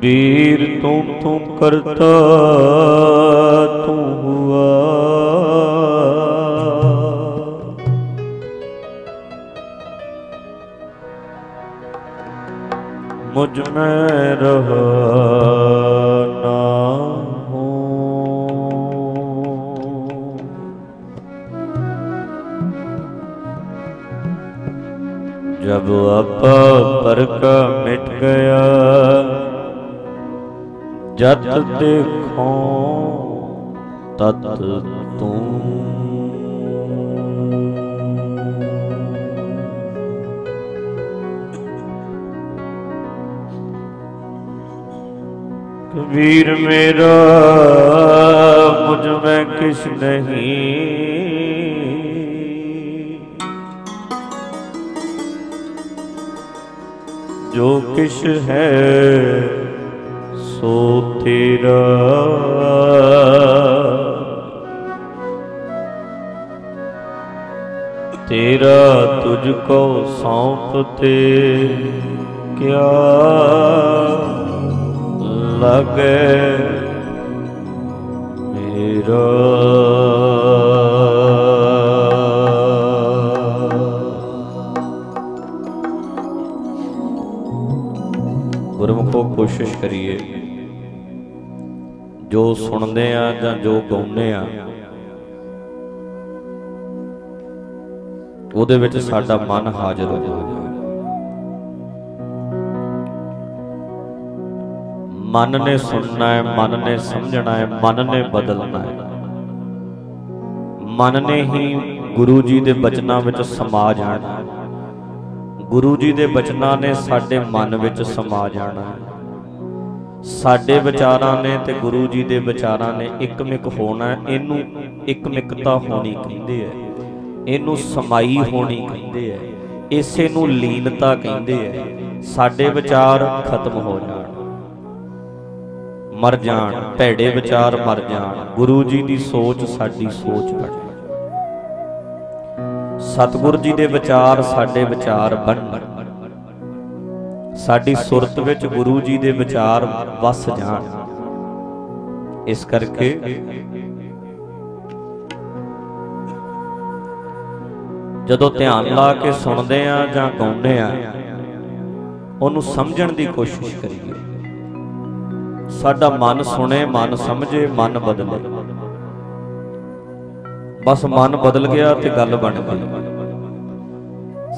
ਕਬੀਰ ਤੂੰ ਤੂੰ ਕਰਤਾ। ਜਤ ਦੇਖੋ ਤਤ ਤੂੰ। ਕਬੀਰ ਮੇਰਾ ਮੁਝ ਮੈਂ ਕਿਛ ਨਹੀਂ। ਜੋ ਕਿਛ ਹੈ ਤੇਰਾ ਤੁਝ ਕੋ ਸੌਂਪਤੇ ਕਿਆ ਲਗੇ? ਮੇਰਾ ਗੁਰਮੁਖੋ ਕੋਸ਼ਿਸ਼ ਕਰੀਏ। ਜੋ ਸੁਣਦੇ ਆ ਜਾਂ ਜੋ ਗਾਉਂਦੇ ਆ ਉਹਦੇ ਵਿੱਚ ਸਾਡਾ ਮਨ ਹਾਜ਼ਰ ਹੋ ਜਾਵੇ। ਮਨ ਨੇ ਸੁਣਨਾ ਹੈ, ਮਨ ਨੇ ਸਮਝਣਾ ਹੈ, ਮਨ ਨੇ ਬਦਲਣਾ ਹੈ। ਮਨ ਨੇ ਹੀ ਗੁਰੂ ਜੀ ਦੇ ਬਚਨਾਂ ਵਿੱਚ ਸਮਾ ਜਾਣਾ ਗੁਰੂ ਜੀ ਦੇ ਬਚਨਾਂ ਨੇ ਸਾਡੇ ਮਨ ਵਿੱਚ ਸਮਾ ਜਾਣਾ ਸਾਡੇ ਵਿਚਾਰਾਂ ਨੇ ਤੇ ਗੁਰੂ ਜੀ ਦੇ ਵਿਚਾਰਾਂ ਨੇ ਇੱਕਮਿਕ ਹੋਣਾ ਇਹਨੂੰ ਇੱਕਮਿਕਤਾ ਹੋਣੀ ਕਹਿੰਦੇ ਆ ਇਹਨੂੰ ਸਮਾਈ ਹੋਣੀ ਕਹਿੰਦੇ ਆ। ਇਸੇ ਨੂੰ ਲੀਨਤਾ ਕਹਿੰਦੇ ਆ। ਸਾਡੇ ਵਿਚਾਰ ਖਤਮ ਹੋ ਜਾਣ। ਮਰ ਜਾਣ, ਭੈੜੇ ਵਿਚਾਰ ਮਰ ਜਾਣ। ਗੁਰੂ ਜੀ ਦੀ ਸੋਚ ਸਾਡੀ ਸੋਚ ਬਣੇ ਸਤਿਗੁਰ ਜੀ ਦੇ ਵਿਚਾਰ ਸਾਡੇ ਵਿਚਾਰ ਬਣ ਸਾਡੀ ਸੁਰਤ ਵਿੱਚ ਗੁਰੂ ਜੀ ਦੇ ਵਿਚਾਰ ਵਸ ਜਾਣ। ਇਸ ਕਰਕੇ ਜਦੋਂ ਧਿਆਨ ਲਾ ਕੇ ਸੁਣਦੇ ਆ ਜਾਂ ਗਾਉਂਦੇ ਆ, ਉਹਨੂੰ ਸਮਝਣ ਦੀ ਕੋਸ਼ਿਸ਼ ਕਰੀਏ। ਸਾਡਾ ਮਨ ਸੁਣੇ, ਮਨ ਸਮਝੇ, ਮਨ ਬਦਲੇ। ਬਸ ਮਨ ਬਦਲ ਗਿਆ ਤੇ ਗੱਲ ਬਣ ਗਈ।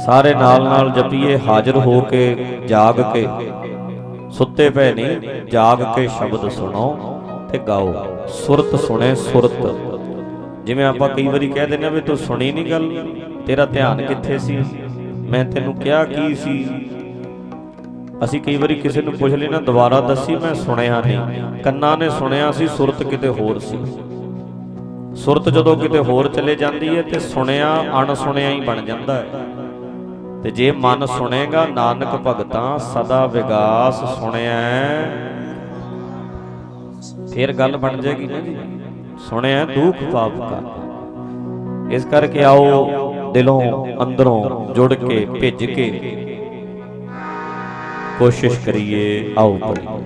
ਸਾਰੇ ਨਾਲ ਨਾਲ ਜਪੀਏ, ਹਾਜ਼ਰ ਹੋ ਕੇ, ਜਾਗ ਕੇ। ਸੁੱਤੇ ਪਏ ਨਹੀਂ, ਜਾਗ ਕੇ ਸ਼ਬਦ ਸੁਣੋ ਤੇ ਗਾਓ। ਸੁਰਤ ਸੁਣੇ ਸੁਰਤ। ਜਿਵੇਂ ਆਪਾਂ ਕਈ ਵਾਰੀ ਕਹਿ ਦਿੰਦੇ ਆ ਵੀ ਤੂੰ ਸੁਣੀ ਨਹੀਂ ਗੱਲ ਤੇਰਾ ਧਿਆਨ ਕਿੱਥੇ ਸੀ? ਮੈਂ ਤੈਨੂੰ ਕਿਹਾ ਕੀ ਸੀ? ਅਸੀਂ ਕਈ ਵਾਰੀ ਕਿਸੇ ਨੂੰ ਪੁੱਛ ਲੈਣਾ ਦੁਬਾਰਾ ਦੱਸੀ ਮੈਂ ਸੁਣਿਆ ਨਹੀਂ। ਕੰਨਾਂ ਨੇ ਸੁਣਿਆ ਸੀ, ਸੁਰਤ ਕਿਤੇ ਹੋਰ ਸੀ। ਸੁਰਤ ਜਦੋਂ ਕਿਤੇ ਹੋਰ ਚਲੇ ਜਾਂਦੀ ਹੈ ਤੇ ਸੁਣਿਆ ਅਣ ਸੁਣਿਆ ਹੀ ਬਣ ਜਾਂਦਾ ਹੈ। ਤੇ ਜੇ ਮਨ ਸੁਣੇਗਾ, ਨਾਨਕ ਭਗਤਾਂ, ਸਦਾ ਵਿਗਾਸ ਸੁਣਿਆ। ਫਿਰ ਗੱਲ ਬਣ ਜਾਏਗੀ ਨਾ ਜੀ। ਸੁਣਿਆ ਦੁੱਖ ਪਾਪ ਕਾ ਇਸ ਕਰਕੇ ਆਓ ਦਿਲੋਂ ਅੰਦਰੋਂ ਜੁੜ ਕੇ ਭਿੱਜ ਕੇ। ਕੋਸ਼ਿਸ਼ ਕਰੀਏ ਆਓ ਪੜੀਏ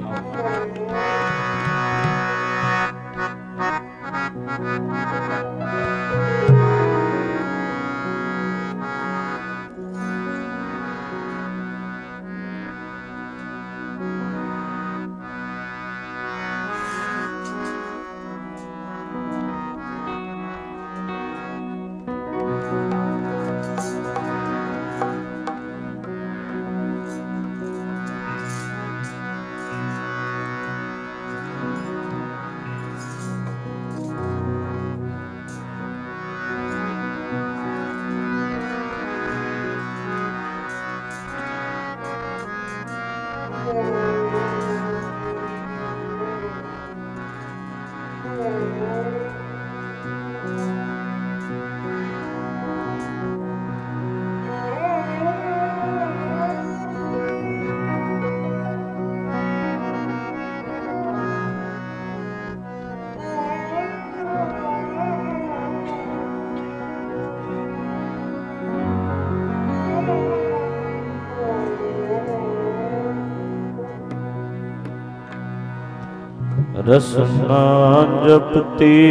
ਰਸਨਾ ਜਪਤੀ।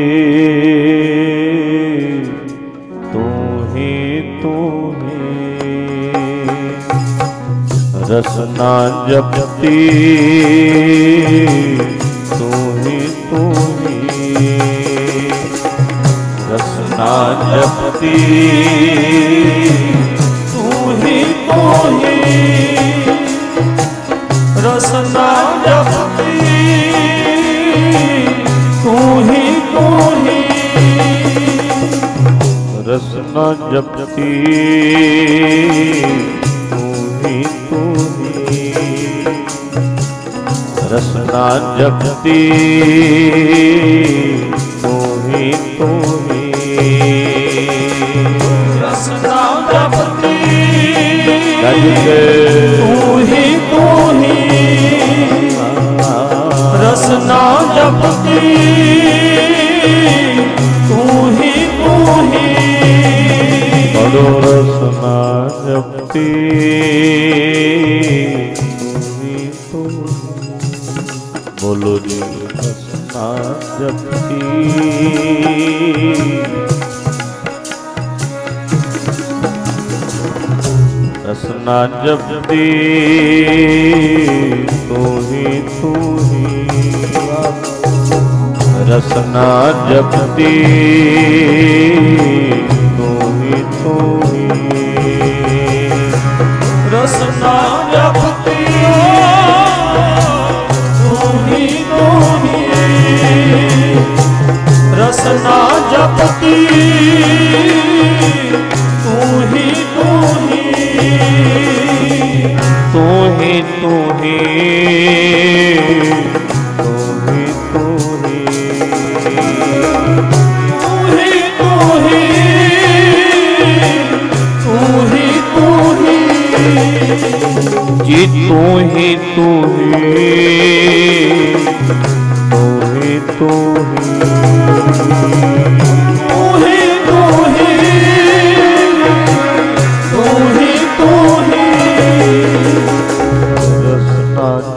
ਤੂੰ ਹੀ ਤੂੰ ਹੀ। ਰਸਨਾ ਜਪਤੀ। ਤੂੰ ਹੀ ਤੂੰ ਹੀ। ਰਸਨਾ ਜਪਤੀ। जपती। तू ही तू ही रसना जपती। तू ही तू ही रसना तू ही तू ही रसना जपती। रसना जपती तो बोलो जी रसना जपती रसना जपती तू तो ही तू ही रसना जपती तू ही तू ਰਸਨਾ ਜਪਤੀ ਤੂੰ ਹੀ ਤੂੰ ਹੀ ਤੂੰ ਹੀ ਤੂੰ ਹੀ ਤੂੰ ਹੀ ਤੂੰ ਹੀ ਤੂੰ ਹੀ ਤੂੰ ਹੀ ਤੂੰ ਹੀ ਤੂੰ ਹੀ ਜੀ ਤੂੰ ਹੀ ਤੂੰ ਹੀ ਤੂੰ ਹੀ ਤੂੰ ਹੀ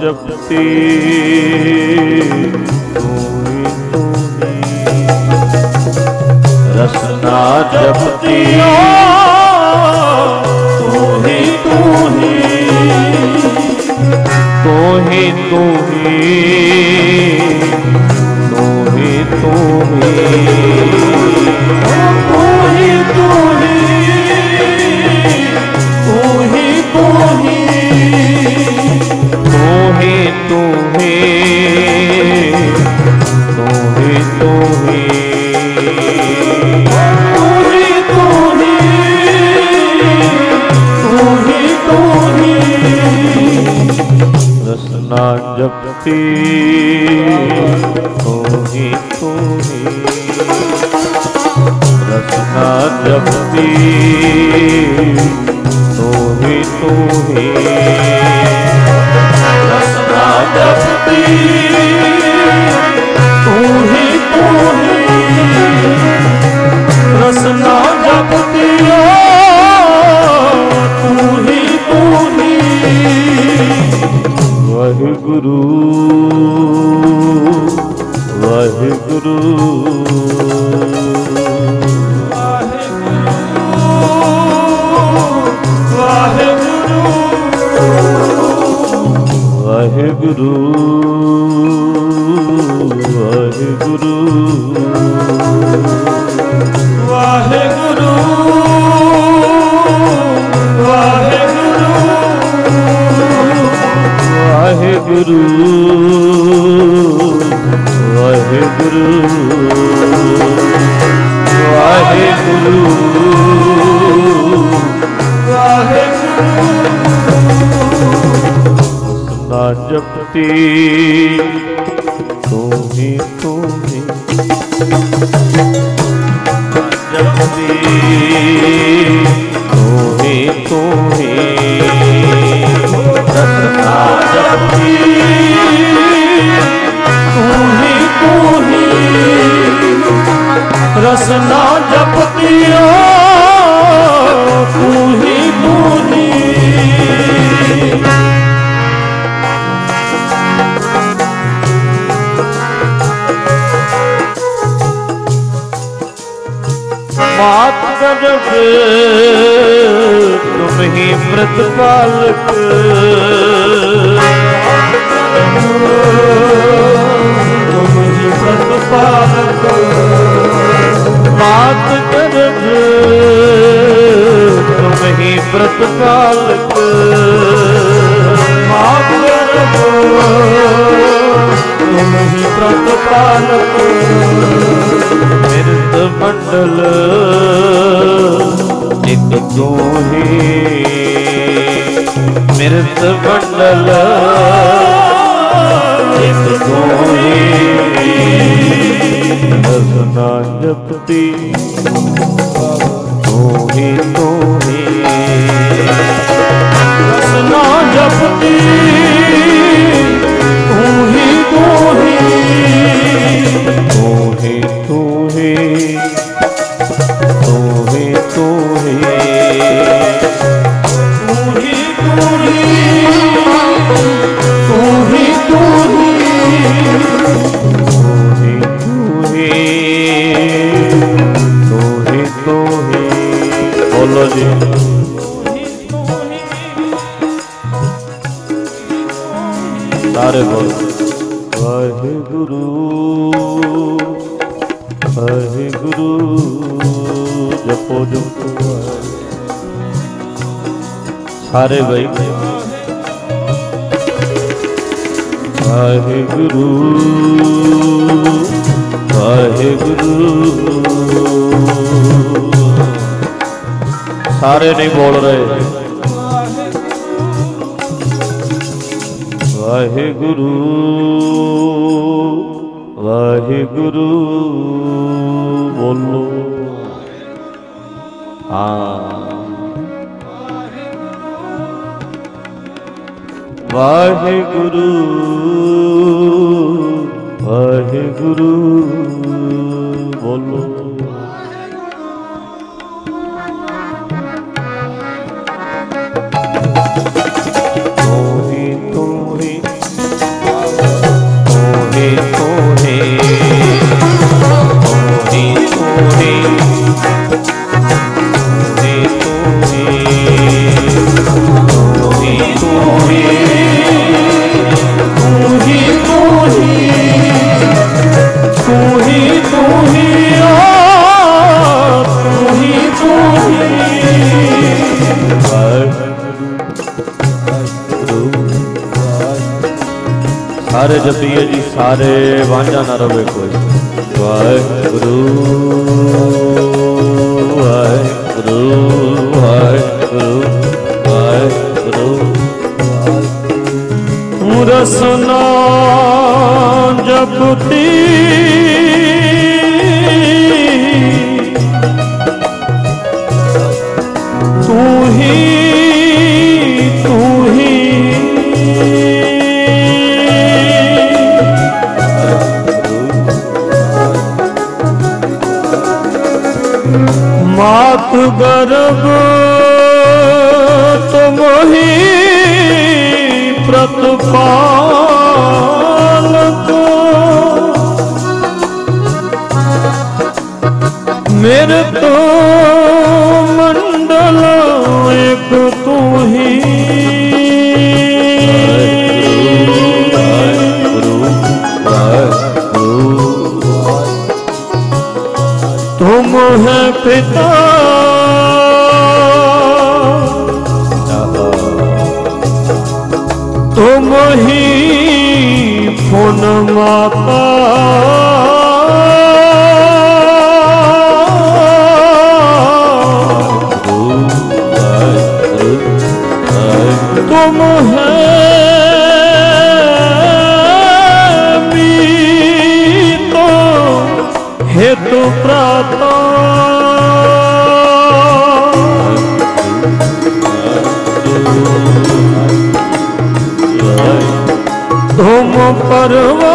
ਜਪਤੀ ਤੂੰ ਤੂੰ ਰਸਨਾ ਜਪਤੀ ਤੂੰ ਹੀ ਤੂੰ ਹੀ ਤੂੰ ਹੀ ਤੂੰ ਹੀ। ਤੂੰ ਹੀ। ਤੂੰ ਹੀ ਤੂੰ जपती ਸਾਰੇ ਬਈ। ਵਾਹਿਗੁਰੂ ਵਾਹਿਗੁਰੂ। ਸਾਰੇ ਨਹੀਂ ਬੋਲ ਰਹੇ। ਵਾਹਿਗੁਰੂ ਵਾਹਿਗੁਰੂ ਬੋਲੋ। ਹਾਂ। ਵਾਹਿਗੁਰੂ ਵਾਹਿਗੁਰੂ ਬੋਲੋ। ਸਾਰੇ ਜਪੀਏ ਜੀ ਸਾਰੇ ਵਾਂਝਾ ਨਾ ਰਵੇ ਕੋਈ। ਵਾਹਿਗੁਰੂ ਵਾਹਿਗੁਰੂ ਵਾਹਿਗੁਰੂ ਵਾਹਿਗੁਰੂ। ਰਸਨਾ ਜਪਤੀ। गर्व तुम ही प्रतिपाल मेरे तो मंडल एक तू ही ਹੈ ਪਿਤਾ तुम ही पुन माता परवा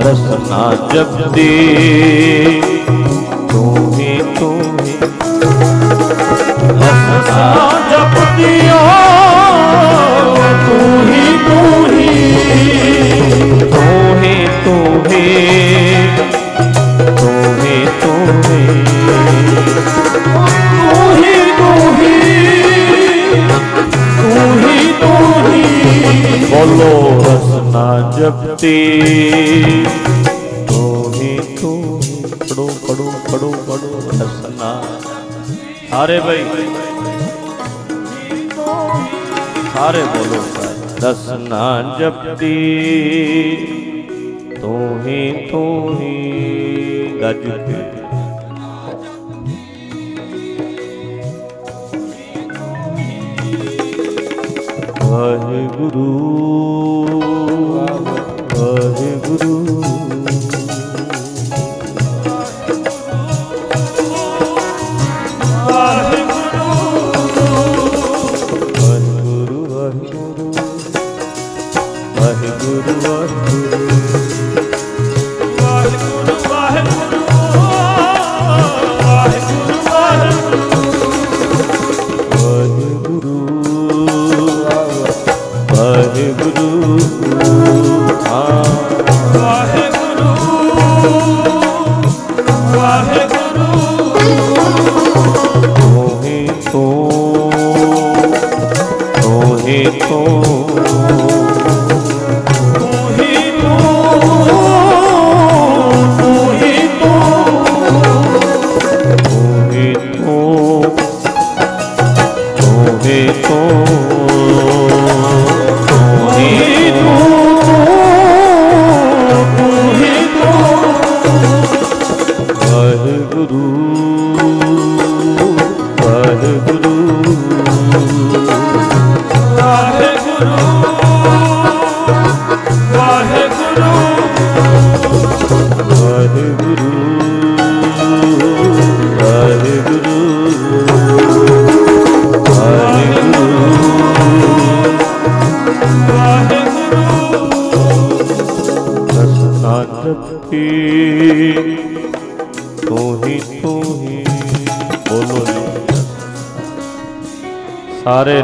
ਰਸਨਾ ਜਪਦੀ ਤੂੰ ਹੀ ਤੂੰ ਹੀ। ਰਸਨਾ ਜਪਦੀ ਓ ਹੇ ਬੋਲੋ ਰਸਨਾ ਜਪਤੀ। ਤੂੰ ਹੀ, ਤੂੰ ਪੜੋ ਪੜੋ ਪੜੋ ਪੜੋ ਰਸਨਾ। ਸਾਰੇ ਭਾਈ ਸਾਰੇ ਬੋਲੋ। ਰਸਨਾ ਜਪਤੀ। ਤੂੰ ਹੀ ਤੂੰ ਹੀ ਗੱਜ ਕੇ। ਵਾਹਿਗੁਰੂ ਵਾਹਿਗੁਰੂ। ਵਾਹਿਗੁਰੂ ਵਾਹਿਗੁਰੂ। ਵਾਹਿਗੁਰੂ ਵਾਹਿਗੁਰੂ। ਸਾਰੇ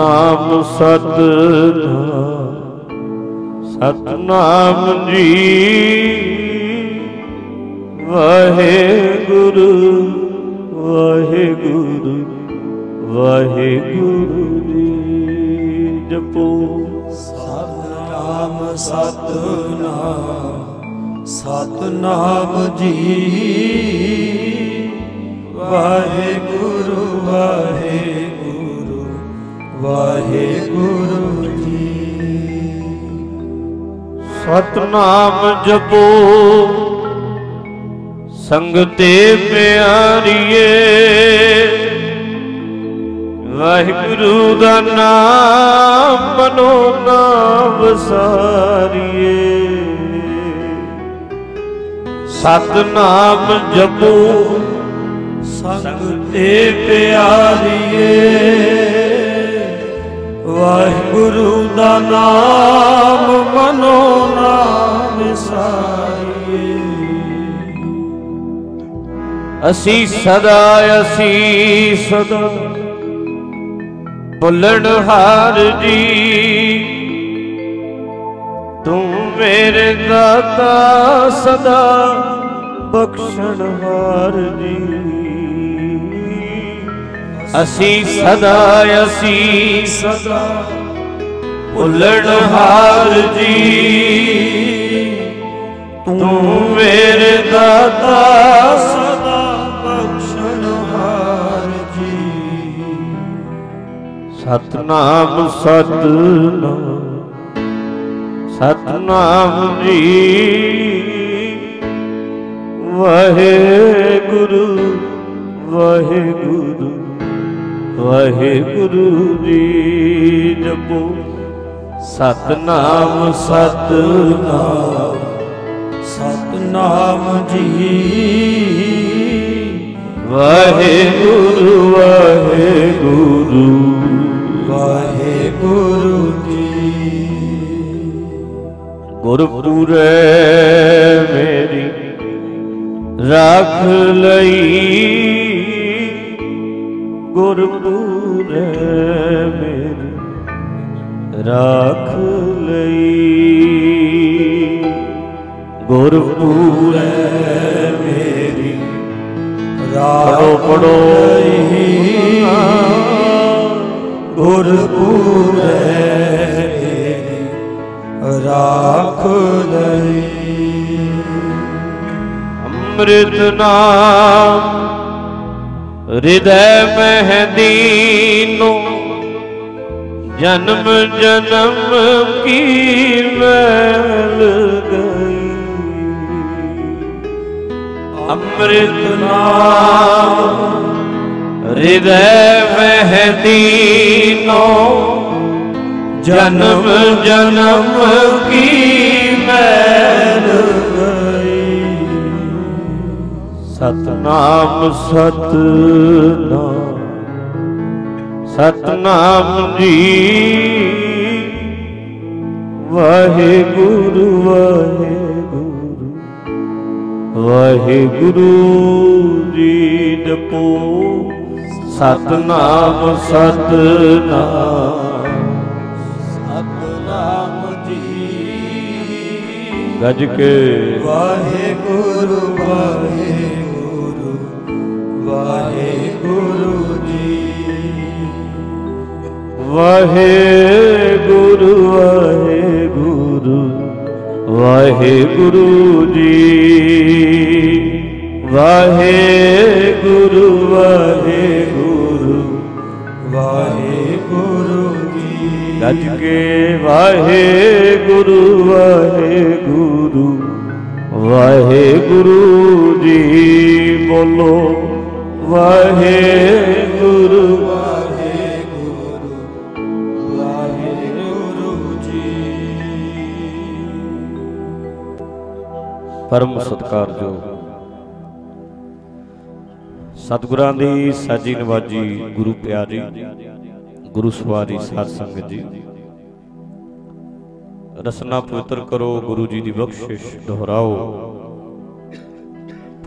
ਨਾਮ ਸਤ ਦਾ ਜੀ ਸਤਨਾਮ ਜਪੋ, ਸੰਗਤੇ ਪਿਆਰੀਏ। ਵਾਹਿਗੁਰੂ ਦਾ ਨਾਮ ਮਨੋ ਨਾਮ ਵਸਾਰੀਏ ਸਤਨਾਮ ਜਪੋ ਸੰਗ ਤੇ ਪਿਆਰੀਏ। ਵਾਹਿਗੁਰੂ ਦਾ ਨਾਮ ਮਨੋ ਨਾਮ ਵਿਸਾਰੀਏ ਅਸੀਂ ਸਦਾ ਅਸੀਂ ਸਦਾ ਬੁੱਲਣ ਹਾਰ ਜੀ। ਤੂੰ ਮੇਰੇ ਦਾਤਾ ਸਦਾ ਬਖਸ਼ਣ ਹਾਰ ਜੀ। ਅਸੀਂ ਸਦਾ ਅਸੀਂ ਸਦਾ ਭੁੱਲਣ ਹਾਰ ਜੀ। ਤੂੰ ਮੇਰੇ ਦਾਤਾ, ਸਦਾ ਬਖਸ਼ਣ ਹਾਰ ਜੀ। ਸਤਨਾਮ ਸਤਨਾਮ ਸਤਨਾਮ ਜੀ। ਵਾਹਿਗੁਰੂ ਵਾਹਿਗੁਰੂ। ਵਾਹਿਗੁਰੂ ਜੀ ਜਪੋ। ਸਤਨਾਮ ਸਤਨਾਮ ਸਤਨਾਮ ਜੀ। ਵਾਹਿਗੁਰੂ ਵਾਹਿਗੁਰੂ ਵਾਹਿਗੁਰੂ ਜੀ। ਗੁਰਪੂਰੇ ਮੇਰੀ, ਰੱਖ ਲਈ ਗੁਰਪੂਰੇ ਮੇਰੀ ਰੱਖ ਲਈ। ਗੁਰਪੂਰੇ ਮੇਰੀ ਪੜੋ ਪੜੋ ਗੁਰਪੂਰੇ ਰਾਖ ਲਈ। ਅੰਮ੍ਰਿਤ ਨਾਮ ਹਿਰਦੈ ਨੂੰ ਜਨਮ ਜਨਮ ਕੀ ਮੈਲ ਗਈ? ਅੰਮ੍ਰਿਤ ਨਾਮ ਹਿਰਦੈ ਮਹਿਦੀਨੋ ਜਨਮ ਜਨਮ ਕੀ ਮੈਲ ਸਤਨਾਮ ਸਤਨਾਮ। ਸਤਨਾਮ ਜੀ। ਵਾਹਿਗੁਰੂ ਵਾਹਿਗੁਰੂ। ਵਾਹਿਗੁਰੂ ਜੀ ਜਪੋ ਸਤਨਾਮ ਸਤਨਾਮ ਸਤਨਾਮ। ਜੀ ਗੱਜ ਕੇ। ਵਾਹਿਗੁਰੂ ਵਾਹਿਗੁਰੂ। ਵਾਹਿਗੁਰੂ ਜੀ। ਵਾਹਿਗੁਰੂ ਵਾਹਿਗੁਰੂ ਵਾਹਿਗੁਰੂ ਜੀ। ਵਾਹਿਗੁਰੂ ਵਾਹਿਗੁਰੂ ਵਾਹਿਗੁਰੂ ਜੀ। ਗੱਜ ਕੇ ਵਾਹਿਗੁਰੂ ਵਾਹਿਗੁਰੂ ਵਾਹਿਗੁਰੂ ਜੀ ਬੋਲੋ। ਵਾਹਿਗੁਰੂ। ਵਾਹਿਗੁਰੂ ਵਾਹਿਗੁਰੂ ਜੀ। ਪਰਮ ਸਤਿਕਾਰਯੋਗ ਸਤਿਗੁਰਾਂ ਦੀ ਸਾਜੀ ਨਵਾਜੀ ਗੁਰੂ ਪਿਆਰੀ, ਗੁਰੂ ਸਵਾਰੀ ਸਾਧ ਸੰਗਤ ਜੀ। ਰਸਨਾ ਪਵਿੱਤਰ ਕਰੋ, ਗੁਰੂ ਜੀ ਦੀ ਬਖਸ਼ਿਸ਼ ਦੁਹਰਾਓ।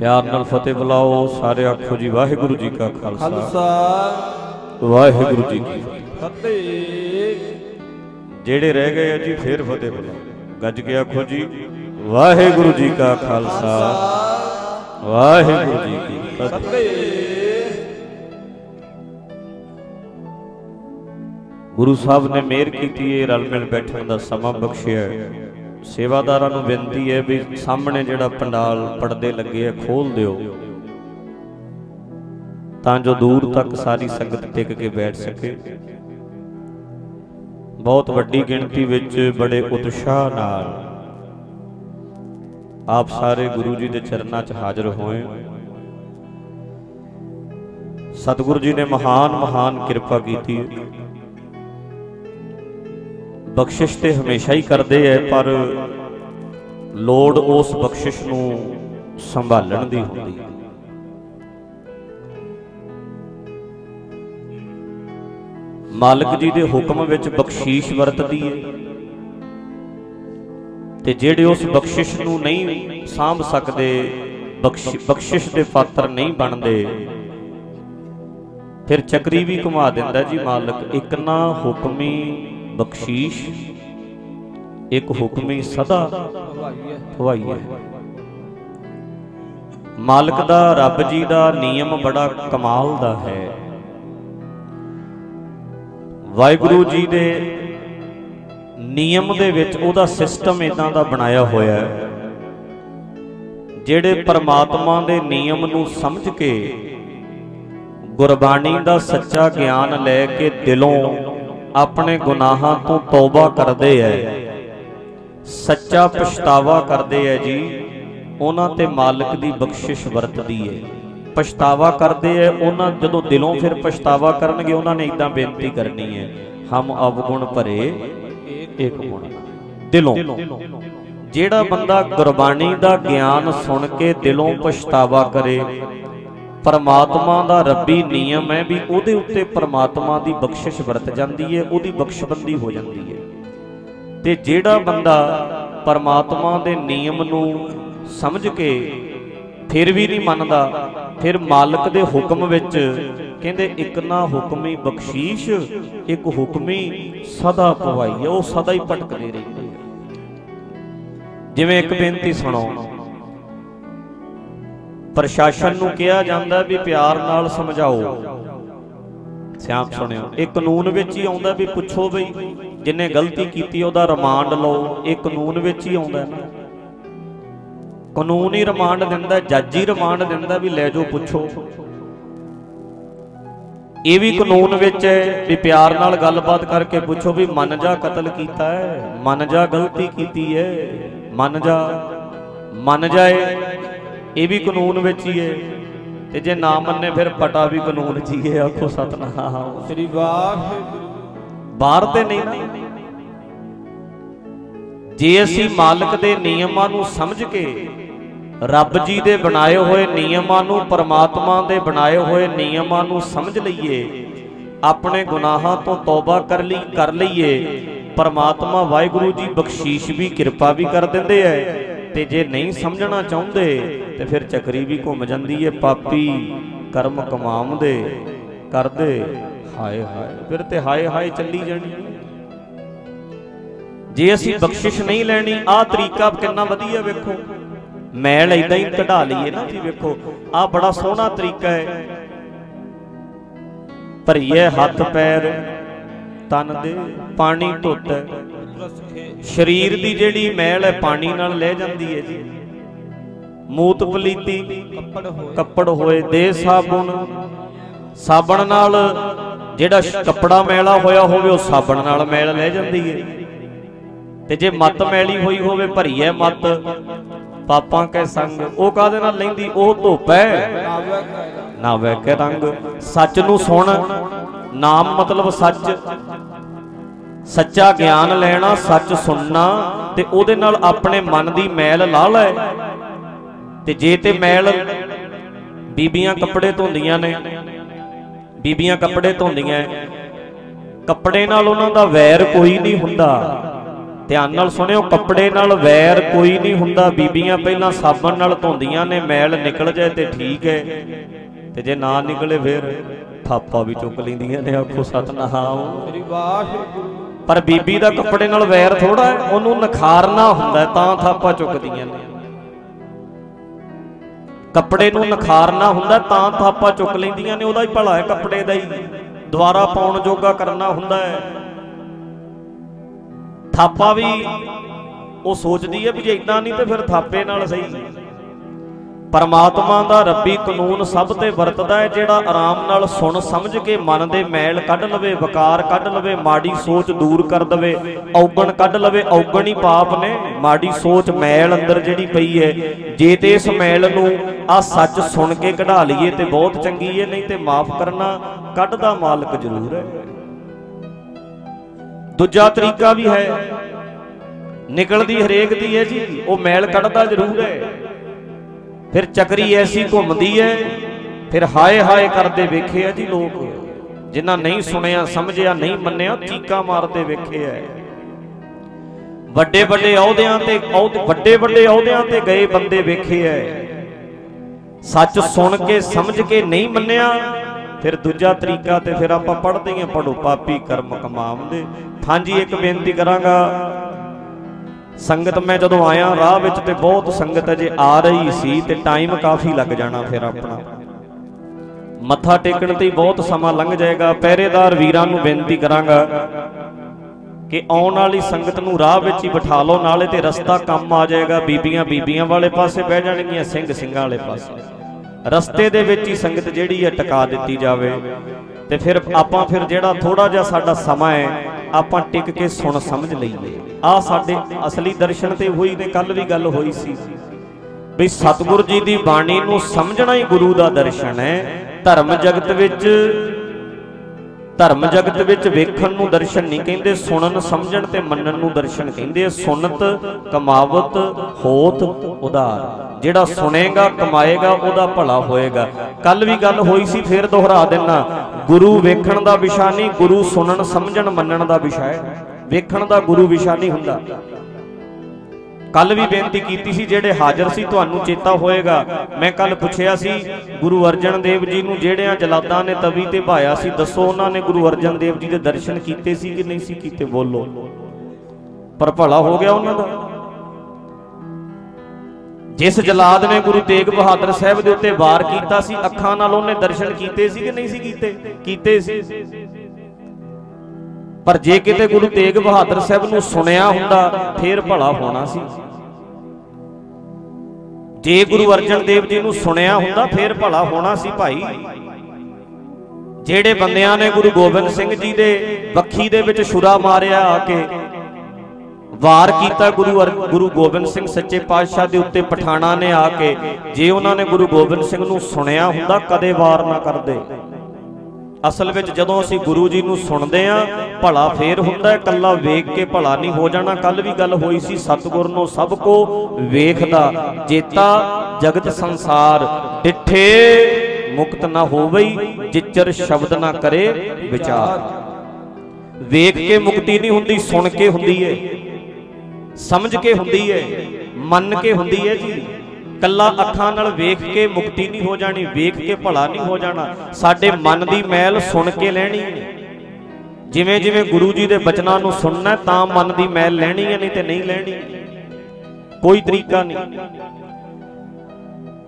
ਪਿਆਰ ਨਾਲ ਫਤਿਹ ਬੁਲਾਓ ਸਾਰੇ ਆਖੋ ਜੀ ਵਾਹਿਗੁਰੂ ਜੀ ਕਾ ਖਾਲਸਾ। ਵਾਹਿਗੁਰੂ ਜੀ ਕੀ ਫਤਿਹ। ਜਿਹੜੇ ਰਹਿ ਗਏ ਆ ਜੀ ਫੇਰ ਫਤਿਹ ਬੁਲਾਓ। ਗੱਜ ਕੇ ਆਖੋ ਜੀ ਵਾਹਿਗੁਰੂ ਜੀ ਕਾ ਖਾਲਸਾ। ਵਾਹਿਗੁਰੂ ਜੀ ਕੀ ਫਤਿਹ। ਫਤਿਹ। ਗੁਰੂ ਸਾਹਿਬ ਨੇ ਮਿਹਰ ਕੀਤੀ ਹੈ ਰਲ ਮਿਲ ਬੈਠਣ ਦਾ ਸਮਾਂ ਬਖਸ਼ਿਆ ਹੈ। ਸੇਵਾਦਾਰਾਂ ਨੂੰ ਬੇਨਤੀ ਹੈ ਵੀ ਸਾਹਮਣੇ ਜਿਹੜਾ ਪੰਡਾਲ ਪਰਦੇ ਲੱਗੇ ਆ, ਖੋਲ ਦਿਓ। ਤਾਂ ਜੋ ਦੂਰ ਤੱਕ ਸਾਰੀ ਸੰਗਤ ਟਿਕ ਕੇ ਬੈਠ ਸਕੇ। ਬਹੁਤ ਵੱਡੀ ਗਿਣਤੀ ਵਿੱਚ ਬੜੇ ਉਤਸ਼ਾਹ ਨਾਲ ਆਪ ਸਾਰੇ ਗੁਰੂ ਜੀ ਦੇ ਚਰਨਾਂ 'ਚ ਹਾਜ਼ਰ ਹੋਏ। ਸਤਿਗੁਰੂ ਜੀ ਨੇ ਮਹਾਨ ਮਹਾਨ ਕਿਰਪਾ ਕੀਤੀ। ਬਖਸ਼ਿਸ਼ ਤੇ ਹਮੇਸ਼ਾ ਹੀ ਕਰਦੇ ਐ, ਪਰ ਲੋੜ ਉਸ ਬਖਸ਼ਿਸ਼ ਨੂੰ ਸੰਭਾਲਣ ਦੀ ਹੁੰਦੀ ਹੈ। ਮਾਲਕ ਜੀ ਦੇ ਹੁਕਮ ਵਿੱਚ ਬਖਸ਼ੀਸ਼ ਵਰਤਦੀ ਹੈ ਤੇ ਜਿਹੜੇ ਉਸ ਬਖਸ਼ਿਸ਼ ਨੂੰ ਨਹੀਂ ਸਾਂਭ ਸਕਦੇ, ਬਖਸ਼- ਬਖਸ਼ਿਸ਼ ਦੇ ਪਾਤਰ ਨਹੀਂ ਬਣਦੇ, ਫਿਰ ਚੱਕਰੀ ਵੀ ਘੁਮਾ ਦਿੰਦਾ ਜੀ ਮਾਲਕ, ਇੱਕ ਨਾ ਹੁਕਮੀ ਬਖਸ਼ੀਸ਼, ਇੱਕ ਹੁਕਮੀ ਸਦਾ ਭਾਈਏ ਹੈ। ਮਾਲਕ ਦਾ, ਰੱਬ ਜੀ ਦਾ ਨਿਯਮ ਬੜਾ ਕਮਾਲ ਦਾ ਹੈ। ਵਾਹਿਗੁਰੂ ਜੀ ਦੇ ਨਿਯਮ ਦੇ ਵਿੱਚ ਉਹਦਾ ਸਿਸਟਮ ਇਦਾਂ ਦਾ ਬਣਾਇਆ ਹੋਇਆ ਹੈ, ਜਿਹੜੇ ਪਰਮਾਤਮਾ ਦੇ ਨਿਯਮ ਨੂੰ ਸਮਝ ਕੇ ਗੁਰਬਾਣੀ ਦਾ ਸੱਚਾ ਗਿਆਨ ਲੈ ਕੇ ਦਿਲੋਂ ਆਪਣੇ ਗੁਨਾਹਾਂ ਤੋਂ ਤੌਬਾ ਕਰਦੇ ਐ। ਸੱਚਾ ਪਛਤਾਵਾ ਕਰਦੇ ਐ ਜੀ। ਉਹਨਾਂ ਤੇ ਮਾਲਕ ਦੀ ਬਖਸ਼ਿਸ਼ ਵਰਤਦੀ ਐ। ਪਛਤਾਵਾ ਕਰਦੇ ਐ, ਉਹਨਾਂ ਜਦੋਂ ਦਿਲੋਂ ਫਿਰ ਪਛਤਾਵਾ ਕਰਨਗੇ, ਉਹਨਾਂ ਨੇ ਇਦਾਂ ਬੇਨਤੀ ਕਰਨੀ ਐ, ਹਮ ਅਵਗੁਣ ਭਰੇ ਇੱਕ ਗੁਣ। ਦਿਲੋਂ। ਜਿਹੜਾ ਬੰਦਾ ਗੁਰਬਾਣੀ ਦਾ ਗਿਆਨ ਸੁਣ ਕੇ ਦਿਲੋਂ ਪਛਤਾਵਾ ਕਰੇ ਪਰਮਾਤਮਾ ਦਾ ਰੱਬੀ ਨਿਯਮ ਹੈ ਵੀ ਉਹਦੇ ਉੱਤੇ ਪਰਮਾਤਮਾ ਦੀ ਬਖਸ਼ਿਸ਼ ਵਰਤ ਜਾਂਦੀ ਹੈ, ਉਹਦੀ ਬਖਸ਼ਬੰਦੀ ਹੋ ਜਾਂਦੀ ਹੈ। ਤੇ ਜਿਹੜਾ ਬੰਦਾ ਪਰਮਾਤਮਾ ਦੇ ਨਿਯਮ ਨੂੰ ਸਮਝ ਕੇ ਫਿਰ ਵੀ ਨਹੀਂ ਮੰਨਦਾ, ਫਿਰ ਮਾਲਕ ਦੇ ਹੁਕਮ ਵਿੱਚ ਕਹਿੰਦੇ ਇੱਕ ਨਾ ਹੁਕਮੀ ਬਖਸ਼ੀਸ਼, ਇੱਕ ਹੁਕਮੀ ਸਦਾ ਪਵਾਈ ਹੈ, ਉਹ ਸਦਾ ਹੀ ਭਟਕਦੇ ਰਹਿੰਦੇ ਜਿਵੇਂ ਇੱਕ ਬੇਨਤੀ ਸੁਣਾਓ ਪ੍ਰਸ਼ਾਸਨ ਨੂੰ ਕਿਹਾ ਜਾਂਦਾ ਵੀ ਪਿਆਰ ਨਾਲ ਸਮਝਾਓ। ਸਿਆਮ ਸੁਣਿਓ ਇਹ ਕਾਨੂੰਨ ਵਿੱਚ ਹੀ ਆਉਂਦਾ ਵੀ ਪੁੱਛੋ ਬਈ ਜਿਨੇ ਗਲਤੀ ਕੀਤੀ ਉਹਦਾ ਰਿਮਾਂਡ ਲਓ ਇਹ ਕਾਨੂੰਨ ਵਿੱਚ ਹੀ ਆਉਂਦਾ। ਨਾ ਕਾਨੂੰਨ ਹੀ ਰਿਮਾਂਡ ਦਿੰਦਾ, ਜੱਜ ਹੀ ਰਿਮਾਂਡ ਦਿੰਦਾ ਵੀ ਲੈ ਜਾਓ, ਪੁੱਛੋ। ਇਹ ਵੀ ਕਾਨੂੰਨ ਵਿੱਚ ਹੈ ਵੀ ਪਿਆਰ ਨਾਲ ਗੱਲਬਾਤ ਕਰਕੇ ਪੁੱਛੋ ਵੀ ਮਨ ਜਾ ਕਤਲ ਕੀਤਾ ਹੈ, ਮਨ ਜਾ ਗਲਤੀ ਕੀਤੀ ਹੈ, ਮਨ ਜਾ, ਮੰਨ ਜਾਏ। ਇਹ ਵੀ ਕਾਨੂੰਨ ਵਿੱਚ ਹੀ ਹੈ। ਤੇ ਜੇ ਨਾ ਮੰਨੇ ਫਿਰ ਪਟਾ ਵੀ ਕਾਨੂੰਨ 'ਚ ਹੀ ਹੈ। ਆਖੋ ਸਤਨਾਮ। ਸ੍ਰੀ ਵਾਹਿਗੁਰੂ ਬਾਹਰ ਤੇ ਨਹੀਂ ਨਾ। ਜੇ ਅਸੀਂ ਮਾਲਕ ਦੇ ਨਿਯਮਾਂ ਨੂੰ ਸਮਝ ਕੇ ਰੱਬ ਜੀ ਦੇ ਬਣਾਏ ਹੋਏ ਨਿਯਮਾਂ ਨੂੰ ਪਰਮਾਤਮਾ ਦੇ ਬਣਾਏ ਹੋਏ ਨਿਯਮਾਂ ਨੂੰ ਸਮਝ ਲਈਏ ਆਪਣੇ ਗੁਨਾਹਾਂ ਤੋਂ ਤੌਬਾ ਕਰ ਲਈ ਕਰ ਲਈਏ ਪਰਮਾਤਮਾ ਵਾਹਿਗੁਰੂ ਜੀ ਬਖਸ਼ੀਸ਼ ਵੀ ਕਿਰਪਾ ਵੀ ਕਰ ਦਿੰਦੇ ਐ ਤੇ ਜੇ ਨਹੀਂ ਸਮਝਣਾ ਚਾਹੁੰਦੇ, ਤੇ ਫਿਰ ਚੱਕਰੀ ਵੀ ਘੁੰਮ ਜਾਂਦੀ ਏ, ਪਾਪੀ ਕਰਮ ਕਮਾਉਂਦੇ, ਕਰਦੇ, ਹਾਏ ਹਾਏ, ਫਿਰ ਤੇ ਹਾਏ ਹਾਏ ਚੱਲੀ ਜਾਣੀ। ਜੇ ਅਸੀਂ ਬਖਸ਼ਿਸ਼ ਨਹੀਂ ਲੈਣੀ, ਆਹ ਤਰੀਕਾ ਕਿੰਨਾ ਵਧੀਆ ਵੇਖੋ। ਮੈਲ ਇਦਾਂ ਹੀ ਕਢਾ ਲਈਏ ਨਾ ਜੀ ਵੇਖੋ, ਆਹ ਬੜਾ ਸੋਹਣਾ ਤਰੀਕਾ ਹੈ। ਭਰੀਏ ਹੱਥ ਪੈਰ, ਤਨ ਦੇ, ਪਾਣੀ ਧੁੱਤ ਸਰੀਰ ਦੀ ਜਿਹੜੀ ਮੈਲ ਹੈ, ਪਾਣੀ ਨਾਲ ਲੈ ਜਾਂਦੀ ਹੈ ਜੀ। ਮੂਤ ਪਲੀਤੀ, ਕੱਪੜ ਹੋਏ, ਦੇ ਸਾਬੁਣ। ਸਾਬਣ ਨਾਲ ਜਿਹੜਾ ਕੱਪੜਾ ਮੈਲਾ ਹੋਇਆ ਹੋਵੇ, ਉਹ ਸਾਬਣ ਨਾਲ ਮੈਲ ਲੈ ਜਾਂਦੀ ਹੈ। ਤੇ ਜੇ ਮਤ ਮੈਲੀ ਹੋਈ ਹੋਵੇ, ਭਰੀ ਹੈ ਮਤ। ਪਾਪਾਂ ਕੈ ਸੰਗ, ਉਹ ਕਾਦੇ ਨਾਲ ਲੈਂਦੀ? ਉਹ ਧੋਪੈ ਨਾ ਵੈ ਕੇ ਰੰਗ। ਸੱਚ ਨੂੰ ਸੁਣ। ਨਾਮ ਮਤਲਬ ਸੱਚ। ਸੱਚਾ ਗਿਆਨ ਲੈਣਾ, ਸੱਚ ਸੁਣਨਾ ਤੇ ਉਹਦੇ ਨਾਲ ਆਪਣੇ ਮਨ ਦੀ ਮੈਲ ਲਾ ਲੈ। ਤੇ ਜੇ ਤੇ ਮੈਲ ਬੀਬੀਆਂ ਕੱਪੜੇ ਧੋਂਦੀਆਂ ਨੇ, ਬੀਬੀਆਂ ਕੱਪੜੇ ਧੋਂਦੀਆਂ ਕੱਪੜੇ ਨਾਲ ਉਹਨਾਂ ਦਾ ਵੈਰ ਕੋਈ ਨਹੀਂ ਹੁੰਦਾ। ਧਿਆਨ ਨਾਲ ਸੁਣਿਓ, ਕੱਪੜੇ ਨਾਲ ਵੈਰ ਕੋਈ ਨਹੀਂ ਹੁੰਦਾ। ਬੀਬੀਆਂ ਪਹਿਲਾਂ ਸਾਬਣ ਨਾਲ ਧੋਂਦੀਆਂ ਨੇ, ਮੈਲ ਨਿਕਲ ਜਾਏ ਤੇ ਠੀਕ ਹੈ ਤੇ ਜੇ ਨਾ ਨਿਕਲੇ ਫਿਰ ਥਾਪਾ ਵੀ ਚੁੱਕ ਲੈਂਦੀਆਂ ਨੇ, ਆਖੋ ਸਤਨਾਮ। ਸ੍ਰੀ ਵਾਹਿਗੁਰੂ। ਪਰ ਬੀਬੀ ਦਾ ਕੱਪੜੇ ਨਾਲ ਵੈਰ ਥੋੜਾ ਹੈ, ਉਹਨੂੰ ਨਖਾਰਨਾ ਹੁੰਦਾ ਤਾਂ ਥਾਪਾ ਚੁੱਕਦੀਆਂ ਨੇ। ਕੱਪੜੇ ਨੂੰ ਨਖਾਰਨਾ ਹੁੰਦਾ ਤਾਂ ਥਾਪਾ ਚੁੱਕ ਲੈਂਦੀਆਂ ਨੇ, ਉਹਦਾ ਹੀ ਭਲਾ ਹੈ, ਕੱਪੜੇ ਦਾ ਹੀ। ਦੁਬਾਰਾ ਪਾਉਣ ਜੋਗਾ ਕਰਨਾ ਹੁੰਦਾ ਹੈ। ਥਾਪਾ ਵੀ ਉਹ ਸੋਚਦੀ ਹੈ ਵੀ ਜੇ ਇਦਾਂ ਨਹੀਂ ਤੇ ਫਿਰ ਥਾਪੇ ਨਾਲ ਸਹੀ। ਪਰਮਾਤਮਾ ਦਾ ਰੱਬੀ ਕਾਨੂੰਨ ਸਭ ਤੇ ਵਰਤਦਾ ਹੈ, ਜਿਹੜਾ ਆਰਾਮ ਨਾਲ ਸੁਣ ਸਮਝ ਕੇ ਮਨ ਦੇ ਮੈਲ ਕੱਢ ਲਵੇ, ਵਕਾਰ ਕੱਢ ਲਵੇ, ਮਾੜੀ ਸੋਚ ਦੂਰ ਕਰ ਦਵੇ, ਔਗਣ ਕੱਢ ਲਵੇ, ਔਗਣ ਹੀ ਪਾਪ ਨੇ। ਮਾੜੀ ਸੋਚ ਮੈਲ ਅੰਦਰ ਜਿਹੜੀ ਪਈ ਹੈ, ਜੇ ਤੇ ਇਸ ਮੈਲ ਨੂੰ ਆ ਸੱਚ ਸੁਣ ਕੇ ਕਢਾ ਲਈਏ ਤੇ ਬਹੁਤ ਚੰਗੀ ਹੈ, ਨਹੀਂ ਤੇ ਮਾਫ ਕਰਨਾ ਕੱਢਦਾ ਮਾਲਕ ਜ਼ਰੂਰ ਹੈ। ਦੂਜਾ ਤਰੀਕਾ ਵੀ ਹੈ, ਨਿਕਲਦੀ ਹਰੇਕ ਦੀ ਹੈ ਜੀ, ਉਹ ਮੈਲ ਕੱਢਦਾ ਜ਼ਰੂਰ ਹੈ। ਫਿਰ ਚੱਕਰੀ ਐਸੀ ਘੁੰਮਦੀ ਹੈ ਫਿਰ ਹਾਏ ਹਾਏ ਕਰਦੇ ਵੇਖੇ ਆ ਜੀ ਲੋਕ। ਜਿਨ੍ਹਾਂ ਨਹੀਂ ਸੁਣਿਆ, ਸਮਝਿਆ, ਨਹੀਂ ਮੰਨਿਆ, ਚੀਕਾਂ ਮਾਰਦੇ ਵੇਖੇ ਆ ਵੱਡੇ ਵੱਡੇ ਅਹੁਦਿਆਂ ਤੇ ਵੱਡੇ ਵੱਡੇ ਅਹੁਦਿਆਂ ਤੇ ਗਏ ਬੰਦੇ ਵੇਖੇ ਐ। ਸੱਚ ਸੁਣ ਕੇ, ਸਮਝ ਕੇ ਨਹੀਂ ਮੰਨਿਆ, ਫਿਰ ਦੂਜਾ ਤਰੀਕਾ ਤੇ ਫਿਰ ਆਪਾਂ ਪੜ੍ਹਦੇ ਹਾਂ ਪੜੋ ਪਾਪੀ ਕਰਮ ਕਮਾਉਂਦੇ। ਹਾਂਜੀ, ਇੱਕ ਬੇਨਤੀ ਕਰਾਂਗਾ ਸੰਗਤ ਮੈਂ ਜਦੋਂ ਆਇਆ, ਰਾਹ ਵਿੱਚ ਤੇ ਬਹੁਤ ਸੰਗਤ ਅਜੇ ਆ ਰਹੀ ਸੀ ਤੇ ਟਾਈਮ ਕਾਫੀ ਲੱਗ ਜਾਣਾ ਫਿਰ ਆਪਣਾ। ਮੱਥਾ ਟੇਕਣ ਤੇ ਬਹੁਤ ਸਮਾਂ ਲੰਘ ਜਾਏਗਾ। ਪਹਿਰੇਦਾਰ ਵੀਰਾਂ ਨੂੰ ਬੇਨਤੀ ਕਰਾਂਗਾ ਕਿ ਆਉਣ ਵਾਲੀ ਸੰਗਤ ਨੂੰ ਰਾਹ ਵਿੱਚ ਹੀ ਬਿਠਾ ਲਓ, ਨਾਲੇ ਤੇ ਰਸਤਾ ਕੰਮ ਆ ਜਾਏਗਾ। ਬੀਬੀਆਂ ਬੀਬੀਆਂ ਵਾਲੇ ਪਾਸੇ ਬਹਿ ਜਾਣਗੀਆਂ, ਸਿੰਘ ਸਿੰਘਾਂ ਵਾਲੇ ਪਾਸੇ। ਰਸਤੇ ਦੇ ਵਿੱਚ ਹੀ ਸੰਗਤ ਜਿਹੜੀ ਹੈ ਟਿਕਾ ਦਿੱਤੀ ਜਾਵੇ। ਤੇ ਫਿਰ ਆਪਾਂ ਫਿਰ ਜਿਹੜਾ ਥੋੜਾ ਜਿਹਾ ਸਾਡਾ ਸਮਾਂ ਹੈ, ਆਪਾਂ ਟਿਕ ਕੇ ਸੁਣ ਸਮਝ ਲਈਏ। ਆ ਸਾਡੇ ਅਸਲੀ ਦਰਸ਼ਨ ਤੇ ਹੋਈ ਤੇ ਕੱਲ ਵੀ ਗੱਲ ਹੋਈ ਸੀ। ਵੀ ਸਤਿਗੁਰ ਜੀ ਦੀ ਬਾਣੀ ਨੂੰ ਸਮਝਣਾ ਹੀ ਗੁਰੂ ਦਾ ਦਰਸ਼ਨ ਹੈ। ਧਰਮ ਜਗਤ ਵਿੱਚ, ਧਰਮ ਜਗਤ ਵਿੱਚ ਵੇਖਣ ਨੂੰ ਦਰਸ਼ਨ ਨਹੀਂ ਕਹਿੰਦੇ, ਸੁਣਨ, ਸਮਝਣ ਤੇ ਮੰਨਣ ਨੂੰ ਦਰਸ਼ਨ ਕਹਿੰਦੇ ਆ। ਸੁਨਤ, ਕਮਾਵਤ, ਹੋਤ ਉਧਾਰ ਜਿਹੜਾ ਸੁਣੇਗਾ, ਕਮਾਏਗਾ, ਉਹਦਾ ਭਲਾ ਹੋਏਗਾ। ਕੱਲ ਵੀ ਗੱਲ ਹੋਈ ਸੀ, ਫੇਰ ਦੁਹਰਾ ਦੇਣਾ ਗੁਰੂ ਵੇਖਣ ਦਾ ਵਿਸ਼ਾ ਨਹੀਂ, ਗੁਰੂ ਸੁਣਨ, ਸਮਝਣ, ਮੰਨਣ ਦਾ ਵਿਸ਼ਾ ਹੈ। ਵੇਖਣ ਦਾ ਗੁਰੂ ਵਿਸ਼ਾ ਨਹੀਂ ਹੁੰਦਾ। ਕੱਲ ਵੀ ਬੇਨਤੀ ਕੀਤੀ ਸੀ, ਜਿਹੜੇ ਹਾਜ਼ਰ ਸੀ, ਤੁਹਾਨੂੰ ਚੇਤਾ ਹੋਏਗਾ। ਮੈਂ ਕੱਲ ਪੁੱਛਿਆ ਸੀ, ਗੁਰੂ ਅਰਜਨ ਦੇਵ ਜੀ ਨੂੰ ਜਿਹੜਿਆਂ ਜਲਾਦਾਂ ਨੇ ਤਵੀ ਤੇ ਭਾਇਆ ਸੀ, ਦੱਸੋ ਉਹਨਾਂ ਨੇ ਗੁਰੂ ਅਰਜਨ ਦੇਵ ਜੀ ਦੇ ਦਰਸ਼ਨ ਕੀਤੇ ਸੀ ਕਿ ਨਹੀਂ ਸੀ ਕੀਤੇ? ਬੋਲੋ। ਪਰ ਭਲਾ ਹੋ ਗਿਆ ਉਹਨਾਂ ਦਾ। ਜਿਸ ਜਲਾਦ ਨੇ ਗੁਰੂ ਤੇਗ ਬਹਾਦਰ ਸਾਹਿਬ ਦੇ ਉੱਤੇ ਵਾਰ ਕੀਤਾ ਸੀ, ਅੱਖਾਂ ਨਾਲ ਉਹਨੇ ਦਰਸ਼ਨ ਕੀਤੇ ਸੀ ਕਿ ਨਹੀਂ ਸੀ ਕੀਤੇ? ਕੀਤੇ ਸੀ। ਪਰ ਜੇ ਕਿਤੇ ਗੁਰੂ ਤੇਗ ਬਹਾਦਰ ਸਾਹਿਬ ਨੂੰ ਸੁਣਿਆ ਹੁੰਦਾ, ਫੇਰ ਭਲਾ ਹੋਣਾ ਸੀ। ਜੇ ਗੁਰੂ ਅਰਜਨ ਦੇਵ ਜੀ ਨੂੰ ਸੁਣਿਆ ਹੁੰਦਾ, ਫੇਰ ਭਲਾ ਹੋਣਾ ਸੀ ਭਾਈ। ਜਿਹੜੇ ਬੰਦਿਆਂ ਨੇ ਗੁਰੂ ਗੋਬਿੰਦ ਸਿੰਘ ਜੀ ਦੇ ਬੱਖੀ ਦੇ ਵਿੱਚ ਛੁਰਾ ਮਾਰਿਆ ਆ ਕੇ ਵਾਰ ਕੀਤਾ ਗੁਰੂ ਅਰ- ਗੁਰੂ ਗੋਬਿੰਦ ਸਿੰਘ ਸੱਚੇ ਪਾਤਸ਼ਾਹ ਦੇ ਉੱਤੇ ਪਠਾਣਾ ਨੇ ਆ ਕੇ, ਜੇ ਉਹਨਾਂ ਨੇ ਗੁਰੂ ਗੋਬਿੰਦ ਸਿੰਘ ਨੂੰ ਸੁਣਿਆ ਹੁੰਦਾ, ਕਦੇ ਵਾਰ ਨਾ ਕਰਦੇ। ਅਸਲ ਵਿੱਚ ਜਦੋਂ ਅਸੀਂ ਗੁਰੂ ਜੀ ਨੂੰ ਸੁਣਦੇ ਆ ਭਲਾ ਫੇਰ ਹੁੰਦਾ ਹੈ, ਕੱਲਾ ਵੇਖ ਕੇ ਭਲਾ ਨਹੀਂ ਹੋ ਜਾਣਾ। ਕੱਲ ਵੀ ਗੱਲ ਹੋਈ ਸੀ ਸਤਿਗੁਰ ਨੂੰ ਸਭ ਕੋ ਵੇਖਦਾ ਜੇਤਾ ਜਗਤ ਸੰਸਾਰ ਡਿਠੇ ਮੁਕਤ ਨਾ ਹੋਵਈ ਜਿਚਰ ਸ਼ਬਦ ਨਾ ਕਰੇ ਵਿਚਾਰ। ਵੇਖ ਕੇ ਮੁਕਤੀ ਨਹੀਂ ਹੁੰਦੀ ਸੁਣ ਕੇ ਹੁੰਦੀ ਏ। ਸਮਝ ਕੇ ਹੁੰਦੀ ਏ ਮੰਨ ਕੇ ਹੁੰਦੀ ਏ ਜੀ। ਕੱਲਾ ਅੱਖਾਂ ਨਾਲ ਵੇਖ ਕੇ ਮੁਕਤੀ ਨਹੀਂ ਹੋ ਜਾਣੀ, ਵੇਖ ਕੇ ਭਲਾ ਨਹੀਂ ਹੋ ਜਾਣਾ। ਸਾਡੇ ਮਨ ਦੀ ਮੈਲ ਸੁਣ ਕੇ ਲੈਣੀ ਹੈ। ਜਿਵੇਂ ਜਿਵੇਂ ਗੁਰੂ ਜੀ ਦੇ ਬਚਨਾਂ ਨੂੰ ਸੁਣਨਾ ਤਾਂ ਮਨ ਦੀ ਮੈਲ ਲੈਣੀ ਹੈ, ਨਹੀਂ ਤੇ ਨਹੀਂ ਲੈਣੀ। ਕੋਈ ਤਰੀਕਾ ਨਹੀਂ।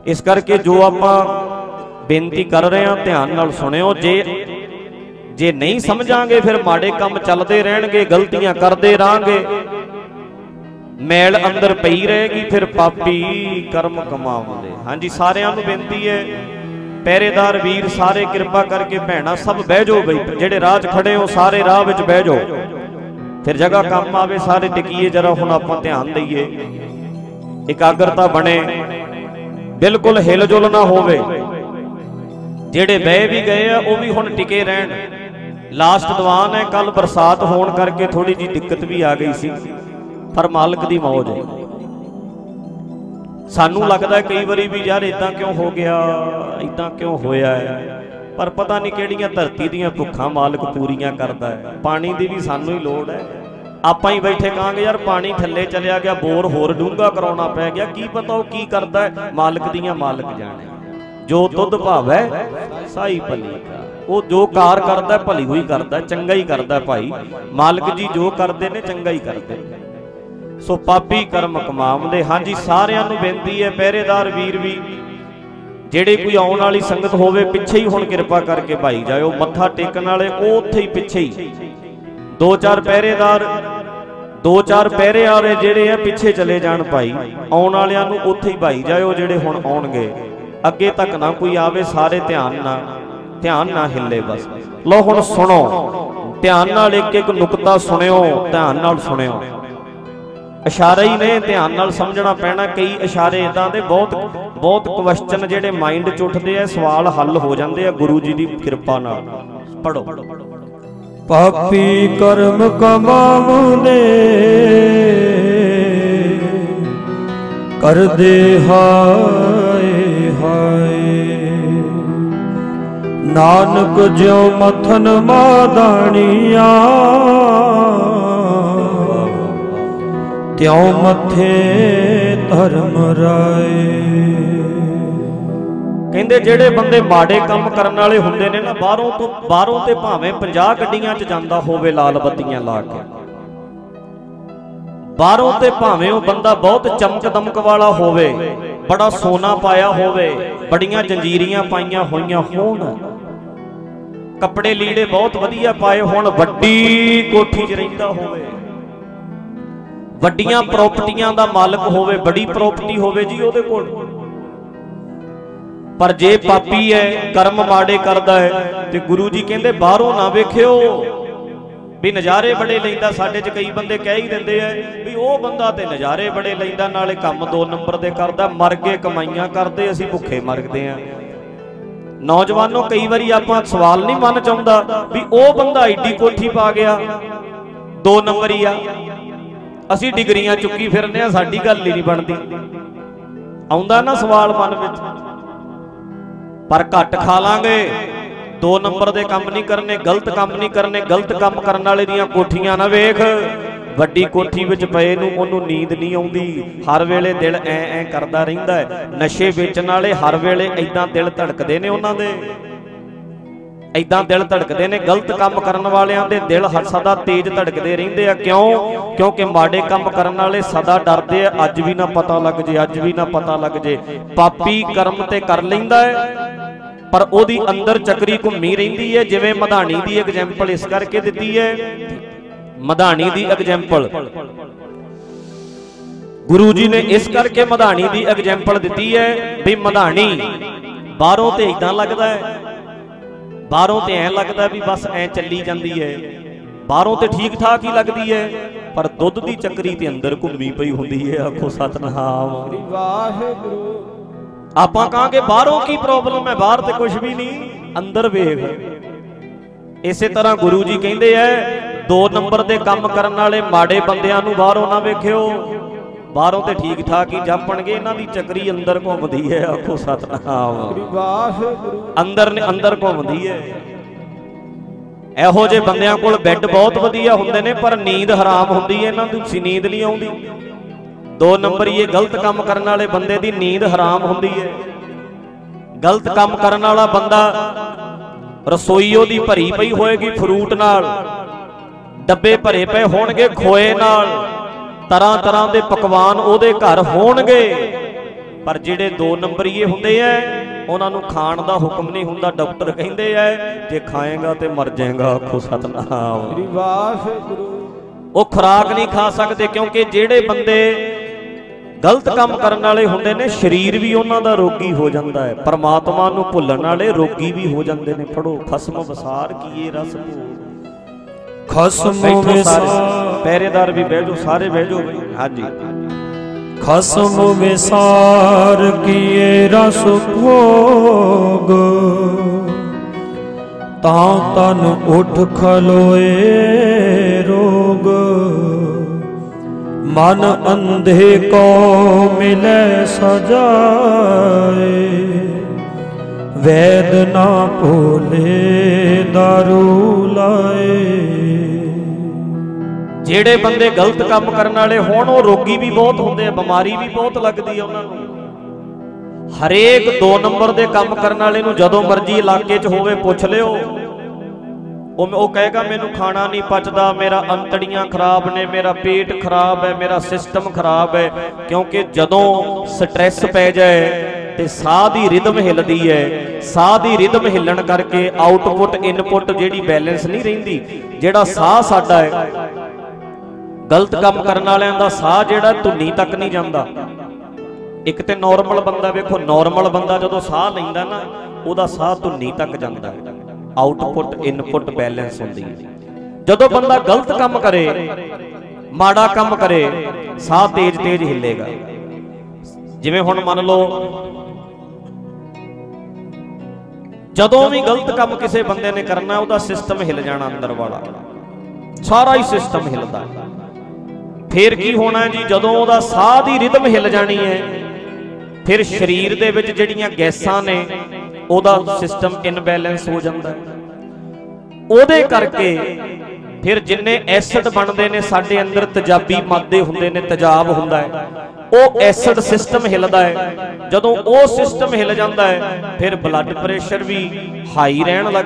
ਇਸ ਕਰਕੇ ਜੋ ਆਪਾਂ ਬੇਨਤੀ ਕਰ ਰਹੇ ਹਾਂ, ਧਿਆਨ ਨਾਲ ਸੁਣਿਓ। ਜੇ ਜੇ ਨਹੀਂ ਸਮਝਾਂਗੇ, ਫਿਰ ਮਾੜੇ ਕੰਮ ਚੱਲਦੇ ਰਹਿਣਗੇ, ਗਲਤੀਆਂ ਕਰਦੇ ਰਾਂਗੇ। ਮੈਲ ਅੰਦਰ ਪਈ ਰਹੇਗੀ, ਫਿਰ ਪਾਪੀ ਕਰਮ ਕਮਾਉਂਦੇ। ਹਾਂਜੀ, ਸਾਰਿਆਂ ਨੂੰ ਬੇਨਤੀ ਹੈ, ਪਹਿਰੇਦਾਰ ਵੀਰ ਸਾਰੇ ਕਿਰਪਾ ਕਰਕੇ ਭੈਣਾ ਸਭ ਬਹਿ ਜਾਓ ਬਈ, ਜਿਹੜੇ ਰਾਹ 'ਚ ਖੜੇ ਹੋ, ਸਾਰੇ ਰਾਹ ਵਿੱਚ ਬਹਿ ਜਾਓ। ਫਿਰ ਜਗ੍ਹਾ ਕੰਮ ਆਵੇ, ਸਾਰੇ ਟਿਕੀਏ, ਜਰਾ ਹੁਣ ਆਪਾਂ ਧਿਆਨ ਦਈਏ। ਇਕਾਗਰਤਾ ਬਣੇ, ਬਿਲਕੁਲ ਹਿਲਜੁਲ ਨਾ ਹੋਵੇ। ਜਿਹੜੇ ਬਹਿ ਵੀ ਗਏ ਆ, ਉਹ ਵੀ ਹੁਣ ਟਿਕੇ ਰਹਿਣ। ਲਾਸਟ ਦੀਵਾਨ ਹੈ ਕੱਲ ਬਰਸਾਤ ਹੋਣ ਕਰਕੇ ਥੋੜੀ ਜੀ ਦਿੱਕਤ ਵੀ ਆ ਗਈ ਸੀ। ਪਰ ਮਾਲਕ ਦੀ ਮੌਜ ਹੈ। ਸਾਨੂੰ ਲੱਗਦਾ ਕਈ ਵਾਰੀ ਵੀ ਯਾਰ ਇਦਾਂ ਕਿਉਂ ਹੋ ਗਿਆ ਇਦਾਂ ਕਿਉਂ ਹੋਇਆ ਹੈ। ਪਰ ਪਤਾ ਨਹੀਂ ਕਿਹੜੀਆਂ ਧਰਤੀ ਦੀਆਂ ਭੁੱਖਾਂ ਮਾਲਕ ਪੂਰੀਆਂ ਕਰਦਾ ਹੈ। ਪਾਣੀ ਦੀ ਵੀ ਸਾਨੂੰ ਹੀ ਲੋੜ ਹੈ। ਆਪਾਂ ਹੀ ਬੈਠੇ ਕਾਂਗੇ ਯਾਰ ਪਾਣੀ ਥੱਲੇ ਚਲਿਆ ਗਿਆ ਬੋਰ ਹੋਰ ਡੂੰਘਾ ਕਰਾਉਣਾ ਪੈ ਗਿਆ। ਕੀ ਪਤਾ ਉਹ ਕੀ ਕਰਦਾ ਹੈ? ਮਾਲਕ ਦੀਆਂ ਮਾਲਕ ਜਾਣੇ। ਜੋ ਤੁਧ ਭਾਵੈ ਸਾਈ ਭਲੀ ਕਾ ਉਹ ਜੋ ਕਾਰ ਕਰਦਾ ਭਲੀ ਹੋਈ ਕਰਦਾ ਚੰਗਾ ਹੀ ਕਰਦਾ ਭਾਈ। ਮਾਲਕ ਜੀ ਜੋ ਕਰਦੇ ਨੇ ਚੰਗਾ ਹੀ ਕਰਦੇ ਨੇ। ਸੋ ਪਾਪੀ ਕਰਮ ਕਮਾਉਂਦੇ। ਹਾਂਜੀ, ਸਾਰਿਆਂ ਨੂੰ ਬੇਨਤੀ ਹੈ, ਪਹਿਰੇਦਾਰ ਵੀਰ ਵੀ, ਜਿਹੜੇ ਕੋਈ ਆਉਣ ਵਾਲੀ ਸੰਗਤ ਹੋਵੇ, ਪਿੱਛੇ ਹੀ ਹੁਣ ਕਿਰਪਾ ਕਰਕੇ ਭਾਈ ਜਾਇਓ, ਮੱਥਾ ਟੇਕਣ ਵਾਲੇ ਉਹ ਉੱਥੇ ਹੀ ਪਿੱਛੇ ਹੀ। ਦੋ ਚਾਰ ਪਹਿਰੇਦਾਰ, ਦੋ ਚਾਰ ਪਹਿਰੇ ਵਾਲੇ ਜਿਹੜੇ ਆ, ਪਿੱਛੇ ਚਲੇ ਜਾਣ ਭਾਈ। ਆਉਣ ਵਾਲਿਆਂ ਨੂੰ ਉੱਥੇ ਹੀ ਭਾਈ ਜਾਇਓ, ਜਿਹੜੇ ਹੁਣ ਆਉਣਗੇ। ਅੱਗੇ ਤੱਕ ਨਾ ਕੋਈ ਆਵੇ, ਸਾਰੇ ਧਿਆਨ ਨਾਲ, ਧਿਆਨ ਨਾ ਹਿੱਲੇ ਬਸ। ਲਓ ਹੁਣ ਸੁਣੋ, ਧਿਆਨ ਨਾਲ ਇੱਕ ਇੱਕ ਨੁਕਤਾ ਸੁਣਿਓ, ਧਿਆਨ ਨਾਲ ਸੁਣਿਓ। ਇਸ਼ਾਰੇ ਹੀ ਨੇ, ਧਿਆਨ ਨਾਲ ਸਮਝਣਾ ਪੈਣਾ, ਕਈ ਇਸ਼ਾਰੇ ਇਦਾਂ ਦੇ ਬਹੁਤ ਬਹੁਤ ਕੁਐਸਚਨ ਜਿਹੜੇ ਮਾਈਂਡ 'ਚ ਉੱਠਦੇ ਆ, ਸਵਾਲ ਹੱਲ ਹੋ ਜਾਂਦੇ ਆ ਗੁਰੂ ਜੀ ਦੀ ਕਿਰਪਾ ਨਾਲ। ਪੜੋ ਪਾਪੀ ਕਰਮ ਕਮਾਵਨੇ ਕਰਦੇ ਹਾਏ ਹਾਏ। ਨਾਨਕ ਜਿਉ ਮਥਨ ਮਾਦਾਣੀਆਂ ਤਿਉ ਮਥੇ ਧਰਮ ਰਾਏ? ਕਹਿੰਦੇ ਜਿਹੜੇ ਬੰਦੇ ਮਾੜੇ ਕੰਮ ਕਰਨ ਵਾਲੇ ਹੁੰਦੇ ਨੇ ਨਾ, ਬਾਹਰੋਂ ਤੋਂ ਬਾਹਰੋਂ ਤੇ ਭਾਵੇਂ 50 ਗੱਡੀਆਂ 'ਚ ਜਾਂਦਾ ਹੋਵੇ ਲਾਲ ਬੱਤੀਆਂ ਲਾ ਕੇ। ਬਾਹਰੋਂ ਤੇ ਭਾਵੇਂ ਉਹ ਬੰਦਾ ਬਹੁਤ ਚਮਕ ਦਮਕ ਵਾਲਾ ਹੋਵੇ, ਬੜਾ ਸੋਨਾ ਪਾਇਆ ਹੋਵੇ, ਬੜੀਆਂ ਜੰਜੀਰੀਆਂ ਪਾਈਆਂ ਹੋਈਆਂ ਹੋਣ। ਕੱਪੜੇ ਲੀੜੇ ਬਹੁਤ ਵਧੀਆ ਪਾਏ ਹੋਣ, ਵੱਡੀ ਕੋਠੀ 'ਚ ਰਹਿੰਦਾ ਹੋਵੇ। ਵੱਡੀਆਂ ਪ੍ਰਾਪਰਟੀਆਂ ਦਾ ਮਾਲਕ ਹੋਵੇ ਬੜੀ ਪ੍ਰਾਪਰਟੀ ਹੋਵੇ ਜੀ ਉਹਦੇ ਕੋਲ। ਪਰ ਜੇ ਪਾਪੀ ਹੈ ਕਰਮ ਮਾੜੇ ਕਰਦਾ ਹੈ ਤੇ ਗੁਰੂ ਜੀ ਕਹਿੰਦੇ ਬਾਹਰੋਂ ਨਾ ਵੇਖਿਓ। ਵੀ ਨਜ਼ਾਰੇ ਬੜੇ ਲੈਂਦਾ ਸਾਡੇ 'ਚ ਕਈ ਬੰਦੇ ਕਹਿ ਹੀ ਦਿੰਦੇ ਆ ਵੀ ਉਹ ਬੰਦਾ ਤੇ ਨਜ਼ਾਰੇ ਬੜੇ ਲੈਂਦਾ ਨਾਲੇ ਕੰਮ ਦੋ ਨੰਬਰ ਦੇ ਕਰਦਾ ਮਰ ਕੇ ਕਮਾਈਆਂ ਕਰਦੇ ਅਸੀਂ ਭੁੱਖੇ ਮਰਦੇ ਆ। ਨੌਜਵਾਨੋ ਕਈ ਵਾਰੀ ਆਪਾਂ ਸਵਾਲ ਨਹੀਂ ਮਨ ਚਾਹੁੰਦਾ ਵੀ ਉਹ ਬੰਦਾ ਏਡੀ ਕੋਠੀ ਪਾ ਗਿਆ ਦੋ ਨੰਬਰੀ ਆ। ਅਸੀਂ ਡਿਗਰੀਆਂ ਚੁੱਕੀ ਫਿਰਨੇ ਆ, ਸਾਡੀ ਗੱਲ ਹੀ ਨਹੀਂ ਬਣਦੀ। ਆਉਂਦਾ ਨਾ ਸਵਾਲ ਮਨ ਵਿੱਚ, ਪਰ ਘੱਟ ਖਾ ਲਾਂਗੇ। ਦੋ ਨੰਬਰ ਦੇ ਕੰਮ ਨਹੀਂ ਕਰਨੇ, ਗਲਤ ਕੰਮ ਨਹੀਂ ਕਰਨੇ, ਗਲਤ ਕੰਮ ਕਰਨ ਵਾਲੇ ਦੀਆਂ ਕੋਠੀਆਂ ਨਾ ਵੇਖ। ਵੱਡੀ ਕੋਠੀ ਵਿੱਚ ਪਏ ਨੂੰ ਉਹਨੂੰ ਨੀਂਦ ਨਹੀਂ ਆਉਂਦੀ। ਹਰ ਵੇਲੇ ਦਿਲ ਐ ਐ ਕਰਦਾ ਰਹਿੰਦਾ ਹੈ। ਨਸ਼ੇ ਵੇਚਣ ਵਾਲੇ ਹਰ ਵੇਲੇ ਐਦਾਂ ਦਿਲ ਧੜਕਦੇ ਨੇ ਉਹਨਾਂ ਦੇ। ਐਦਾਂ ਦਿਲ ਧੜਕਦੇ ਨੇ, ਗਲਤ ਕੰਮ ਕਰਨ ਵਾਲਿਆਂ ਦੇ ਦਿਲ ਹਰ ਸਦਾ ਤੇਜ਼ ਧੜਕਦੇ ਰਹਿੰਦੇ ਆ। ਕਿਉਂ? ਕਿਉਂਕਿ ਮਾੜੇ ਕੰਮ ਕਰਨ ਵਾਲੇ ਸਦਾ ਡਰਦੇ ਆ। ਅੱਜ ਵੀ ਨਾ ਪਤਾ ਲੱਗ ਜੇ, ਅੱਜ ਵੀ ਨਾ ਪਤਾ ਲੱਗ ਜੇ। ਪਾਪੀ ਕਰਮ ਤੇ ਕਰ ਲੈਂਦਾ ਹੈ ਪਰ ਉਹਦੀ ਅੰਦਰ ਚੱਕਰੀ ਘੁੰਮੀ ਰਹਿੰਦੀ ਹੈ ਜਿਵੇਂ ਮਧਾਣੀ ਦੀ ਐਗਜ਼ਾਮਪਲ ਇਸ ਕਰਕੇ ਦਿੱਤੀ ਹੈ ਮਧਾਣੀ ਦੀ ਐਗਜ਼ਾਮਪਲ ਗੁਰੂ ਜੀ ਨੇ ਇਸ ਕਰਕੇ ਮਧਾਣੀ ਦੀ ਐਗਜ਼ਾਮਪਲ ਦਿੱਤੀ ਹੈ ਵੀ ਮਧਾਣੀ ਬਾਹਰੋਂ ਤੇ ਇਦਾਂ ਲੱਗਦਾ ਹੈ ਬਾਹਰੋਂ ਤੇ ਐਂ ਲੱਗਦਾ ਵੀ ਬਸ ਐਂ ਚੱਲੀ ਜਾਂਦੀ ਹੈ। ਬਾਹਰੋਂ ਤੇ ਠੀਕ ਠਾਕ ਹੀ ਲੱਗਦੀ ਹੈ ਪਰ ਦੁੱਧ ਦੀ ਚੱਕਰੀ ਤੇ ਅੰਦਰ ਘੁੰਮੀ ਪਈ ਹੁੰਦੀ ਹੈ। ਆਖੋ ਸਤਨਾਮ। ਸ੍ਰੀ ਵਾਹਿਗੁਰੂ। ਆਪਾਂ ਕਹਾਂਗੇ ਬਾਹਰੋਂ ਕੀ ਪ੍ਰੋਬਲਮ ਹੈ? ਬਾਹਰ ਤੇ ਕੁਝ ਵੀ ਨਹੀਂ ਅੰਦਰ ਵੇਖ। ਇਸੇ ਤਰ੍ਹਾਂ ਗੁਰੂ ਜੀ ਕਹਿੰਦੇ ਐ ਦੋ ਨੰਬਰ ਦੇ ਕੰਮ ਕਰਨ ਵਾਲੇ ਮਾੜੇ ਬੰਦਿਆਂ ਨੂੰ ਬਾਹਰੋਂ ਨਾ ਵੇਖਿਓ। ਬਾਹਰੋਂ ਤੇ ਠੀਕ ਠਾਕ ਹੀ ਜਾਪਣਗੇ ਇਹਨਾਂ ਦੀ ਚੱਕਰੀ ਅੰਦਰ ਘੁੰਮਦੀ ਹੈ ਆਖੋ ਸਤਨਾਮ। ਅੰਦਰ ਨੇ ਅੰਦਰ ਘੁੰਮਦੀ ਹੈ। ਇਹੋ ਜਿਹੇ ਬੰਦਿਆਂ ਕੋਲ ਬੈੱਡ ਬਹੁਤ ਵਧੀਆ ਹੁੰਦੇ ਨੇ ਪਰ ਨੀਂਦ ਹਰਾਮ ਹੁੰਦੀ ਹੈ ਇਹਨਾਂ ਨੂੰ ਨੀਂਦ ਨਹੀਂ ਆਉਂਦੀ। ਦੋ ਨੰਬਰ ਇਹ ਗਲਤ ਕੰਮ ਕਰਨ ਵਾਲੇ ਬੰਦੇ ਦੀ ਨੀਂਦ ਹਰਾਮ ਹੁੰਦੀ ਹੈ। ਗਲਤ ਕੰਮ ਕਰਨ ਵਾਲਾ ਬੰਦਾ ਰਸੋਈ ਉਹਦੀ ਭਰੀ ਪਈ ਹੋਏਗੀ ਫਰੂਟ ਨਾਲ ਡੱਬੇ ਭਰੇ ਪਏ ਹੋਣਗੇ ਖੋਏ ਨਾਲ। ਤਰ੍ਹਾਂ ਤਰ੍ਹਾਂ ਦੇ ਪਕਵਾਨ ਉਹਦੇ ਘਰ ਹੋਣਗੇ। ਪਰ ਜਿਹੜੇ ਦੋ ਨੰਬਰੀਏ ਹੁੰਦੇ ਐ ਉਹਨਾਂ ਨੂੰ ਖਾਣ ਦਾ ਹੁਕਮ ਨਹੀਂ ਹੁੰਦਾ ਡਾਕਟਰ ਕਹਿੰਦੇ ਐ ਜੇ ਖਾਏਗਾ ਤੇ ਮਰ ਜਾਏਗਾ ਆਖੋ ਸਤਨਾਮ। ਸ੍ਰੀ ਵਾਹਿਗੁਰੂ। ਉਹ ਖੁਰਾਕ ਨਹੀਂ ਖਾ ਸਕਦੇ ਕਿਉਂਕਿ ਜਿਹੜੇ ਬੰਦੇ ਗਲਤ ਕੰਮ ਕਰਨ ਵਾਲੇ ਹੁੰਦੇ ਨੇ ਸਰੀਰ ਵੀ ਉਹਨਾਂ ਦਾ ਰੋਗੀ ਹੋ ਜਾਂਦਾ ਹੈ ਪਰਮਾਤਮਾ ਨੂੰ ਭੁੱਲਣ ਵਾਲੇ ਰੋਗੀ ਵੀ ਹੋ ਜਾਂਦੇ ਨੇ। ਪੜੋ ਖਸਮ ਵਸਾਰ ਕੀਏ ਰਸ ਭੋ ਖਸਮ ਵਿਸਾਰ। ਪਹਿਰੇਦਾਰ ਵੀ ਬਹਿ ਜਾਓ ਸਾਰੇ ਬਹਿ ਜਾਓ ਹਾਂਜੀ। ਖਸਮ ਵਿਸਾਰ ਕੀਏ ਰਸ ਭੋਗ। ਤਾਂ ਤਨ ਉਠ ਖਲੋਏ ਰੋਗ। ਮਨ ਅੰਧੇ ਕੋ ਮਿਲੇ ਸਜਾਏ। ਵੈਦ ਨਾ ਭੋਲੇ ਦਾਰੂ ਲਾਏ। ਜਿਹੜੇ ਬੰਦੇ ਗਲਤ ਕੰਮ ਕਰਨ ਵਾਲੇ ਹੋਣ, ਉਹ ਰੋਗੀ ਵੀ ਬਹੁਤ ਹੁੰਦੇ ਆ, ਬਿਮਾਰੀ ਵੀ ਬਹੁਤ ਲੱਗਦੀ ਆ ਉਹਨਾਂ ਨੂੰ। ਹਰੇਕ 2 ਨੰਬਰ ਦੇ ਕੰਮ ਕਰਨ ਵਾਲੇ ਨੂੰ ਜਦੋਂ ਮਰਜ਼ੀ ਇਲਾਕੇ 'ਚ ਹੋਵੇ, ਪੁੱਛ ਲਿਓ। ਉਹ ਉਹ ਕਹੇਗਾ, ਮੈਨੂੰ ਖਾਣਾ ਨਹੀਂ ਪਚਦਾ, ਮੇਰਾ ਅੰਤੜੀਆਂ ਖਰਾਬ ਨੇ, ਮੇਰਾ ਪੇਟ ਖਰਾਬ ਹੈ, ਮੇਰਾ ਸਿਸਟਮ ਖਰਾਬ ਹੈ, ਕਿਉਂਕਿ ਜਦੋਂ ਸਟ੍ਰੈਸ ਪੈ ਜਾਏ ਤੇ ਸਾਹ ਦੀ ਰਿਦਮ ਹਿੱਲਦੀ ਹੈ, ਸਾਹ ਦੀ ਰਿਦਮ ਹਿੱਲਣ ਕਰਕੇ ਆਊਟਪੁੱਟ ਇਨਪੁੱਟ ਜਿਹੜੀ ਬੈਲੈਂਸ ਨਹੀਂ ਰਹਿੰਦੀ, ਜਿਹੜਾ ਸਾਹ ਸਾਡਾ ਹੈ ਗਲਤ ਕੰਮ ਕਰਨ ਵਾਲਿਆਂ ਦਾ ਸਾਹ ਜਿਹੜਾ ਧੁੰਨੀ ਤੱਕ ਨਹੀਂ ਜਾਂਦਾ। ਇੱਕ ਤੇ ਨਾਰਮਲ ਬੰਦਾ ਵੇਖੋ ਨਾਰਮਲ ਬੰਦਾ ਜਦੋਂ ਸਾਹ ਲੈਂਦਾ ਨਾ, ਉਹਦਾ ਸਾਹ ਧੁੰਨੀ ਤੱਕ ਜਾਂਦਾ। ਆਊਟਪੁੱਟ ਇਨਪੁੱਟ ਬੈਲੈਂਸ ਹੁੰਦੀ ਹੈ। ਜਦੋਂ ਬੰਦਾ ਗਲਤ ਕੰਮ ਕਰੇ, ਮਾੜਾ ਕੰਮ ਕਰੇ, ਸਾਹ ਤੇਜ਼ ਤੇਜ਼ ਹਿੱਲੇਗਾ। ਜਿਵੇਂ ਹੁਣ ਮੰਨ ਲਓ, ਜਦੋਂ ਵੀ ਗਲਤ ਕੰਮ ਕਿਸੇ ਬੰਦੇ ਨੇ ਕਰਨਾ, ਉਹਦਾ ਸਿਸਟਮ ਹਿੱਲ ਜਾਣਾ ਅੰਦਰ ਵਾਲਾ। ਸਾਰਾ ਹੀ ਸਿਸਟਮ ਹਿੱਲਦਾ। ਫਿਰ ਕੀ ਹੋਣਾ ਜੀ? ਜਦੋਂ ਉਹਦਾ ਸਾਹ ਦੀ ਰਿਦਮ ਹਿੱਲ ਜਾਣੀ ਹੈ ਫਿਰ ਸਰੀਰ ਦੇ ਵਿੱਚ ਜਿਹੜੀਆਂ ਗੈਸਾਂ ਨੇ ਉਹਦਾ ਸਿਸਟਮ ਇਨਬੈਲੈਂਸ ਹੋ ਜਾਂਦਾ ਹੈ। ਉਹਦੇ ਕਰਕੇ ਫਿਰ ਜਿੰਨੇ ਐਸਿਡ ਬਣਦੇ ਨੇ ਸਾਡੇ ਅੰਦਰ ਤੇਜ਼ਾਬੀ ਮਾਦੇ ਹੁੰਦੇ ਨੇ ਤੇਜ਼ਾਬ ਹੁੰਦਾ ਹੈ। ਉਹ ਐਸਿਡ ਸਿਸਟਮ ਹਿੱਲਦਾ ਹੈ। ਜਦੋਂ ਉਹ ਸਿਸਟਮ ਹਿੱਲ ਜਾਂਦਾ ਹੈ ਫਿਰ ਬਲੱਡ ਪ੍ਰੈਸ਼ਰ ਵੀ ਹਾਈ ਰਹਿਣ ਲੱਗ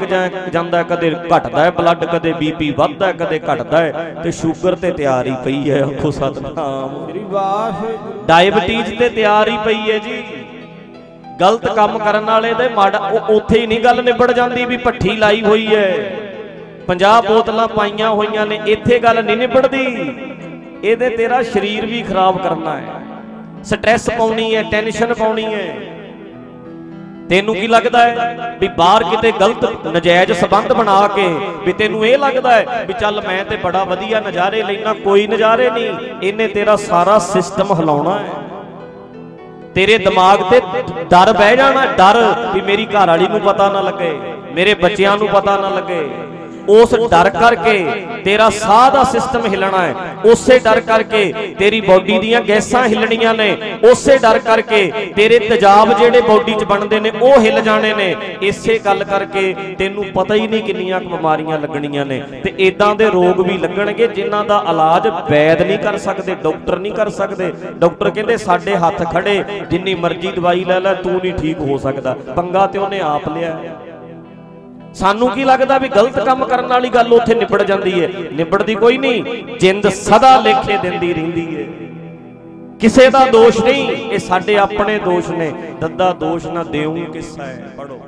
ਜਾਂਦਾ ਕਦੇ ਘਟਦਾ ਹੈ ਬਲੱਡ ਕਦੇ ਬੀਪੀ ਵੱਧਦਾ ਕਦੇ ਘਟਦਾ ਹੈ। ਤੇ ਸ਼ੂਗਰ ਤੇ ਤਿਆਰ ਹੀ ਪਈ ਹੈ। ਆਖੋ ਸਤਨਾਮ। ਸ੍ਰੀ ਵਾਹਿਗੁਰੂ ਡਾਇਬਟੀਜ਼ ਤੇ ਤਿਆਰ ਹੀ ਪਈ ਹੈ ਜੀ। ਗਲਤ ਕੰਮ ਕਰਨ ਵਾਲੇ ਦੇ ਮਾੜਾ ਉਹ ਉੱਥੇ ਹੀ ਨਹੀਂ ਗੱਲ ਨਿਬੜ ਜਾਂਦੀ ਵੀ ਭੱਠੀ ਲਾਈ ਹੋਈ ਹੈ। 50 ਬੋਤਲਾਂ ਪਾਈਆਂ ਹੋਈਆਂ ਨੇ ਇੱਥੇ ਗੱਲ ਨਹੀਂ ਨਿਬੜਦੀ। ਇਹਦੇ ਤੇਰਾ ਸਰੀਰ ਵੀ ਖਰਾਬ ਕਰਨਾ ਹੈ। ਸਟ੍ਰੈਸ ਪਾਉਣੀ ਹੈ ਟੈਨਸ਼ਨ ਪਾਉਣੀ ਹੈ। ਤੈਨੂੰ ਕੀ ਲੱਗਦਾ ਹੈ ਵੀ ਬਾਹਰ ਕਿਤੇ ਗਲਤ ਨਜਾਇਜ਼ ਸਬੰਧ ਬਣਾ ਕੇ ਵੀ ਤੈਨੂੰ ਇਹ ਲੱਗਦਾ ਹੈ ਵੀ ਚੱਲ ਮੈਂ ਤੇ ਬੜਾ ਵਧੀਆ ਨਜ਼ਾਰੇ ਲੈਣਾ ਕੋਈ ਨਜ਼ਾਰੇ ਨਹੀਂ, ਇਹਨੇ ਤੇਰਾ ਸਾਰਾ ਸਿਸਟਮ ਹਿਲਾਉਣਾ ਹੈ। ਤੇਰੇ ਦਿਮਾਗ ਤੇ ਡਰ ਬਹਿ ਜਾਣਾ, ਡਰ ਵੀ ਮੇਰੀ ਘਰ ਵਾਲੀ ਨੂੰ ਪਤਾ ਨਾ ਲੱਗੇ, ਮੇਰੇ ਬੱਚਿਆਂ ਨੂੰ ਪਤਾ ਨਾ ਲੱਗੇ। ਉਸ ਡਰ ਕਰਕੇ ਤੇਰਾ ਸਾਹ ਦਾ ਸਿਸਟਮ ਹਿੱਲਣਾ ਹੈ। ਉਸੇ ਡਰ ਕਰਕੇ ਤੇਰੀ ਬਾਡੀ ਦੀਆਂ ਗੈਸਾਂ ਹਿੱਲਣੀਆਂ ਨੇ। ਉਸੇ ਡਰ ਕਰਕੇ ਤੇਰੇ ਤੇਜ਼ਾਬ ਜਿਹੜੇ ਬਾਡੀ 'ਚ ਬਣਦੇ ਨੇ, ਉਹ ਹਿੱਲ ਜਾਣੇ ਨੇ। ਇਸੇ ਗੱਲ ਕਰਕੇ ਤੈਨੂੰ ਪਤਾ ਹੀ ਨਹੀਂ ਕਿੰਨੀਆਂ ਬਿਮਾਰੀਆਂ ਲੱਗਣੀਆਂ ਨੇ। ਤੇ ਇਦਾਂ ਦੇ ਰੋਗ ਵੀ ਲੱਗਣਗੇ ਜਿਨ੍ਹਾਂ ਦਾ ਇਲਾਜ ਵੈਦ ਨਹੀਂ ਕਰ ਸਕਦੇ, ਡਾਕਟਰ ਨਹੀਂ ਕਰ ਸਕਦੇ। ਡਾਕਟਰ ਕਹਿੰਦੇ, ਸਾਡੇ ਹੱਥ ਖੜੇ, ਜਿੰਨੀ ਮਰਜ਼ੀ ਦਵਾਈ ਲੈ ਲੈ, ਤੂੰ ਨਹੀਂ ਠੀਕ ਹੋ ਸਕਦਾ। ਪੰਗਾ ਤੇ ਉਹਨੇ ਆਪ ਲਿਆ ਸਾਨੂੰ ਕੀ ਲੱਗਦਾ ਵੀ ਗਲਤ ਕੰਮ ਕਰਨ ਵਾਲੀ ਗੱਲ ਉੱਥੇ ਨਿਬੜ ਜਾਂਦੀ ਹੈ ਨਿਬੜਦੀ ਕੋਈ ਨਹੀਂ। ਜਿੰਦ ਸਦਾ ਲੇਖੇ ਦਿੰਦੀ ਰਹਿੰਦੀ ਹੈ ਕਿਸੇ ਦਾ ਦੋਸ਼ ਨਹੀਂ, ਇਹ ਸਾਡੇ ਆਪਣੇ ਦੋਸ਼ ਨੇ। ਦੱਦਾ ਦੋਸ਼ ਨਾ ਦੇਉ ਕਿਸਾ ਹੈ ਪੜੋ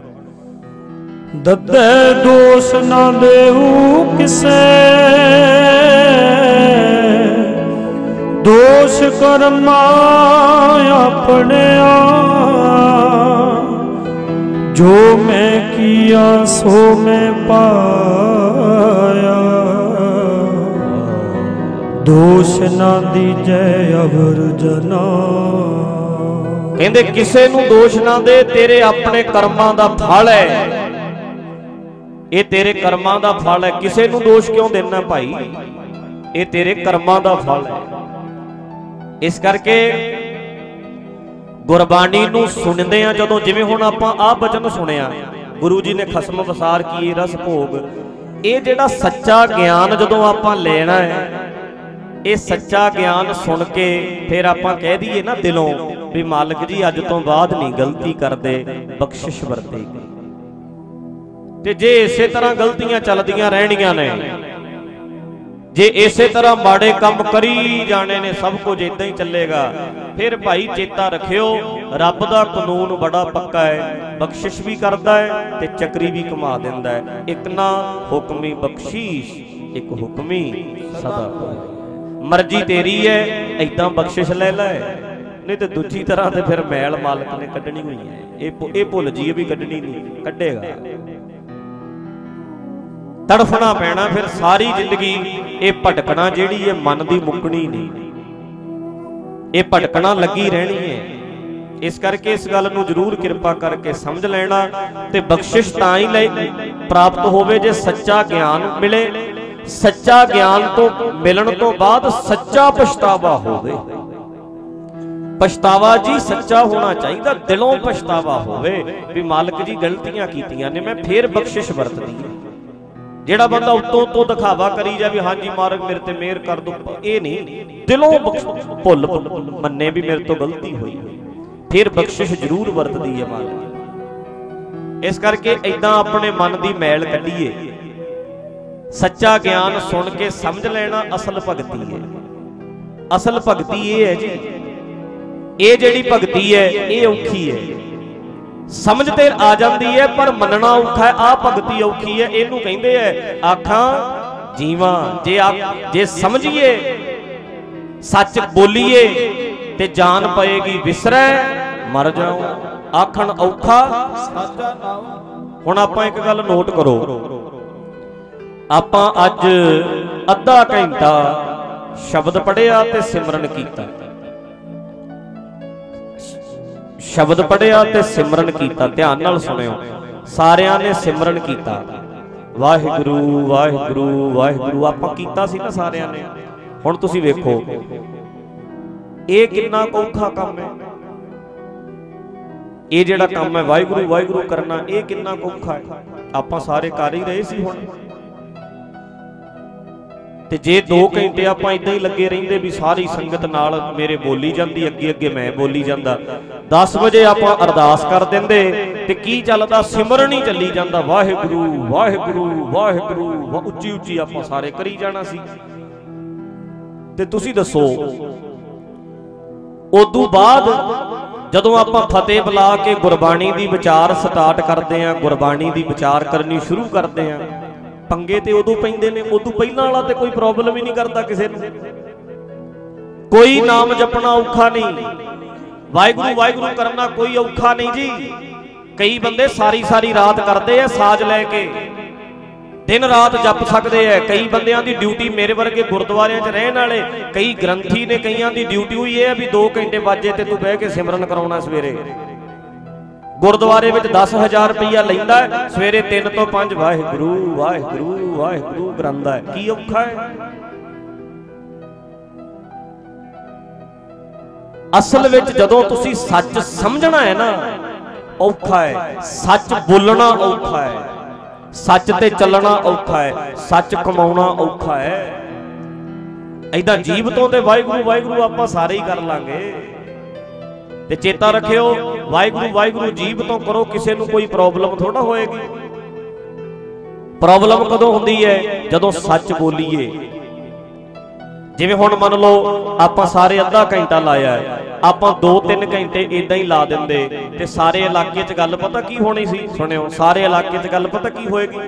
ਦੱਦੇ ਦੋਸ਼ ਨਾ ਦੇਹੂ ਕਿਸੈ। ਦੋਸ਼ ਕਰਮਾ ਆਪਣਿਆ ਜੋ ਮੈਂ ਕੀਆ, ਸੋ ਮੈਂ ਪਾਇਆ। ਦੋਸ਼ ਨਾ ਦੀਜੈ, ਅਵਰ ਜਨਾ। ਕਹਿੰਦੇ, ਕਿਸੇ ਨੂੰ ਦੋਸ਼ ਨਾ ਦੇ, ਤੇਰੇ ਆਪਣੇ ਕਰਮਾਂ ਦਾ ਫਲ ਹੈ। ਇਹ ਤੇਰੇ ਕਰਮਾਂ ਦਾ ਫਲ ਹੈ। ਕਿਸੇ ਨੂੰ ਦੋਸ਼ ਕਿਉਂ ਦੇਣਾ ਭਾਈ? ਇਹ ਤੇਰੇ ਕਰਮਾਂ ਦਾ ਫਲ ਹੈ। ਇਸ ਕਰਕੇ ਗੁਰਬਾਣੀ ਨੂੰ ਸੁਣਦੇ ਆ ਜਦੋਂ ਜਿਵੇਂ ਹੁਣ ਆਪਾਂ ਆਹ ਬਚਨ ਸੁਣਿਆ। ਗੁਰੂ ਜੀ ਨੇ ਖਸਮ ਵਸਾਰ ਕੀ, ਰਸ ਭੋਗ। ਇਹ ਜਿਹੜਾ ਸੱਚਾ ਗਿਆਨ ਜਦੋਂ ਆਪਾਂ ਲੈਣਾ ਹੈ, ਇਹ ਸੱਚਾ ਗਿਆਨ ਸੁਣ ਕੇ ਫਿਰ ਆਪਾਂ ਕਹਿ ਦਈਏ ਨਾ ਦਿਲੋਂ ਵੀ ਮਾਲਕ ਜੀ, ਅੱਜ ਤੋਂ ਬਾਅਦ ਨਹੀਂ ਗਲਤੀ ਕਰਦੇ, ਬਖਸ਼ਿਸ਼ ਵਰਤੇਗੀ। ਤੇ ਜੇ ਇਸੇ ਤਰ੍ਹਾਂ ਗਲਤੀਆਂ ਚੱਲਦੀਆਂ ਰਹਿਣੀਆਂ ਨੇ ਜੇ ਇਸੇ ਤਰ੍ਹਾਂ ਮਾੜੇ ਕੰਮ ਕਰੀ ਜਾਣੇ ਨੇ, ਸਭ ਕੁਝ ਇਦਾਂ ਹੀ ਚੱਲੇਗਾ। ਫਿਰ ਭਾਈ ਚੇਤਾ ਰੱਖਿਓ, ਰੱਬ ਦਾ ਕਾਨੂੰਨ ਬੜਾ ਪੱਕਾ ਹੈ, ਬਖਸ਼ਿਸ਼ ਵੀ ਕਰਦਾ ਹੈ ਤੇ ਚੱਕਰੀ ਵੀ ਕਮਾ ਦਿੰਦਾ ਹੈ। ਇੱਕ ਨਾ ਹੁਕਮੀ ਬਖਸ਼ੀਸ਼, ਇੱਕ ਹੁਕਮੀ ਸਦਾ ਮਰਜ਼ੀ ਤੇਰੀ ਹੈ ਐਦਾਂ ਬਖਸ਼ਿਸ਼ ਲੈ ਲੈ। ਨਹੀਂ ਤੇ ਦੂਜੀ ਤਰ੍ਹਾਂ ਤੇ ਫਿਰ ਮੈਲ ਮਾਲਕ ਨੇ ਕੱਢਣੀ ਹੋਈ ਹੈ। ਇਹ ਇਹ ਭੁੱਲ ਜੀਏ ਵੀ ਕੱਢਣੀ ਨਹੀਂ, ਕੱਢੇਗਾ। ਤੜਫਣਾ ਪੈਣਾ, ਫਿਰ ਸਾਰੀ ਜ਼ਿੰਦਗੀ ਇਹ ਭਟਕਣਾ ਜਿਹੜੀ ਹੈ ਮਨ ਦੀ ਮੁੱਕਣੀ ਨਹੀਂ। ਇਹ ਭਟਕਣਾ ਲੱਗੀ ਰਹਿਣੀ ਹੈ। ਇਸ ਕਰਕੇ ਇਸ ਗੱਲ ਨੂੰ ਜ਼ਰੂਰ ਕਿਰਪਾ ਕਰਕੇ ਸਮਝ ਲੈਣਾ ਤੇ ਬਖਸ਼ਿਸ਼ ਤਾਂ ਹੀ ਲੈ ਪ੍ਰਾਪਤ ਹੋਵੇ ਜੇ ਸੱਚਾ ਗਿਆਨ ਮਿਲੇ। ਸੱਚਾ ਗਿਆਨ ਤੋਂ ਮਿਲਣ ਤੋਂ ਬਾਅਦ ਸੱਚਾ ਪਛਤਾਵਾ ਹੋਵੇ। ਪਛਤਾਵਾ ਜੀ ਸੱਚਾ ਹੋਣਾ ਚਾਹੀਦਾ, ਦਿਲੋਂ ਪਛਤਾਵਾ ਹੋਵੇ ਵੀ ਮਾਲਕ ਜੀ ਗਲਤੀਆਂ ਕੀਤੀਆਂ ਨੇ, ਮੈਂ ਫੇਰ ਬਖਸ਼ਿਸ਼ ਵਰਤਦੀ ਹਾਂ। ਜਿਹੜਾ ਬੰਦਾ ਉੱਤੋਂ ਉੱਤੋਂ ਦਿਖਾਵਾ ਕਰੀ ਜਾਵੇ, ਹਾਂਜੀ ਮਾਰਗ ਮੇਰੇ ਤੇ ਮਿਹਰ ਕਰ ਦੋ ਇਹ ਨਹੀਂ, ਦਿਲੋਂ ਭੁੱਲ ਮੰਨੇ ਵੀ ਮੇਰੇ ਤੋਂ ਗਲਤੀ ਹੋਈ ਫਿਰ ਬਖਸ਼ਿਸ਼ ਜ਼ਰੂਰ ਵਰਤਦੀ ਹੈ ਮਾਲਕ ਇਸ ਕਰਕੇ ਐਦਾਂ ਆਪਣੇ ਮਨ ਦੀ ਮੈਲ ਕੱਢੀਏ। ਸੱਚਾ ਗਿਆਨ ਸੁਣ ਕੇ ਸਮਝ ਲੈਣਾ ਅਸਲ ਭਗਤੀ ਹੈ। ਅਸਲ ਭਗਤੀ ਇਹ ਹੈ ਜੀ, ਇਹ ਜਿਹੜੀ ਭਗਤੀ ਹੈ, ਇਹ ਔਖੀ ਹੈ। ਸਮਝ ਤੇ ਆ ਜਾਂਦੀ ਹੈ ਪਰ ਮੰਨਣਾ ਔਖਾ ਹੈ ਆ ਭਗਤੀ ਔਖੀ ਹੈ ਇਹਨੂੰ ਕਹਿੰਦੇ ਐ, ਆਖਾਂ, ਜੀਵਾਂ, ਜੇ ਆ ਜੇ ਸਮਝੀਏ, ਸੱਚ ਬੋਲੀਏ, ਤੇ ਜਾਨ ਪਏਗੀ ਵਿਸਰੈ, ਮਰ ਜਾਓ ਆਖਣ ਔਖਾ। ਸਾਚਾ ਨਾਮ ਹੁਣ ਆਪਾਂ ਇੱਕ ਗੱਲ ਨੋਟ ਕਰੋ। ਆਪਾਂ ਅੱਜ ਅੱਧਾ ਘੰਟਾ ਸ਼ਬਦ ਪੜਿਆ ਤੇ ਸਿਮਰਨ ਕੀਤਾ। ਸ਼ਬਦ ਪੜਿਆ ਤੇ ਸਿਮਰਨ ਕੀਤਾ, ਧਿਆਨ ਨਾਲ ਸੁਣਿਓ। ਸਾਰਿਆਂ ਨੇ ਸਿਮਰਨ ਕੀਤਾ। ਵਾਹਿਗੁਰੂ ਵਾਹਿਗੁਰੂ ਵਾਹਿਗੁਰੂ, ਆਪਾਂ ਕੀਤਾ ਸੀ ਨਾ ਸਾਰਿਆਂ ਨੇ। ਹੁਣ ਤੁਸੀਂ ਵੇਖੋ, ਇਹ ਕਿੰਨਾ ਕੁ ਔਖਾ ਕੰਮ ਹੈ। ਇਹ ਜਿਹੜਾ ਕੰਮ ਹੈ ਵਾਹਿਗੁਰੂ ਵਾਹਿਗੁਰੂ ਕਰਨਾ, ਇਹ ਕਿੰਨਾ ਔਖਾ ਹੈ। ਆਪਾਂ ਸਾਰੇ ਕਰ ਹੀ ਰਹੇ ਸੀ ਹੁਣ। ਤੇ ਜੇ 2 ਘੰਟੇ ਆਪਾਂ ਇਦਾਂ ਹੀ ਲੱਗੇ ਰਹਿੰਦੇ ਵੀ ਸਾਰੀ ਸੰਗਤ ਨਾਲ ਮੇਰੇ ਬੋਲੀ ਜਾਂਦੀ, ਅੱਗੇ ਅੱਗੇ ਮੈਂ ਬੋਲੀ ਜਾਂਦਾ। 10 ਵਜੇ ਆਪਾਂ ਅਰਦਾਸ ਕਰ ਦਿੰਦੇ ਤੇ ਕੀ ਚੱਲਦਾ? ਸਿਮਰਨ ਹੀ ਚੱਲੀ ਜਾਂਦਾ। ਵਾਹਿਗੁਰੂ ਵਾਹਿਗੁਰੂ ਵਾਹਿਗੁਰੂ ਉੱਚੀ ਉੱਚੀ ਆਪਾਂ ਸਾਰੇ ਕਰੀ ਜਾਣਾ ਸੀ। ਤੇ ਤੁਸੀਂ ਦੱਸੋ, ਉਦੋਂ ਬਾਅਦ ਜਦੋਂ ਆਪਾਂ ਫਤਿਹ ਬੁਲਾ ਕੇ ਗੁਰਬਾਣੀ ਦੀ ਵਿਚਾਰ ਸਟਾਰਟ ਕਰਦੇ ਆਂ ਗੁਰਬਾਣੀ ਦੀ ਵਿਚਾਰ ਕਰਨੀ ਸ਼ੁਰੂ ਕਰਦੇ ਆਂ ਪੰਗੇ ਤੇ ਉਦੋਂ ਪੈਂਦੇ ਨੇ, ਉਦੋਂ ਪਹਿਲਾਂ ਵਾਲਾ ਤੇ ਕੋਈ ਪ੍ਰੋਬਲਮ ਹੀ ਨਹੀਂ ਕਰਦਾ ਕਿਸੇ ਨੂੰ। ਕੋਈ ਨਾਮ ਜਪਣਾ ਔਖਾ ਨਹੀਂ। ਵਾਹਿਗੁਰੂ ਵਾਹਿਗੁਰੂ ਕਰਨਾ ਕੋਈ ਔਖਾ ਨਹੀਂ ਜੀ। ਕਈ ਬੰਦੇ ਸਾਰੀ ਸਾਰੀ ਰਾਤ ਕਰਦੇ ਆ ਸਾਜ ਲੈ ਕੇ। ਦਿਨ ਰਾਤ ਜਪ ਸਕਦੇ ਐ ਕਈ ਬੰਦਿਆਂ ਦੀ ਡਿਊਟੀ ਮੇਰੇ ਵਰਗੇ ਗੁਰਦੁਆਰਿਆਂ 'ਚ ਰਹਿਣ ਵਾਲੇ, ਕਈ ਗ੍ਰੰਥੀ ਨੇ ਕਈਆਂ ਦੀ ਡਿਊਟੀ ਹੋਈ ਇਹ ਹੈ ਵੀ 2 ਘੰਟੇ ਵਾਜੇ ਤੇ ਤੂੰ ਬਹਿ ਕੇ ਸਿਮਰਨ ਕਰਾਉਣਾ ਸਵੇਰੇ। ਗੁਰਦੁਆਰੇ ਵਿੱਚ 10000 ਰੁਪਈਆ ਲੈਂਦਾ ਸਵੇਰੇ 3 ਤੋਂ 5 ਵਾਹਿਗੁਰੂ ਵਾਹਿਗੁਰੂ ਵਾਹਿਗੁਰੂ ਗ੍ਰੰਦਾ ਹੈ। ਕੀ ਔਖਾ ਹੈ? ਅਸਲ ਵਿੱਚ ਜਦੋਂ ਤੁਸੀਂ ਸੱਚ ਸਮਝਣਾ ਹੈ ਨਾ, ਔਖਾ ਹੈ। ਸੱਚ ਬੋਲਣਾ ਔਖਾ ਹੈ। ਸੱਚ ਤੇ ਚੱਲਣਾ ਔਖਾ ਹੈ। ਸੱਚ ਕਮਾਉਣਾ ਔਖਾ ਹੈ। ਐਦਾਂ ਜੀਵ ਤੋਂ ਤੇ ਵਾਹਿਗੁਰੂ ਵਾਹਿਗੁਰੂ ਆਪਾਂ ਸਾਰੇ ਹੀ ਕਰ ਲਾਂਗੇ। ਤੇ ਚੇਤਾ ਰੱਖਿਓ, ਵਾਹਿਗੁਰੂ ਵਾਹਿਗੁਰੂ ਜੀਬ ਤੋਂ ਕਰੋ, ਕਿਸੇ ਨੂੰ ਕੋਈ ਪ੍ਰੋਬਲਮ ਥੋੜਾ ਹੋਏਗੀ। ਪ੍ਰੋਬਲਮ ਕਦੋਂ ਹੁੰਦੀ ਹੈ? ਜਦੋਂ ਸੱਚ ਬੋਲੀਏ। ਜਿਵੇਂ ਹੁਣ ਮੰਨ ਲਓ, ਆਪਾਂ ਸਾਰੇ ਅੱਧਾ ਘੰਟਾ ਲਾਇਆ ਹੈ। ਆਪਾਂ 2-3 ਘੰਟੇ ਇਦਾਂ ਹੀ ਲਾ ਦਿੰਦੇ। ਤੇ ਸਾਰੇ ਇਲਾਕੇ 'ਚ ਗੱਲ ਪਤਾ ਕੀ ਹੋਣੀ ਸੀ? ਸੁਣਿਓ, ਸਾਰੇ ਇਲਾਕੇ 'ਚ ਗੱਲ ਪਤਾ ਕੀ ਹੋਏਗੀ?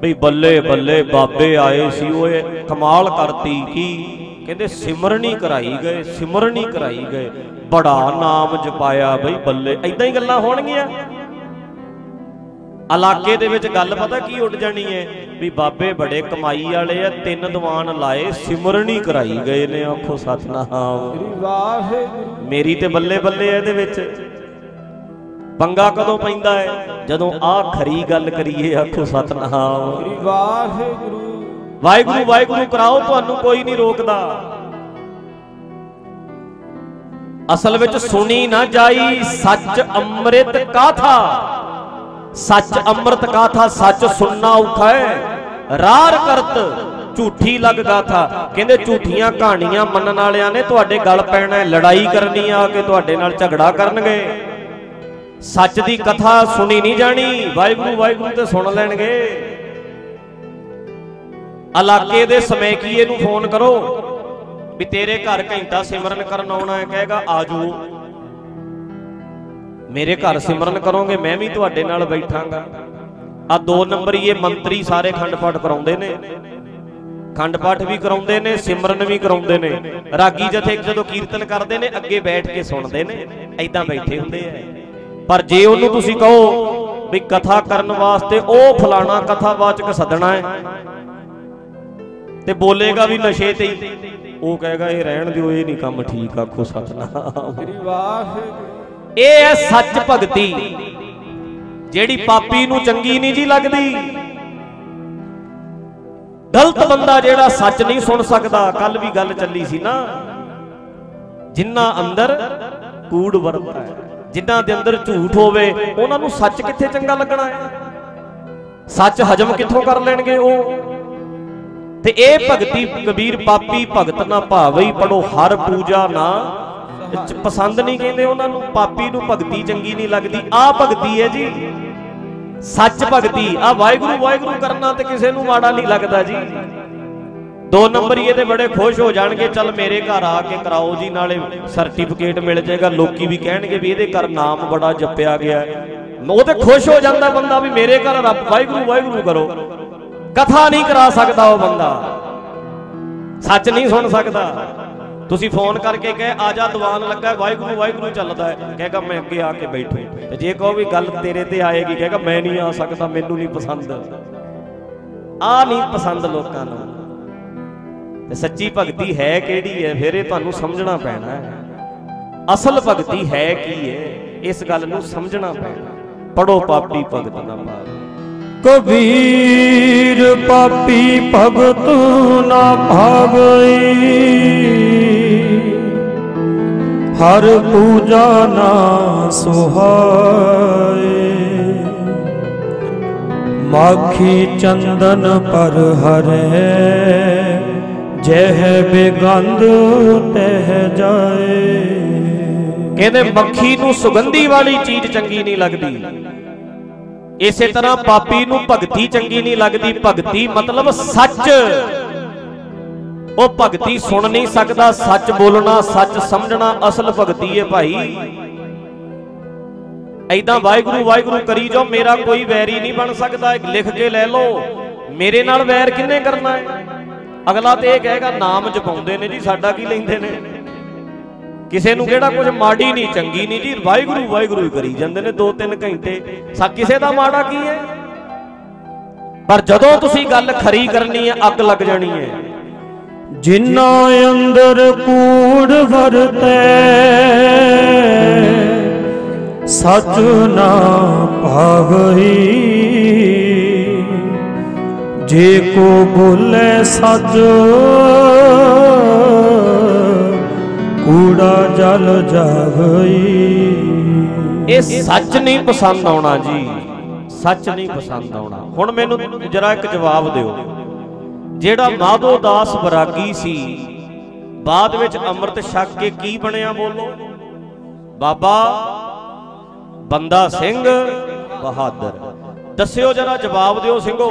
ਬਈ ਬੱਲੇ ਬੱਲੇ, ਬਾਬੇ ਆਏ ਸੀ ਓਏ, ਕਮਾਲ ਕਰਤੀ ਕੀ? ਕਹਿੰਦੇ ਸਿਮਰਨੀ ਕਰਾਈ ਗਏ, ਸਿਮਰਨੀ ਕਰਾਈ ਗਏ। ਬੜਾ ਨਾਮ ਜਪਾਇਆ ਬਈ ਬੱਲੇ। ਐਦਾਂ ਹੀ ਗੱਲਾਂ ਹੋਣਗੀਆਂ। ਇਲਾਕੇ ਦੇ ਵਿੱਚ ਗੱਲ ਪਤਾ ਕੀ ਉੱਡ ਜਾਣੀ ਹੈ ਵੀ ਬਾਬੇ ਬੜੇ ਕਮਾਈ ਵਾਲੇ ਆ ਤਿੰਨ ਦੀਵਾਨ ਲਾਏ ਸਿਮਰਨੀ ਕਰਾਈ ਗਏ ਨੇ ਆਖੋ ਸਤਨਾਮ। ਸ੍ਰੀ ਵਾਹਿਗੁਰੂ। ਮੇਰੀ ਤੇ ਬੱਲੇ ਬੱਲੇ ਇਹਦੇ ਵਿੱਚ। ਪੰਗਾ ਕਦੋਂ ਪੈਂਦਾ ਹੈ ਜਦੋਂ ਆਹ ਖਰੀ ਗੱਲ ਕਰੀਏ ਆਖੋ ਸਤਨਾਮ। ਸ੍ਰੀ ਵਾਹਿਗੁਰੂ। ਵਾਹਿਗੁਰੂ ਵਾਹਿਗੁਰੂ ਕਰਾਓ ਤੁਹਾਨੂੰ ਕੋਈ ਨਹੀਂ ਰੋਕਦਾ। ਅਸਲ ਵਿੱਚ ਸੁਣੀ ਨਾ ਜਾਈ, ਸੱਚ ਅੰਮ੍ਰਿਤ ਕਾਥਾ ਸੱਚ ਅੰਮ੍ਰਿਤ ਕਾਥਾ ਸੱਚ ਸੁਣਨਾ ਔਖਾ ਹੈ। ਰਾਰ ਕਰਤ, ਝੂਠੀ ਲੱਗ ਗਾਥਾ। ਕਹਿੰਦੇ ਝੂਠੀਆਂ ਕਹਾਣੀਆਂ ਮੰਨਣ ਵਾਲਿਆਂ ਨੇ ਤੁਹਾਡੇ ਗਲ ਪੈਣਾ ਲੜਾਈ ਕਰਨੀ ਆ ਕੇ ਤੁਹਾਡੇ ਨਾਲ ਝਗੜਾ ਕਰਨਗੇ। ਸੱਚ ਦੀ ਕਥਾ ਸੁਣੀ ਨਹੀਂ ਜਾਣੀ, ਵਾਹਿਗੁਰੂ ਵਾਹਿਗੁਰੂ ਤੇ ਸੁਣ ਲੈਣਗੇ। ਇਲਾਕੇ ਦੇ ਸਮੈਕੀਏ ਨੂੰ ਫੋਨ ਕਰੋ? ਵੀ ਤੇਰੇ ਘਰ ਘੰਟਾ ਸਿਮਰਨ ਕਰਨ ਆਉਣਾ ਹੈ ਕਹੇਗਾ ਆਜੋ। ਮੇਰੇ ਘਰ ਸਿਮਰਨ ਕਰੋਗੇ ਮੈਂ ਵੀ ਤੁਹਾਡੇ ਨਾਲ ਬੈਠਾਂਗਾ। ਆ ਦੋ ਨੰਬਰੀਏ ਮੰਤਰੀ ਸਾਰੇ ਖੰਡ ਪਾਠ ਕਰਾਉਂਦੇ ਨੇ। ਖੰਡ ਪਾਠ ਵੀ ਕਰਾਉਂਦੇ ਨੇ ਸਿਮਰਨ ਵੀ ਕਰਾਉਂਦੇ ਨੇ। ਰਾਗੀ ਜਥੇ ਜਦੋਂ ਕੀਰਤਨ ਕਰਦੇ ਨੇ ਅੱਗੇ ਬੈਠ ਕੇ ਸੁਣਦੇ ਨੇ। ਐਦਾਂ ਬੈਠੇ ਹੁੰਦੇ ਆ। ਪਰ ਜੇ ਉਹਨੂੰ ਤੁਸੀਂ ਕਹੋ ਵੀ ਕਥਾ ਕਰਨ ਵਾਸਤੇ ਉਹ ਫਲਾਣਾ ਕਥਾਵਾਚਕ ਸੱਦਣਾ ਹੈ ਤੇ ਬੋਲੇਗਾ ਵੀ ਨਸ਼ੇ ਤੇ ਹੀ। ਉਹ ਕਹੇਗਾ ਇਹ ਰਹਿਣ ਦਿਓ ਇਹ ਨਹੀਂ ਕੰਮ ਠੀਕ ਆਖੋ ਸਤਨਾਮ। ਸ੍ਰੀ ਵਾਹਿਗੁਰੂ। ਇਹ ਹੈ ਸੱਚ ਭਗਤੀ ਜਿਹੜੀ ਪਾਪੀ ਨੂੰ ਚੰਗੀ ਨਹੀਂ ਜੀ ਲੱਗਦੀ। ਗਲਤ ਬੰਦਾ ਜਿਹੜਾ ਸੱਚ ਨਹੀਂ ਸੁਣ ਸਕਦਾ ਕੱਲ ਵੀ ਗੱਲ ਚੱਲੀ ਸੀ ਨਾ। ਜਿਨ੍ਹਾਂ ਅੰਦਰ ਕੂੜ ਵਰਤਾ ਹੈ ਜਿਨ੍ਹਾਂ ਦੇ ਅੰਦਰ ਝੂਠ ਹੋਵੇ ਉਹਨਾਂ ਨੂੰ ਸੱਚ ਕਿੱਥੇ ਚੰਗਾ ਲੱਗਣਾ ਹੈ? ਸੱਚ ਹਜਮ ਕਿੱਥੋਂ ਕਰ ਲੈਣਗੇ ਉਹ? ਤੇ ਇਹ ਭਗਤੀ ਕਬੀਰ ਪਾਪੀ ਭਗਤ ਨਾ ਭਾਵਈ ਪੜੋ ਹਰ ਪੂਜਾ ਨਾ। ਪਸੰਦ ਨਹੀਂ ਕਹਿੰਦੇ ਉਹਨਾਂ ਨੂੰ, ਪਾਪੀ ਨੂੰ ਭਗਤੀ ਚੰਗੀ ਨਹੀਂ ਲੱਗਦੀ। ਆਹ ਭਗਤੀ ਹੈ ਜੀ, ਸੱਚ ਭਗਤੀ। ਆ ਵਾਹਿਗੁਰੂ ਵਾਹਿਗੁਰੂ ਕਰਨਾ ਤੇ ਕਿਸੇ ਨੂੰ ਮਾੜਾ ਨਹੀਂ ਲੱਗਦਾ ਜੀ। ਦੋ ਨੰਬਰ ਹੀ ਇਹਦੇ ਬੜੇ ਖੁਸ਼ ਹੋ ਜਾਣਗੇ, ਚੱਲ ਮੇਰੇ ਘਰ ਆ ਕੇ ਕਰਾਓ ਜੀ, ਨਾਲੇ ਸਰਟੀਫਿਕੇਟ ਮਿਲ ਜਾਏਗਾ। ਲੋਕੀ ਵੀ ਕਹਿਣਗੇ ਵੀ ਇਹਦੇ ਘਰ ਨਾਮ ਬੜਾ ਜਪਿਆ ਗਿਆ। ਉਹ ਤੇ ਖੁਸ਼ ਹੋ ਜਾਂਦਾ ਬੰਦਾ ਵੀ ਮੇਰੇ ਘਰ ਰੱਬ, ਵਾਹਿਗੁਰੂ ਵਾਹਿਗੁਰੂ ਕਰੋ। ਕਥਾ ਨਹੀਂ ਕਰਾ ਸਕਦਾ ਉਹ ਬੰਦਾ। ਸੱਚ ਨਹੀਂ ਸੁਣ ਸਕਦਾ। ਤੁਸੀਂ ਫੋਨ ਕਰਕੇ ਕਹੇ, ਆ ਜਾ, ਦੀਵਾਨ ਲੱਗਾ, ਵਾਹਿਗੁਰੂ ਵਾਹਿਗੁਰੂ ਚੱਲਦਾ ਹੈ। ਕਹੇਗਾ ਮੈਂ ਅੱਗੇ ਆ ਕੇ ਬੈਠੂ। ਤੇ ਜੇ ਕਹੋ ਵੀ ਗੱਲ ਤੇਰੇ ਤੇ ਆਏਗੀ ਕਹੇਗਾ ਮੈਂ ਨਹੀਂ ਆ ਸਕਦਾ, ਮੈਨੂੰ ਨਹੀਂ ਪਸੰਦ। ਆ ਨਹੀਂ ਪਸੰਦ ਲੋਕਾਂ ਨੂੰ। ਤੇ ਸੱਚੀ ਭਗਤੀ ਹੈ ਕਿਹੜੀ ਹੈ? ਫਿਰ ਇਹ ਤੁਹਾਨੂੰ ਸਮਝਣਾ ਪੈਣਾ ਹੈ। ਅਸਲ ਭਗਤੀ ਹੈ ਕੀ ਹੈ? ਇਸ ਗੱਲ ਨੂੰ ਸਮਝਣਾ ਪੈਣਾ। ਪੜੋ ਪਾਪੀ ਭਗਤ ਨਾ ਪਾਵੇ ਕਬੀਰ ਪਾਪੀ ਭਗਤ ਨਾ ਭਾਵਈ ਹਰ ਪੂਜਾ ਨਾ ਸੁਹਾਏ। ਮਾਖੀ ਚੰਦਨ ਪਰ ਹਰੇ, ਜਹ ਬਿਗੰਧ ਤਹ ਜਾਏ। ਕਹਿੰਦੇ ਮੱਖੀ ਨੂੰ ਸੁਗੰਧੀ ਵਾਲੀ ਚੀਜ਼ ਚੰਗੀ ਨਹੀਂ ਲੱਗਦੀ। ਇਸੇ ਤਰ੍ਹਾਂ ਪਾਪੀ ਨੂੰ ਭਗਤੀ ਚੰਗੀ ਨਹੀਂ ਲੱਗਦੀ ਭਗਤੀ ਮਤਲਬ ਸੱਚ। ਉਹ ਭਗਤੀ ਸੁਣ ਨਹੀਂ ਸਕਦਾ ਸੱਚ ਬੋਲਣਾ ਸੱਚ ਸਮਝਣਾ ਅਸਲ ਭਗਤੀ ਹੈ ਭਾਈ। ਐਦਾਂ ਵਾਹਿਗੁਰੂ ਵਾਹਿਗੁਰੂ ਕਰੀ ਜਾਓ ਮੇਰਾ ਕੋਈ ਵੈਰੀ ਨਹੀਂ ਬਣ ਸਕਦਾ ਇੱਕ ਲਿਖ ਕੇ ਲੈ ਲਓ। ਮੇਰੇ ਨਾਲ ਵੈਰ ਕਿੰਨੇ ਕਰਨਾ ਹੈ ਅਗਲਾ ਤੇ ਇਹ ਕਹੇਗਾ ਨਾਮ ਜਪਾਉਂਦੇ ਨੇ ਜੀ ਸਾਡਾ ਕੀ ਲੈਂਦੇ ਨੇ? ਕਿਸੇ ਨੂੰ ਕਿਹੜਾ ਕੁਝ ਮਾੜੀ ਨਹੀਂ, ਚੰਗੀ ਨਹੀਂ ਜੀ, ਵਾਹਿਗੁਰੂ ਵਾਹਿਗੁਰੂ ਹੀ ਕਰੀ ਜਾਂਦੇ ਨੇ 2-3 ਘੰਟੇ। ਸਾ ਕਿਸੇ ਦਾ ਮਾੜਾ ਕੀ ਹੈ? ਪਰ ਜਦੋਂ ਤੁਸੀਂ ਗੱਲ ਖਰੀ ਕਰਨੀ ਹੈ, ਅੱਗ ਲੱਗ ਜਾਣੀ ਹੈ। ਜਿਨਾ ਅੰਦਰ ਕੂੜ ਵਰਤੈ, ਸਚ ਨਾ ਭਾਵਈ। ਜੇ ਕੋ ਬੋਲੇ ਸਚ ਕੂੜਾ ਜਲ ਜਾਵਈ। ਇਹ ਸੱਚ ਨਹੀਂ ਪਸੰਦ ਆਉਣਾ ਜੀ। ਸੱਚ ਨਹੀਂ ਪਸੰਦ ਆਉਣਾ। ਹੁਣ ਮੈਨੂੰ ਜਰਾ ਇੱਕ ਜਵਾਬ ਦਿਓ। ਜਿਹੜਾ ਮਾਧੋ ਦਾਸ ਬਰਾਗੀ ਸੀ, ਬਾਅਦ ਵਿੱਚ ਅੰਮ੍ਰਿਤ ਛਕ ਕੇ ਕੀ ਬਣਿਆ ਬੋਲੋ? ਬਾਬਾ ਬੰਦਾ ਸਿੰਘ ਬਹਾਦਰ। ਦੱਸਿਓ ਜਰਾ ਜਵਾਬ ਦਿਓ ਸਿੰਘੋ,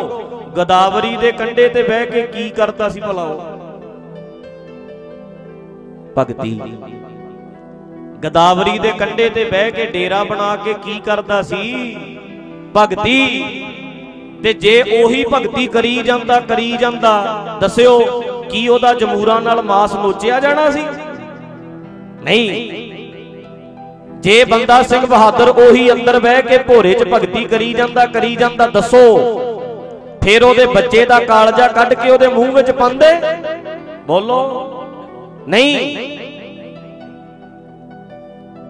ਗਦਾਵਰੀ ਦੇ ਕੰਢੇ ਤੇ ਬਹਿ ਕੇ ਕੀ ਕਰਦਾ ਸੀ ਭਲਾ ਉਹ? ਭਗਤੀ। ਗਦਾਵਰੀ ਦੇ ਕੰਢੇ ਤੇ ਬਹਿ ਕੇ ਡੇਰਾ ਬਣਾ ਕੇ ਕੀ ਕਰਦਾ ਸੀ? ਭਗਤੀ। ਤੇ ਜੇ ਉਹੀ ਭਗਤੀ ਕਰੀ ਜਾਂਦਾ ਕਰੀ ਜਾਂਦਾ, ਦੱਸਿਓ ਕੀ ਉਹਦਾ ਜਮੂਰਾਂ ਨਾਲ ਮਾਸ ਨੋਚਿਆ ਜਾਣਾ ਸੀ? ਨਹੀਂ। ਜੇ ਬੰਦਾ ਸਿੰਘ ਬਹਾਦਰ ਉਹੀ ਅੰਦਰ ਬਹਿ ਕੇ ਭੋਰੇ 'ਚ ਭਗਤੀ ਕਰੀ ਜਾਂਦਾ ਕਰੀ ਜਾਂਦਾ, ਦੱਸੋ। ਫਿਰ ਉਹਦੇ ਬੱਚੇ ਦਾ ਕਾਲਜਾ ਕੱਢ ਕੇ ਉਹਦੇ ਮੂੰਹ ਵਿੱਚ ਪਾਉਂਦੇ? ਬੋਲੋ। ਨਹੀਂ।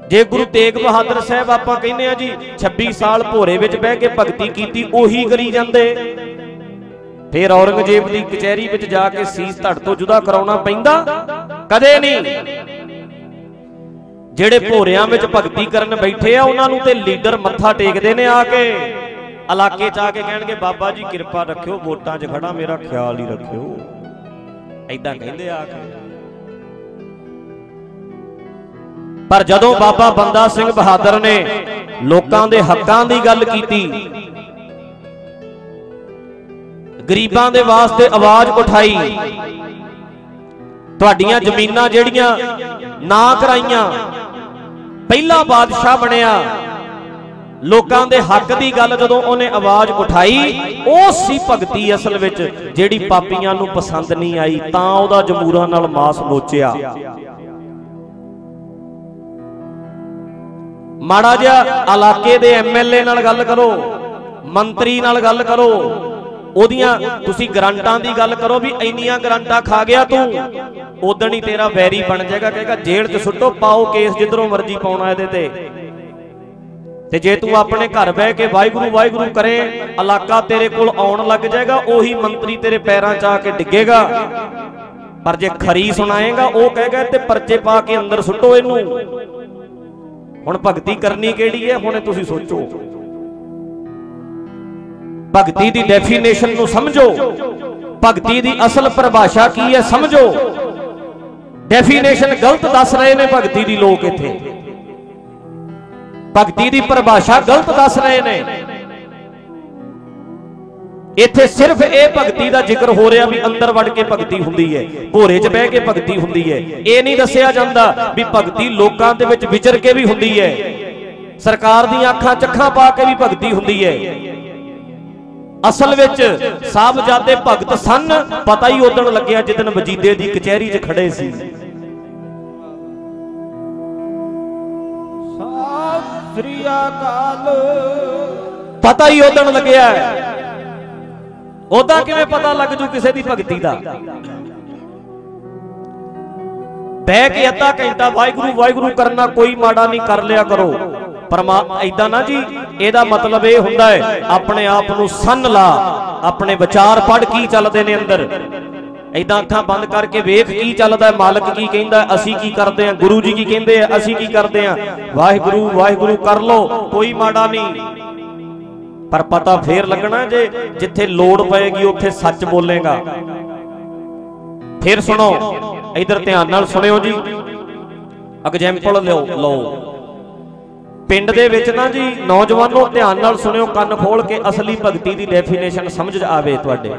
ਜੇ ਗੁਰੂ ਤੇਗ ਬਹਾਦਰ ਸਾਹਿਬ ਆਪਾਂ ਕਹਿੰਦੇ ਆ ਜੀ 26 ਸਾਲ ਭੋਰੇ ਵਿੱਚ ਬਹਿ ਕੇ ਭਗਤੀ ਕੀਤੀ ਉਹੀ ਕਰੀ ਜਾਂਦੇ। ਫਿਰ ਔਰੰਗਜ਼ੇਬ ਦੀ ਕਚਹਿਰੀ ਵਿੱਚ ਜਾ ਕੇ ਸੀਸ ਧੜ ਤੋਂ ਜੁਦਾ ਕਰਾਉਣਾ ਪੈਂਦਾ? ਕਦੇ ਨਹੀਂ। ਜਿਹੜੇ ਭੋਰਿਆਂ ਵਿੱਚ ਭਗਤੀ ਕਰਨ ਬੈਠੇ ਆ ਉਹਨਾਂ ਨੂੰ ਤੇ ਲੀਡਰ ਮੱਥਾ ਟੇਕਦੇ ਨੇ ਆ ਕੇ। ਇਲਾਕੇ 'ਚ ਆ ਕੇ ਕਹਿਣਗੇ ਬਾਬਾ ਜੀ ਕਿਰਪਾ ਰੱਖਿਓ ਵੋਟਾਂ 'ਚ ਖੜਾ ਮੇਰਾ ਖਿਆਲ ਹੀ ਰੱਖਿਓ। ਐਦਾਂ ਕਹਿੰਦੇ ਆ ਕੇ। ਪਰ ਜਦੋਂ ਬਾਬਾ ਬੰਦਾ ਸਿੰਘ ਬਹਾਦਰ ਨੇ ਲੋਕਾਂ ਦੇ ਹੱਕਾਂ ਦੀ ਗੱਲ ਕੀਤੀ, ਗਰੀਬਾਂ ਦੇ ਵਾਸਤੇ ਆਵਾਜ਼ ਉਠਾਈ, ਤੁਹਾਡੀਆਂ ਜ਼ਮੀਨਾਂ ਜਿਹੜੀਆਂ ਨਾ ਕਰਾਈਆਂ, ਪਹਿਲਾ ਬਾਦਸ਼ਾਹ ਬਣਿਆ, ਲੋਕਾਂ ਦੇ ਹੱਕ ਦੀ ਗੱਲ ਜਦੋਂ ਉਹਨੇ ਆਵਾਜ਼ ਉਠਾਈ, ਉਹ ਸੀ ਭਗਤੀ ਅਸਲ ਵਿੱਚ ਜਿਹੜੀ ਪਾਪੀਆਂ ਨੂੰ ਪਸੰਦ ਨਹੀਂ ਆਈ, ਤਾਂ ਉਹਦਾ ਜਮੂਰਾਂ ਨਾਲ ਮਾਸ ਨੋਚਿਆ ਮਾੜਾ ਜਿਹਾ ਇਲਾਕੇ ਦੇ ਐਮਐਲਏ ਨਾਲ ਗੱਲ ਕਰੋ, ਮੰਤਰੀ ਨਾਲ ਗੱਲ ਕਰੋ, ਉਹਦੀਆਂ ਤੁਸੀਂ ਗਰੰਟਾਂ ਦੀ ਗੱਲ ਕਰੋ ਵੀ ਇੰਨੀਆਂ ਗਰੰਟਾਂ ਖਾ ਗਿਆ ਤੂੰ ਉਦਣ ਹੀ ਤੇਰਾ ਵੈਰੀ ਬਣ ਜਾਏਗਾ, ਕਹੇਗਾ ਜੇਲ੍ਹ 'ਚ ਸੁੱਟੋ, ਪਾਓ ਕੇਸ ਜਿੱਧਰੋਂ ਮਰਜ਼ੀ ਪਾਉਣਾ ਇਹਦੇ ਤੇ। ਤੇ ਜੇ ਤੂੰ ਆਪਣੇ ਘਰ ਬਹਿ ਕੇ ਵਾਹਿਗੁਰੂ ਵਾਹਿਗੁਰੂ ਕਰੇ, ਇਲਾਕਾ ਤੇਰੇ ਕੋਲ ਆਉਣ ਲੱਗ ਜਾਏਗਾ, ਉਹੀ ਮੰਤਰੀ ਤੇਰੇ ਪੈਰਾਂ 'ਚ ਆ ਕੇ ਡਿੱਗੇਗਾ। ਪਰ ਜੇ ਖਰੀ ਸੁਣਾਏਗਾ, ਉਹ ਕਹੇਗਾ ਤੇ ਪਰਚੇ ਪਾ ਕੇ ਅੰਦਰ ਸੁੱਟੋ ਇਹਨੂੰ। ਹੁਣ ਭਗਤੀ ਕਰਨੀ ਕਿਹੜੀ ਹੈ? ਹੁਣੇ ਤੁਸੀਂ ਸੋਚੋ। ਭਗਤੀ ਦੀ ਡੈਫੀਨੇਸ਼ਨ ਨੂੰ ਸਮਝੋ। ਭਗਤੀ ਦੀ ਅਸਲ ਪਰਿਭਾਸ਼ਾ ਕੀ ਹੈ? ਸਮਝੋ। ਡੈਫੀਨੇਸ਼ਨ ਗਲਤ ਦੱਸ ਰਹੇ ਨੇ ਭਗਤੀ ਦੀ ਲੋਕ ਇੱਥੇ। ਭਗਤੀ ਦੀ ਪਰਿਭਾਸ਼ਾ ਗਲਤ ਦੱਸ ਰਹੇ ਨੇ। ਇੱਥੇ ਸਿਰਫ ਇਹ ਭਗਤੀ ਦਾ ਜ਼ਿਕਰ ਹੋ ਰਿਹਾ ਵੀ ਅੰਦਰ ਵੜ ਕੇ ਭਗਤੀ ਹੁੰਦੀ ਹੈ ਭੋਰੇ 'ਚ ਬਹਿ ਕੇ ਭਗਤੀ ਹੁੰਦੀ ਹੈ। ਇਹ ਨਹੀਂ ਦੱਸਿਆ ਜਾਂਦਾ ਵੀ ਭਗਤੀ ਲੋਕਾਂ ਦੇ ਵਿੱਚ ਵਿਚਰ ਕੇ ਵੀ ਹੁੰਦੀ ਹੈ। ਸਰਕਾਰ ਦੀਆਂ ਅੱਖਾਂ ਚੱਖਾਂ ਪਾ ਕੇ ਵੀ ਭਗਤੀ ਹੁੰਦੀ ਹੈ। ਅਸਲ ਵਿੱਚ ਸਾਹਿਬਜ਼ਾਦੇ ਭਗਤ ਸਨ ਪਤਾ ਹੀ ਉਦੋਂ ਲੱਗਿਆ ਜਦੋਂ ਵਜੀਦੇ ਦੀ ਕਚਹਿਰੀ 'ਚ ਖੜੇ ਸੀ। ਸਤਿ ਸ੍ਰੀ ਅਕਾਲ। ਪਤਾ ਹੀ ਉਦੋਂ ਲੱਗਿਆ ਉਹਦਾ ਕਿਵੇਂ ਪਤਾ ਲੱਗ ਜੂ ਕਿਸੇ ਦੀ ਭਗਤੀ ਦਾ? ਬਹਿ ਕੇ ਅੱਧਾ ਘੰਟਾ ਵਾਹਿਗੁਰੂ ਵਾਹਿਗੁਰੂ ਕਰਨਾ ਕੋਈ ਮਾੜਾ ਨਹੀਂ, ਕਰ ਲਿਆ ਕਰੋ। ਪਰਮਾ ਐਦਾਂ ਨਾ ਜੀ, ਇਹਦਾ ਮਤਲਬ ਇਹ ਹੁੰਦਾ ਹੈ, ਆਪਣੇ ਆਪ ਨੂੰ ਸੰਨ ਲਾ, ਆਪਣੇ ਵਿਚਾਰ ਪੜ ਕੀ ਚੱਲਦੇ ਨੇ ਅੰਦਰ। ਐਦਾਂ ਅੱਖਾਂ ਬੰਦ ਕਰਕੇ ਵੇਖ ਕੀ ਚੱਲਦਾ ਹੈ, ਮਾਲਕ ਕੀ ਕਹਿੰਦਾ ਅਸੀਂ ਕੀ ਕਰਦੇ ਹਾਂ, ਗੁਰੂ ਜੀ ਕੀ ਕਹਿੰਦੇ ਆ, ਅਸੀਂ ਕੀ ਕਰਦੇ ਹਾਂ। ਵਾਹਿਗੁਰੂ ਵਾਹਿਗੁਰੂ ਕਰ ਲੋ ਕੋਈ ਮਾੜਾ ਨਹੀਂ। ਪਰ ਪਤਾ ਫੇਰ ਲੱਗਣਾ ਜੇ ਜਿੱਥੇ ਲੋੜ ਪਏਗੀ ਉੱਥੇ ਸੱਚ ਬੋਲੇਗਾ। ਫਿਰ ਸੁਣੋ, ਇਧਰ ਧਿਆਨ ਨਾਲ ਸੁਣਿਓ ਜੀ। ਐਗਜ਼ਾਮਪਲ ਲਿਓ, ਲਓ। ਪਿੰਡ ਦੇ ਵਿੱਚ ਨਾ ਜੀ, ਨੌਜਵਾਨੋ ਧਿਆਨ ਨਾਲ ਸੁਣਿਓ, ਕੰਨ ਖੋਲ ਕੇ ਅਸਲੀ ਭਗਤੀ ਦੀ ਡੈਫੀਨੇਸ਼ਨ ਸਮਝ ਆਵੇ ਤੁਹਾਡੇ।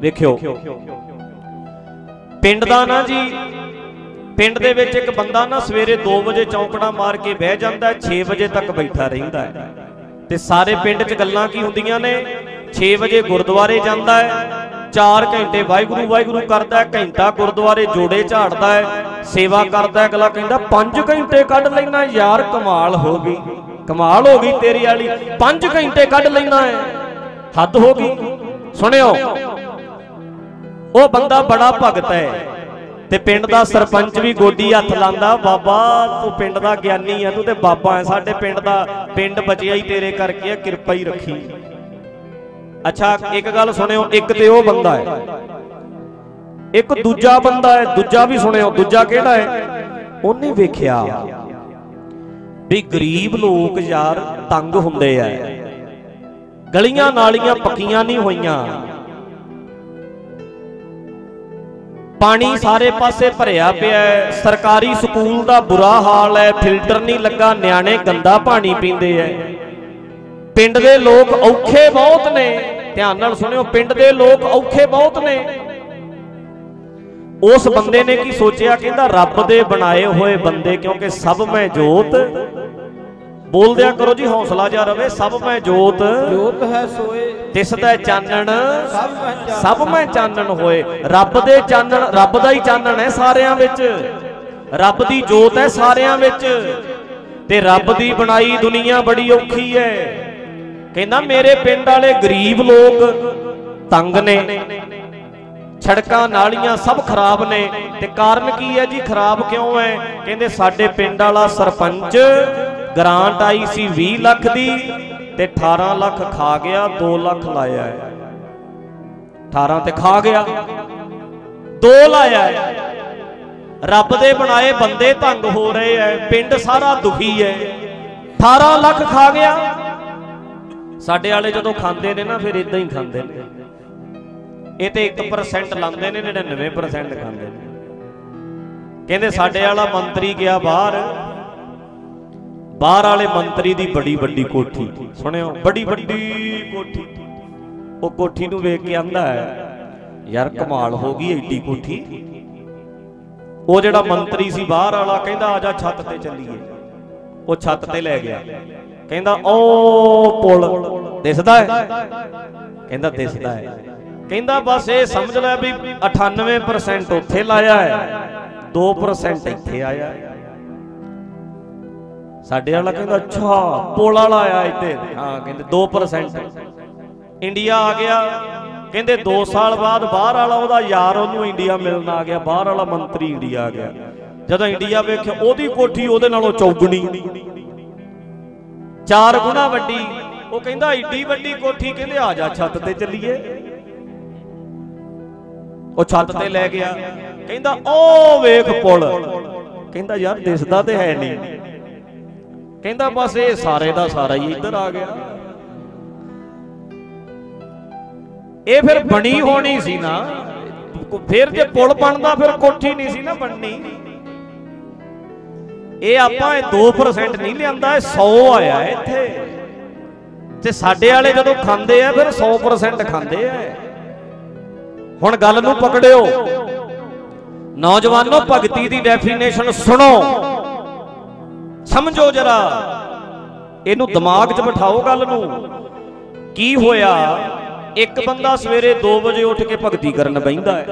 ਵੇਖਿਓ। ਪਿੰਡ ਦਾ ਨਾ ਜੀ, ਪਿੰਡ ਦੇ ਵਿੱਚ ਇੱਕ ਬੰਦਾ ਨਾ ਸਵੇਰੇ 2 ਵਜੇ ਚੌਂਕੜਾ ਮਾਰ ਕੇ ਬਹਿ ਜਾਂਦਾ ਹੈ 6 ਵਜੇ ਤੱਕ ਬੈਠਾ ਰਹਿੰਦਾ ਹੈ। ਤੇ ਸਾਰੇ ਪਿੰਡ 'ਚ ਗੱਲਾਂ ਕੀ ਹੁੰਦੀਆਂ ਨੇ? 6 ਵਜੇ ਗੁਰਦੁਆਰੇ ਜਾਂਦਾ ਹੈ 4 ਘੰਟੇ ਵਾਹਿਗੁਰੂ ਵਾਹਿਗੁਰੂ ਕਰਦਾ ਹੈ, ਘੰਟਾ ਗੁਰਦੁਆਰੇ ਜੋੜੇ ਝਾੜਦਾ ਹੈ, ਸੇਵਾ ਕਰਦਾ ਅਗਲਾ ਕਹਿੰਦਾ 5 ਘੰਟੇ ਕੱਢ ਲੈਣਾ ਯਾਰ ਕਮਾਲ ਹੋ ਗਈ, ਕਮਾਲ ਹੋ ਗਈ ਤੇਰੀ ਵਾਲੀ 5 ਘੰਟੇ ਕੱਢ ਲੈਣਾ ਹੈ, ਹੱਦ ਹੋ ਗਈ, ਸੁਣਿਓ, ਉਹ ਬੰਦਾ ਬੜਾ ਭਗਤ ਹੈ। ਤੇ ਪਿੰਡ ਦਾ ਸਰਪੰਚ ਵੀ ਗੋਡੀ ਹੱਥ ਲਾਂਦਾ, ਬਾਬਾ, ਤੂੰ ਪਿੰਡ ਦਾ ਗਿਆਨੀ ਆ, ਤੂੰ ਤੇ ਬਾਬਾ ਹੈ ਸਾਡੇ ਪਿੰਡ ਦਾ ਪਿੰਡ ਬਚਿਆ ਹੀ ਤੇਰੇ ਕਰਕੇ ਆ, ਕਿਰਪਾ ਹੀ ਰੱਖੀ। ਅੱਛਾ, ਇੱਕ ਗੱਲ ਸੁਣਿਓ, ਇੱਕ ਤੇ ਉਹ ਬੰਦਾ ਹੈ। ਇੱਕ ਦੂਜਾ ਬੰਦਾ ਹੈ, ਦੂਜਾ ਵੀ ਸੁਣਿਓ, ਦੂਜਾ ਕਿਹੜਾ ਹੈ? ਉਹਨੇ ਵੇਖਿਆ ਵੀ ਗਰੀਬ ਲੋਕ ਯਾਰ ਤੰਗ ਹੁੰਦੇ ਆ। ਗਲੀਆਂ ਨਾਲੀਆਂ ਪੱਕੀਆਂ ਨਹੀਂ ਹੋਈਆਂ। ਪਾਣੀ ਸਾਰੇ ਪਾਸੇ ਭਰਿਆ ਪਿਆ ਹੈ। ਸਰਕਾਰੀ ਸਕੂਲ ਦਾ ਬੁਰਾ ਹਾਲ ਹੈ। ਫਿਲਟਰ ਨਹੀਂ ਲੱਗਾ। ਨਿਆਣੇ ਗੰਦਾ ਪਾਣੀ ਪੀਂਦੇ ਐ ਪਿੰਡ ਦੇ ਲੋਕ ਔਖੇ ਬਹੁਤ ਨੇ। ਧਿਆਨ ਨਾਲ ਸੁਣਿਓ, ਪਿੰਡ ਦੇ ਲੋਕ ਔਖੇ ਬਹੁਤ ਨੇ। ਉਸ ਬੰਦੇ ਨੇ ਕੀ ਸੋਚਿਆ? ਕਹਿੰਦਾ, ਰੱਬ ਦੇ ਬਣਾਏ ਹੋਏ ਬੰਦੇ, ਕਿਉਂਕਿ ਸਭ ਮੈਂ ਜੋਤ ਬੋਲਦਿਆ ਕਰੋ ਜੀ ਹੌਸਲਾ ਜਾ ਰਵੇ ਸਭ ਮੈਂ ਜੋਤ। ਜੋਤ ਹੈ ਸੋਏ। ਦਿਸਦਾ ਚਾਨਣ। ਸਭ ਮੈਂ ਚਾਨਣ। ਸਭ ਮੈਂ ਚਾਨਣ ਹੋਏ। ਰੱਬ ਦੇ ਚਾਨਣ ਰੱਬ ਦਾ ਹੀ ਚਾਨਣ ਹੈ ਸਾਰਿਆਂ ਵਿੱਚ। ਰੱਬ ਦੀ ਜੋਤ ਹੈ ਸਾਰਿਆਂ ਵਿੱਚ। ਤੇ ਰੱਬ ਦੀ ਬਣਾਈ ਦੁਨੀਆ ਬੜੀ ਔਖੀ ਹੈ। ਕਹਿੰਦਾ ਮੇਰੇ ਪਿੰਡ ਵਾਲੇ ਗਰੀਬ ਲੋਕ ਤੰਗ ਨੇ। ਛੜਕਾਂ ਨਾਲੀਆਂ ਸਭ ਖਰਾਬ ਨੇ। ਤੇ ਕਾਰਨ ਕੀ ਹੈ ਜੀ? ਖਰਾਬ ਕਿਉਂ ਹੈ? ਕਹਿੰਦੇ ਸਾਡੇ ਪਿੰਡ ਵਾਲਾ ਸਰਪੰਚ ਗ੍ਰਾਂਟ ਆਈ ਸੀ 20 ਲੱਖ ਦੀ ਤੇ 18 ਲੱਖ ਖਾ ਗਿਆ 2 ਲੱਖ ਲਾਇਆ ਹੈ। 18 ਤੇ ਖਾ ਗਿਆ 2 ਲਾਇਆ ਹੈ। ਰੱਬ ਦੇ ਬਣਾਏ ਬੰਦੇ ਤੰਗ ਹੋ ਰਹੇ ਐ ਪਿੰਡ ਸਾਰਾ ਦੁਖੀ ਐ 18 ਲੱਖ ਖਾ ਗਿਆ। ਸਾਡੇ ਵਾਲੇ ਜਦੋਂ ਖਾਂਦੇ ਨੇ ਨਾ, ਫਿਰ ਇਦਾਂ ਹੀ ਖਾਂਦੇ ਨੇ। ਇਹ ਤੇ 1% ਲਾਉਂਦੇ ਨੇ 99% ਖਾਂਦੇ ਨੇ। ਕਹਿੰਦੇ ਸਾਡੇ ਵਾਲਾ ਮੰਤਰੀ ਗਿਆ ਬਾਹਰ। ਬਾਹਰ ਵਾਲੇ ਮੰਤਰੀ ਦੀ ਬੜੀ ਵੱਡੀ ਕੋਠੀ। ਸੁਣਿਓ, ਬੜੀ ਵੱਡੀ ਕੋਠੀ। ਉਹ ਕੋਠੀ ਨੂੰ ਵੇਖ ਕੇ ਆਂਦਾ ਹੈ, ਯਾਰ, ਕਮਾਲ ਹੋ ਗਈ ਐਡੀ ਕੋਠੀ। ਉਹ ਜਿਹੜਾ ਮੰਤਰੀ ਸੀ, ਬਾਹਰ ਵਾਲਾ ਕਹਿੰਦਾ, ਆ ਜਾ ਛੱਤ ਤੇ ਚੱਲੀਏ। ਉਹ ਛੱਤ ਤੇ ਲੈ ਗਿਆ। ਕਹਿੰਦਾ, ਉਹ ਪੁਲ ਦਿਸਦਾ ਹੈ? ਕਹਿੰਦਾ, ਦਿਸਦਾ ਹੈ। ਕਹਿੰਦਾ, ਬਸ ਇਹ ਸਮਝ ਲੈ ਵੀ 98% ਉੱਥੇ ਲਾਇਆ ਹੈ 2% ਇੱਥੇ ਆਇਆ ਹੈ। ਸਾਡੇ ਵਾਲਾ ਕਹਿੰਦਾ, ਅੱਛਾ, ਪੁਲ ਵਾਲਾ ਆਇਆ ਇੱਥੇ। ਹਾਂ, ਕਹਿੰਦੇ 2% ਇੰਡੀਆ ਆ ਗਿਆ। ਕਹਿੰਦੇ 2 ਸਾਲ ਬਾਅਦ ਬਾਹਰ ਵਾਲਾ ਉਹਦਾ ਯਾਰ ਉਹਨੂੰ ਇੰਡੀਆ ਮਿਲਣ ਆ ਗਿਆ। ਬਾਹਰ ਵਾਲਾ ਮੰਤਰੀ ਇੰਡੀਆ ਆ ਗਿਆ। ਜਦੋਂ ਇੰਡੀਆ ਵੇਖਿਆ, ਉਹਦੀ ਕੋਠੀ ਉਹਦੇ ਨਾਲੋਂ ਚੌਗਣੀ। ਚਾਰ ਗੁਣਾ ਵੱਡੀ। ਉਹ ਕਹਿੰਦਾ ਏਡੀ ਵੱਡੀ ਕੋਠੀ, ਕਹਿੰਦੇ, ਆ ਜਾ ਛੱਤ ਤੇ ਚੱਲੀਏ। ਉਹ ਛੱਤ ਤੇ ਲੈ ਗਿਆ। ਕਹਿੰਦਾ, ਉਹ ਵੇਖ ਪੁਲ। ਕਹਿੰਦਾ, ਯਾਰ, ਦਿਸਦਾ ਤੇ ਹੈ ਨਹੀਂ। ਕਹਿੰਦਾ ਬਸ ਇਹ ਸਾਰੇ ਦਾ ਸਾਰਾ ਹੀ ਇੱਧਰ ਆ ਗਿਆ। ਇਹ ਫਿਰ ਬਣੀ ਹੋਣੀ ਸੀ ਨਾ। ਫਿਰ ਜੇ ਪੁਲ ਬਣਦਾ, ਫਿਰ ਕੋਠੀ ਨਹੀਂ ਸੀ ਨਾ ਬਣਨੀ। ਇਹ ਆਪਾਂ ਇਹ 2% ਨਹੀਂ ਲਿਆਂਦਾ, ਇਹ 100 ਆਇਆ ਇੱਥੇ। ਤੇ ਸਾਡੇ ਵਾਲੇ ਜਦੋਂ ਖਾਂਦੇ ਆ, ਫਿਰ 100% ਖਾਂਦੇ ਆ। ਹੁਣ ਗੱਲ ਨੂੰ ਪਕੜਿਓ। ਨੌਜਵਾਨੋ, ਭਗਤੀ ਦੀ ਡੈਫੀਨੇਸ਼ਨ ਸੁਣੋ। ਸਮਝੋ ਜਰਾ। ਇਹਨੂੰ ਦਿਮਾਗ 'ਚ ਬਿਠਾਓ ਗੱਲ ਨੂੰ। ਕੀ ਹੋਇਆ? ਇੱਕ ਬੰਦਾ ਸਵੇਰੇ 2 ਵਜੇ ਉੱਠ ਕੇ ਭਗਤੀ ਕਰਨ ਬੈਂਦਾ ਹੈ।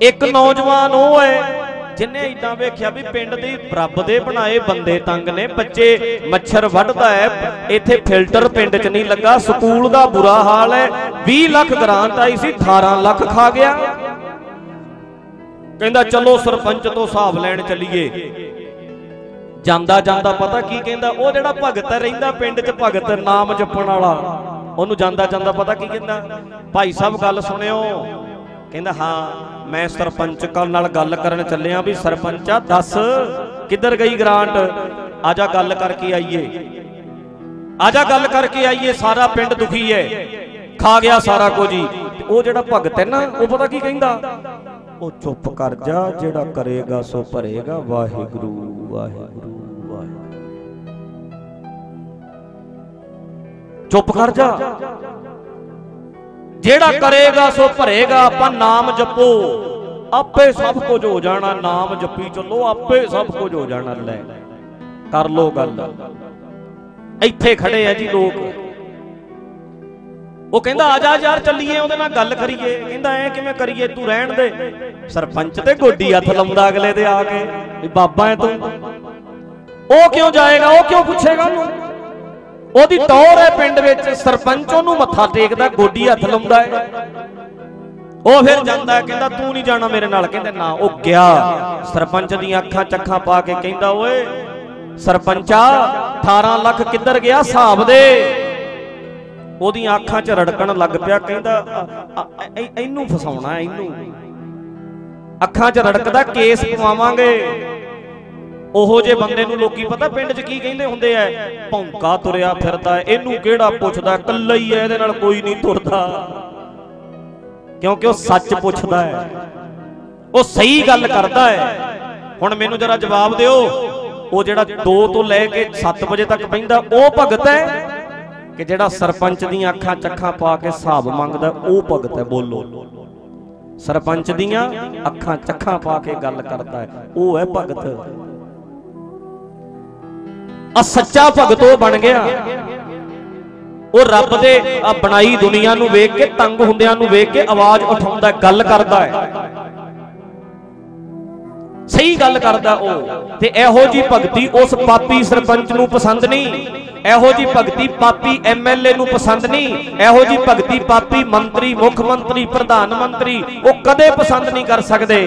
ਇੱਕ ਨੌਜਵਾਨ ਉਹ ਹੈ ਜਿੰਨੇ ਇਦਾਂ ਵੇਖਿਆ ਵੀ ਪਿੰਡ ਦੀ ਰੱਬ ਦੇ ਬਣਾਏ ਬੰਦੇ ਤੰਗ ਨੇ ਬੱਚੇ ਮੱਛਰ ਵੱਢਦਾ ਹੈ। ਇੱਥੇ ਫਿਲਟਰ ਪਿੰਡ 'ਚ ਨਹੀਂ ਲੱਗਾ ਸਕੂਲ ਦਾ ਬੁਰਾ ਹਾਲ ਹੈ। 20 ਲੱਖ ਗ੍ਰਾਂਟ ਆਈ ਸੀ 18 ਲੱਖ ਖਾ ਗਿਆ। ਕਹਿੰਦਾ ਚਲੋ ਸਰਪੰਚ ਤੋਂ ਹਿਸਾਬ ਲੈਣ ਚੱਲੀਏ। ਜਾਂਦਾ ਜਾਂਦਾ ਪਤਾ ਕੀ ਕਹਿੰਦਾ? ਉਹ ਜਿਹੜਾ ਭਗਤ ਰਹਿੰਦਾ ਪਿੰਡ 'ਚ ਭਗਤ ਨਾਮ ਜਪਣ ਵਾਲਾ, ਉਹਨੂੰ ਜਾਂਦਾ ਜਾਂਦਾ ਪਤਾ ਕੀ ਕਹਿੰਦਾ? ਭਾਈ ਸਾਹਿਬ ਗੱਲ ਸੁਣਿਓ। ਕਹਿੰਦਾ, ਹਾਂ, ਮੈਂ ਸਰਪੰਚ ਕਲ ਨਾਲ ਗੱਲ ਕਰਨ ਚੱਲਿਆ ਵੀ ਸਰਪੰਚਾ ਦੱਸ ਕਿੱਧਰ ਗਈ ਗ੍ਰਾਂਟ? ਆਜਾ ਗੱਲ ਕਰਕੇ ਆਈਏ। ਆਜਾ ਗੱਲ ਕਰਕੇ ਆਈਏ, ਸਾਰਾ ਪਿੰਡ ਦੁਖੀ ਹੈ ਖਾ ਗਿਆ ਸਾਰਾ ਕੁਝ ਹੀ ਉਹ ਜਿਹੜਾ ਭਗਤ ਹੈ ਨਾ, ਉਹ ਪਤਾ ਕੀ ਕਹਿੰਦਾ? ਉਹ ਚੁੱਪ ਕਰ ਜਾ, ਜਿਹੜਾ ਕਰੇਗਾ ਸੋ ਭਰੇਗਾ। ਵਾਹਿਗੁਰੂ ਵਾਹਿਗੁਰੂ। ਚੁੱਪ ਕਰ ਜਾ। ਜਿਹੜਾ ਕਰੇਗਾ ਸੋ ਭਰੇਗਾ, ਆਪਾਂ ਨਾਮ ਜਪੋ। ਆਪੇ ਸਭ ਕੁਝ ਹੋ ਜਾਣਾ, ਨਾਮ ਜਪੀ ਚੱਲੋ, ਆਪੇ ਸਭ ਕੁਝ ਹੋ ਜਾਣਾ ਲੈ। ਕਰ ਲੋ ਗੱਲ। ਇੱਥੇ ਖੜੇ ਆ ਜੀ ਲੋਕ। ਉਹ ਕਹਿੰਦਾ, ਆ ਜਾ ਯਾਰ, ਚੱਲੀਏ, ਉਹਦੇ ਨਾਲ ਗੱਲ ਕਰੀਏ। ਕਹਿੰਦਾ, ਐ ਕਿਵੇਂ ਕਰੀਏ? ਤੂੰ ਰਹਿਣ ਦੇ। ਸਰਪੰਚ ਤੇ ਗੋਡੀ ਹੱਥ ਲਾਉਂਦਾ ਅਗਲੇ ਦੇ ਆ ਕੇ, ਵੀ ਬਾਬਾ ਐ ਤੂੰ। ਉਹ ਕਿਉਂ ਜਾਏਗਾ? ਉਹ ਕਿਉਂ ਪੁੱਛੇਗਾ ਉਹਨੂੰ? ਉਹਦੀ ਟੌਰ ਹੈ ਪਿੰਡ ਵਿੱਚ, ਸਰਪੰਚ ਉਹਨੂੰ ਮੱਥਾ ਟੇਕਦਾ, ਗੋਡੀ ਹੱਥ ਲਾਉਂਦਾ ਹੈ। ਉਹ ਫਿਰ ਜਾਂਦਾ, ਕਹਿੰਦਾ, ਤੂੰ ਨਹੀਂ ਜਾਣਾ ਮੇਰੇ ਨਾਲ। ਕਹਿੰਦੇ, ਨਾ, ਉਹ ਗਿਆ। ਸਰਪੰਚ ਦੀਆਂ ਅੱਖਾਂ ਚੱਖਾਂ ਪਾ ਕੇ ਕਹਿੰਦਾ, ਓਏ, ਸਰਪੰਚਾ 18 ਲੱਖ ਕਿੱਧਰ ਗਿਆ ਹਿਸਾਬ ਦੇ? ਉਹਦੀਆਂ ਅੱਖਾਂ 'ਚ ਰੜਕਣ ਲੱਗ ਪਿਆ, ਕਹਿੰਦਾ ਇਹਨੂੰ ਫਸਾਉਣਾ, ਇਹਨੂੰ। ਅੱਖਾਂ 'ਚ ਰੜਕਦਾ, ਕੇਸ ਪਵਾਵਾਂਗੇ। ਉਹੋ ਜੇ ਬੰਦੇ ਨੂੰ ਲੋਕੀ ਪਤਾ ਪਿੰਡ 'ਚ ਕੀ ਕਹਿੰਦੇ ਹੁੰਦੇ ਐ ਭੌਂਕਾ ਤੁਰਿਆ ਫਿਰਦਾ, ਇਹਨੂੰ ਕਿਹੜਾ ਪੁੱਛਦਾ? ਕੱਲਾ ਹੀ ਐ ਇਹਦੇ ਨਾਲ ਕੋਈ ਨਹੀਂ ਤੁਰਦਾ। ਕਿਉਂਕਿ ਉਹ ਸੱਚ ਪੁੱਛਦਾ ਹੈ। ਉਹ ਸਹੀ ਗੱਲ ਕਰਦਾ ਹੈ। ਹੁਣ ਮੈਨੂੰ ਜਰਾ ਜਵਾਬ ਦਿਓ, ਉਹ ਜਿਹੜਾ 2 ਤੋਂ ਲੈ ਕੇ 7 ਵਜੇ ਤੱਕ ਬੈਂਦਾ ਉਹ ਭਗਤ ਹੈ? ਕਿ ਜਿਹੜਾ ਸਰਪੰਚ ਦੀਆਂ ਅੱਖਾਂ ਚੱਖਾਂ ਪਾ ਕੇ ਹਿਸਾਬ ਮੰਗਦਾ, ਉਹ ਭਗਤ ਹੈ, ਬੋਲੋ। ਸਰਪੰਚ ਦੀਆਂ ਅੱਖਾਂ ਚੱਖਾਂ ਪਾ ਕੇ ਗੱਲ ਕਰਦਾ ਹੈ, ਉਹ ਹੈ ਭਗਤ। ਆ ਸੱਚਾ ਭਗਤ ਉਹ ਬਣ ਗਿਆ। ਉਹ ਰੱਬ ਦੇ ਬਣਾਈ ਦੁਨੀਆ ਨੂੰ ਵੇਖ ਕੇ, ਤੰਗ ਹੁੰਦਿਆਂ ਨੂੰ ਵੇਖ ਕੇ ਆਵਾਜ਼ ਉਠਾਉਂਦਾ, ਗੱਲ ਕਰਦਾ ਹੈ। ਸਹੀ ਗੱਲ ਕਰਦਾ ਉਹ। ਤੇ ਇਹੋ ਜੀ ਭਗਤੀ ਉਸ ਪਾਪੀ ਸਰਪੰਚ ਨੂੰ ਪਸੰਦ ਨਹੀਂ। ਇਹੋ ਜੀ ਭਗਤੀ ਪਾਪੀ ਐਮਐਲਏ ਨੂੰ ਪਸੰਦ ਨਹੀਂ। ਇਹੋ ਜੀ ਭਗਤੀ ਪਾਪੀ ਮੰਤਰੀ, ਮੁੱਖ ਮੰਤਰੀ, ਪ੍ਰਧਾਨ ਮੰਤਰੀ, ਉਹ ਕਦੇ ਪਸੰਦ ਨਹੀਂ ਕਰ ਸਕਦੇ।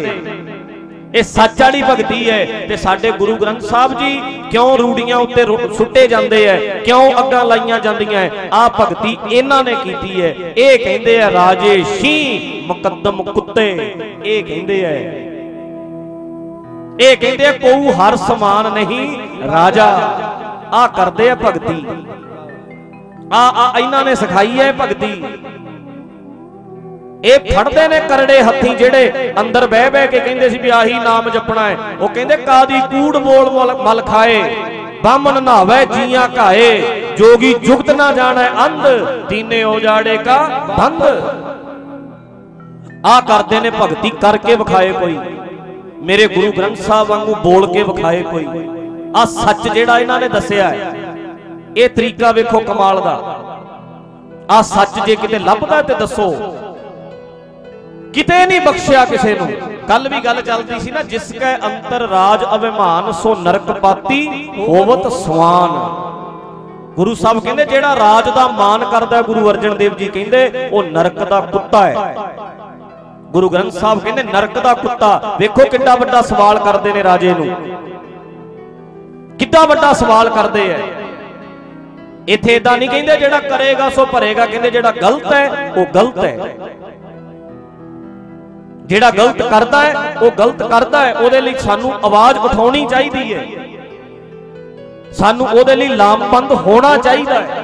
ਇਹ ਸੱਚ ਵਾਲੀ ਭਗਤੀ ਹੈ ਤੇ ਸਾਡੇ ਗੁਰੂ ਗ੍ਰੰਥ ਸਾਹਿਬ ਜੀ ਕਿਉਂ ਰੂੜੀਆਂ ਉੱਤੇ ਸੁੱਟੇ ਜਾਂਦੇ ਐ? ਕਿਉਂ ਅੱਗਾਂ ਲਾਈਆਂ ਜਾਂਦੀਆਂ ਐ? ਆ ਭਗਤੀ ਇਹਨਾਂ ਨੇ ਕੀਤੀ ਹੈ ਇਹ ਕਹਿੰਦੇ ਆ ਰਾਜੇ ਸ਼ੀ, ਮੁਕੱਦਮ ਕੁੱਤੇ। ਇਹ ਕਹਿੰਦੇ ਐ। ਇਹ ਕਹਿੰਦੇ ਆ ਕੋਊ ਹਰ ਸਮਾਨ ਨਹੀਂ, ਰਾਜਾ। ਆ ਕਰਦੇ ਆ ਭਗਤੀ। ਆ ਆ, ਇਹਨਾਂ ਨੇ ਸਿਖਾਈ ਹੈ ਭਗਤੀ। ਇਹ ਫੜਦੇ ਨੇ ਕਰੜੇ ਹੱਥੀ ਜਿਹੜੇ ਅੰਦਰ ਬਹਿ ਬਹਿ ਕੇ ਕਹਿੰਦੇ ਸੀ ਵੀ ਆਹੀ ਨਾਮ ਜਪਣਾ ਹੈ। ਉਹ ਕਹਿੰਦੇ, ਕਾਦੀ ਕੂੜ ਬੋਲ ਮਲ- ਮਲ ਖਾਏ ਬਾਮਨ ਨਾਵੇ ਜੀਆਂ ਘਾਏ, ਜੋਗੀ ਜੁਗਤ ਨਾ ਜਾਣੈ ਅੰਧ, ਤੀਨੇ ਉਜਾੜੇ ਕਾ ਬੰਦ। ਆ ਕਰਦੇ ਨੇ ਭਗਤੀ ਕਰਕੇ ਵਿਖਾਏ ਕੋਈ। ਮੇਰੇ ਗੁਰੂ ਗ੍ਰੰਥ ਸਾਹਿਬ ਵਾਂਗੂ ਬੋਲ ਕੇ ਵਿਖਾਏ ਕੋਈ। ਆ ਸੱਚ ਜਿਹੜਾ ਇਹਨਾਂ ਨੇ ਦੱਸਿਆ ਹੈ, ਇਹ ਤਰੀਕਾ ਵੇਖੋ ਕਮਾਲ ਦਾ। ਆ ਸੱਚ ਜੇ ਕਿਤੇ ਲੱਭਦਾ ਤੇ ਦੱਸੋ। ਕਿਤੇ ਨਹੀਂ ਬਖਸ਼ਿਆ ਕਿਸੇ ਨੂੰ। ਕੱਲ ਵੀ ਗੱਲ ਚੱਲਦੀ ਸੀ ਨਾ, ਜਿਸ ਕੈ ਅੰਤਰ ਰਾਜ ਅਭਿਮਾਨ, ਸੋ ਨਰਕ ਪਾਤੀ ਹੋਵਤ ਸਵਾਨ। ਗੁਰੂ ਸਾਹਿਬ ਕਹਿੰਦੇ, ਜਿਹੜਾ ਰਾਜ ਦਾ ਮਾਨ ਕਰਦਾ ਗੁਰੂ ਅਰਜਨ ਦੇਵ ਜੀ ਕਹਿੰਦੇ, ਉਹ ਨਰਕ ਦਾ ਕੁੱਤਾ ਹੈ। ਗੁਰੂ ਗ੍ਰੰਥ ਸਾਹਿਬ ਕਹਿੰਦੇ, ਨਰਕ ਦਾ ਕੁੱਤਾ। ਵੇਖੋ ਕਿੰਨਾ ਵੱਡਾ ਸਵਾਲ ਕਰਦੇ ਨੇ ਰਾਜੇ ਨੂੰ। ਕਿੰਨਾ ਵੱਡਾ ਸਵਾਲ ਕਰਦੇ ਐ। ਇੱਥੇ ਇਦਾਂ ਨਹੀਂ ਕਹਿੰਦੇ, ਜਿਹੜਾ ਕਰੇਗਾ ਸੋ ਭਰੇਗਾ। ਕਹਿੰਦੇ, ਜਿਹੜਾ ਗਲਤ ਹੈ, ਉਹ ਗਲਤ ਹੈ। ਜਿਹੜਾ ਗਲਤ ਕਰਦਾ ਹੈ, ਉਹ ਗਲਤ ਕਰਦਾ ਹੈ। ਉਹਦੇ ਲਈ ਸਾਨੂੰ ਆਵਾਜ਼ ਉਠਾਉਣੀ ਚਾਹੀਦੀ ਹੈ। ਸਾਨੂੰ ਉਹਦੇ ਲਈ ਲਾਮਬੰਦ ਹੋਣਾ ਚਾਹੀਦਾ ਹੈ।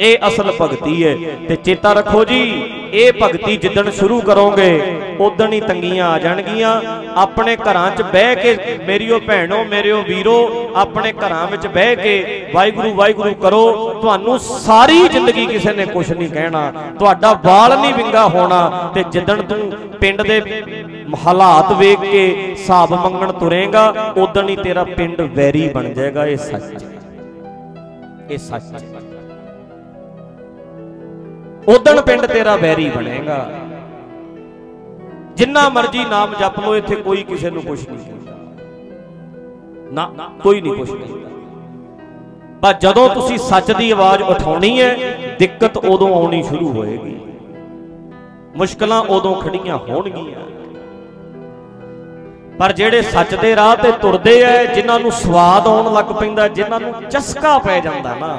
ਇਹ ਅਸਲ ਭਗਤੀ ਹੈ। ਤੇ ਚੇਤਾ ਰੱਖੋ ਜੀ, ਇਹ ਭਗਤੀ ਜਿੱਦਣ ਸ਼ੁਰੂ ਕਰੋਗੇ ਉਦੋਂ ਹੀ ਤੰਗੀਆਂ ਆ ਜਾਣਗੀਆਂ। ਆਪਣੇ ਘਰਾਂ 'ਚ ਬਹਿ ਕੇ ਮੇਰੀਓ ਭੈਣੋ, ਮੇਰਿਓ ਵੀਰੋ, ਆਪਣੇ ਘਰਾਂ ਵਿੱਚ ਬਹਿ ਕੇ ਵਾਹਿਗੁਰੂ ਵਾਹਿਗੁਰੂ ਕਰੋ। ਤੁਹਾਨੂੰ ਸਾਰੀ ਜ਼ਿੰਦਗੀ ਕਿਸੇ ਨੇ ਕੁਝ ਨਹੀਂ ਕਹਿਣਾ। ਤੁਹਾਡਾ ਵਾਲ ਨਹੀਂ ਵਿੰਗਾ ਹੋਣਾ ਤੇ ਜਿੱਦਣ ਤੂੰ ਪਿੰਡ ਦੇ ਹਾਲਾਤ ਵੇਖ ਕੇ ਹਿਸਾਬ ਮੰਗਣ ਤੁਰੇਗਾ ਉਦੋਂ ਹੀ ਤੇਰਾ ਪਿੰਡ ਵੈਰੀ ਬਣ ਜਾਏਗਾ। ਇਹ ਸੱਚ ਇਹ ਸੱਚ ਹੈ। ਉਦਣ ਪਿੰਡ ਤੇਰਾ ਵੈਰੀ ਬਣੇਗਾ। ਜਿੰਨਾ ਮਰਜ਼ੀ ਨਾਮ ਜਪ ਲਓ, ਇੱਥੇ ਕੋਈ ਕਿਸੇ ਨੂੰ ਕੁਛ ਨਹੀਂ। ਨਾ, ਕੋਈ ਨਹੀਂ ਕੁਛ ਕਹਿੰਦਾ ਪਰ ਜਦੋਂ ਤੁਸੀਂ ਸੱਚ ਦੀ ਆਵਾਜ਼ ਉਠਾਉਣੀ ਹੈ, ਦਿੱਕਤ ਉਦੋਂ ਆਉਣੀ ਸ਼ੁਰੂ ਹੋਏਗੀ। ਮੁਸ਼ਕਲਾਂ ਉਦੋਂ ਖੜੀਆਂ ਹੋਣਗੀਆਂ। ਪਰ ਜਿਹੜੇ ਸੱਚ ਦੇ ਰਾਹ ਤੇ ਤੁਰਦੇ ਐ, ਜਿਨ੍ਹਾਂ ਨੂੰ ਸਵਾਦ ਆਉਣ ਲੱਗ ਪੈਂਦਾ, ਜਿਨ੍ਹਾਂ ਨੂੰ ਚਸਕਾ ਪੈ ਜਾਂਦਾ ਨਾ,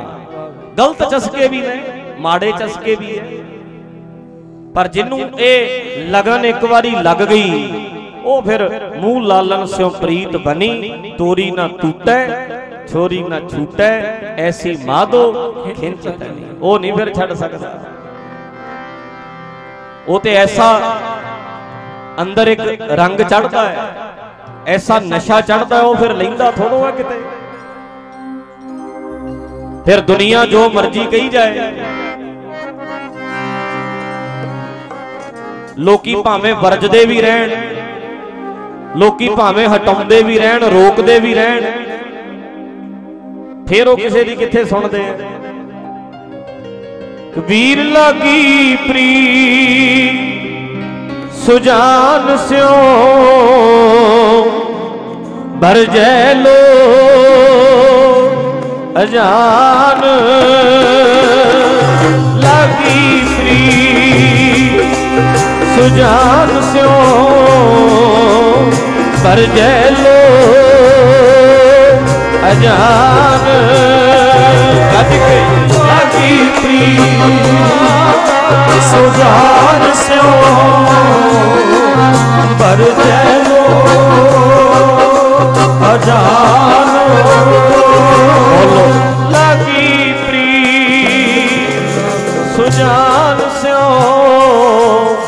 ਗਲਤ ਚਸਕੇ ਵੀ ਨੇ, ਮਾੜੇ ਚਸਕੇ ਵੀ ਐ ਪਰ ਜਿਹਨੂੰ ਇਹ ਲਗਨ ਇੱਕ ਵਾਰੀ ਲੱਗ ਗਈ, ਉਹ ਫਿਰ ਮੂੰਹ ਲਾਲਨ ਸਿਉ ਪ੍ਰੀਤ ਬਣੀ, ਤੋਰੀ ਨਾ ਟੂਟੈ, ਛੋਰੀ ਨਾ ਛੂਟੈ, ਐਸੀ ਮਾਦੋ ਖਿੰਚ ਤਣੀ ਉਹ ਨਹੀਂ ਫਿਰ ਛੱਡ ਸਕਦਾ। ਉਹ ਤੇ ਐਸਾ ਅੰਦਰ ਇੱਕ ਰੰਗ ਚੜਦਾ ਹੈ, ਐਸਾ ਨਸ਼ਾ ਚੜਦਾ ਉਹ ਫਿਰ ਲੈਂਦਾ ਥੋੜੋ ਹੈ ਕਿਤੇ। ਫਿਰ ਦੁਨੀਆ ਜੋ ਮਰਜ਼ੀ ਕਹੀ ਜਾਏ ਲੋਕੀ ਭਾਵੇਂ ਵਰਜਦੇ ਵੀ ਰਹਿਣ ਲੋਕੀ ਭਾਵੇਂ ਹਟਾਉਂਦੇ ਵੀ ਰਹਿਣ ਰੋਕਦੇ ਵੀ ਰਹਿਣ। ਫਿਰ ਉਹ ਕਿਸੇ ਦੀ ਕਿੱਥੇ ਸੁਣਦੇ ਆ? ਕਬੀਰ ਲਾਗੀ ਪ੍ਰੀ ਸੁਜਾਨ ਸਿਓ ਭਰ ਜੈ ਲੋ ਅਜਾਨ। ਲਾਗੀ ਸੁਜਾਨ ਸਿਓ ਭਰ ਜੈ ਲੋ ਅਜਾਨ। ਗੱਜ ਕੇ ਲਾਗੀ ਪ੍ਰੀ ਸੁਜਾਨ ਸਿਓ ਭਰ ਜੈ ਲੋ ਅਜਾਨ। ਬੋਲੋ।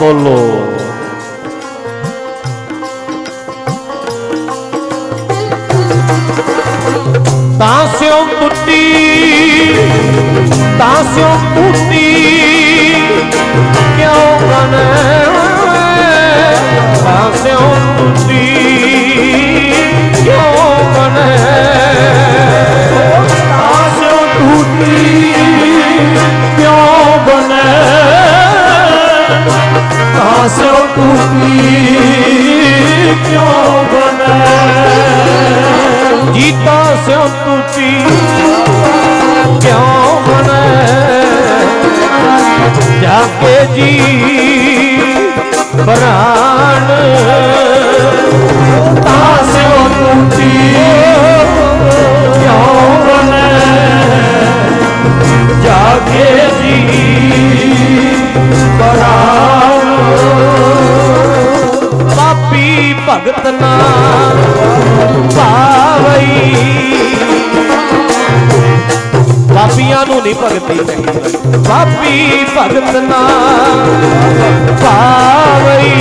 ਬੋਲੋ ਤਾਂ ਸਿਓ ਟੁੱਟੀ ਤਾਂ ਸਿਓ ਟੁੱਟੀ ਕਿਉਂ ਬਨੇ ਤਾਂ ਸਿਓ ਟੁੱਟੀ ਕਿਉਂ ਬਨੇ ਤਾਂ ਸਿਓ ਟੁੱਟੀ ਕਿਉਂ ਤਾਂ ਸਿਓ ਟੁੱਟੀ ਕਿਉਂ ਬਨੇ ਜੀਤਾ ਸਿਓ ਟੁੱਟੀ ਕਿਉਂ ਬਨੇ ਜਾ ਕੇ ਜੀ ਪ੍ਰਾਣ। ਤਾਂ ਸਿਓ ਟੁੱਟੀ ਕਿਉਂ ਬਨੇ ਜਾ ਕੇ ਜੀ ਪ੍ਰਾਣ ਪਾਪੀ ਭਗਤ ਨਾ ਭਾਵਈ ਪਾਪੀਆਂ ਨੂੰ ਨਹੀਂ ਭਗਤੀ ਚਾਹੀਦੀ। ਪਾਪੀ ਭਗਤ ਨਾ ਭਾਵਈ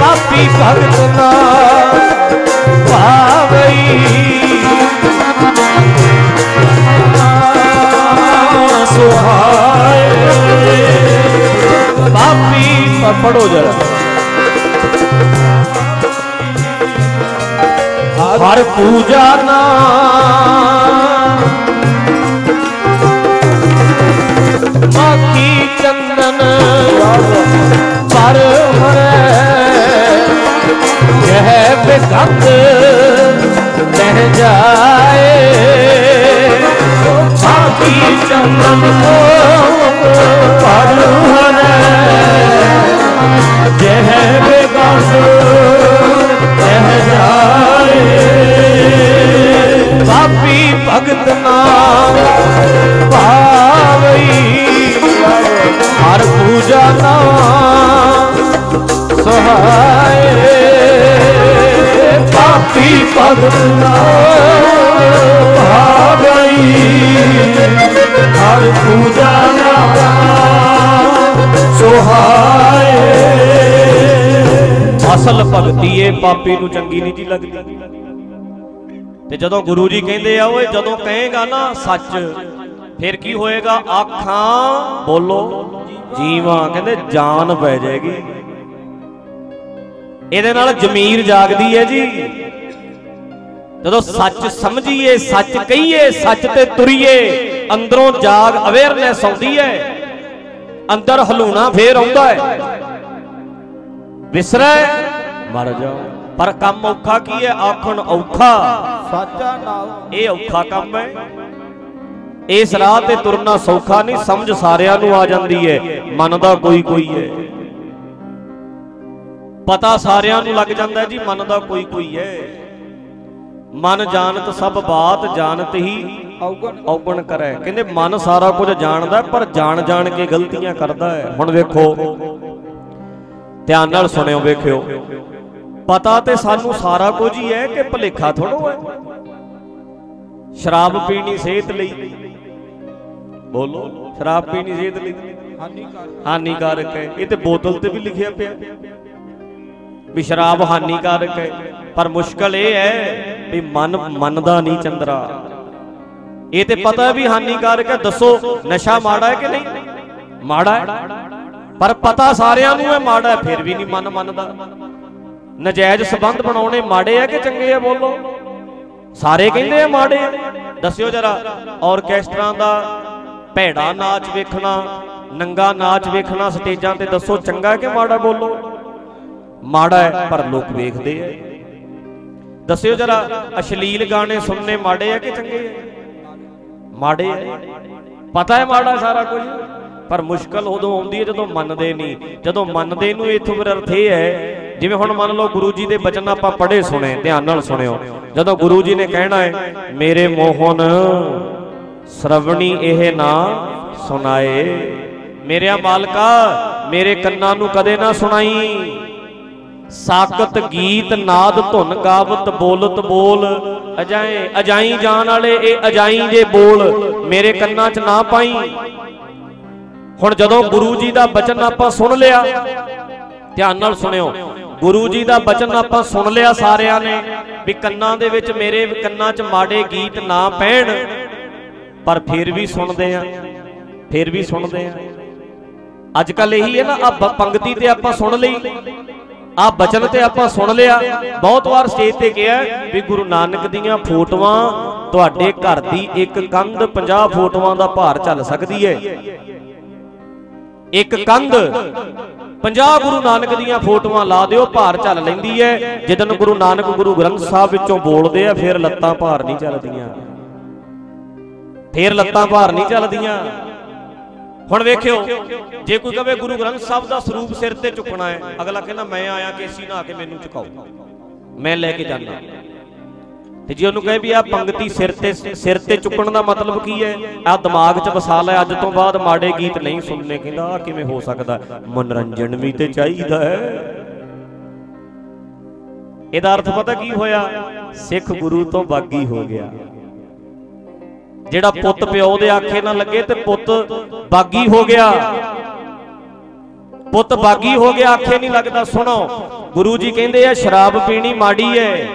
ਪਾਪੀ ਭਗਤ ਨਾ ਭਾਵਈ ਸੁਹਾਏ ਪਾਪੀ ਪੜੋ ਜਰਾ ਹਰ ਪੂਜਾ ਨਾ ਮਾਖੀ ਚੰਦਨ ਪਰ ਮਰੇ ਯਹ ਬਿਗਤ ਲਹਿ ਜਾਏ ਮਾਖੀ ਚੰਦਨ ਪਰ ਭਗਤ ਨਾਮ ਭਾਵਈ ਹਰ ਪੂਜਾ ਨਾ ਸਹਾਏ। ਪਾਪੀ ਭਗਤ ਨਾਮ ਭਾਵਈ ਹਰ ਪੂਜਾ ਨਾ ਸਹਾਏ। ਅਸਲ ਭਗਤੀ ਇਹ ਪਾਪੀ ਨੂੰ ਚੰਗੀ ਨਹੀਂ ਜੀ ਲੱਗਦੀ। ਤੇ ਜਦੋਂ ਗੁਰੂ ਜੀ ਕਹਿੰਦੇ ਆ, ਓਏ ਜਦੋਂ ਕਹੇਗਾ ਨਾ ਸੱਚ, ਫਿਰ ਕੀ ਹੋਏਗਾ? ਆਖਾਂ, ਬੋਲੋ, ਜੀਵਾਂ, ਕਹਿੰਦੇ ਜਾਨ ਪੈ ਜਾਏਗੀ। ਇਹਦੇ ਨਾਲ ਜ਼ਮੀਰ ਜਾਗਦੀ ਹੈ ਜੀ। ਜਦੋਂ ਸੱਚ ਸਮਝੀਏ, ਸੱਚ ਕਹੀਏ, ਸੱਚ ਤੇ ਤੁਰੀਏ, ਅੰਦਰੋਂ ਜਾਗ ਅਵੇਅਰਨੈਸ ਆਉਂਦੀ ਹੈ ਅੰਦਰ ਹਲੂਣਾ ਫੇਰ ਆਉਂਦਾ ਹੈ ਵਿਸਰੈ ਮਰ ਜਾਓ। ਪਰ ਕੰਮ ਔਖਾ ਕੀ ਹੈ? ਆਖਣ ਔਖਾ। ਸਾਚਾ ਨਾਮ। ਇਹ ਔਖਾ ਕੰਮ ਹੈ। ਇਸ ਰਾਹ ਤੇ ਤੁਰਨਾ ਸੌਖਾ ਨਹੀਂ ਸਮਝ ਸਾਰਿਆਂ ਨੂੰ ਆ ਜਾਂਦੀ ਹੈ। ਮੰਨਦਾ ਕੋਈ ਕੋਈ ਹੈ। ਪਤਾ ਸਾਰਿਆਂ ਨੂੰ ਲੱਗ ਜਾਂਦਾ ਜੀ ਮੰਨਦਾ ਕੋਈ ਕੋਈ ਹੈ। ਮਨ ਜਾਣਤ ਸਭ ਬਾਤ ਜਾਣਤ ਹੀ ਔਗਣ। ਔਗਣ ਕਰੈ। ਕਹਿੰਦੇ ਮਨ ਸਾਰਾ ਕੁਝ ਜਾਣਦਾ ਪਰ ਜਾਣ ਜਾਣ ਕੇ ਗਲਤੀਆਂ ਕਰਦਾ ਹੈ। ਹੁਣ ਵੇਖੋ ਧਿਆਨ ਨਾਲ ਸੁਣਿਓ, ਵੇਖਿਓ। ਪਤਾ ਤੇ ਸਾਨੂੰ ਸਾਰਾ ਕੁਝ ਹੀ ਹੈ ਕਿ ਭਲੇਖਾ ਥੋੜੋ ਹੈ ਸ਼ਰਾਬ ਪੀਣੀ ਸਿਹਤ ਲਈ। ਬੋਲੋ, ਸ਼ਰਾਬ ਪੀਣੀ ਸਿਹਤ ਲਈ। ਹਾਨੀਕਾਰਕ ਹਾਨੀਕਾਰਕ ਹੈ। ਇਹ ਤੇ ਬੋਤਲ ਤੇ ਵੀ ਲਿਖਿਆ ਪਿਆ। ਵੀ ਸ਼ਰਾਬ ਹਾਨੀਕਾਰਕ ਹੈ। ਪਰ ਮੁਸ਼ਕਲ ਇਹ ਹੈ ਵੀ ਮਨ ਮੰਨਦਾ ਨਹੀਂ ਚੰਦਰਾ। ਇਹ ਤੇ ਪਤਾ ਵੀ ਹਾਨੀਕਾਰਕ ਹੈ। ਦੱਸੋ, ਨਸ਼ਾ ਮਾੜਾ ਹੈ ਕਿ ਨਹੀਂ? ਮਾੜਾ ਹੈ। ਪਰ ਪਤਾ ਸਾਰਿਆਂ ਨੂੰ ਹੈ ਮਾੜਾ ਫਿਰ ਵੀ ਨਹੀਂ ਮਨ ਮੰਨਦਾ। ਨਜਾਇਜ਼ ਸਬੰਧ ਬਣਾਉਣੇ ਮਾੜੇ ਆ ਕਿ ਚੰਗੇ ਆ ਬੋਲੋ? ਸਾਰੇ ਕਹਿੰਦੇ ਆ ਮਾੜੇ ਦੱਸਿਓ ਜਰਾ ਆਰਕੈਸਟਰਾਂ ਦਾ ਭੈੜਾ ਨਾਚ ਵੇਖਣਾ, ਨੰਗਾ ਨਾਚ ਵੇਖਣਾ ਸਟੇਜਾਂ ਤੇ ਦੱਸੋ ਚੰਗਾ ਕਿ ਮਾੜਾ ਬੋਲੋ? ਮਾੜਾ ਹੈ, ਪਰ ਲੋਕ ਵੇਖਦੇ ਆ। ਦੱਸਿਓ ਜਰਾ, ਅਸ਼ਲੀਲ ਗਾਣੇ ਸੁਣਨੇ ਮਾੜੇ ਆ ਕਿ ਚੰਗੇ ਆ? ਮਾੜੇ ਆ। ਪਤਾ ਹੈ ਮਾੜਾ ਸਾਰਾ ਕੁਝ? ਪਰ ਮੁਸ਼ਕਲ ਉਦੋਂ ਆਉਂਦੀ ਹੈ ਜਦੋਂ ਮੰਨਦੇ ਨਹੀਂ। ਜਦੋਂ ਮੰਨਦੇ ਨੂੰ ਇਥੋਂ ਫਿਰ ਅਰਥ ਇਹ ਹੈ, ਜਿਵੇਂ ਹੁਣ ਮੰਨ ਲਓ ਗੁਰੂ ਜੀ ਦੇ ਬਚਨ ਆਪਾਂ ਪੜ੍ਹੇ ਸੁਣੇ, ਧਿਆਨ ਨਾਲ ਸੁਣਿਓ। ਜਦੋਂ ਗੁਰੂ ਜੀ ਨੇ ਕਹਿਣਾ ਹੈ, ਮੇਰੇ ਮੋਹਨ, ਸ਼ਰਵਣੀ ਇਹ ਨਾ ਸੁਣਾਏ। ਮੇਰਿਆ ਮਾਲਕਾ, ਮੇਰੇ ਕੰਨਾਂ ਨੂੰ ਕਦੇ ਨਾ ਸੁਣਾਈ। ਸਾਕਤ ਗੀਤ ਨਾਦ ਧੁਨ ਗਾਵਤ ਬੋਲਤ ਬੋਲ। ਅਜਾਏ, ਅਜਾਈ ਜਾਣ ਵਾਲੇ ਇਹ ਅਜਾਈ ਜੇ ਬੋਲ। ਮੇਰੇ ਕੰਨਾਂ 'ਚ ਨਾ ਪਾਈ। ਹੁਣ ਜਦੋਂ ਗੁਰੂ ਜੀ ਦਾ ਬਚਨ ਆਪਾਂ ਸੁਣ ਲਿਆ, ਧਿਆਨ ਨਾਲ ਸੁਣਿਓ। ਗੁਰੂ ਜੀ ਦਾ ਬਚਨ ਆਪਾਂ ਸੁਣ ਲਿਆ ਸਾਰਿਆਂ ਨੇ ਵੀ ਕੰਨਾਂ ਦੇ ਵਿੱਚ ਮੇਰੇ ਕੰਨਾਂ 'ਚ ਮਾੜੇ ਗੀਤ ਨਾ ਪੈਣ, ਪਰ ਫਿਰ ਵੀ ਸੁਣਦੇ ਆ, ਫਿਰ ਵੀ ਸੁਣਦੇ ਆ। ਅੱਜ ਕੱਲ ਇਹੀ ਹੈ ਨਾ ਆ ਪੰਗਤੀ ਤੇ ਆਪਾਂ ਸੁਣ ਲਈ ਆ ਬਚਨ ਤੇ ਆਪਾਂ ਸੁਣ ਲਿਆ। ਬਹੁਤ ਵਾਰ ਸਟੇਜ ਤੇ ਕਿਹਾ ਵੀ ਗੁਰੂ ਨਾਨਕ ਦੀਆਂ ਫੋਟੋਆਂ, ਤੁਹਾਡੇ ਘਰ ਦੀ ਇੱਕ ਕੰਧ 50 ਫੋਟੋਆਂ ਦਾ ਭਾਰ ਚੱਲ ਸਕਦੀ ਹੈ। ਇੱਕ ਕੰਧ। 50 ਗੁਰੂ ਨਾਨਕ ਦੀਆਂ ਫੋਟੋਆਂ ਲਾ ਦਿਓ, ਭਾਰ ਚੱਲ ਲੈਂਦੀ ਹੈ। ਜਦੋਂ ਗੁਰੂ ਨਾਨਕ ਗੁਰੂ ਗ੍ਰੰਥ ਸਾਹਿਬ ਵਿੱਚੋਂ ਬੋਲਦੇ ਆ, ਫਿਰ ਲੱਤਾਂ ਭਾਰ ਨਹੀਂ ਚੱਲਦੀਆਂ। ਫਿਰ ਲੱਤਾਂ ਭਾਰ ਨਹੀਂ ਚੱਲਦੀਆਂ। ਹੁਣ ਵੇਖਿਓ, ਜੇ ਕੋਈ ਕਵੇ ਗੁਰੂ ਗ੍ਰੰਥ ਸਾਹਿਬ ਦਾ ਸਰੂਪ ਸਿਰ ਤੇ ਚੁੱਕਣਾ ਹੈ, ਅਗਲਾ ਕਹਿੰਦਾ, ਮੈਂ ਆਇਆ ਕੇਸੀ ਨਾ ਕੇ ਮੈਨੂੰ ਚੁਕਾਓ। ਮੈਂ ਲੈ ਕੇ ਜਾਣਾ ਤੇ ਜੇ ਉਹਨੂੰ ਕਹੇ ਵੀ ਆ ਪੰਗਤੀ ਸਿਰ ਤੇ ਸਿਰ ਤੇ ਚੁੱਕਣ ਦਾ ਮਤਲਬ ਕੀ ਹੈ? ਆ ਦਿਮਾਗ 'ਚ ਵਸਾ ਲੈ, ਅੱਜ ਤੋਂ ਬਾਅਦ ਮਾੜੇ ਗੀਤ ਨਹੀਂ ਸੁਣਨੇ। ਕਹਿੰਦਾ ਆ ਕਿਵੇਂ ਹੋ ਸਕਦਾ? ਮਨੋਰੰਜਨ ਵੀ ਤੇ ਚਾਹੀਦਾ ਹੈ। ਇਹਦਾ ਅਰਥ ਪਤਾ ਕੀ ਹੋਇਆ? ਸਿੱਖ ਗੁਰੂ ਤੋਂ ਬਾਗੀ ਹੋ ਗਿਆ। ਜਿਹੜਾ ਪੁੱਤ ਪਿਓ ਦੇ ਆਖੇ ਨਾ ਲੱਗੇ ਤੇ ਪੁੱਤ ਬਾਗੀ ਹੋ ਗਿਆ। ਪੁੱਤ ਬਾਗੀ ਹੋ ਗਿਆ, ਆਖੇ ਨਹੀਂ ਲੱਗਦਾ। ਸੁਣੋ, ਗੁਰੂ ਜੀ ਕਹਿੰਦੇ ਆ, ਸ਼ਰਾਬ ਪੀਣੀ ਮਾੜੀ ਹੈ।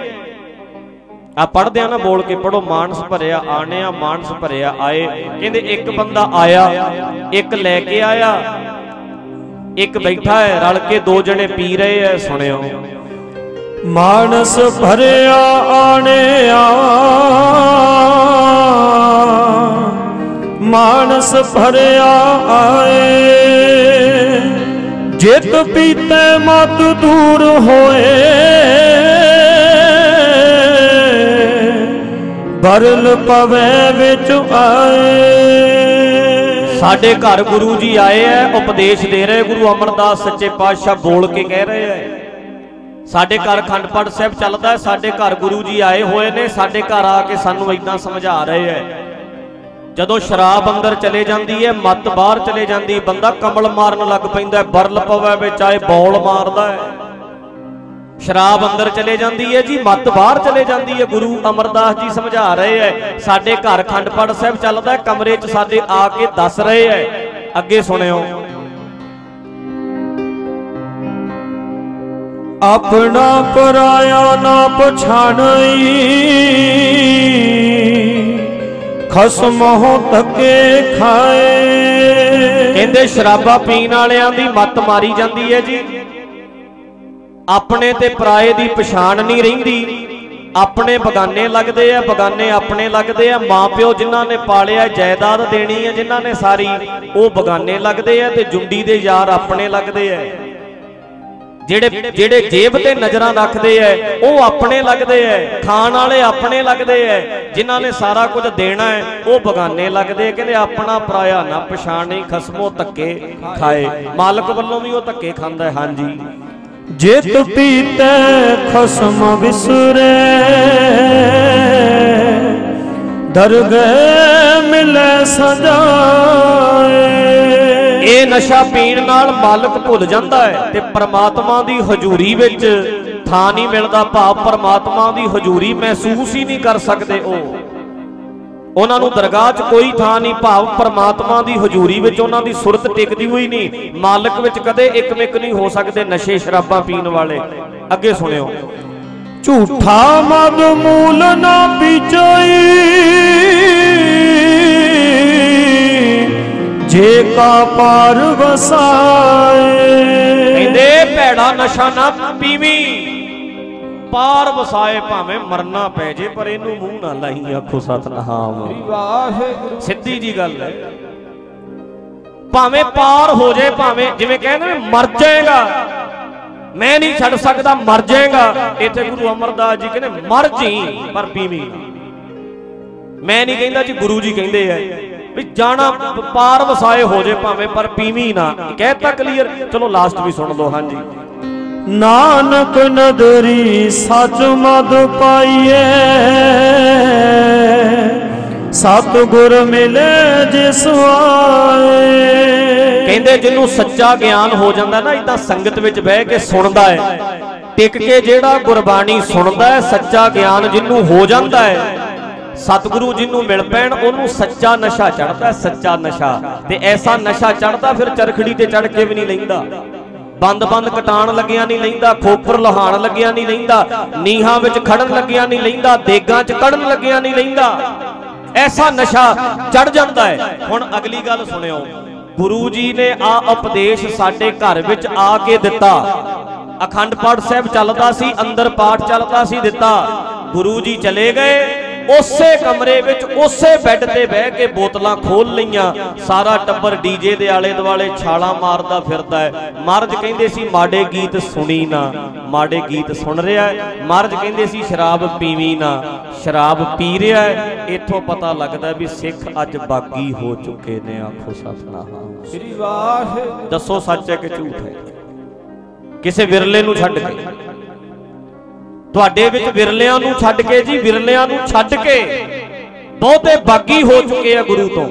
ਆ ਪੜਦੇ ਆ ਨਾ ਬੋਲ ਕੇ ਪੜੋ ਮਾਨਸ ਭਰਿਆ, ਆਣਿਆ, ਮਾਨਸ ਭਰਿਆ, ਆਏ। ਕਹਿੰਦੇ ਇੱਕ ਬੰਦਾ ਆਇਆ, ਇੱਕ ਲੈ ਕੇ ਆਇਆ, ਇੱਕ ਬੈਠਾ ਹੈ, ਰਲ ਕੇ ਦੋ ਜਣੇ ਪੀ ਰਹੇ ਐ, ਸੁਣਿਓ। ਮਾਨਸ ਭਰਿਆ, ਆਣਿਆ। ਮਾਨਸ ਭਰਿਆ, ਆਏ। ਜਿਤ ਪੀਤੇ ਮਤ ਦੂਰ ਹੋਏ। ਬਰਲ ਪਵੇ ਵਿੱਚ ਆਏ। ਸਾਡੇ ਘਰ ਗੁਰੂ ਜੀ ਆਏ ਐ, ਉਪਦੇਸ਼ ਦੇ ਰਹੇ ਗੁਰੂ ਅਮਰਦਾਸ ਸੱਚੇ ਪਾਤਸ਼ਾਹ ਬੋਲ ਕੇ ਕਹਿ ਰਹੇ ਐ। ਸਾਡੇ ਘਰ ਖੰਡ ਪਾਠ ਸਾਹਿਬ ਚੱਲਦਾ ਹੈ ਸਾਡੇ ਘਰ ਗੁਰੂ ਜੀ ਆਏ ਹੋਏ ਨੇ, ਸਾਡੇ ਘਰ ਆ ਕੇ ਸਾਨੂੰ ਇਦਾਂ ਸਮਝਾ ਰਹੇ ਐ। ਜਦੋਂ ਸ਼ਰਾਬ ਅੰਦਰ ਚਲੇ ਜਾਂਦੀ ਹੈ ਮੱਤ ਬਾਹਰ ਚਲੇ ਜਾਂਦੀ, ਬੰਦਾ ਕਮਲ ਮਾਰਨ ਲੱਗ ਪੈਂਦਾ ਬਰਲ ਪਵੇ ਵਿੱਚ ਆਏ, ਬੌਲ ਮਾਰਦਾ ਹੈ ਸ਼ਰਾਬ ਅੰਦਰ ਚਲੇ ਜਾਂਦੀ ਹੈ ਜੀ ਮੱਤ ਬਾਹਰ ਚਲੇ ਜਾਂਦੀ ਹੈ ਗੁਰੂ ਅਮਰਦਾਸ ਜੀ ਸਮਝਾ ਰਹੇ ਐ ਸਾਡੇ ਘਰ ਖੰਡ ਪਾਠ ਸਾਹਿਬ ਚੱਲਦਾ ਕਮਰੇ 'ਚ ਸਾਡੇ ਆ ਕੇ ਦੱਸ ਰਹੇ ਐ। ਅੱਗੇ ਸੁਣਿਓ। ਆਪਣਾ ਪਰਾਇਆ ਨਾ ਪਛਾਣਈ। ਖਸਮ ਹੋ ਤੱਕੇ ਖਾਏ। ਕਹਿੰਦੇ ਸ਼ਰਾਬਾਂ ਪੀਣ ਵਾਲਿਆਂ ਦੀ ਮੱਤ ਮਾਰੀ ਜਾਂਦੀ ਹੈ ਜੀ। ਆਪਣੇ ਤੇ ਪਰਾਏ ਦੀ ਪਛਾਣ ਨਹੀਂ ਰਹਿੰਦੀ। ਆਪਣੇ ਬਗਾਨੇ ਲੱਗਦੇ ਆ, ਬਗਾਨੇ ਆਪਣੇ ਲੱਗਦੇ ਆ। ਮਾਪਿਓ ਜਿਨ੍ਹਾਂ ਨੇ ਪਾਲਿਆ, ਜਾਇਦਾਦ ਦੇਣੀ ਹੈ ਜਿਨ੍ਹਾਂ ਨੇ ਸਾਰੀ, ਉਹ ਬਗਾਨੇ ਲੱਗਦੇ ਆ ਤੇ ਜੁੰਡੀ ਦੇ ਯਾਰ ਆਪਣੇ ਲੱਗਦੇ ਆ। ਜਿਹੜੇ ਜਿਹੜੇ ਜੇਬ ਤੇ ਨਜ਼ਰਾਂ ਰੱਖਦੇ ਐ ਉਹ ਆਪਣੇ ਲੱਗਦੇ ਐ ਖਾਣ ਵਾਲੇ ਆਪਣੇ ਲੱਗਦੇ ਐ ਜਿਨ੍ਹਾਂ ਨੇ ਸਾਰਾ ਕੁਝ ਦੇਣਾ ਹੈ, ਉਹ ਬਗਾਨੇ ਲੱਗਦੇ ਐ। ਕਹਿੰਦੇ ਆਪਣਾ ਪਰਾਇਆ ਨਾ ਪਛਾਣੀ, ਖਸਮੋ ਧੱਕੇ ਖਾਏ। ਮਾਲਕ ਵੱਲੋਂ ਵੀ ਉਹ ਧੱਕੇ ਖਾਂਦਾ ਹਾਂਜੀ। ਜਿਤ ਪੀਤੇ ਖਸਮ ਵਿਸਰੇ, ਦਰਗਹਿ ਮਿਲੇ ਸਜਾਏ। ਇਹ ਨਸ਼ਾ ਪੀਣ ਨਾਲ ਮਾਲਕ ਭੁੱਲ ਜਾਂਦਾ ਹੈ ਤੇ ਪਰਮਾਤਮਾ ਦੀ ਹਜ਼ੂਰੀ ਵਿੱਚ ਥਾਂ ਨਹੀਂ ਮਿਲਦਾ, ਭਾਵ ਪਰਮਾਤਮਾ ਦੀ ਹਜ਼ੂਰੀ ਮਹਿਸੂਸ ਹੀ ਨਹੀਂ ਕਰ ਸਕਦੇ ਉਹ। ਉਹਨਾਂ ਨੂੰ ਦਰਗਾਹ 'ਚ ਕੋਈ ਥਾਂ ਨਹੀਂ ਭਾਵ ਪ੍ਰਮਾਤਮਾ ਦੀ ਹਜ਼ੂਰੀ ਵਿੱਚ ਉਹਨਾਂ ਦੀ ਸੁਰਤ ਟਿਕਦੀ ਹੋਈ ਨਹੀਂ। ਮਾਲਕ ਵਿੱਚ ਕਦੇ ਇੱਕਮਿਕ ਨਹੀਂ ਹੋ ਸਕਦੇ ਨਸ਼ੇ ਸ਼ਰਾਬਾਂ ਪੀਣ ਵਾਲੇ। ਅੱਗੇ ਸੁਣਿਓ। ਝੂਠਾ ਮਦ ਮੂਲ ਨਾ ਵਿਚਈ ਜੇ ਕਾ ਪਾਰ ਵਸਾਏ। ਕਹਿੰਦੇ ਭੈੜਾ ਨਸ਼ਾ ਨਾ ਪੀਵੀ। ਪਾਰ ਵਸਾਏ ਭਾਵੇਂ ਮਰਨਾ ਪੈ ਜੇ, ਪਰ ਇਹਨੂੰ ਮੂੰਹ ਨਾ ਲਾਈ, ਆਖੋ ਸਤਨਾਮ। ਵਾਹਿਗੁਰੂ ਸਿੱਧੀ ਜੀ ਗੱਲ ਹੈ। ਭਾਵੇਂ ਪਾਰ ਹੋ ਜਾਏ ਭਾਵੇਂ ਜਿਵੇਂ ਕਹਿੰਦੇ ਨੇ, ਮਰ ਜਾਏਗਾ। ਮੈਂ ਨਹੀਂ ਛੱਡ ਸਕਦਾ, ਮਰ ਜਾਏਗਾ। ਇੱਥੇ ਗੁਰੂ ਅਮਰਦਾਸ ਜੀ ਕਹਿੰਦੇ, ਮਰ ਜੀ, ਪਰ ਪੀਵੀ ਮੈਂ ਨਹੀਂ ਕਹਿੰਦਾ ਜੀ ਗੁਰੂ ਜੀ ਕਹਿੰਦੇ ਐ ਵੀ ਜਾਣਾ, ਪਾਰ ਵਸਾਏ ਹੋ ਜੇ ਭਾਵੇਂ, ਪਰ ਪੀਵੀ ਨਾ। ਕਹਿਤਾ ਕਲੀਅਰ ਚਲੋ ਲਾਸਟ ਵੀ ਸੁਣ ਲਓ, ਹਾਂਜੀ। ਨਾਨਕ ਨਦਰੀ ਸਚ ਮਦ ਪਾਈਏ ਸਤ ਗੁਰ ਮਿਲੇ ਜਿਸ ਆਏ। ਕਹਿੰਦੇ ਜਿਹਨੂੰ ਸੱਚਾ ਗਿਆਨ ਹੋ ਜਾਂਦਾ ਨਾ ਇਦਾਂ ਸੰਗਤ ਵਿੱਚ ਬਹਿ ਕੇ ਸੁਣਦਾ ਹੈ। ਟਿਕ ਕੇ ਜਿਹੜਾ ਗੁਰਬਾਣੀ ਸੁਣਦਾ ਹੈ, ਸੱਚਾ ਗਿਆਨ ਜਿਹਨੂੰ ਹੋ ਜਾਂਦਾ ਹੈ, ਸਤਿਗੁਰੂ ਜਿਹਨੂੰ ਮਿਲ ਪੈਣ, ਉਹਨੂੰ ਸੱਚਾ ਨਸ਼ਾ ਚੜਦਾ ਸੱਚਾ ਨਸ਼ਾ। ਤੇ ਐਸਾ ਨਸ਼ਾ ਚੜਦਾ ਫਿਰ ਚਰਖੜੀ ਤੇ ਚੜ ਕੇ ਵੀ ਨਹੀਂ ਲੈਂਦਾ। ਬੰਦ ਬੰਦ ਕਟਾਣ ਲੱਗਿਆ ਨਹੀਂ ਲੈਂਦਾ, ਖੋਪਰ ਲਹਾਣ ਲੱਗਿਆ ਨਹੀਂ ਲੈਂਦਾ, ਨੀਹਾਂ ਵਿੱਚ ਖੜਨ ਲੱਗਿਆ ਨਹੀਂ ਲੈਂਦਾ, ਦੇਗਾਂ 'ਚ ਕੜਨ ਲੱਗਿਆ ਨਹੀਂ ਲੈਂਦਾ। ਐਸਾ ਨਸ਼ਾ ਚੜ ਜਾਂਦਾ ਹੈ। ਹੁਣ ਅਗਲੀ ਗੱਲ ਸੁਣਿਓ। ਗੁਰੂ ਜੀ ਨੇ ਆ ਉਪਦੇਸ਼ ਸਾਡੇ ਘਰ ਵਿੱਚ ਆ ਕੇ ਦਿੱਤਾ। ਅਖੰਡ ਪਾਠ ਸਾਹਿਬ ਚੱਲਦਾ ਸੀ, ਅੰਦਰ ਪਾਠ ਚੱਲਦਾ ਸੀ, ਦਿੱਤਾ। ਗੁਰੂ ਜੀ ਚਲੇ ਗਏ। ਉਸੇ ਕਮਰੇ ਵਿੱਚ ਉਸੇ ਬੈੱਡ ਤੇ ਬਹਿ ਕੇ ਬੋਤਲਾਂ ਖੋਲ ਲਈਆਂ। ਸਾਰਾ ਟੱਬਰ ਡੀਜੇ ਦੇ ਆਲੇ ਦੁਆਲੇ ਛਾਲਾਂ ਮਾਰਦਾ ਫਿਰਦਾ ਹੈ। ਮਹਾਰਾਜ ਕਹਿੰਦੇ ਸੀ ਮਾੜੇ ਗੀਤ ਸੁਣੀ ਨਾ। ਮਾੜੇ ਗੀਤ ਸੁਣ ਰਿਹਾ ਹੈ। ਮਹਾਰਾਜ ਕਹਿੰਦੇ ਸੀ ਸ਼ਰਾਬ ਪੀਵੀ ਨਾ। ਸ਼ਰਾਬ ਪੀ ਰਿਹਾ ਹੈ। ਇੱਥੋਂ ਪਤਾ ਲੱਗਦਾ ਵੀ ਸਿੱਖ ਅੱਜ ਬਾਗੀ ਹੋ ਚੁੱਕੇ ਨੇ। ਆਖੋ ਸਤਨਾਮ। ਸ੍ਰੀ ਵਾਹਿਗੁਰੂ। ਦੱਸੋ ਸੱਚ ਹੈ ਕਿ ਝੂਠ ਹੈ? ਕਿਸੇ ਵਿਰਲੇ ਨੂੰ ਛੱਡ ਕੇ। ਤੁਹਾਡੇ ਵਿੱਚ ਵਿਰਲਿਆਂ ਨੂੰ ਛੱਡ ਕੇ ਜੀ, ਵਿਰਲਿਆਂ ਨੂੰ ਛੱਡ ਕੇ ਬਹੁਤੇ ਬਾਗੀ ਹੋ ਚੁੱਕੇ ਆ ਗੁਰੂ ਤੋਂ।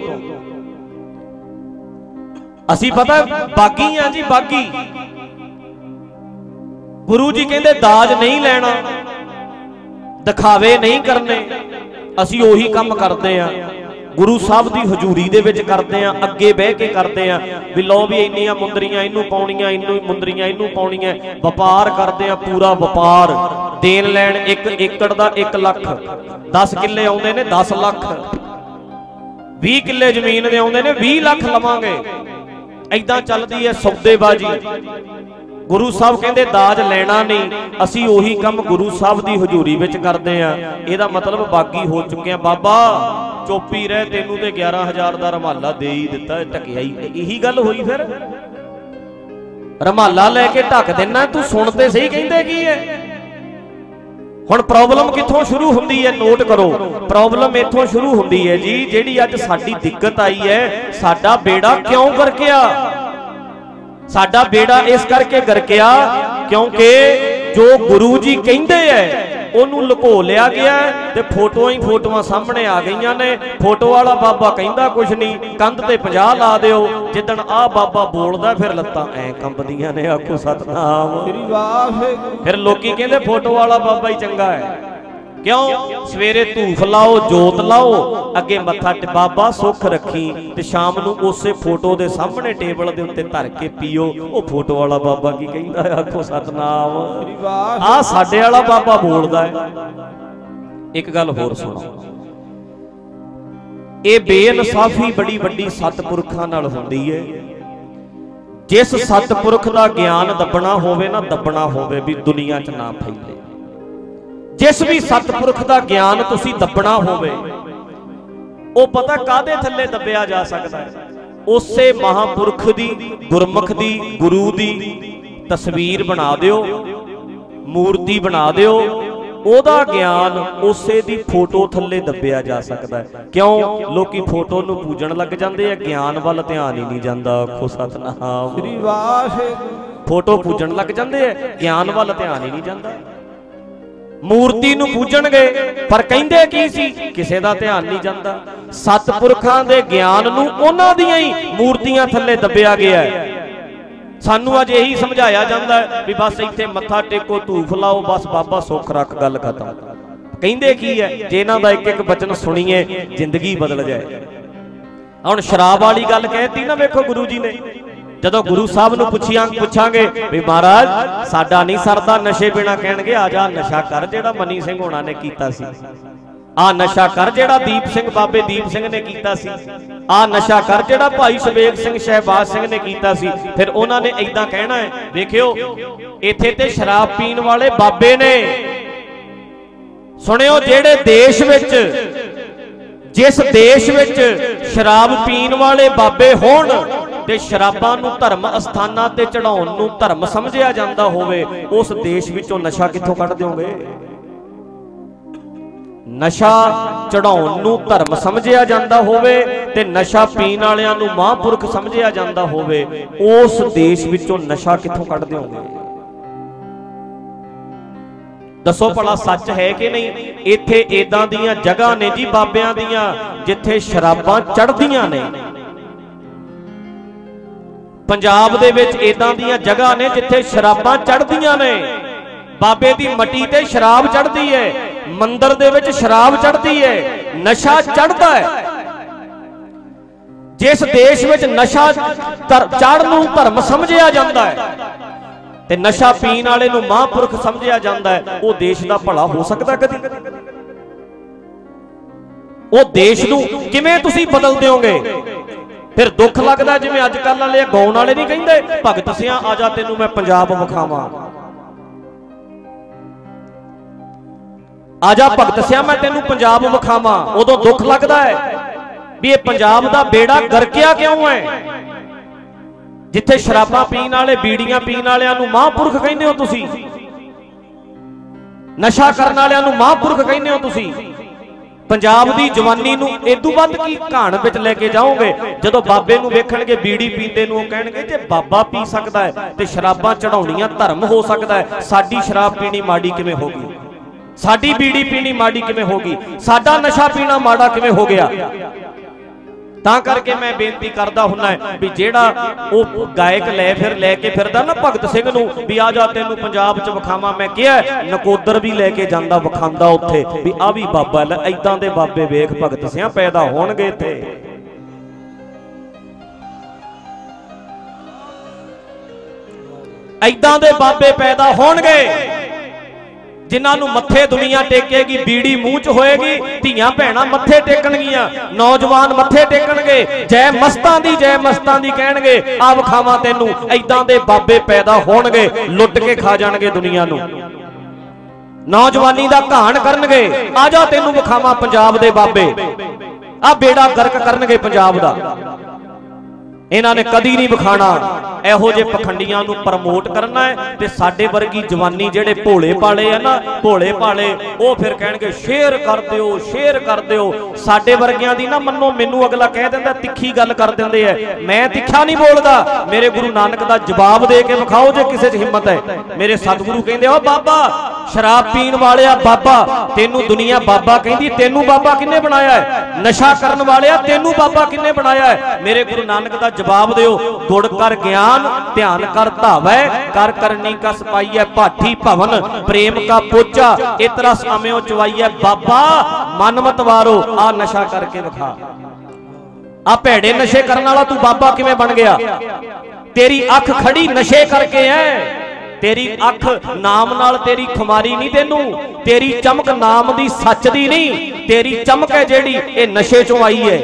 ਅਸੀਂ ਪਤਾ ਬਾਗੀ ਆ ਜੀ, ਬਾਗੀ। ਗੁਰੂ ਜੀ ਕਹਿੰਦੇ ਦਾਜ ਨਹੀਂ ਲੈਣਾ, ਦਿਖਾਵੇ ਨਹੀਂ ਕਰਨੇ, ਅਸੀਂ ਉਹੀ ਕੰਮ ਕਰਦੇ ਆ। ਗੁਰੂ ਸਾਹਿਬ ਦੀ ਹਜ਼ੂਰੀ ਦੇ ਵਿੱਚ ਕਰਦੇ ਆ, ਅੱਗੇ ਬਹਿ ਕੇ ਕਰਦੇ ਆ, ਵੀ ਲੋ ਵੀ ਇੰਨੀਆਂ ਮੁੰਦਰੀਆਂ ਇਹਨੂੰ ਪਾਉਣੀਆਂ ਇਹਨੂੰ ਮੁੰਦਰੀਆਂ ਇਹਨੂੰ ਪਾਉਣੀਆਂ, ਵਪਾਰ ਕਰਦੇ ਆ ਪੂਰਾ ਵਪਾਰ, ਦੇਣ ਲੈਣ ਇੱਕ ਏਕੜ ਦਾ 1 ਲੱਖ 10 ਕਿੱਲੇ ਆਉਂਦੇ ਨੇ 10 ਲੱਖ 20 ਕਿੱਲੇ ਜ਼ਮੀਨ ਦੇ ਆਉਂਦੇ ਨੇ 20 ਲੱਖ ਲਵਾਂਗੇ ਐਦਾਂ ਚੱਲਦੀ ਹੈ ਸੌਦੇਬਾਜ਼ੀ। ਗੁਰੂ ਸਾਹਿਬ ਕਹਿੰਦੇ ਦਾਜ ਲੈਣਾ ਨਹੀਂ, ਅਸੀਂ ਉਹੀ ਕੰਮ ਗੁਰੂ ਸਾਹਿਬ ਦੀ ਹਜ਼ੂਰੀ ਵਿੱਚ ਕਰਦੇ ਆ ਇਹਦਾ ਮਤਲਬ ਬਾਗੀ ਹੋ ਚੁੱਕੇ ਆ ਬਾਬਾ, ਚੋਪੀ ਰਹਿ, ਤੈਨੂੰ ਤੇ 11000 ਦਾ ਰਮਾਲਾ ਦੇ ਹੀ ਦਿੱਤਾ ਟਕਿਆ ਹੀ ਇਹੀ ਗੱਲ ਹੋਈ ਫਿਰ। ਰਮਾਲਾ ਲੈ ਕੇ ਢੱਕ ਦੇਣਾ, ਤੂੰ ਸੁਣ ਤੇ ਸਹੀ ਕਹਿੰਦੇ ਕੀ ਹੈ? ਹੁਣ ਪ੍ਰੋਬਲਮ ਕਿੱਥੋਂ ਸ਼ੁਰੂ ਹੁੰਦੀ ਹੈ? ਨੋਟ ਕਰੋ। ਪ੍ਰੋਬਲਮ ਇੱਥੋਂ ਸ਼ੁਰੂ ਹੁੰਦੀ ਹੈ ਜੀ, ਜਿਹੜੀ ਅੱਜ ਸਾਡੀ ਦਿੱਕਤ ਆਈ ਹੈ, ਸਾਡਾ ਬੇੜਾ ਕਿਉਂ ਗਰਕਿਆ? ਸਾਡਾ ਬੇੜਾ ਇਸ ਕਰਕੇ ਗਰਕਿਆ ਕਿਉਂਕਿ ਜੋ ਗੁਰੂ ਜੀ ਕਹਿੰਦੇ ਐ ਉਹਨੂੰ ਲੁਕੋ ਲਿਆ ਗਿਆ ਤੇ ਫੋਟੋਆਂ ਹੀ ਫੋਟੋਆਂ ਸਾਹਮਣੇ ਆ ਗਈਆਂ ਨੇ। ਫੋਟੋ ਵਾਲਾ ਬਾਬਾ ਕਹਿੰਦਾ ਕੁਛ ਨਹੀਂ ਕੰਧ ਤੇ 50 ਲਾ ਦਿਓ ਜਿੱਦਣ ਆ ਬਾਬਾ ਬੋਲਦਾ ਫਿਰ ਲੱਤਾਂ ਐ ਕੰਬਦੀਆਂ ਨੇ ਆਖੋ ਸਤਨਾਮ। ਸ੍ਰੀ ਵਾਹਿਗੁਰੂ। ਫਿਰ ਲੋਕੀ ਕਹਿੰਦੇ ਫੋਟੋ ਵਾਲਾ ਬਾਬਾ ਹੀ ਚੰਗਾ ਹੈ ਕਿਉਂ? ਸਵੇਰੇ ਧੂਫ ਲਾਓ, ਜੋਤ ਲਾਓ, ਅੱਗੇ ਮੱਥਾ ਤੇ ਬਾਬਾ ਸੁੱਖ ਰੱਖੀ ਤੇ ਸ਼ਾਮ ਨੂੰ ਉਸੇ ਫੋਟੋ ਦੇ ਸਾਹਮਣੇ ਟੇਬਲ ਦੇ ਉੱਤੇ ਧਰ ਕੇ ਪੀਓ। ਉਹ ਫੋਟੋ ਵਾਲਾ ਬਾਬਾ ਕੀ ਕਹਿੰਦਾ ਆਖੋ ਸਤਨਾਮ। ਆ ਸਾਡੇ ਵਾਲਾ ਬਾਬਾ ਬੋਲਦਾ ਹੈ। ਇੱਕ ਗੱਲ ਹੋਰ ਸੁਣੋ। ਇਹ ਬੇਇਨਸਾਫੀ ਬੜੀ ਵੱਡੀ ਸਤਪੁਰਖਾਂ ਨਾਲ ਹੁੰਦੀ ਹੈ। ਜਿਸ ਸਤਪੁਰਖ ਦਾ ਗਿਆਨ ਦੱਬਣਾ ਹੋਵੇ ਨਾ, ਦੱਬਣਾ ਹੋਵੇ ਵੀ ਦੁਨੀਆ 'ਚ ਨਾ ਫੈਲੇ। ਜਿਸ ਵੀ ਸਤਪੁਰਖ ਦਾ ਗਿਆਨ ਤੁਸੀਂ ਦੱਬਣਾ ਹੋਵੇ ਉਹ ਪਤਾ ਕਾਦੇ ਥੱਲੇ ਦੱਬਿਆ ਜਾ ਸਕਦਾ ਹੈ? ਉਸੇ ਮਹਾਪੁਰਖ ਦੀ ਗੁਰਮੁਖ ਦੀ ਗੁਰੂ ਦੀ ਤਸਵੀਰ ਬਣਾ ਦਿਓ ਮੂਰਤੀ ਬਣਾ ਦਿਓ ਉਹਦਾ ਗਿਆਨ ਉਸੇ ਦੀ ਫੋਟੋ ਥੱਲੇ ਦੱਬਿਆ ਜਾ ਸਕਦਾ ਹੈ। ਕਿਉਂ? ਲੋਕੀ ਫੋਟੋ ਨੂੰ ਪੂਜਣ ਲੱਗ ਜਾਂਦੇ ਆ ਗਿਆਨ ਵੱਲ ਧਿਆਨ ਹੀ ਨਹੀਂ ਜਾਂਦਾ। ਆਖੋ ਸਤਨਾਮ। ਸ੍ਰੀ ਵਾਹਿਗੁਰੂ। ਫੋਟੋ ਪੂਜਣ ਲੱਗ ਜਾਂਦੇ ਆ ਗਿਆਨ ਵੱਲ ਧਿਆਨ ਹੀ ਨਹੀਂ ਜਾਂਦਾ। ਮੂਰਤੀ ਨੂੰ ਪੂਜਣਗੇ। ਪਰ ਕਹਿੰਦੇ ਕੀ ਸੀ? ਕਿਸੇ ਦਾ ਧਿਆਨ ਨਹੀਂ ਜਾਂਦਾ। ਸਤਪੁਰਖਾਂ ਦੇ ਗਿਆਨ ਨੂੰ ਉਹਨਾਂ ਦੀਆਂ ਹੀ ਮੂਰਤੀਆਂ ਥੱਲੇ ਦੱਬਿਆ ਗਿਆ ਹੈ। ਸਾਨੂੰ ਅੱਜ ਇਹੀ ਸਮਝਾਇਆ ਜਾਂਦਾ ਵੀ ਬਸ ਇੱਥੇ ਮੱਥਾ ਟੇਕੋ, ਧੂਫ ਲਾਓ, ਬਸ ਬਾਬਾ ਸੁੱਖ ਰੱਖ ਗੱਲ ਖਤਮ। ਕਹਿੰਦੇ ਕੀ ਹੈ? ਜੇ ਇਹਨਾਂ ਦਾ ਇੱਕ ਇੱਕ ਬਚਨ ਸੁਣੀਏ, ਜ਼ਿੰਦਗੀ ਬਦਲ ਜਾਏ। ਹੁਣ ਸ਼ਰਾਬ ਵਾਲੀ ਗੱਲ ਕਹਿਤੀ ਨਾ ਵੇਖੋ ਗੁਰੂ ਜੀ ਨੇ। ਜਦੋਂ ਗੁਰੂ ਸਾਹਿਬ ਨੂੰ ਪੁੱਛੀਆਂ ਪੁੱਛਾਂਗੇ ਵੀ ਮਹਾਰਾਜ, ਸਾਡਾ ਨਹੀਂ ਸਰਦਾ, ਨਸ਼ੇ ਬਿਨਾ ਕਹਿਣਗੇ, ਆ ਜਾ, ਨਸ਼ਾ ਕਰ ਜਿਹੜਾ ਮਨੀ ਸਿੰਘ ਹੋਣਾ ਨੇ ਕੀਤਾ ਸੀ। ਆ ਨਸ਼ਾ ਕਰ ਜਿਹੜਾ ਦੀਪ ਸਿੰਘ ਬਾਬੇ ਦੀਪ ਸਿੰਘ ਨੇ ਕੀਤਾ ਸੀ। ਆ ਨਸ਼ਾ ਕਰ ਜਿਹੜਾ ਭਾਈ ਸ਼ਵੇਕ ਸਿੰਘ ਸ਼ਹਿਬਾਜ਼ ਸਿੰਘ ਨੇ ਕੀਤਾ ਸੀ। ਫਿਰ ਉਹਨਾਂ ਨੇ ਐਦਾਂ ਕਹਿਣਾ ਹੈ, ਵੇਖਿਓ, ਇੱਥੇ ਤੇ ਸ਼ਰਾਬ ਪੀਣ ਵਾਲੇ ਬਾਬੇ ਨੇ। ਸੁਣਿਓ, ਜਿਹੜੇ ਦੇਸ਼ ਵਿੱਚ, ਜਿਸ ਦੇਸ਼ ਵਿੱਚ ਸ਼ਰਾਬ ਪੀਣ ਵਾਲੇ ਬਾਬੇ ਹੋਣ ਤੇ ਸ਼ਰਾਬਾਂ ਨੂੰ ਧਰਮ ਅਸਥਾਨਾਂ ਤੇ ਚੜਾਉਣ ਨੂੰ ਧਰਮ ਸਮਝਿਆ ਜਾਂਦਾ ਹੋਵੇ, ਉਸ ਦੇਸ਼ ਵਿੱਚੋਂ ਨਸ਼ਾ ਕਿੱਥੋਂ ਕੱਢ ਦਿਓਗੇ ਨਸ਼ਾ ਚੜਾਉਣ ਨੂੰ ਧਰਮ ਸਮਝਿਆ ਜਾਂਦਾ ਹੋਵੇ ਤੇ ਨਸ਼ਾ ਪੀਣ ਵਾਲਿਆਂ ਨੂੰ ਮਹਾਂਪੁਰਖ ਸਮਝਿਆ ਜਾਂਦਾ ਹੋਵੇ, ਉਸ ਦੇਸ਼ ਵਿੱਚੋਂ ਨਸ਼ਾ ਕਿੱਥੋਂ ਕੱਢ ਦਿਓਗੇ ਦੱਸੋ ਭਲਾ ਸੱਚ ਹੈ ਕਿ ਨਹੀਂ? ਇੱਥੇ ਇਦਾਂ ਦੀਆਂ ਜਗ੍ਹਾ ਨੇ ਜੀ ਬਾਬਿਆਂ ਦੀਆਂ ਜਿੱਥੇ ਸ਼ਰਾਬਾਂ ਚੜ੍ਹਦੀਆਂ ਨੇ। ਪੰਜਾਬ ਦੇ ਵਿੱਚ ਇਦਾਂ ਦੀਆਂ ਜਗ੍ਹਾ ਨੇ ਜਿੱਥੇ ਸ਼ਰਾਬਾਂ ਚੜ੍ਹਦੀਆਂ ਨੇ। ਬਾਬੇ ਦੀ ਮਟੀ ਤੇ ਸ਼ਰਾਬ ਚੜ੍ਹਦੀ ਹੈ ਮੰਦਰ ਦੇ ਵਿੱਚ ਸ਼ਰਾਬ ਚੜ੍ਹਦੀ ਹੈ ਨਸ਼ਾ ਚੜ੍ਹਦਾ ਹੈ ਜਿਸ ਦੇਸ਼ ਵਿੱਚ ਨਸ਼ਾ ਚੜ੍ਹ ਨੂੰ ਧਰਮ ਸਮਝਿਆ ਜਾਂਦਾ ਹੈ ਤੇ ਨਸ਼ਾ ਪੀਣ ਵਾਲੇ ਨੂੰ ਮਹਾਂਪੁਰਖ ਸਮਝਿਆ ਜਾਂਦਾ ਹੈ ਉਹ ਦੇਸ਼ ਦਾ ਭਲਾ ਹੋ ਸਕਦਾ ਕਦੀ? ਉਹ ਦੇਸ਼ ਨੂੰ ਕਿਵੇਂ ਤੁਸੀਂ ਬਦਲ ਦਿਓਗੇ ਫਿਰ ਦੁੱਖ ਲੱਗਦਾ ਜਿਵੇਂ ਅੱਜ ਕੱਲ ਵਾਲੇ ਗਾਉਣ ਵਾਲੇ ਨਹੀਂ ਕਹਿੰਦੇ, ਭਗਤ ਸਿਆ ਆ ਜਾ ਤੈਨੂੰ ਮੈਂ ਪੰਜਾਬ ਵਿਖਾਵਾਂ। ਆ ਜਾ ਭਗਤ ਸਿਆ, ਮੈਂ ਤੈਨੂੰ ਪੰਜਾਬ ਵਿਖਾਵਾਂ। ਉਦੋਂ ਦੁੱਖ ਲੱਗਦਾ ਹੈ ਵੀ ਇਹ ਪੰਜਾਬ ਦਾ ਬੇੜਾ ਗਰਕਿਆ ਕਿਉਂ ਹੈ? ਜਿੱਥੇ ਸ਼ਰਾਬਾਂ ਪੀਣ ਵਾਲੇ, ਬੀੜੀਆਂ ਪੀਣ ਵਾਲਿਆਂ ਨੂੰ ਮਹਾਂਪੁਰਖ ਕਹਿੰਦੇ ਹੋ ਤੁਸੀਂ? ਨਸ਼ਾ ਕਰਨ ਵਾਲਿਆਂ ਨੂੰ ਮਹਾਂਪੁਰਖ ਕਹਿੰਦੇ ਹੋ ਤੁਸੀਂ? ਪੰਜਾਬ ਦੀ ਜਵਾਨੀ ਨੂੰ ਇਦੋਂ ਵੱਧ ਕੀ ਘਾਣ ਵਿੱਚ ਲੈ ਕੇ ਜਾਓਗੇ? ਜਦੋਂ ਬਾਬੇ ਨੂੰ ਵੇਖਣਗੇ, ਬੀੜੀ ਪੀਂਦੇ ਨੂੰ ਉਹ ਕਹਿਣਗੇ, ਜੇ ਬਾਬਾ ਪੀ ਸਕਦਾ ਹੈ, ਤੇ ਸ਼ਰਾਬਾਂ ਚੜਾਉਣੀਆਂ ਧਰਮ ਹੋ ਸਕਦਾ ਹੈ। ਸਾਡੀ ਸ਼ਰਾਬ ਪੀਣੀ ਮਾੜੀ ਕਿਵੇਂ ਹੋ ਗਈ? ਸਾਡੀ ਬੀੜੀ ਪੀਣੀ ਮਾੜੀ ਕਿਵੇਂ ਹੋ ਗਈ? ਸਾਡਾ ਨਸ਼ਾ ਪੀਣਾ ਮਾੜਾ ਕਿਵੇਂ ਹੋ ਗਿਆ? ਤਾਂ ਕਰਕੇ ਮੈਂ ਬੇਨਤੀ ਕਰਦਾ ਹੁੰਨਾ ਵੀ ਜਿਹੜਾ ਉਹ ਗਾਇਕ ਲੈ ਫਿਰ ਲੈ ਕੇ ਫਿਰਦਾ ਨਾ ਭਗਤ ਸਿੰਘ ਨੂੰ, ਵੀ ਆ ਜਾ ਤੈਨੂੰ ਪੰਜਾਬ 'ਚ ਵਿਖਾਵਾਂ, ਮੈਂ ਕਿਹਾ ਨਕੋਦਰ ਵੀ ਲੈ ਕੇ ਜਾਂਦਾ, ਵਿਖਾਉਂਦਾ ਉੱਥੇ, ਵੀ ਆ ਵੀ ਬਾਬਾ ਲੈ ਐਦਾਂ ਦੇ ਬਾਬੇ ਵੇਖ ਭਗਤ ਸਿਆਂ ਪੈਦਾ ਹੋਣਗੇ ਇੱਥੇ। ਐਦਾਂ ਦੇ ਬਾਬੇ ਪੈਦਾ ਹੋਣਗੇ। ਜਿਨ੍ਹਾਂ ਨੂੰ ਮੱਥੇ ਦੁਨੀਆ ਟੇਕੇਗੀ, ਬੀੜੀ ਮੂੰਹ 'ਚ ਹੋਏਗੀ, ਧੀਆਂ ਭੈਣਾਂ ਮੱਥੇ ਟੇਕਣਗੀਆਂ, ਨੌਜਵਾਨ ਮੱਥੇ ਟੇਕਣਗੇ, ਜੈ ਮਸਤਾਂ ਦੀ, ਜੈ ਮਸਤਾਂ ਦੀ ਕਹਿਣਗੇ ਆ ਵਿਖਾਵਾਂ ਤੈਨੂੰ ਐਦਾਂ ਦੇ ਬਾਬੇ ਪੈਦਾ ਹੋਣਗੇ, ਲੁੱਟ ਕੇ ਖਾ ਜਾਣਗੇ ਦੁਨੀਆ ਨੂੰ। ਨੌਜਵਾਨੀ ਦਾ ਘਾਣ ਕਰਨਗੇ, ਆ ਜਾ ਤੈਨੂੰ ਵਿਖਾਵਾਂ ਪੰਜਾਬ ਦੇ ਬਾਬੇ। ਆ ਬੇੜਾ ਗਰਕ ਕਰਨਗੇ ਪੰਜਾਬ ਦਾ। ਇਹਨਾਂ ਨੇ ਕਦੀ ਨਹੀਂ ਵਿਖਾਣਾ। ਇਹੋ ਜੇ ਪਖੰਡੀਆਂ ਨੂੰ ਪ੍ਰਮੋਟ ਕਰਨਾ ਹੈ ਤੇ ਸਾਡੇ ਵਰਗੀ ਜਵਾਨੀ ਜਿਹੜੇ ਭੋਲੇ ਪਾਲੇ ਆ ਨਾ, ਭੋਲੇ ਪਾਲੇ ਉਹ ਫਿਰ ਕਹਿਣਗੇ, ਸ਼ੇਅਰ ਕਰ ਦਿਓ, ਸ਼ੇਅਰ ਕਰ ਦਿਓ। ਸਾਡੇ ਵਰਗਿਆਂ ਦੀ ਨਾ ਮੰਨੋ, ਮੈਨੂੰ ਅਗਲਾ ਕਹਿ ਦਿੰਦਾ, ਤਿੱਖੀ ਗੱਲ ਕਰ ਦਿੰਦੇ ਐ ਮੈਂ ਤਿੱਖਾ ਨਹੀਂ ਬੋਲਦਾ। ਮੇਰੇ ਗੁਰੂ ਨਾਨਕ ਦਾ ਜਵਾਬ ਦੇ ਕੇ ਵਿਖਾਓ ਜੇ ਕਿਸੇ 'ਚ ਹਿੰਮਤ ਹੈ। ਮੇਰੇ ਸਤਿਗੁਰੂ ਕਹਿੰਦੇ, ਓ ਬਾਬਾ, ਸ਼ਰਾਬ ਪੀਣ ਵਾਲਿਆ ਬਾਬਾ, ਤੈਨੂੰ ਦੁਨੀਆ ਬਾਬਾ ਕਹਿੰਦੀ, ਤੈਨੂੰ ਬਾਬਾ ਕਿੰਨੇ ਬਣਾਇਆ ਹੈ? ਨਸ਼ਾ ਕਰਨ ਵਾਲਿਆ ਤੈਨੂੰ ਬਾਬਾ ਕਿੰਨੇ ਬਣਾਇਆ ਹੈ? ਮੇਰੇ ਗੁਰੂ ਨਾਨਕ ਦਾ ਜਵਾਬ ਦਿਓ, ਗੁੜ ਕਰ ਗਿਆਨ, ਧਿਆਨ ਕਰ ਧਾਵੈ, ਕਰ ਕਰਨੀ ਕਸ ਪਾਈਐ ਭਾਠੀ ਭਵਨ, ਪ੍ਰੇਮ ਕਾ ਪੋਚਾ ਇਤਰਾ ਸਾਮਿਓ ਚਵਾਈਐ ਬਾਬਾ, ਮਨਮਤ ਵਾਰੋ, ਆ ਨਸ਼ਾ ਕਰਕੇ ਵਿਖਾ। ਆ ਭੈੜੇ ਨਸ਼ੇ ਕਰਨ ਵਾਲਾ ਤੂੰ ਬਾਬਾ ਕਿਵੇਂ ਬਣ ਗਿਆ? ਤੇਰੀ ਅੱਖ ਖੜੀ ਨਸ਼ੇ ਕਰਕੇ ਐ। ਤੇਰੀ ਅੱਖ ਨਾਮ ਨਾਲ ਤੇਰੀ ਖੁਮਾਰੀ ਨਹੀਂ ਤੈਨੂੰ। ਤੇਰੀ ਚਮਕ ਨਾਮ ਦੀ ਸੱਚ ਦੀ ਨਹੀਂ। ਤੇਰੀ ਚਮਕ ਹੈ ਜਿਹੜੀ ਇਹ ਨਸ਼ੇ ਚੋਂ ਆਈ ਹੈ।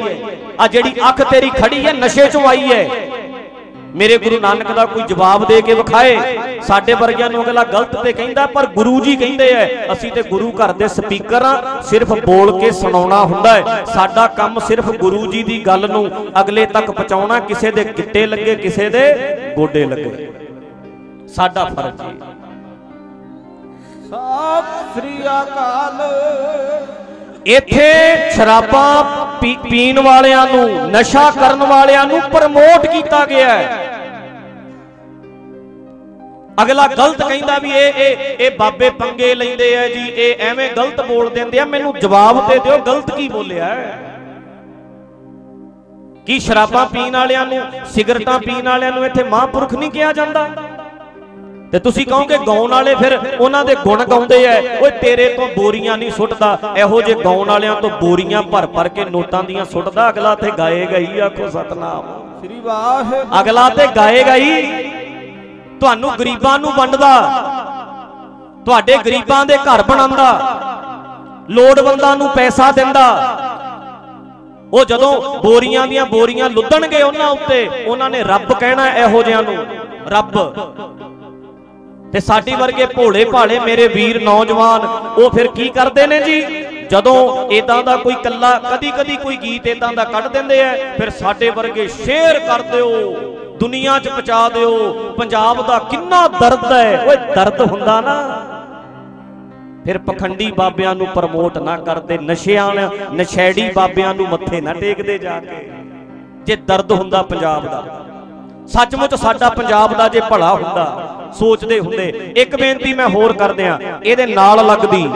ਆ ਜਿਹੜੀ ਅੱਖ ਤੇਰੀ ਖੜੀ ਹੈ, ਨਸ਼ੇ ਚੋਂ ਆਈ ਹੈ। ਮੇਰੇ ਗੁਰੂ ਨਾਨਕ ਦਾ ਕੋਈ ਜਵਾਬ ਦੇ ਕੇ ਵਿਖਾਏ। ਸਾਡੇ ਵਰਗਿਆਂ ਨੂੰ ਅਗਲਾ ਗਲਤ ਤੇ ਕਹਿੰਦਾ, ਪਰ ਗੁਰੂ ਜੀ ਕਹਿੰਦੇ ਐ, ਅਸੀਂ ਤੇ ਗੁਰੂ ਘਰ ਦੇ ਸਪੀਕਰ ਆ, ਸਿਰਫ ਬੋਲ ਕੇ ਸੁਣਾਉਣਾ ਹੁੰਦਾ ਹੈ ਸਾਡਾ ਕੰਮ ਸਿਰਫ ਗੁਰੂ ਜੀ ਦੀ ਗੱਲ ਨੂੰ ਅਗਲੇ ਤੱਕ ਪਹੁੰਚਾਉਣਾ, ਕਿਸੇ ਦੇ ਗਿੱਟੇ ਲੱਗੇ, ਕਿਸੇ ਦੇ ਗੋਡੇ ਲੱਗੇ। ਸਾਡਾ ਫਰਜ਼ ਹੈ। ਸਤਿ ਸ੍ਰੀ ਅਕਾਲ। ਇੱਥੇ ਸ਼ਰਾਬਾਂ ਪੀਣ ਵਾਲਿਆਂ ਨੂੰ ਨਸ਼ਾ ਕਰਨ ਵਾਲਿਆਂ ਨੂੰ ਪ੍ਰਮੋਟ ਕੀਤਾ ਗਿਆ ਹੈ। ਅਗਲਾ ਗਲਤ ਕਹਿੰਦਾ ਵੀ ਇਹ ਇਹ ਇਹ ਬਾਬੇ ਪੰਗੇ ਲੈਂਦੇ ਆ ਜੀ ਇਹ ਐਵੇਂ ਗਲਤ ਬੋਲ ਦਿੰਦੇ ਆ ਮੈਨੂੰ ਜਵਾਬ ਦੇ ਦਿਓ ਗਲਤ ਕੀ ਬੋਲਿਆ ਹੈ? ਕੀ ਸ਼ਰਾਬਾਂ ਪੀਣ ਵਾਲਿਆਂ ਨੂੰ ਸਿਗਰਟਾਂ ਪੀਣ ਵਾਲਿਆਂ ਨੂੰ ਇੱਥੇ ਮਹਾਂਪੁਰਖ ਨਹੀਂ ਕਿਹਾ ਜਾਂਦਾ? ਤੇ ਤੁਸੀਂ ਕਹੋਗੇ ਗਾਉਣ ਵਾਲੇ ਫਿਰ ਉਹਨਾਂ ਦੇ ਗੁਣ ਗਾਉਂਦੇ ਐ। ਓਏ ਤੇਰੇ ਤੋਂ ਬੋਰੀਆਂ ਨਹੀਂ ਸੁੱਟਦਾ। ਇਹੋ ਜੇ ਗਾਉਣ ਵਾਲਿਆਂ ਤੋਂ ਬੋਰੀਆਂ ਭਰ ਭਰ ਕੇ ਨੋਟਾਂ ਦੀਆਂ ਸੁੱਟਦਾ। ਅਗਲਾ ਤੇ ਗਾਏਗਾ ਹੀ ਆਖੋ ਸਤਨਾਮ। ਸ੍ਰੀ ਵਾਹਿਗੁਰੂ। ਅਗਲਾ ਤੇ ਗਾਏਗਾ ਹੀ ਤੁਹਾਨੂੰ ਗਰੀਬਾਂ ਨੂੰ ਵੰਡਦਾ। ਤੁਹਾਡੇ ਗਰੀਬਾਂ ਦੇ ਘਰ ਬਣਾਉਂਦਾ। ਲੋੜਵੰਦਾਂ ਨੂੰ ਪੈਸਾ ਦਿੰਦਾ। ਉਹ ਜਦੋਂ ਬੋਰੀਆਂ ਦੀਆਂ ਬੋਰੀਆਂ ਲੁੱਦਣਗੇ ਉਹਨਾਂ ਉੱਤੇ ਉਹਨਾਂ ਨੇ ਰੱਬ ਕਹਿਣਾ ਇਹੋ ਜਿਹਾਂ ਨੂੰ ਰੱਬ। ਤੇ ਸਾਡੀ ਵਰਗੇ ਭੋਲੇ ਭਾਲੇ ਮੇਰੇ ਵੀਰ ਨੌਜਵਾਨ, ਉਹ ਫਿਰ ਕੀ ਕਰਦੇ ਨੇ ਜੀ? ਜਦੋਂ ਇਦਾਂ ਦਾ ਕੋਈ ਕੱਲਾ ਕਦੀ ਕਦੀ ਕੋਈ ਗੀਤ ਇਦਾਂ ਦਾ ਕੱਢ ਦਿੰਦੇ ਐ ਫਿਰ ਸਾਡੇ ਵਰਗੇ ਸ਼ੇਅਰ ਕਰ ਦਿਓ, ਦੁਨੀਆ 'ਚ ਪਹੁੰਚਾ ਦਿਓ, ਪੰਜਾਬ ਦਾ ਕਿੰਨਾ ਦਰਦ ਹੈ। ਓਏ, ਦਰਦ ਹੁੰਦਾ ਨਾ। ਫਿਰ ਪਖੰਡੀ ਬਾਬਿਆਂ ਨੂੰ ਪ੍ਰਮੋਟ ਨਾ ਕਰਦੇ ਨਸ਼ਿਆਂ ਨਸ਼ੈੜੀ ਬਾਬਿਆਂ ਨੂੰ ਮੱਥੇ ਨਾ ਟੇਕਦੇ ਜਾ ਕੇ। ਜੇ ਦਰਦ ਹੁੰਦਾ ਪੰਜਾਬ ਦਾ, ਸੱਚਮੁੱਚ ਸਾਡਾ ਪੰਜਾਬ ਦਾ ਜੇ ਭਲਾ ਹੁੰਦਾ ਸੋਚਦੇ ਹੁੰਦੇ। ਇੱਕ ਬੇਨਤੀ ਮੈਂ ਹੋਰ ਕਰਦਿਆਂ ਇਹਦੇ ਨਾਲ ਲੱਗਦੀ,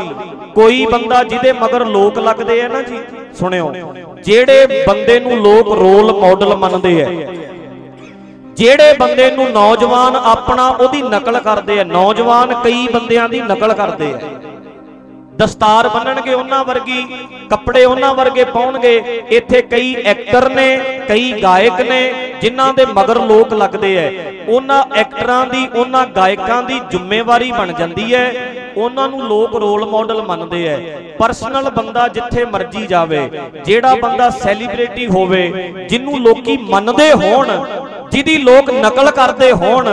ਕੋਈ ਬੰਦਾ ਜਿਹਦੇ ਮਗਰ ਲੋਕ ਲੱਗਦੇ ਆ ਨਾ ਜੀ, ਸੁਣਿਓ, ਜਿਹੜੇ ਬੰਦੇ ਨੂੰ ਲੋਕ ਰੋਲ ਮਾਡਲ ਮੰਨਦੇ ਆ, ਜਿਹੜੇ ਬੰਦੇ ਨੂੰ ਨੌਜਵਾਨ ਆਪਣਾ ਉਹਦੀ ਨਕਲ ਕਰਦੇ ਆ, ਨੌਜਵਾਨ ਕਈ ਬੰਦਿਆਂ ਦੀ ਨਕਲ ਕਰਦੇ ਆ। ਦਸਤਾਰ ਬੰਨਣਗੇ ਉਹਨਾਂ ਵਰਗੀ, ਕੱਪੜੇ ਉਹਨਾਂ ਵਰਗੇ ਪਾਉਣਗੇ, ਇੱਥੇ ਕਈ ਐਕਟਰ ਨੇ, ਕਈ ਗਾਇਕ ਨੇ ਜਿਨ੍ਹਾਂ ਦੇ ਮਗਰ ਲੋਕ ਲੱਗਦੇ ਐ, ਉਹਨਾਂ ਐਕਟਰਾਂ ਦੀ, ਉਹਨਾਂ ਗਾਇਕਾਂ ਦੀ ਜ਼ਿੰਮੇਵਾਰੀ ਬਣ ਜਾਂਦੀ ਐ, ਉਹਨਾਂ ਨੂੰ ਲੋਕ ਰੋਲ ਮਾਡਲ ਮੰਨਦੇ ਐ। ਪਰਸਨਲ ਬੰਦਾ ਜਿੱਥੇ ਮਰਜ਼ੀ ਜਾਵੇ, ਜਿਹੜਾ ਬੰਦਾ ਸੈਲੀਬ੍ਰਿਟੀ ਹੋਵੇ, ਜਿਹਨੂੰ ਲੋਕੀ ਮੰਨਦੇ ਹੋਣ, ਜਿਹਦੀ ਲੋਕ ਨਕਲ ਕਰਦੇ ਹੋਣ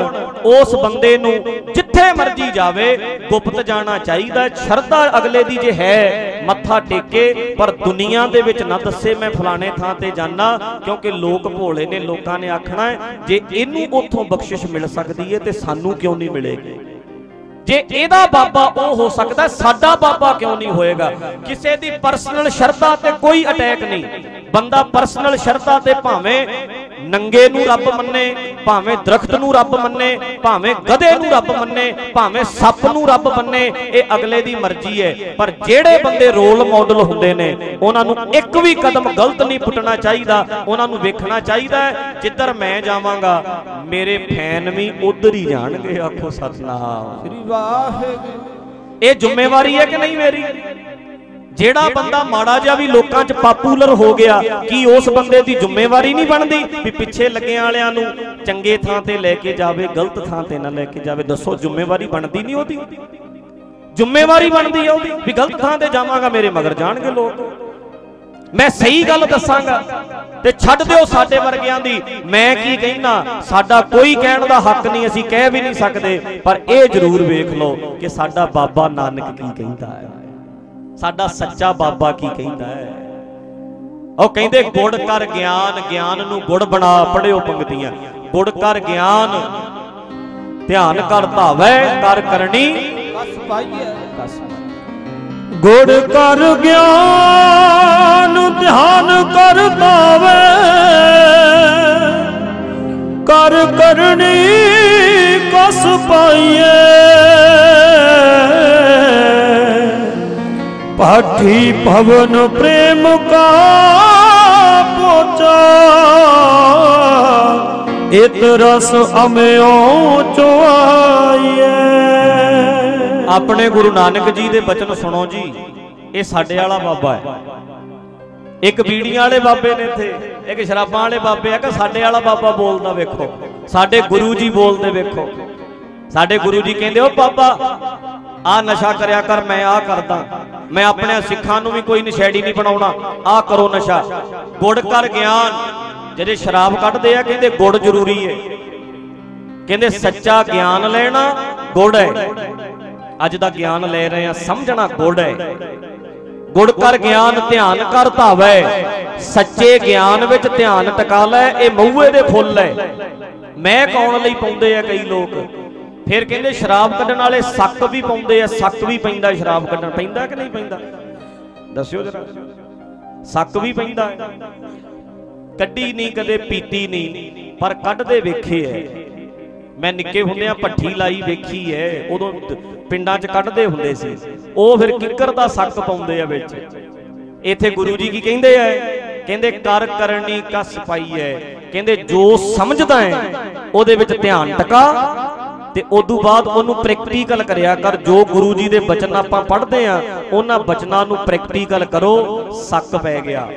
ਉਸ ਬੰਦੇ ਨੂੰ ਜਿੱਥੇ ਮਰਜ਼ੀ ਜਾਵੇ, ਗੁਪਤ ਜਾਣਾ ਚਾਹੀਦਾ, ਸ਼ਰਧਾ ਅਗਲੇ ਦੀ ਜੇ ਹੈ, ਮੱਥਾ ਟੇਕੇ ਪਰ ਦੁਨੀਆ ਦੇ ਵਿੱਚ ਨਾ ਦੱਸੇ ਮੈਂ ਫਲਾਣੇ ਥਾਂ ਤੇ ਜਾਣਾ ਕਿਉਂਕਿ ਲੋਕ ਭੋਲੇ ਨੇ, ਲੋਕਾਂ ਨੇ ਆਖਣਾ ਜੇ ਇਹਨੂੰ ਉੱਥੋਂ ਬਖਸ਼ਿਸ਼ ਮਿਲ ਸਕਦੀ ਹੈ, ਤੇ ਸਾਨੂੰ ਕਿਉਂ ਨਹੀਂ ਮਿਲੇਗੀ? ਜੇ ਇਹਦਾ ਬਾਬਾ ਉਹ ਹੋ ਸਕਦਾ, ਸਾਡਾ ਬਾਬਾ ਕਿਉਂ ਨਹੀਂ ਹੋਏਗਾ? ਕਿਸੇ ਦੀ ਪਰਸਨਲ ਸ਼ਰਧਾ ਤੇ ਕੋਈ ਅਟੈਕ ਨਹੀਂ। ਬੰਦਾ ਪਰਸਨਲ ਸ਼ਰਧਾ ਤੇ ਭਾਵੇਂ ਨੰਗੇ ਨੂੰ ਰੱਬ ਮੰਨੇ ਭਾਵੇਂ ਦਰਖਤ ਨੂੰ ਰੱਬ ਮੰਨੇ ਭਾਵੇਂ ਗਧੇ ਨੂੰ ਰੱਬ ਮੰਨੇ ਭਾਵੇਂ ਸੱਪ ਨੂੰ ਰੱਬ ਮੰਨੇ ਇਹ ਅਗਲੇ ਦੀ ਮਰਜ਼ੀ ਹੈ। ਪਰ ਜਿਹੜੇ ਬੰਦੇ ਰੋਲ ਮਾਡਲ ਹੁੰਦੇ ਨੇ ਉਹਨਾਂ ਨੂੰ ਇੱਕ ਵੀ ਕਦਮ ਗਲਤ ਨਹੀਂ ਪੁੱਟਣਾ ਚਾਹੀਦਾ ਉਹਨਾਂ ਨੂੰ ਵੇਖਣਾ ਚਾਹੀਦਾ ਜਿੱਧਰ ਮੈਂ ਜਾਵਾਂਗਾ ਮੇਰੇ ਫੈਨ ਵੀ ਉਧਰ ਹੀ ਜਾਣਗੇ। ਆਖੋ ਸਤਨਾਮ। ਸ੍ਰੀ ਵਾਹਿਗੁਰੂ। ਇਹ ਜ਼ਿੰਮੇਵਾਰੀ ਹੈ ਕਿ ਨਹੀਂ ਮੇਰੀ? ਜਿਹੜਾ ਬੰਦਾ ਮਾੜਾ ਜਿਹਾ ਵੀ ਲੋਕਾਂ 'ਚ ਪਾਪੂਲਰ ਹੋ ਗਿਆ, ਕੀ ਉਸ ਬੰਦੇ ਦੀ ਜ਼ਿੰਮੇਵਾਰੀ ਨਹੀਂ ਬਣਦੀ? ਵੀ ਪਿੱਛੇ ਲੱਗਿਆਂ ਵਾਲਿਆਂ ਨੂੰ ਚੰਗੇ ਥਾਂ ਤੇ ਲੈ ਕੇ ਜਾਵੇ, ਗਲਤ ਥਾਂ ਤੇ ਨਾ ਲੈ ਕੇ ਜਾਵੇ, ਦੱਸੋ ਜ਼ਿੰਮੇਵਾਰੀ ਬਣਦੀ ਨਹੀਂ ਉਹਦੀ? ਜ਼ਿੰਮੇਵਾਰੀ ਬਣਦੀ ਹੈ ਉਹਦੀ, ਵੀ ਗਲਤ ਥਾਂ ਤੇ ਜਾਵਾਂਗਾ, ਮੇਰੇ ਮਗਰ ਜਾਣਗੇ ਲੋਕ। ਮੈਂ ਸਹੀ ਗੱਲ ਦੱਸਾਂਗਾ ਤੇ ਛੱਡ ਦਿਓ ਸਾਡੇ ਵਰਗਿਆਂ ਦੀ। ਮੈਂ ਕੀ ਕਹਿਣਾ, ਸਾਡਾ ਕੋਈ ਕਹਿਣ ਦਾ ਹੱਕ ਨਹੀਂ, ਅਸੀਂ ਕਹਿ ਵੀ ਨਹੀਂ ਸਕਦੇ, ਪਰ ਇਹ ਜ਼ਰੂਰ ਵੇਖ ਲਓ ਕਿ ਸਾਡਾ ਬਾਬਾ ਨਾਨਕ ਕੀ ਕਹਿੰਦਾ ਹੈ। ਸਾਡਾ ਸੱਚਾ ਬਾਬਾ ਕੀ ਕਹਿੰਦਾ ਹੈ? ਉਹ ਕਹਿੰਦੇ, ਗੁੜ ਕਰ ਗਿਆਨ ਗਿਆਨ ਨੂੰ ਗੁੜ ਬਣਾ, ਪੜਿਓ ਪੰਕਤੀਆਂ ਗੁੜ ਕਰ ਗਿਆਨ, ਧਿਆਨ ਕਰ ਧਾਵੈ, ਕਰ ਕਰਨੀ। ਕਸ ਪਾਈਏ ਕਸ ਗੁੜ ਕਰ ਗਿਆਨ, ਧਿਆਨ ਕਰ ਧਾਵੈ, ਕਰ ਕਰਨੀ ਕਸ ਪਾਈਏ ਪਾਠੀ ਭਵਨ ਪ੍ਰੇਮ ਕਾ ਪੋਚਾ। ਇਤ ਰਸ ਅਮਿਓ ਚੁਆਈਏ ਆਪਣੇ ਗੁਰੂ ਨਾਨਕ ਜੀ ਦੇ ਬਚਨ ਸੁਣੋ ਜੀ। ਇਹ ਸਾਡੇ ਵਾਲਾ ਬਾਬਾ ਹੈ। ਇੱਕ ਬੀੜੀਆਂ ਵਾਲੇ ਬਾਬੇ ਨੇ ਇੱਥੇ, ਇੱਕ ਸ਼ਰਾਬਾਂ ਵਾਲੇ ਬਾਬੇ ਆ। ਕਿ ਸਾਡੇ ਵਾਲਾ ਬਾਬਾ ਬੋਲਦਾ ਵੇਖੋ। ਸਾਡੇ ਗੁਰੂ ਜੀ ਬੋਲਦੇ ਵੇਖੋ। ਸਾਡੇ ਗੁਰੂ ਜੀ ਕਹਿੰਦੇ ਉਹ ਬਾਬਾ ਆ ਨਸ਼ਾ ਕਰਿਆ ਕਰ, ਮੈਂ ਆ ਕਰਦਾ। ਮੈਂ ਆਪਣੇ ਸਿੱਖਾਂ ਨੂੰ ਵੀ ਕੋਈ ਨਸ਼ੇੜੀ ਨਹੀਂ ਬਣਾਉਣਾ। ਆ ਕਰੋ ਨਸ਼ਾ। ਗੁੜ ਕਰ ਗਿਆਨ। ਜਿਹੜੇ ਸ਼ਰਾਬ ਕੱਢਦੇ ਆ, ਕਹਿੰਦੇ ਗੁੜ ਜ਼ਰੂਰੀ ਹੈ ਕਹਿੰਦੇ ਸੱਚਾ ਗਿਆਨ ਲੈਣਾ ਗੁੜ ਹੈ ਅੱਜ ਦਾ ਗਿਆਨ ਲੈ ਰਹੇ ਆ, ਸਮਝਣਾ ਗੁੜ ਹੈ ਗੁੜ ਕਰ ਗਿਆਨ, ਧਿਆਨ ਕਰ ਧਾਵੈ। ਸੱਚੇ ਗਿਆਨ ਵਿੱਚ ਧਿਆਨ ਟਿਕਾ ਲੈ, ਇਹ ਮਹੂਏ ਦੇ ਫੁੱਲ ਹੈ ਮੈਂ ਕੌਣ ਲਈ ਪਾਉਂਦੇ ਆ ਕਈ ਲੋਕ? ਫਿਰ ਕਹਿੰਦੇ ਸ਼ਰਾਬ ਕੱਢਣ ਵਾਲੇ ਸੱਕ ਵੀ ਪਾਉਂਦੇ ਆ, ਸੱਕ ਵੀ ਪੈਂਦਾ ਸ਼ਰਾਬ ਕੱਢਣ, ਪੈਂਦਾ ਕਿ ਨਹੀਂ ਪੈਂਦਾ? ਦੱਸਿਓ ਜਰਾ। ਸੱਕ ਵੀ ਪੈਂਦਾ। ਕੱਢੀ ਨਹੀਂ, ਕਦੇ ਪੀਤੀ ਨਹੀਂ, ਪਰ ਕੱਢਦੇ ਵੇਖੇ ਐ। ਮੈਂ ਨਿੱਕੇ ਹੁੰਦਿਆਂ ਭੱਠੀ ਲਾਈ ਵੇਖੀ ਐ, ਉਦੋਂ ਪਿੰਡਾਂ 'ਚ ਕੱਢਦੇ ਹੁੰਦੇ ਸੀ। ਉਹ ਫਿਰ ਕਿੱਕਰ ਦਾ ਸੱਕ ਪਾਉਂਦੇ ਆ ਵਿੱਚ। ਇੱਥੇ ਗੁਰੂ ਜੀ ਕੀ ਕਹਿੰਦੇ ਐ? ਕਹਿੰਦੇ, ਕਰ ਕਰਨੀ ਕਸ ਪਾਈ ਐ। ਕਹਿੰਦੇ, ਜੋ ਸਮਝਦਾ ਹੈ ਉਹਦੇ ਵਿੱਚ ਧਿਆਨ ਟਿਕਾ ਤੇ ਉਦੋਂ ਬਾਅਦ ਉਹਨੂੰ ਪ੍ਰੈਕਟੀਕਲ ਕਰਿਆ ਕਰ। ਜੋ ਗੁਰੂ ਜੀ ਦੇ ਬਚਨ ਆਪਾਂ ਪੜ੍ਹਦੇ ਆ ਉਹਨਾਂ ਬਚਨਾਂ ਨੂੰ ਪ੍ਰੈਕਟੀਕਲ ਕਰੋ, ਸੱਕ ਪੈ ਗਿਆ।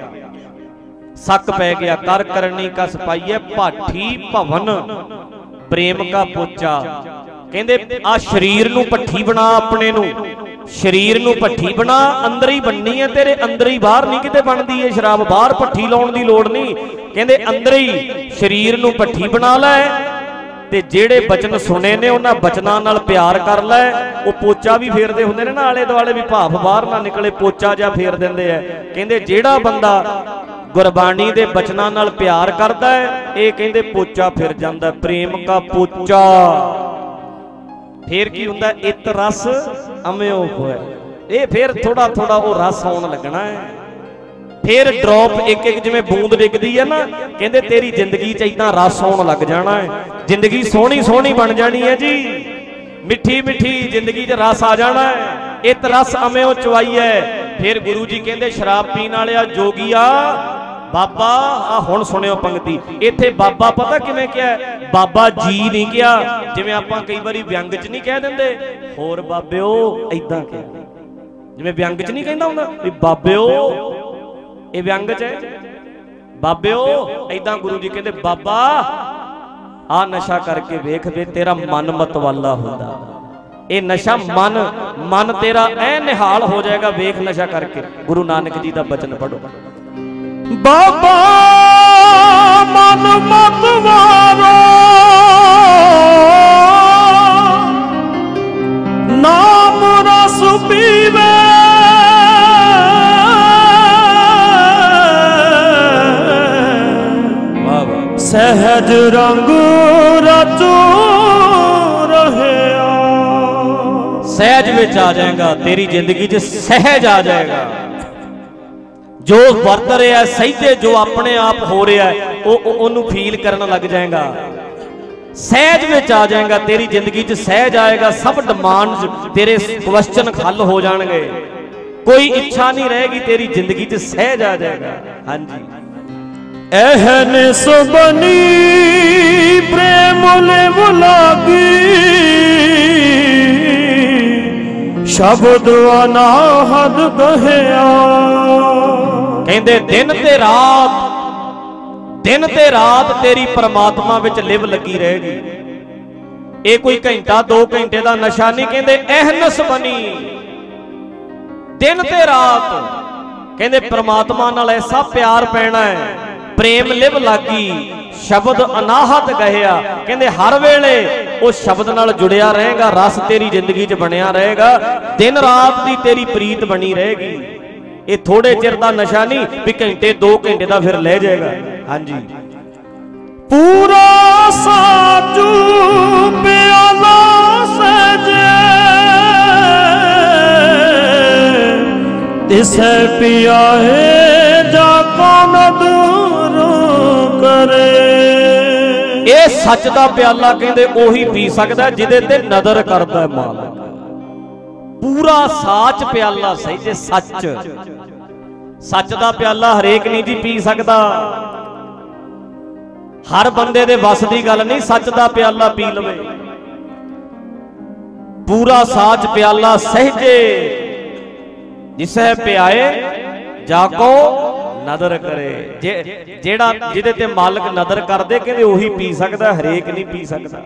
ਸੱਕ ਪੈ ਗਿਆ, ਕਰ ਕਰਨੀ ਕਸ ਪਾਈਐ ਭਾਠੀ ਭਵਨ, ਪ੍ਰੇਮ ਕਾ ਪੋਚਾ। ਕਹਿੰਦੇ ਆ ਸਰੀਰ ਨੂੰ ਪੱਠੀ ਬਣਾ ਆਪਣੇ ਨੂੰ। ਸਰੀਰ ਨੂੰ ਪੱਠੀ ਬਣਾ, ਅੰਦਰ ਹੀ ਬਣਨੀ ਹੈ ਤੇਰੇ, ਅੰਦਰ ਹੀ ਬਾਹਰ ਨਹੀਂ ਕਿਤੇ ਬਣਦੀ ਹੈ ਸ਼ਰਾਬ। ਬਾਹਰ ਪੱਠੀ ਲਾਉਣ ਦੀ ਲੋੜ ਨਹੀਂ। ਕਹਿੰਦੇ, ਅੰਦਰ ਹੀ ਸਰੀਰ ਨੂੰ ਪੱਠੀ ਬਣਾ ਲੈ ਤੇ ਜਿਹੜੇ ਬਚਨ ਸੁਣੇ ਨੇ, ਉਹਨਾਂ ਬਚਨਾਂ ਨਾਲ ਪਿਆਰ ਕਰ ਲੈ। ਉਹ ਪੋਚਾ ਵੀ ਫੇਰਦੇ ਹੁੰਦੇ ਨੇ ਨਾ, ਆਲੇ ਦੁਆਲੇ ਵੀ ਭਾਫ ਬਾਹਰ ਨਾ ਨਿਕਲੇ, ਪੋਚਾ ਜਾਂ ਫੇਰ ਦਿੰਦੇ ਆ। ਕਹਿੰਦੇ ਜਿਹੜਾ ਬੰਦਾ ਗੁਰਬਾਣੀ ਦੇ ਬਚਨਾਂ ਨਾਲ ਪਿਆਰ ਕਰਦਾ ਹੈ, ਇਹ ਕਹਿੰਦੇ ਪੋਚਾ ਫਿਰ ਜਾਂਦਾ। ਪ੍ਰੇਮ ਕਾ ਪੋਚਾ। ਫੇਰ ਕੀ ਹੁੰਦਾ? ਇਤ ਰਸ ਅਮਿਓ ਹੋਇਆ। ਇਹ ਫੇਰ ਥੋੜਾ ਥੋੜਾ ਉਹ ਰਸ ਆਉਣ ਲੱਗਣਾ ਹੈ। ਫੇਰ ਡ੍ਰੌਪ ਇੱਕ ਇੱਕ ਜਿਵੇਂ ਬੂੰਦ ਡਿੱਗਦੀ ਹੈ ਨਾ, ਕਹਿੰਦੇ ਤੇਰੀ ਜ਼ਿੰਦਗੀ 'ਚ ਇਦਾਂ ਰਸ ਆਉਣ ਲੱਗ ਜਾਣਾ ਹੈ ਜ਼ਿੰਦਗੀ ਸੋਹਣੀ ਸੋਹਣੀ ਬਣ ਜਾਣੀ ਹੈ ਜੀ। ਮਿੱਠੀ ਮਿੱਠੀ ਜ਼ਿੰਦਗੀ 'ਚ ਰਸ ਆ ਜਾਣਾ ਹੈ ਇਤ ਰਸ ਅਮਿਓ ਚਵਾਈਐ ਫਿਰ ਗੁਰੂ ਜੀ ਕਹਿੰਦੇ, ਸ਼ਰਾਬ ਪੀਣ ਵਾਲਿਆ ਜੋਗੀਆ ਬਾਬਾ, ਆ ਹੁਣ ਸੁਣਿਓ ਪੰਕਤੀ। ਇੱਥੇ ਬਾਬਾ ਪਤਾ ਕਿਵੇਂ ਕਿਹਾ? ਬਾਬਾ ਜੀ ਨਹੀਂ ਕਿਹਾ। ਜਿਵੇਂ ਆਪਾਂ ਕਈ ਵਾਰੀ ਵਿਅੰਗ 'ਚ ਨਹੀਂ ਕਹਿ ਦਿੰਦੇ। ਹੋਰ ਬਾਬਿਓ ਐਦਾਂ ਕਿਹਾ। ਜਿਵੇਂ ਵਿਅੰਗ 'ਚ ਨਹੀਂ ਕਹਿੰਦਾ ਹੁੰਦਾ ਵੀ, ਬਾਬਿਓ ਇਹ ਵਿਅੰਗ 'ਚ ਹੈ। ਬਾਬਿਓ ਐਦਾਂ ਗੁਰੂ ਜੀ ਕਹਿੰਦੇ, ਬਾਬਾ ਆ ਨਸ਼ਾ ਕਰਕੇ ਵੇਖ ਵੇ ਤੇਰਾ ਮਨ ਮਤਵਾਲਾ ਹੁੰਦਾ। ਇਹ ਨਸ਼ਾ ਮਨ ਮਨ ਤੇਰਾ ਐ ਨਿਹਾਲ ਹੋ ਜਾਏਗਾ ਵੇਖ ਨਸ਼ਾ ਕਰਕੇ। ਗੁਰੂ ਨਾਨਕ ਜੀ ਦਾ ਬਚਨ ਪੜੋ ਬਾਬਾ, ਮਨ ਮਤ ਨਾਮ ਰਸ ਪੀਵੇ। ਸਹਿਜ ਰੰਗ ਰਚੋ ਰਹਿਆ। ਸਹਿਜ ਵਿੱਚ ਆ ਜਾਏਗਾ, ਤੇਰੀ ਜ਼ਿੰਦਗੀ 'ਚ ਸਹਿਜ ਆ ਜਾਏਗਾ। ਜੋ ਵਰਤ ਰਿਹਾ ਸਹਿਜੇ ਜੋ ਆਪਣੇ ਆਪ ਹੋ ਰਿਹਾ, ਉਹ ਉਹ- ਉਹਨੂੰ ਫੀਲ ਕਰਨ ਲੱਗ ਜਾਏਗਾ। ਸਹਿਜ ਵਿੱਚ ਆ ਜਾਏਗਾ, ਤੇਰੀ ਜ਼ਿੰਦਗੀ 'ਚ ਸਹਿਜ ਆਏਗਾ, ਸਭ ਡਿਮਾਂਡਸ ਤੇਰੇ ਕੁਐਸਚਨ ਹੱਲ ਹੋ ਜਾਣਗੇ। ਕੋਈ ਇੱਛਾ ਨਹੀਂ ਰਹੇਗੀ, ਤੇਰੀ ਜ਼ਿੰਦਗੀ 'ਚ ਸਹਿਜ ਆ ਜਾਏਗਾ। ਹਾਂਜੀ। ਐਹਨ ਸੁਬਨੀ ਪ੍ਰੇਮ ਲੈ ਸ਼ਬਦ ਅਨਾਹਦ ਕਹਿਆ ਕਹਿੰਦੇ, ਦਿਨ ਤੇ ਰਾਤ, ਦਿਨ ਤੇ ਰਾਤ ਤੇਰੀ ਪਰਮਾਤਮਾ ਵਿੱਚ ਲਿਵ ਲੱਗੀ ਰਹੇਗੀ। ਇਹ ਕੋਈ ਘੰਟਾ 2 ਘੰਟੇ ਦਾ ਨਸ਼ਾ ਨਹੀਂ ਕਹਿੰਦੇ ਅਹਨਸ ਬਣੀ ਦਿਨ ਤੇ ਰਾਤ। ਕਹਿੰਦੇ, ਪਰਮਾਤਮਾ ਨਾਲ ਐਸਾ ਪਿਆਰ ਪੈਣਾ ਹੈ ਪ੍ਰੇਮ ਲਿਵ ਲਾਗੀ, ਸ਼ਬਦ ਅਨਾਹਤ ਗਹਿਆ। ਕਹਿੰਦੇ ਹਰ ਵੇਲੇ ਉਹ ਸ਼ਬਦ ਨਾਲ ਜੁੜਿਆ ਰਹੇਗਾ, ਰਸ ਤੇਰੀ ਜ਼ਿੰਦਗੀ 'ਚ ਬਣਿਆ ਰਹੇਗਾ, ਦਿਨ ਰਾਤ ਦੀ ਤੇਰੀ ਪ੍ਰੀਤ ਬਣੀ ਰਹੇਗੀ। ਇਹ ਥੋੜੇ ਚਿਰ ਦਾ ਨਸ਼ਾ ਨਹੀਂ, ਵੀ ਘੰਟੇ 2 ਘੰਟੇ ਦਾ ਫਿਰ ਲੈ ਜਾਏਗਾ। ਹਾਂਜੀ। ਪੂਰਾ ਸਾਚੂ ਪਿਆਲਾ ਸਜੇ। ਤਿਸੈ ਪਿਆਏ ਜਾ ਕੋ ਦੂਰ ਕਰੇ। ਇਹ ਸੱਚ ਦਾ ਪਿਆਲਾ ਕਹਿੰਦੇ ਉਹੀ ਪੀ ਸਕਦਾ ਜਿਹਦੇ ਤੇ ਨਜ਼ਰ ਕਰਦਾ ਹੈ ਮਾਲਕ। ਪੂਰਾ ਸਾਚ ਪਿਆਲਾ ਸਹੀ ਜੇ ਸੱਚ। ਸੱਚ ਦਾ ਪਿਆਲਾ ਹਰੇਕ ਨਹੀਂ ਜੀ ਪੀ ਸਕਦਾ। ਹਰ ਬੰਦੇ ਦੇ ਵੱਸ ਦੀ ਗੱਲ ਨਹੀਂ ਸੱਚ ਦਾ ਪਿਆਲਾ ਪੀ ਲਵੇ। ਪੂਰਾ ਸਾਚ ਪਿਆਲਾ ਸਹਜੇ ਜਿਸੈ ਪਿਆਏ ਜਾ ਨਦਰ ਕਰੇ। ਜਿਹੜਾ ਜਿਹਦੇ ਤੇ ਮਾਲਕ ਨਦਰ ਕਰਦੇ, ਕਹਿੰਦੇ ਉਹੀ ਪੀ ਸਕਦਾ, ਹਰੇਕ ਨਹੀਂ ਪੀ ਸਕਦਾ।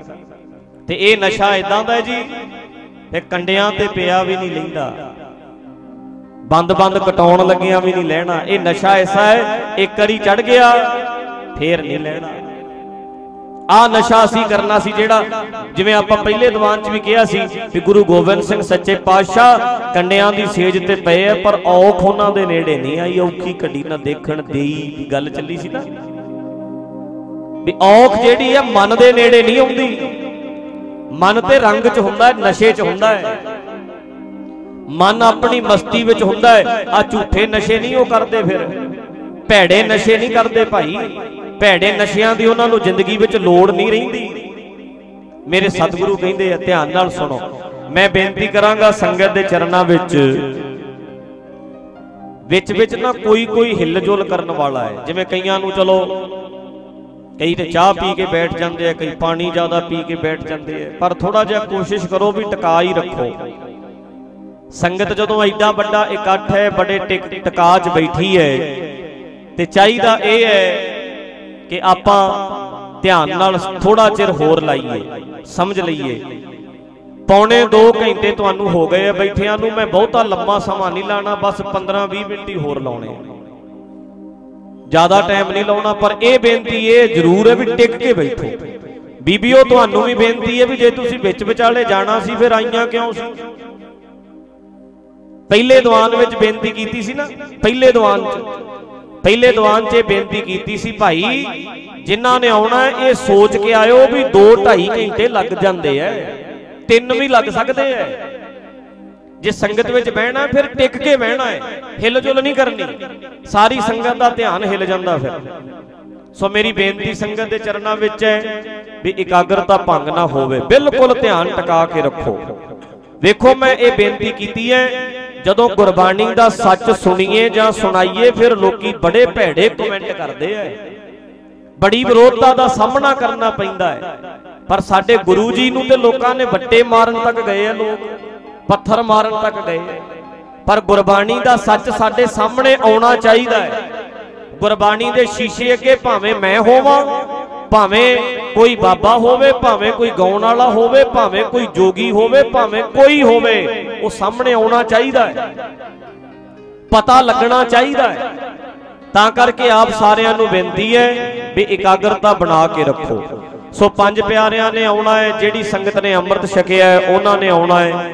ਤੇ ਇਹ ਨਸ਼ਾ ਇਦਾਂ ਦਾ ਜੀ, ਤੇ ਕੰਡਿਆਂ ਤੇ ਪਿਆ ਵੀ ਨਹੀਂ ਲੈਂਦਾ। ਬੰਦ-ਬੰਦ ਕਟਾਉਣ ਲੱਗਿਆਂ ਵੀ ਨਹੀਂ ਲੈਣਾ। ਇਹ ਨਸ਼ਾ ਐਸਾ ਹੈ, ਇੱਕ ਕੜੀ ਚੜ ਗਿਆ, ਫੇਰ ਨਹੀਂ ਲੈਣਾ। ਆ ਨਸ਼ਾ ਅਸੀਂ ਕਰਨਾ ਸੀ ਜਿਹੜਾ ਜਿਵੇਂ ਆਪਾਂ ਪਹਿਲੇ ਦੀਵਾਨ 'ਚ ਵੀ ਕਿਹਾ ਸੀ ਕਿ ਗੁਰੂ ਗੋਬਿੰਦ ਸਿੰਘ ਸੱਚੇ ਪਾਤਸ਼ਾਹ ਕੰਡਿਆਂ ਦੀ ਸੇਜ ਤੇ ਪਏ ਆ, ਪਰ ਔਖ ਉਹਨਾਂ ਦੇ ਨੇੜੇ ਨਹੀਂ ਆਈ, ਔਖੀ ਘੜੀ ਨਾ ਦੇਖਣ ਦੇਈ ਗੱਲ ਚੱਲੀ ਸੀ ਨਾ। ਵੀ ਔਖ ਜਿਹੜੀ ਆ, ਮਨ ਦੇ ਨੇੜੇ ਨਹੀਂ ਆਉਂਦੀ। ਮਨ ਤੇ ਰੰਗ 'ਚ ਹੁੰਦਾ ਹੈ, ਨਸ਼ੇ 'ਚ ਹੁੰਦਾ ਹੈ। ਮਨ ਆਪਣੀ ਮਸਤੀ ਵਿੱਚ ਹੁੰਦਾ ਹੈ ਆ ਝੂਠੇ ਨਸ਼ੇ ਨਹੀਂ ਉਹ ਕਰਦੇ ਫਿਰ। ਭੈੜੇ ਨਸ਼ੇ ਨਹੀਂ ਕਰਦੇ ਭਾਈ। ਭੈੜੇ ਨਸ਼ਿਆਂ ਦੀ ਉਹਨਾਂ ਨੂੰ ਜ਼ਿੰਦਗੀ ਵਿੱਚ ਲੋੜ ਨਹੀਂ ਰਹਿੰਦੀ। ਮੇਰੇ ਸਤਿਗੁਰੂ ਕਹਿੰਦੇ ਆ, ਧਿਆਨ ਨਾਲ ਸੁਣੋ। ਮੈਂ ਬੇਨਤੀ ਕਰਾਂਗਾ ਸੰਗਤ ਦੇ ਚਰਨਾਂ ਵਿੱਚ ਵਿੱਚ ਵਿੱਚ ਨਾ ਕੋਈ ਕੋਈ ਹਿੱਲਜੁਲ ਕਰਨ ਵਾਲਾ ਹੈ। ਜਿਵੇਂ ਕਈਆਂ ਨੂੰ ਚਲੋ, ਕਈ ਤੇ ਚਾਹ ਪੀ ਕੇ ਬੈਠ ਜਾਂਦੇ ਆ, ਕਈ ਪਾਣੀ ਜ਼ਿਆਦਾ ਪੀ ਕੇ ਬੈਠ ਜਾਂਦੇ ਆ। ਪਰ ਥੋੜਾ ਜਿਹਾ ਕੋਸ਼ਿਸ਼ ਕਰੋ ਵੀ ਟਿਕਾ ਹੀ ਰੱਖੋ। ਸੰਗਤ ਜਦੋਂ ਐਡਾ ਵੱਡਾ ਇਕੱਠ ਹੈ, ਬੜੇ ਟਿਕ, ਟਿਕਾ 'ਚ ਬੈਠੀ ਹੈ, ਤੇ ਚਾਹੀਦਾ ਇਹ ਹੈ ਕਿ ਆਪਾਂ ਧਿਆਨ ਨਾਲ ਥੋੜਾ ਚਿਰ ਹੋਰ ਲਾਈਏ, ਸਮਝ ਲਈਏ। ਪੌਣੇ 2 ਘੰਟੇ ਤੁਹਾਨੂੰ ਹੋ ਗਏ ਆ ਬੈਠਿਆਂ ਨੂੰ, ਮੈਂ ਬਹੁਤਾ ਲੰਮਾ ਸਮਾਂ ਨਹੀਂ ਲਾਣਾ ਬਸ 15-20 ਮਿੰਟ ਹੀ ਹੋਰ ਲਾਉਣੇ ਜ਼ਿਆਦਾ ਟਾਈਮ ਨਹੀਂ ਲਾਉਣਾ, ਪਰ ਇਹ ਬੇਨਤੀ ਇਹ ਜ਼ਰੂਰ ਹੈ ਵੀ ਟਿਕ ਕੇ ਬੈਠੋ। ਬੀਬੀਓ, ਤੁਹਾਨੂੰ ਵੀ ਬੇਨਤੀ ਹੈ ਵੀ ਜੇ ਤੁਸੀਂ ਵਿੱਚ ਵਿਚਾਲੇ ਜਾਣਾ ਸੀ, ਫਿਰ ਆਈਆਂ ਕਿਉਂ ਸੀ? ਪਹਿਲੇ ਦੀਵਾਨ ਵਿੱਚ ਬੇਨਤੀ ਕੀਤੀ ਸੀ ਨਾ, ਪਹਿਲੇ ਦੀਵਾਨ 'ਚ। ਪਹਿਲੇ ਦੀਵਾਨ 'ਚ ਇਹ ਬੇਨਤੀ ਕੀਤੀ ਸੀ ਭਾਈ, ਜਿਨ੍ਹਾਂ ਨੇ ਆਉਣਾ ਇਹ ਸੋਚ ਕੇ ਆਇਓ ਵੀ 2 2.5 ਘੰਟੇ ਲੱਗ ਜਾਂਦੇ ਐ। ਤਿੰਨ ਵੀ ਲੱਗ ਸਕਦੇ ਐ। ਜੇ ਸੰਗਤ ਵਿੱਚ ਬਹਿਣਾ ਫਿਰ ਟਿਕ ਕੇ ਬਹਿਣਾ ਹੈ ਹਿਲਜੁਲ ਨਹੀਂ ਕਰਨੀ। ਸਾਰੀ ਸੰਗਤ ਦਾ ਧਿਆਨ ਹਿਲ ਜਾਂਦਾ ਫਿਰ। ਸੋ ਮੇਰੀ ਬੇਨਤੀ ਸੰਗਤ ਦੇ ਚਰਨਾਂ ਵਿੱਚ ਹੈ ਵੀ ਇਕਾਗਰਤਾ ਭੰਗ ਨਾ ਹੋਵੇ। ਬਿਲਕੁਲ ਧਿਆਨ ਟਿਕਾ ਕੇ ਰੱਖੋ। ਵੇਖੋ, ਮੈਂ ਇਹ ਬੇਨਤੀ ਕੀਤੀ ਹੈ ਜਦੋਂ ਗੁਰਬਾਣੀ ਦਾ ਸੱਚ ਸੁਣੀਏ ਜਾਂ ਸੁਣਾਈਏ, ਫਿਰ ਲੋਕੀ ਬੜੇ ਭੈੜੇ ਕਮੈਂਟ ਕਰਦੇ ਐ ਬੜੀ ਵਿਰੋਧਤਾ ਦਾ ਸਾਹਮਣਾ ਕਰਨਾ ਪੈਂਦਾ ਹੈ। ਪਰ ਸਾਡੇ ਗੁਰੂ ਜੀ ਨੂੰ ਤੇ ਲੋਕਾਂ ਨੇ ਵੱਟੇ ਮਾਰਨ ਤੱਕ ਗਏ ਆ ਲੋਕ, ਪੱਥਰ ਮਾਰਨ ਤੱਕ ਗਏ। ਪਰ ਗੁਰਬਾਣੀ ਦਾ ਸੱਚ ਸਾਡੇ ਸਾਹਮਣੇ ਆਉਣਾ ਚਾਹੀਦਾ ਹੈ। ਗੁਰਬਾਣੀ ਦੇ ਸ਼ੀਸ਼ੇ ਅੱਗੇ ਭਾਵੇਂ ਮੈਂ ਹੋਵਾਂ ਭਾਵੇਂ ਕੋਈ ਬਾਬਾ ਹੋਵੇ, ਭਾਵੇਂ ਕੋਈ ਗਾਉਣ ਵਾਲਾ ਹੋਵੇ, ਭਾਵੇਂ ਕੋਈ ਜੋਗੀ ਹੋਵੇ, ਭਾਵੇਂ ਕੋਈ ਹੋਵੇ, ਉਹ ਸਾਹਮਣੇ ਆਉਣਾ ਚਾਹੀਦਾ ਹੈ। ਪਤਾ ਲੱਗਣਾ ਚਾਹੀਦਾ ਹੈ। ਤਾਂ ਕਰਕੇ ਆਪ ਸਾਰਿਆਂ ਨੂੰ ਬੇਨਤੀ ਹੈ ਵੀ ਇਕਾਗਰਤਾ ਬਣਾ ਕੇ ਰੱਖੋ। ਸੋ ਪੰਜ ਪਿਆਰਿਆਂ ਨੇ ਆਉਣਾ ਹੈ, ਜਿਹੜੀ ਸੰਗਤ ਨੇ ਅੰਮ੍ਰਿਤ ਛਕਿਆ ਹੈ, ਉਹਨਾਂ ਨੇ ਆਉਣਾ ਹੈ।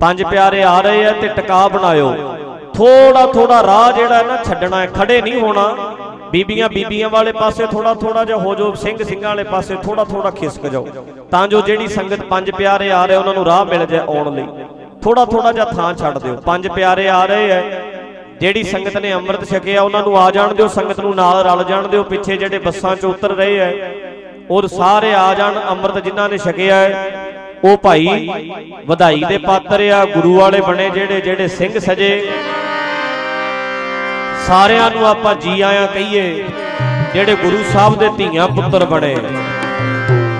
ਪੰਜ ਪਿਆਰੇ ਆ ਰਹੇ ਆ ਤੇ ਟਿਕਾ ਬਣਾਇਓ। ਥੋੜਾ ਥੋੜਾ ਰਾਹ ਜਿਹੜਾ ਨਾ ਛੱਡਣਾ ਹੈ ਖੜੇ ਨਹੀਂ ਹੋਣਾ। ਬੀਬੀਆਂ ਬੀਬੀਆਂ ਵਾਲੇ ਪਾਸੇ ਥੋੜਾ ਥੋੜਾ ਜਿਹਾ ਹੋ ਜਾਓ, ਸਿੰਘ ਸਿੰਘਾਂ ਵਾਲੇ ਪਾਸੇ ਥੋੜਾ ਥੋੜਾ ਖਿਸਕ ਜਾਓ। ਤਾਂ ਜੋ ਜਿਹੜੀ ਸੰਗਤ ਪੰਜ ਪਿਆਰੇ ਆ ਰਹੇ, ਉਹਨਾਂ ਨੂੰ ਰਾਹ ਮਿਲ ਜਾਏ ਆਉਣ ਲਈ। ਥੋੜਾ ਥੋੜਾ ਜਿਹਾ ਥਾਂ ਛੱਡ ਦਿਓ। ਪੰਜ ਪਿਆਰੇ ਆ ਰਹੇ ਐ, ਜਿਹੜੀ ਸੰਗਤ ਨੇ ਅੰਮ੍ਰਿਤ ਛਕਿਆ, ਉਹਨਾਂ ਨੂੰ ਆ ਜਾਣ ਦਿਓ, ਸੰਗਤ ਨੂੰ ਨਾਲ ਰਲ ਜਾਣ ਦਿਓ, ਪਿੱਛੇ ਜਿਹੜੇ ਬੱਸਾਂ 'ਚ ਉਤਰ ਰਹੇ ਐ ਉਹ ਸਾਰੇ ਆ ਜਾਣ ਅੰਮ੍ਰਿਤ ਜਿਨ੍ਹਾਂ ਨੇ ਛਕਿਆ ਹੈ ਉਹ ਭਾਈ ਵਧਾਈ ਦੇ ਪਾਤਰ ਆ, ਗੁਰੂ ਵਾਲੇ ਬਣੇ ਜਿਹੜੇ ਜਿਹੜੇ ਸਿੰਘ ਸਜੇ। ਸਾਰਿਆਂ ਨੂੰ ਆਪਾਂ ਜੀ ਆਇਆਂ ਕਹੀਏ ਜਿਹੜੇ ਗੁਰੂ ਸਾਹਿਬ ਦੇ ਧੀਆਂ ਪੁੱਤਰ ਬਣੇ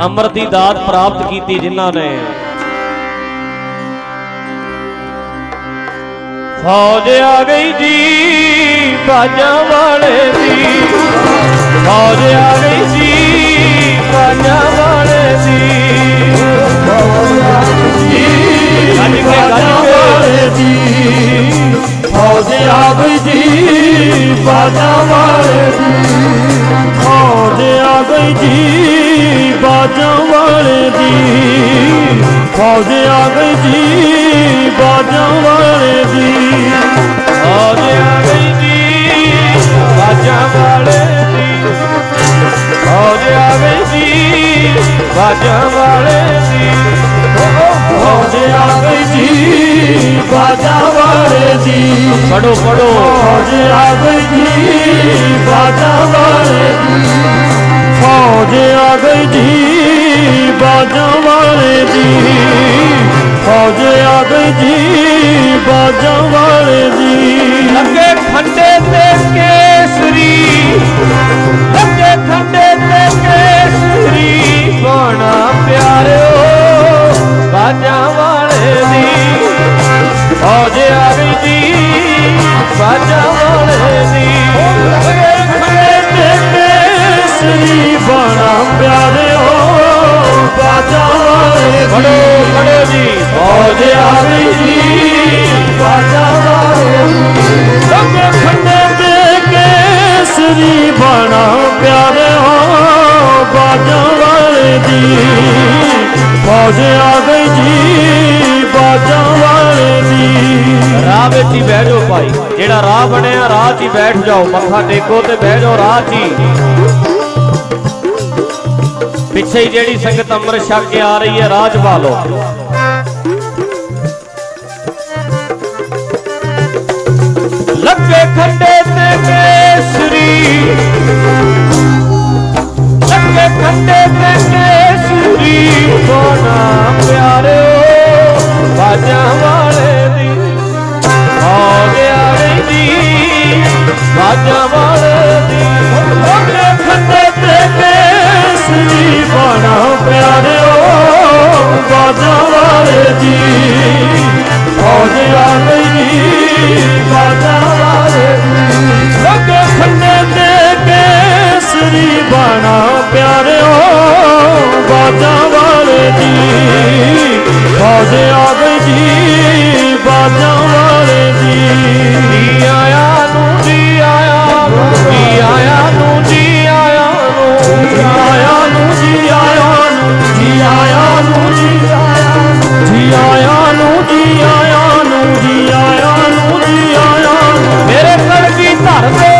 ਅੰਮ੍ਰਿਤ ਦੀ ਦਾਤ ਪ੍ਰਾਪਤ ਕੀਤੀ ਜਿਨ੍ਹਾਂ ਨੇ। ਫੌਜ ਆ ਗਈ ਜੀ ਬਾਜਾਂ ਵਾਲੇ ਦੀ। ਫੌਜ ਆ ਗਈ ਜੀ ਬਾਜਾਂ ਵਾਲੇ ਦੀ। ਫੌਜ ਆ ਗਈ ਜੀ ਬਾਜਾਂ ਵਾਲੇ ਦੀ। ਫੌਜ ਆਬਦੀ ਬਾਜਾ ਵਾਲੀ ਫੌਜ ਆਬਦੀ ਬਾਜਾ ਵਾਲੀ ਫੌਜ ਆਬਦੀ ਬਾਜਾ ਵਾਲੀ ਫੌਜ ਆਬਦੀ ਬਾਜਾ ਫੌਜ ਆ ਗਈ ਜੀ ਬਾਜਾਂ ਵਾਲੇ ਦੀ ਫੌਜ ਆ ਗਈ ਜੀ ਬਾਜਾਂ ਵਾਲੇ ਦੀ ਪੜੋ ਪੜੋ ਫੌਜ ਆ ਗਈ ਜੀ ਬਾਜਾਂ ਵਾਲੇ ਦੀ ਫੌਜ ਆ ਗਈ ਜੀ ਬਾਜਾਂ ਵਾਲੇ ਦੀ ਫੌਜ ਆ ਗਈ ਜੀ ਬਾਜਾਂ ਵਾਲੇ ਦੀ ਲੱਗੇ ਖੰਡੇ ਤੇ ਕੇਸਰੀ। ਖੰਡੇ ਤੇ ਕੇਸਰੀ ਬਣਾ ਪਿਆਰਿਓ ਬਾਜਾਂ ਵਾਲੇ ਦੀ ਫੌਜ ਆ ਗਈ ਜੀ ਬਾਜਾਂ ਵਾਲੇ ਦੀ। ਖੰਡੇ ਤੇ ਕੇਸਰੀ ਬਣਾ ਪਿਆਰਿਓ ਬਾਜਾਂ ਵਾਲੇ ਦੀ। ਪੜੋ ਜੀ। ਫੌਜ ਆ ਗਈ ਜੀ ਬਾਜਾਂ ਵਾਲੇ ਦੀ। ਦੇ ਕੇਸਰੀ ਬਣਾ ਪਿਆਰੇ ਹੋ, ਬਾਜਾਂ ਵਾਲੇ ਦੀ ਫੌਜ ਆ ਗਈ ਜੀ, ਬਾਜਾਂ ਵਾਲੇ ਦੀ ਰਾਹ ਵਿੱਚ ਹੀ ਬਹਿ ਜਾਓ ਭਾਈ। ਜਿਹੜਾ ਰਾਹ ਬਣਿਆ, ਰਾਹ 'ਚ ਹੀ ਬੈਠ ਜਾਓ। ਮੱਥਾ ਟੇਕੋ ਤੇ ਬਹਿ ਜਾਓ ਰਾਹ 'ਚ ਹੀ। ਪਿੱਛੇ ਹੀ ਜਿਹੜੀ ਸੰਗਤ ਅੰਮ੍ਰਿਤ ਛਕ ਕੇ ਆ ਰਹੀ ਹੈ ਰਾਜ ਲੋ ਲੱਗੇ ਖੰਡੇ ਤੇ ਕੇਸਰੀ। ਲੱਗੇ ਖੰਡੇ ਤੇ ਕੇਸਰੀ। ਕੋਨਾ ਪਿਆਰਿਓ, ਬਾਜਾਂ ਵਾਲੇ ਦੀ। ਆਉ ਦੀ ਬਾਜਾਂ ਵਾਲੇ ਦੀ। ਕੇਸਰੀ ਬਣਾ ਪਿਆਰਿਓ ਬਾਜਾਂ ਵਾਲੇ ਜੀ। ਫੌਜ ਆ ਗਈ ਬਾਜਾ ਵਾਲੇ ਲੱਗੇ ਖੰਡੇ ਤੇ ਕੇਸਰੀ ਬਣਾ ਪਿਆਰਿਓ ਬਾਜਾਂ ਵਾਲੇ ਜੀ ਫੌਜ ਆ ਗਈ ਜੀ ਬਾਜਾ ਵਾਲੇ ਜੀ ਆਇਆ ਨੂੰ ਜੀ ਆਇਆ ਨੂੰ ਜੀ ਆਇਆ ਨੂੰ ਧਰ ਦੇ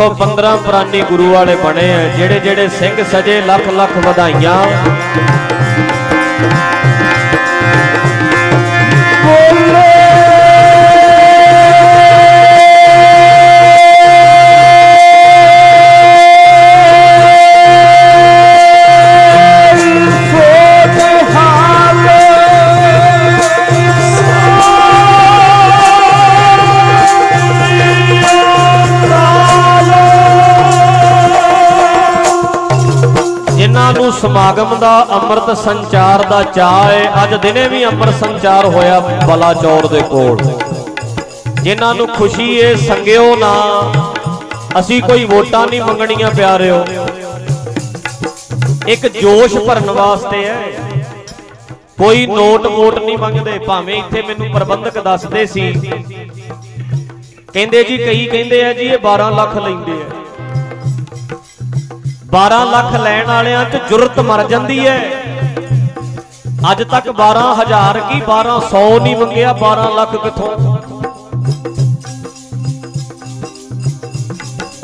115 ਪ੍ਰਾਨੀ ਗੁਰੂ ਵਾਲੇ ਬਣੇ ਆ ਜਿਹੜੇ ਜਿਹੜੇ ਸਿੰਘ ਸਜੇ ਲੱਖ ਲੱਖ ਵਧਾਈਆਂ। ਸਮਾਗਮ ਦਾ ਅੰਮ੍ਰਿਤ ਸੰਚਾਰ ਦਾ ਚਾਅ ਹੈ ਅੱਜ ਦਿਨੇ ਵੀ ਅੰਮ੍ਰਿਤ ਸੰਚਾਰ ਹੋਇਆ ਬਲਾਚੌਰ ਦੇ ਕੋਲ। ਜਿਨ੍ਹਾਂ ਨੂੰ ਖੁਸ਼ੀ ਏ, ਸੰਗਿਓ ਨਾ। ਅਸੀਂ ਕੋਈ ਵੋਟਾਂ ਨਹੀਂ ਮੰਗਣੀਆਂ, ਪਿਆਰਿਓ। ਇੱਕ ਜੋਸ਼ ਭਰਨ ਵਾਸਤੇ ਹੈ ਕੋਈ ਨੋਟ ਵੋਟ ਨਹੀਂ ਮੰਗਦੇ। ਭਾਵੇਂ ਇੱਥੇ ਮੈਨੂੰ ਪ੍ਰਬੰਧਕ ਦੱਸਦੇ ਸੀ। ਕਹਿੰਦੇ ਜੀ ਕਈ ਕਹਿੰਦੇ ਆ ਜੀ, ਇਹ 12 ਲੱਖ ਲੈਂਦੇ। 12 ਲੱਖ ਲੈਣ ਵਾਲਿਆਂ 'ਚ ਜੁਰਤ ਮਰ ਜਾਂਦੀ ਹੈ। ਅੱਜ ਤੱਕ 12000 ਕੀ 1200 ਨਹੀਂ ਮੰਗਿਆ 12 ਲੱਖ ਕਿੱਥੋਂ?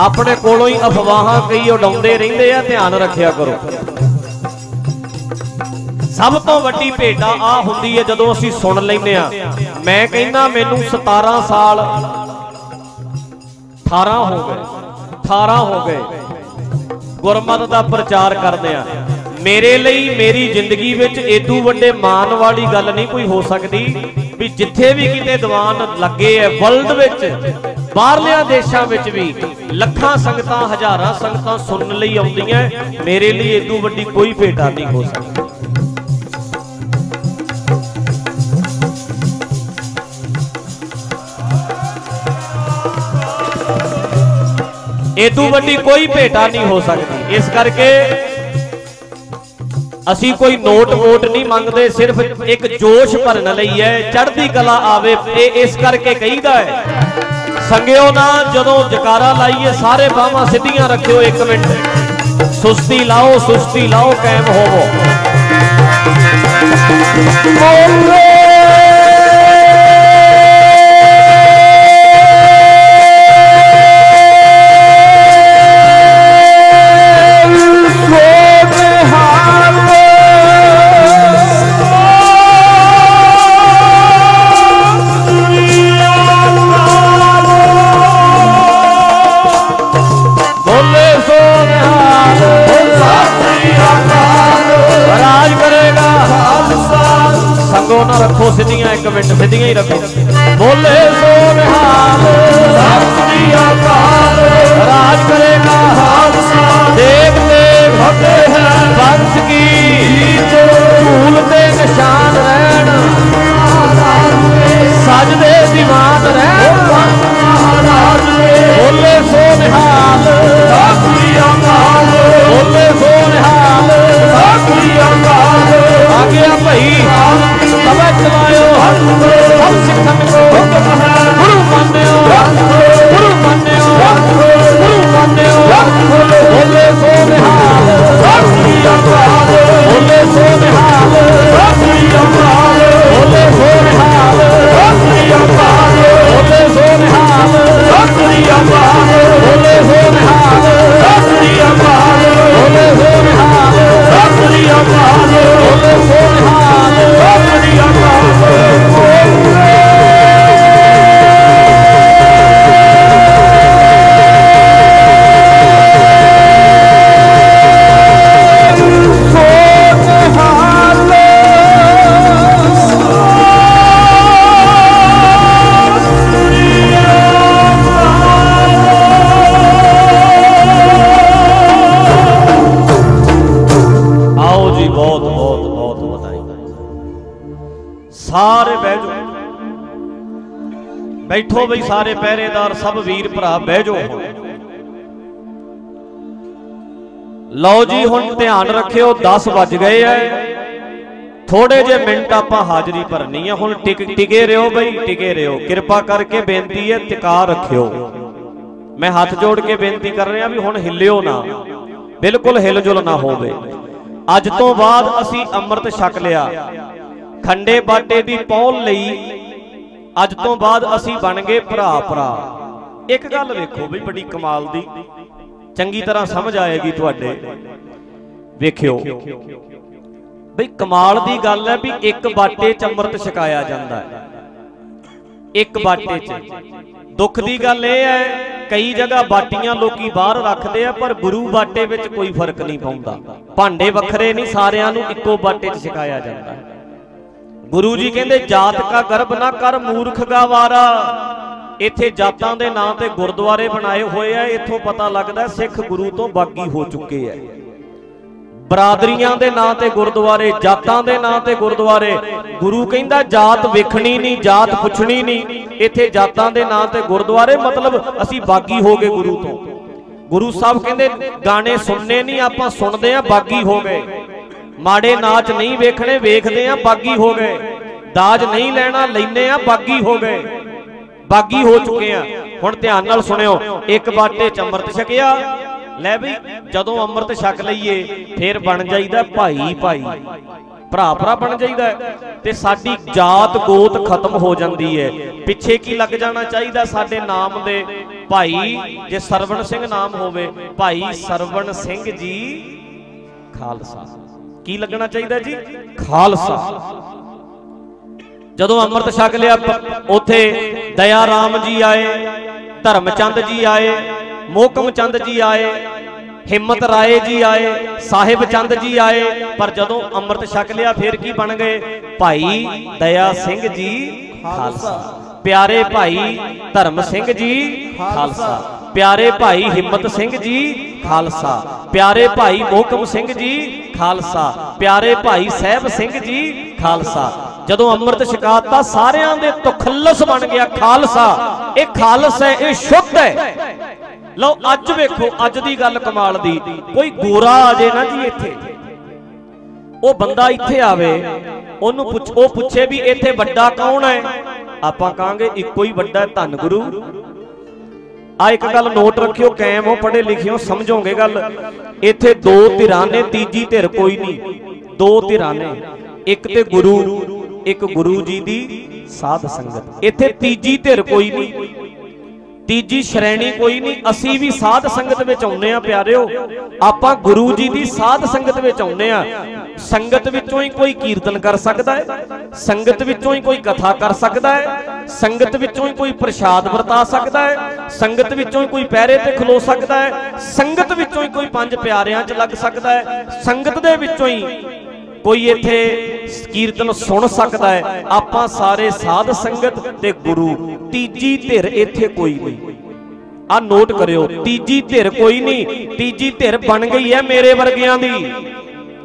ਆਪਣੇ ਕੋਲੋਂ ਹੀ ਅਫਵਾਹਾਂ ਕਈ ਉਡਾਉਂਦੇ ਰਹਿੰਦੇ ਆ, ਧਿਆਨ ਰੱਖਿਆ ਕਰੋ। ਸਭ ਤੋਂ ਵੱਡੀ ਭੇਟਾ ਆ ਹੁੰਦੀ ਹੈ ਜਦੋਂ ਅਸੀਂ ਸੁਣ ਲੈਂਦੇ ਆ ਮੈਂ ਕਹਿੰਦਾ ਮੈਨੂੰ 17 ਸਾਲ 18 ਹੋ ਗਏ 18 ਹੋ ਗਏ। ਗੁਰਮਤ ਦਾ ਪ੍ਰਚਾਰ ਕਰਦੇ ਆ। ਮੇਰੇ ਲਈ ਮੇਰੀ ਜ਼ਿੰਦਗੀ ਵਿੱਚ ਏਦੂ ਵੱਡੇ ਮਾਣ ਵਾਲੀ ਗੱਲ ਨਹੀਂ ਕੋਈ ਹੋ ਸਕਦੀ ਵੀ ਜਿੱਥੇ ਵੀ ਕਿਤੇ ਦੀਵਾਨ ਲੱਗੇ ਐ ਵਰਲਡ ਵਿੱਚ, ਬਾਹਰਲਿਆਂ ਦੇਸ਼ਾਂ ਵਿੱਚ ਵੀ ਲੱਖਾਂ ਸੰਗਤਾਂ, ਹਜ਼ਾਰਾਂ ਸੰਗਤਾਂ ਸੁਣਨ ਲਈ ਆਉਂਦੀਆਂ ਮੇਰੇ ਲਈ ਏਦੂ ਵੱਡੀ ਕੋਈ ਭੇਟਾ ਨਹੀਂ ਹੋ ਸਕਦੀ। ਏਦੂ ਵੱਡੀ ਕੋਈ ਭੇਟਾ ਨਹੀਂ ਹੋ ਸਕਦੀ। ਇਸ ਕਰਕੇ ਅਸੀਂ ਕੋਈ ਨੋਟ ਵੋਟ ਨਹੀਂ ਮੰਗਦੇ, ਸਿਰਫ ਇੱਕ ਜੋਸ਼ ਭਰਨ ਲਈ ਹੈ। ਚੜ੍ਹਦੀ ਕਲਾ ਆਵੇ ਇਹ ਇਸ ਕਰਕੇ ਕਹੀਦਾ ਹੈ, ਸੰਗਿਓ ਨਾ ਜਦੋਂ ਜਕਾਰਾ ਲਾਈਏ, ਸਾਰੇ ਬਾਹਾਂ ਸਿੱਧੀਆਂ ਰੱਖਿਓ 1 ਮਿੰਟ। ਸੁਸਤੀ ਲਾਓ ਸੁਸਤੀ ਲਾਓ ਕਾਇਮ ਹੋਵੋ। ਮੋਲੇ ਸਿੱਧੀਆਂ ਇੱਕ ਮਿੰਟ, ਸਿੱਧੀਆਂ ਹੀ ਰੱਖੋ। ਬੋਲੇ ਸੋ ਨਿਹਾਲ ਸਤਿ ਅਕਾਲ। ਰਾਜ ਕਰੇਗਾ ਹਾਦਸਾ ਦੇਖ ਤੇ ਹੈ ਬੰਸ ਕੀ ਧੂਲ ਤੇ ਨਿਸ਼ਾਨ ਰਹਿਣ। ਸਜਦੇ ਦੀਵਾਨ ਰਹਿਣ। ਬੋਲੇ ਸੋ ਨਿਹਾਲ ਸਤਿ ਅਕਾਲ। ਬੋਲੇ ਸੋ ਨਿਹਾਲ ਸਤਿ ਅਕਾਲ। ਆ ਗਿਆ ਭਈ ਕਵਚ ਲਾਇਓ ਸਭ ਸਿੱਖਾਂ ਮਿਲੋ ਗੁਰੂ ਮੰਨਿਓ ਗੁਰੂ ਮੰਨਿਓ ਗੁਰੂ ਮੰਨਿਓ ਬੋਲੇ ਸੋ ਨਿਹਾਲ ਸਭ ਕੀ ਅੰਤਹਾਲ ਬੋਲੇ ਸੋ ਨਿਹਾਲ ਬੈਠੋ ਬਈ ਸਾਰੇ ਪਹਿਰੇਦਾਰ, ਸਭ ਵੀਰ ਭਰਾ, ਬਹਿ ਜਾਓ ਹੁਣ। ਲਓ ਜੀ, ਹੁਣ ਧਿਆਨ ਰੱਖਿਓ 10 ਵੱਜ ਗਏ ਐ। ਥੋੜੇ ਜਿਹੇ ਮਿੰਟ ਆਪਾਂ ਹਾਜ਼ਰੀ ਭਰਨੀ ਆ ਹੁਣ ਟਿਕ ਟਿਕੇ ਰਿਓ ਬਈ, ਟਿਕੇ ਰਿਓ। ਕਿਰਪਾ ਕਰਕੇ ਬੇਨਤੀ ਹੈ ਟਿਕਾ ਰੱਖਿਓ। ਮੈਂ ਹੱਥ ਜੋੜ ਕੇ ਬੇਨਤੀ ਕਰ ਰਿਹਾ ਵੀ ਹੁਣ ਹਿੱਲਿਓ ਨਾ। ਬਿਲਕੁਲ ਹਿਲਜੁਲ ਨਾ ਹੋਵੇ। ਅੱਜ ਤੋਂ ਬਾਅਦ ਅਸੀਂ ਅੰਮ੍ਰਿਤ ਛਕ ਲਿਆ। ਖੰਡੇ ਬਾਟੇ ਦੀ ਪੌਲ ਲਈ ਅੱਜ ਤੋਂ ਬਾਅਦ ਅਸੀਂ ਬਣ ਗਏ ਭਰਾ ਭਰਾ। ਇੱਕ ਗੱਲ ਵੇਖੋ ਬਈ ਬੜੀ ਕਮਾਲ ਦੀ। ਚੰਗੀ ਤਰ੍ਹਾਂ ਸਮਝ ਆਏਗੀ ਤੁਹਾਡੇ। ਵੇਖਿਓ। ਬਈ ਕਮਾਲ ਦੀ ਗੱਲ ਹੈ ਵੀ ਇੱਕ ਬਾਟੇ ਚ ਅੰਮ੍ਰਿਤ ਛਕਾਇਆ ਜਾਂਦਾ ਹੈ। ਇੱਕ ਬਾਟੇ ਚ। ਦੁੱਖ ਦੀ ਗੱਲ ਇਹ ਹੈ, ਕਈ ਜਗ੍ਹਾ ਬਾਟੀਆਂ ਲੋਕੀ ਬਾਹਰ ਰੱਖਦੇ ਆ, ਪਰ ਗੁਰੂ ਬਾਟੇ ਵਿੱਚ ਕੋਈ ਫ਼ਰਕ ਨਹੀਂ ਪਾਉਂਦਾ। ਭਾਂਡੇ ਵੱਖਰੇ ਨਹੀਂ, ਸਾਰਿਆਂ ਨੂੰ ਇੱਕੋ ਬਾਟੇ 'ਚ ਛਕਾਇਆ ਜਾਂਦਾ ਗੁਰੂ ਜੀ ਕਹਿੰਦੇ, ਜਾਤ ਕਾ ਗਰਭ ਨਾ ਕਰ ਮੂਰਖ ਗਾਵਾਰਾ ਇੱਥੇ ਜਾਤਾਂ ਦੇ ਨਾਂ ਤੇ ਗੁਰਦੁਆਰੇ ਬਣਾਏ ਹੋਏ ਆ। ਇੱਥੋਂ ਪਤਾ ਲੱਗਦਾ ਸਿੱਖ ਗੁਰੂ ਤੋਂ ਬਾਗੀ ਹੋ ਚੁੱਕੇ ਆ। ਬਰਾਦਰੀਆਂ ਦੇ ਨਾਂ ਤੇ ਗੁਰਦੁਆਰੇ, ਜਾਤਾਂ ਦੇ ਨਾਂ ਤੇ ਗੁਰਦੁਆਰੇ। ਗੁਰੂ ਕਹਿੰਦਾ, ਜਾਤ ਵੇਖਣੀ ਨਹੀਂ, ਜਾਤ ਪੁੱਛਣੀ ਨਹੀਂ। ਇੱਥੇ ਜਾਤਾਂ ਦੇ ਨਾਂ ਤੇ ਗੁਰਦੁਆਰੇ, ਮਤਲਬ ਅਸੀਂ ਬਾਗੀ ਹੋ ਗਏ ਗੁਰੂ ਤੋਂ। ਗੁਰੂ ਸਾਹਿਬ ਕਹਿੰਦੇ, ਗਾਣੇ ਸੁਣਨੇ ਨਹੀਂ, ਆਪਾਂ ਸੁਣਦੇ ਆ ਬਾਗੀ ਹੋ ਗਏ। ਮਾੜੇ ਨਾਚ ਨਹੀਂ ਵੇਖਣੇ, ਵੇਖਦੇ ਆ, ਬਾਗੀ ਹੋ ਗਏ। ਦਾਜ ਨਹੀਂ ਲੈਣਾ ਲੈਨੇ ਆ, ਬਾਗੀ ਹੋ ਗਏ। ਬਾਗੀ ਹੋ ਚੁੱਕੇ ਆ। ਹੁਣ ਧਿਆਨ ਨਾਲ ਸੁਣਿਓ, ਇੱਕ ਬਾਟੇ ਚ ਅੰਮ੍ਰਿਤ ਛਕਿਆ। ਲੈ ਵੀ ਜਦੋਂ ਅੰਮ੍ਰਿਤ ਛਕ ਲਈਏ, ਫੇਰ ਬਣ ਜਾਈਦਾ ਭਾਈ ਭਾਈ। ਭਰਾ ਭਰਾ ਬਣ ਜਾਈਦਾ। ਤੇ ਸਾਡੀ ਜਾਤ ਗੋਤ ਖਤਮ ਹੋ ਜਾਂਦੀ ਹੈ ਪਿੱਛੇ ਕੀ ਲੱਗ ਜਾਣਾ ਚਾਹੀਦਾ ਸਾਡੇ ਨਾਮ ਦੇ? ਭਾਈ, ਜੇ ਸਰਵਣ ਸਿੰਘ ਨਾਮ ਹੋਵੇ, ਭਾਈ ਸਰਵਣ ਸਿੰਘ ਜੀ ਖਾਲਸਾ। ਕੀ ਲੱਗਣਾ ਚਾਹੀਦਾ ਜੀ? ਖਾਲਸਾ। ਜਦੋਂ ਅੰਮ੍ਰਿਤ ਛਕ ਲਿਆ, ਉੱਥੇ ਦਇਆ ਰਾਮ ਜੀ ਆਏ ਧਰਮਚੰਦ ਜੀ ਆਏ, ਮੋਕਮ ਚੰਦ ਜੀ ਆਏ, ਹਿੰਮਤ ਰਾਏ ਜੀ ਆਏ, ਸਾਹਿਬ ਚੰਦ ਜੀ ਆਏ, ਪਰ ਜਦੋਂ ਅੰਮ੍ਰਿਤ ਛਕ ਲਿਆ, ਫਿਰ ਕੀ ਬਣ ਗਏ? ਭਾਈ ਦਇਆ ਸਿੰਘ ਜੀ, ਖਾਲਸਾ। ਪਿਆਰੇ ਭਾਈ ਧਰਮ ਸਿੰਘ ਜੀ, ਖਾਲਸਾ। ਪਿਆਰੇ ਭਾਈ ਹਿੰਮਤ ਸਿੰਘ ਜੀ, ਖਾਲਸਾ। ਪਿਆਰੇ ਭਾਈ ਮੋਹਕਮ ਸਿੰਘ ਜੀ, ਖਾਲਸਾ। ਪਿਆਰੇ ਭਾਈ ਸਾਹਿਬ ਸਿੰਘ ਜੀ, ਖਾਲਸਾ। ਜਦੋਂ ਅੰਮ੍ਰਿਤ ਛਕਾਤਾ, ਸਾਰਿਆਂ ਦੇ ਤਖੱਲਸ ਬਣ ਗਿਆ ਖਾਲਸਾ। ਇਹ ਖਾਲਸ ਹੈ, ਇਹ ਸ਼ੁੱਧ ਹੈ। ਲਓ, ਅੱਜ ਵੇਖੋ, ਅੱਜ ਦੀ ਗੱਲ ਕਮਾਲ ਦੀ। ਕੋਈ ਗੋਰਾ ਆ ਜੇ ਨਾ ਜੀ ਇੱਥੇ। ਉਹ ਬੰਦਾ ਇੱਥੇ ਆਵੇ, ਉਹਨੂੰ ਪੁੱਛ ਉਹ ਪੁੱਛੇ ਵੀ ਇੱਥੇ ਵੱਡਾ ਕੌਣ ਹੈ? ਆਪਾਂ ਕਹਾਂਗੇ ਇੱਕੋ ਹੀ ਵੱਡਾ ਧੰਨ ਗੁਰੂ। ਆ ਇੱਕ ਗੱਲ ਨੋਟ ਰੱਖਿਓ, ਕਾਇਮ ਹੋ, ਪੜ੍ਹੇ ਲਿਖਿਓ, ਸਮਝੋਗੇ ਗੱਲ। ਇੱਥੇ ਦੋ ਧਿਰਾਂ ਨੇ, ਤੀਜੀ ਧਿਰ ਕੋਈ ਨਹੀਂ। ਦੋ ਧਿਰਾਂ ਨੇ, ਇੱਕ ਤੇ ਗੁਰੂ, ਇੱਕ ਗੁਰੂ ਜੀ ਦੀ ਸਾਧ ਸੰਗਤ। ਇੱਥੇ ਤੀਜੀ ਧਿਰ ਕੋਈ ਨਹੀਂ। ਤੀਜੀ ਸ਼੍ਰੇਣੀ ਕੋਈ ਨਹੀਂ, ਅਸੀਂ ਵੀ ਸਾਧ ਸੰਗਤ ਵਿੱਚ ਆਉਂਦੇ ਆ ਪਿਆਰਿਓ। ਆਪਾਂ ਗੁਰੂ ਜੀ ਦੀ ਸਾਧ ਸੰਗਤ ਵਿੱਚ ਆਉਂਦੇ ਆ ਸੰਗਤ ਵਿੱਚੋਂ ਹੀ ਕੋਈ ਕੀਰਤਨ ਕਰ ਸਕਦਾ ਹੈ, ਸੰਗਤ ਵਿੱਚੋਂ ਹੀ ਕੋਈ ਕਥਾ ਕਰ ਸਕਦਾ ਹੈ, ਸੰਗਤ ਵਿੱਚੋਂ ਹੀ ਕੋਈ ਪ੍ਰਸ਼ਾਦ ਵਰਤਾ ਸਕਦਾ ਹੈ, ਸੰਗਤ ਵਿੱਚੋਂ ਹੀ ਕੋਈ ਪਹਿਰੇ ਤੇ ਖਲੋ ਸਕਦਾ ਹੈ, ਸੰਗਤ ਵਿੱਚੋਂ ਹੀ ਕੋਈ ਪੰਜ ਪਿਆਰਿਆਂ 'ਚ ਲੱਗ ਸਕਦਾ ਹੈ, ਸੰਗਤ ਦੇ ਵਿੱਚੋਂ ਹੀ ਕੋਈ ਇੱਥੇ ਕੀਰਤਨ ਸੁਣ ਸਕਦਾ ਹੈ ਆਪਾਂ ਸਾਰੇ ਸਾਧ ਸੰਗਤ ਤੇ ਗੁਰੂ ਤੀਜੀ ਧਿਰ ਇੱਥੇ ਕੋਈ ਨਹੀਂ। ਆ ਨੋਟ ਕਰਿਓ ਤੀਜੀ ਧਿਰ ਕੋਈ ਨਹੀਂ ਤੀਜੀ ਧਿਰ ਬਣ ਗਈ ਹੈ ਮੇਰੇ ਵਰਗਿਆਂ ਦੀ।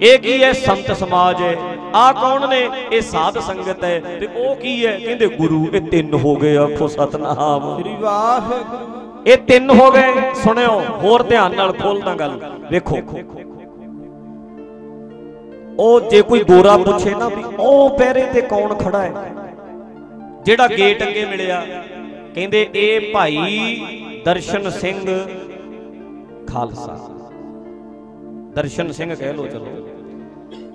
ਇਹ ਕੀ ਹੈ? ਸੰਤ ਸਮਾਜ ਹੈ। ਆ ਕੌਣ ਨੇ? ਇਹ ਸਾਧ ਸੰਗਤ ਹੈ। ਤੇ ਉਹ ਕੀ ਹੈ? ਕਹਿੰਦੇ ਗੁਰੂ ਇਹ ਤਿੰਨ ਹੋ ਗਏ ਆਖੋ ਸਤਨਾਮ। ਸ੍ਰੀ ਵਾਹਿਗੁਰੂ। ਇਹ ਤਿੰਨ ਹੋ ਗਏ। ਸੁਣਿਓ ਹੋਰ ਧਿਆਨ ਨਾਲ ਖੋਲਦਾ ਗੱਲ। ਵੇਖੋ। ਉਹ ਜੇ ਕੋਈ ਗੋਰਾ ਪੁੱਛੇ ਨਾ ਵੀ ਉਹ ਪਹਿਰੇ ਤੇ ਕੌਣ ਖੜਾ ਹੈ? ਜਿਹੜਾ ਗੇਟ ਅੱਗੇ ਮਿਲਿਆ, ਕਹਿੰਦੇ, ਇਹ ਭਾਈ ਦਰਸ਼ਨ ਸਿੰਘ ਖਾਲਸਾ। ਦਰਸ਼ਨ ਸਿੰਘ ਕਹਿ ਲੋ ਚਲੋ।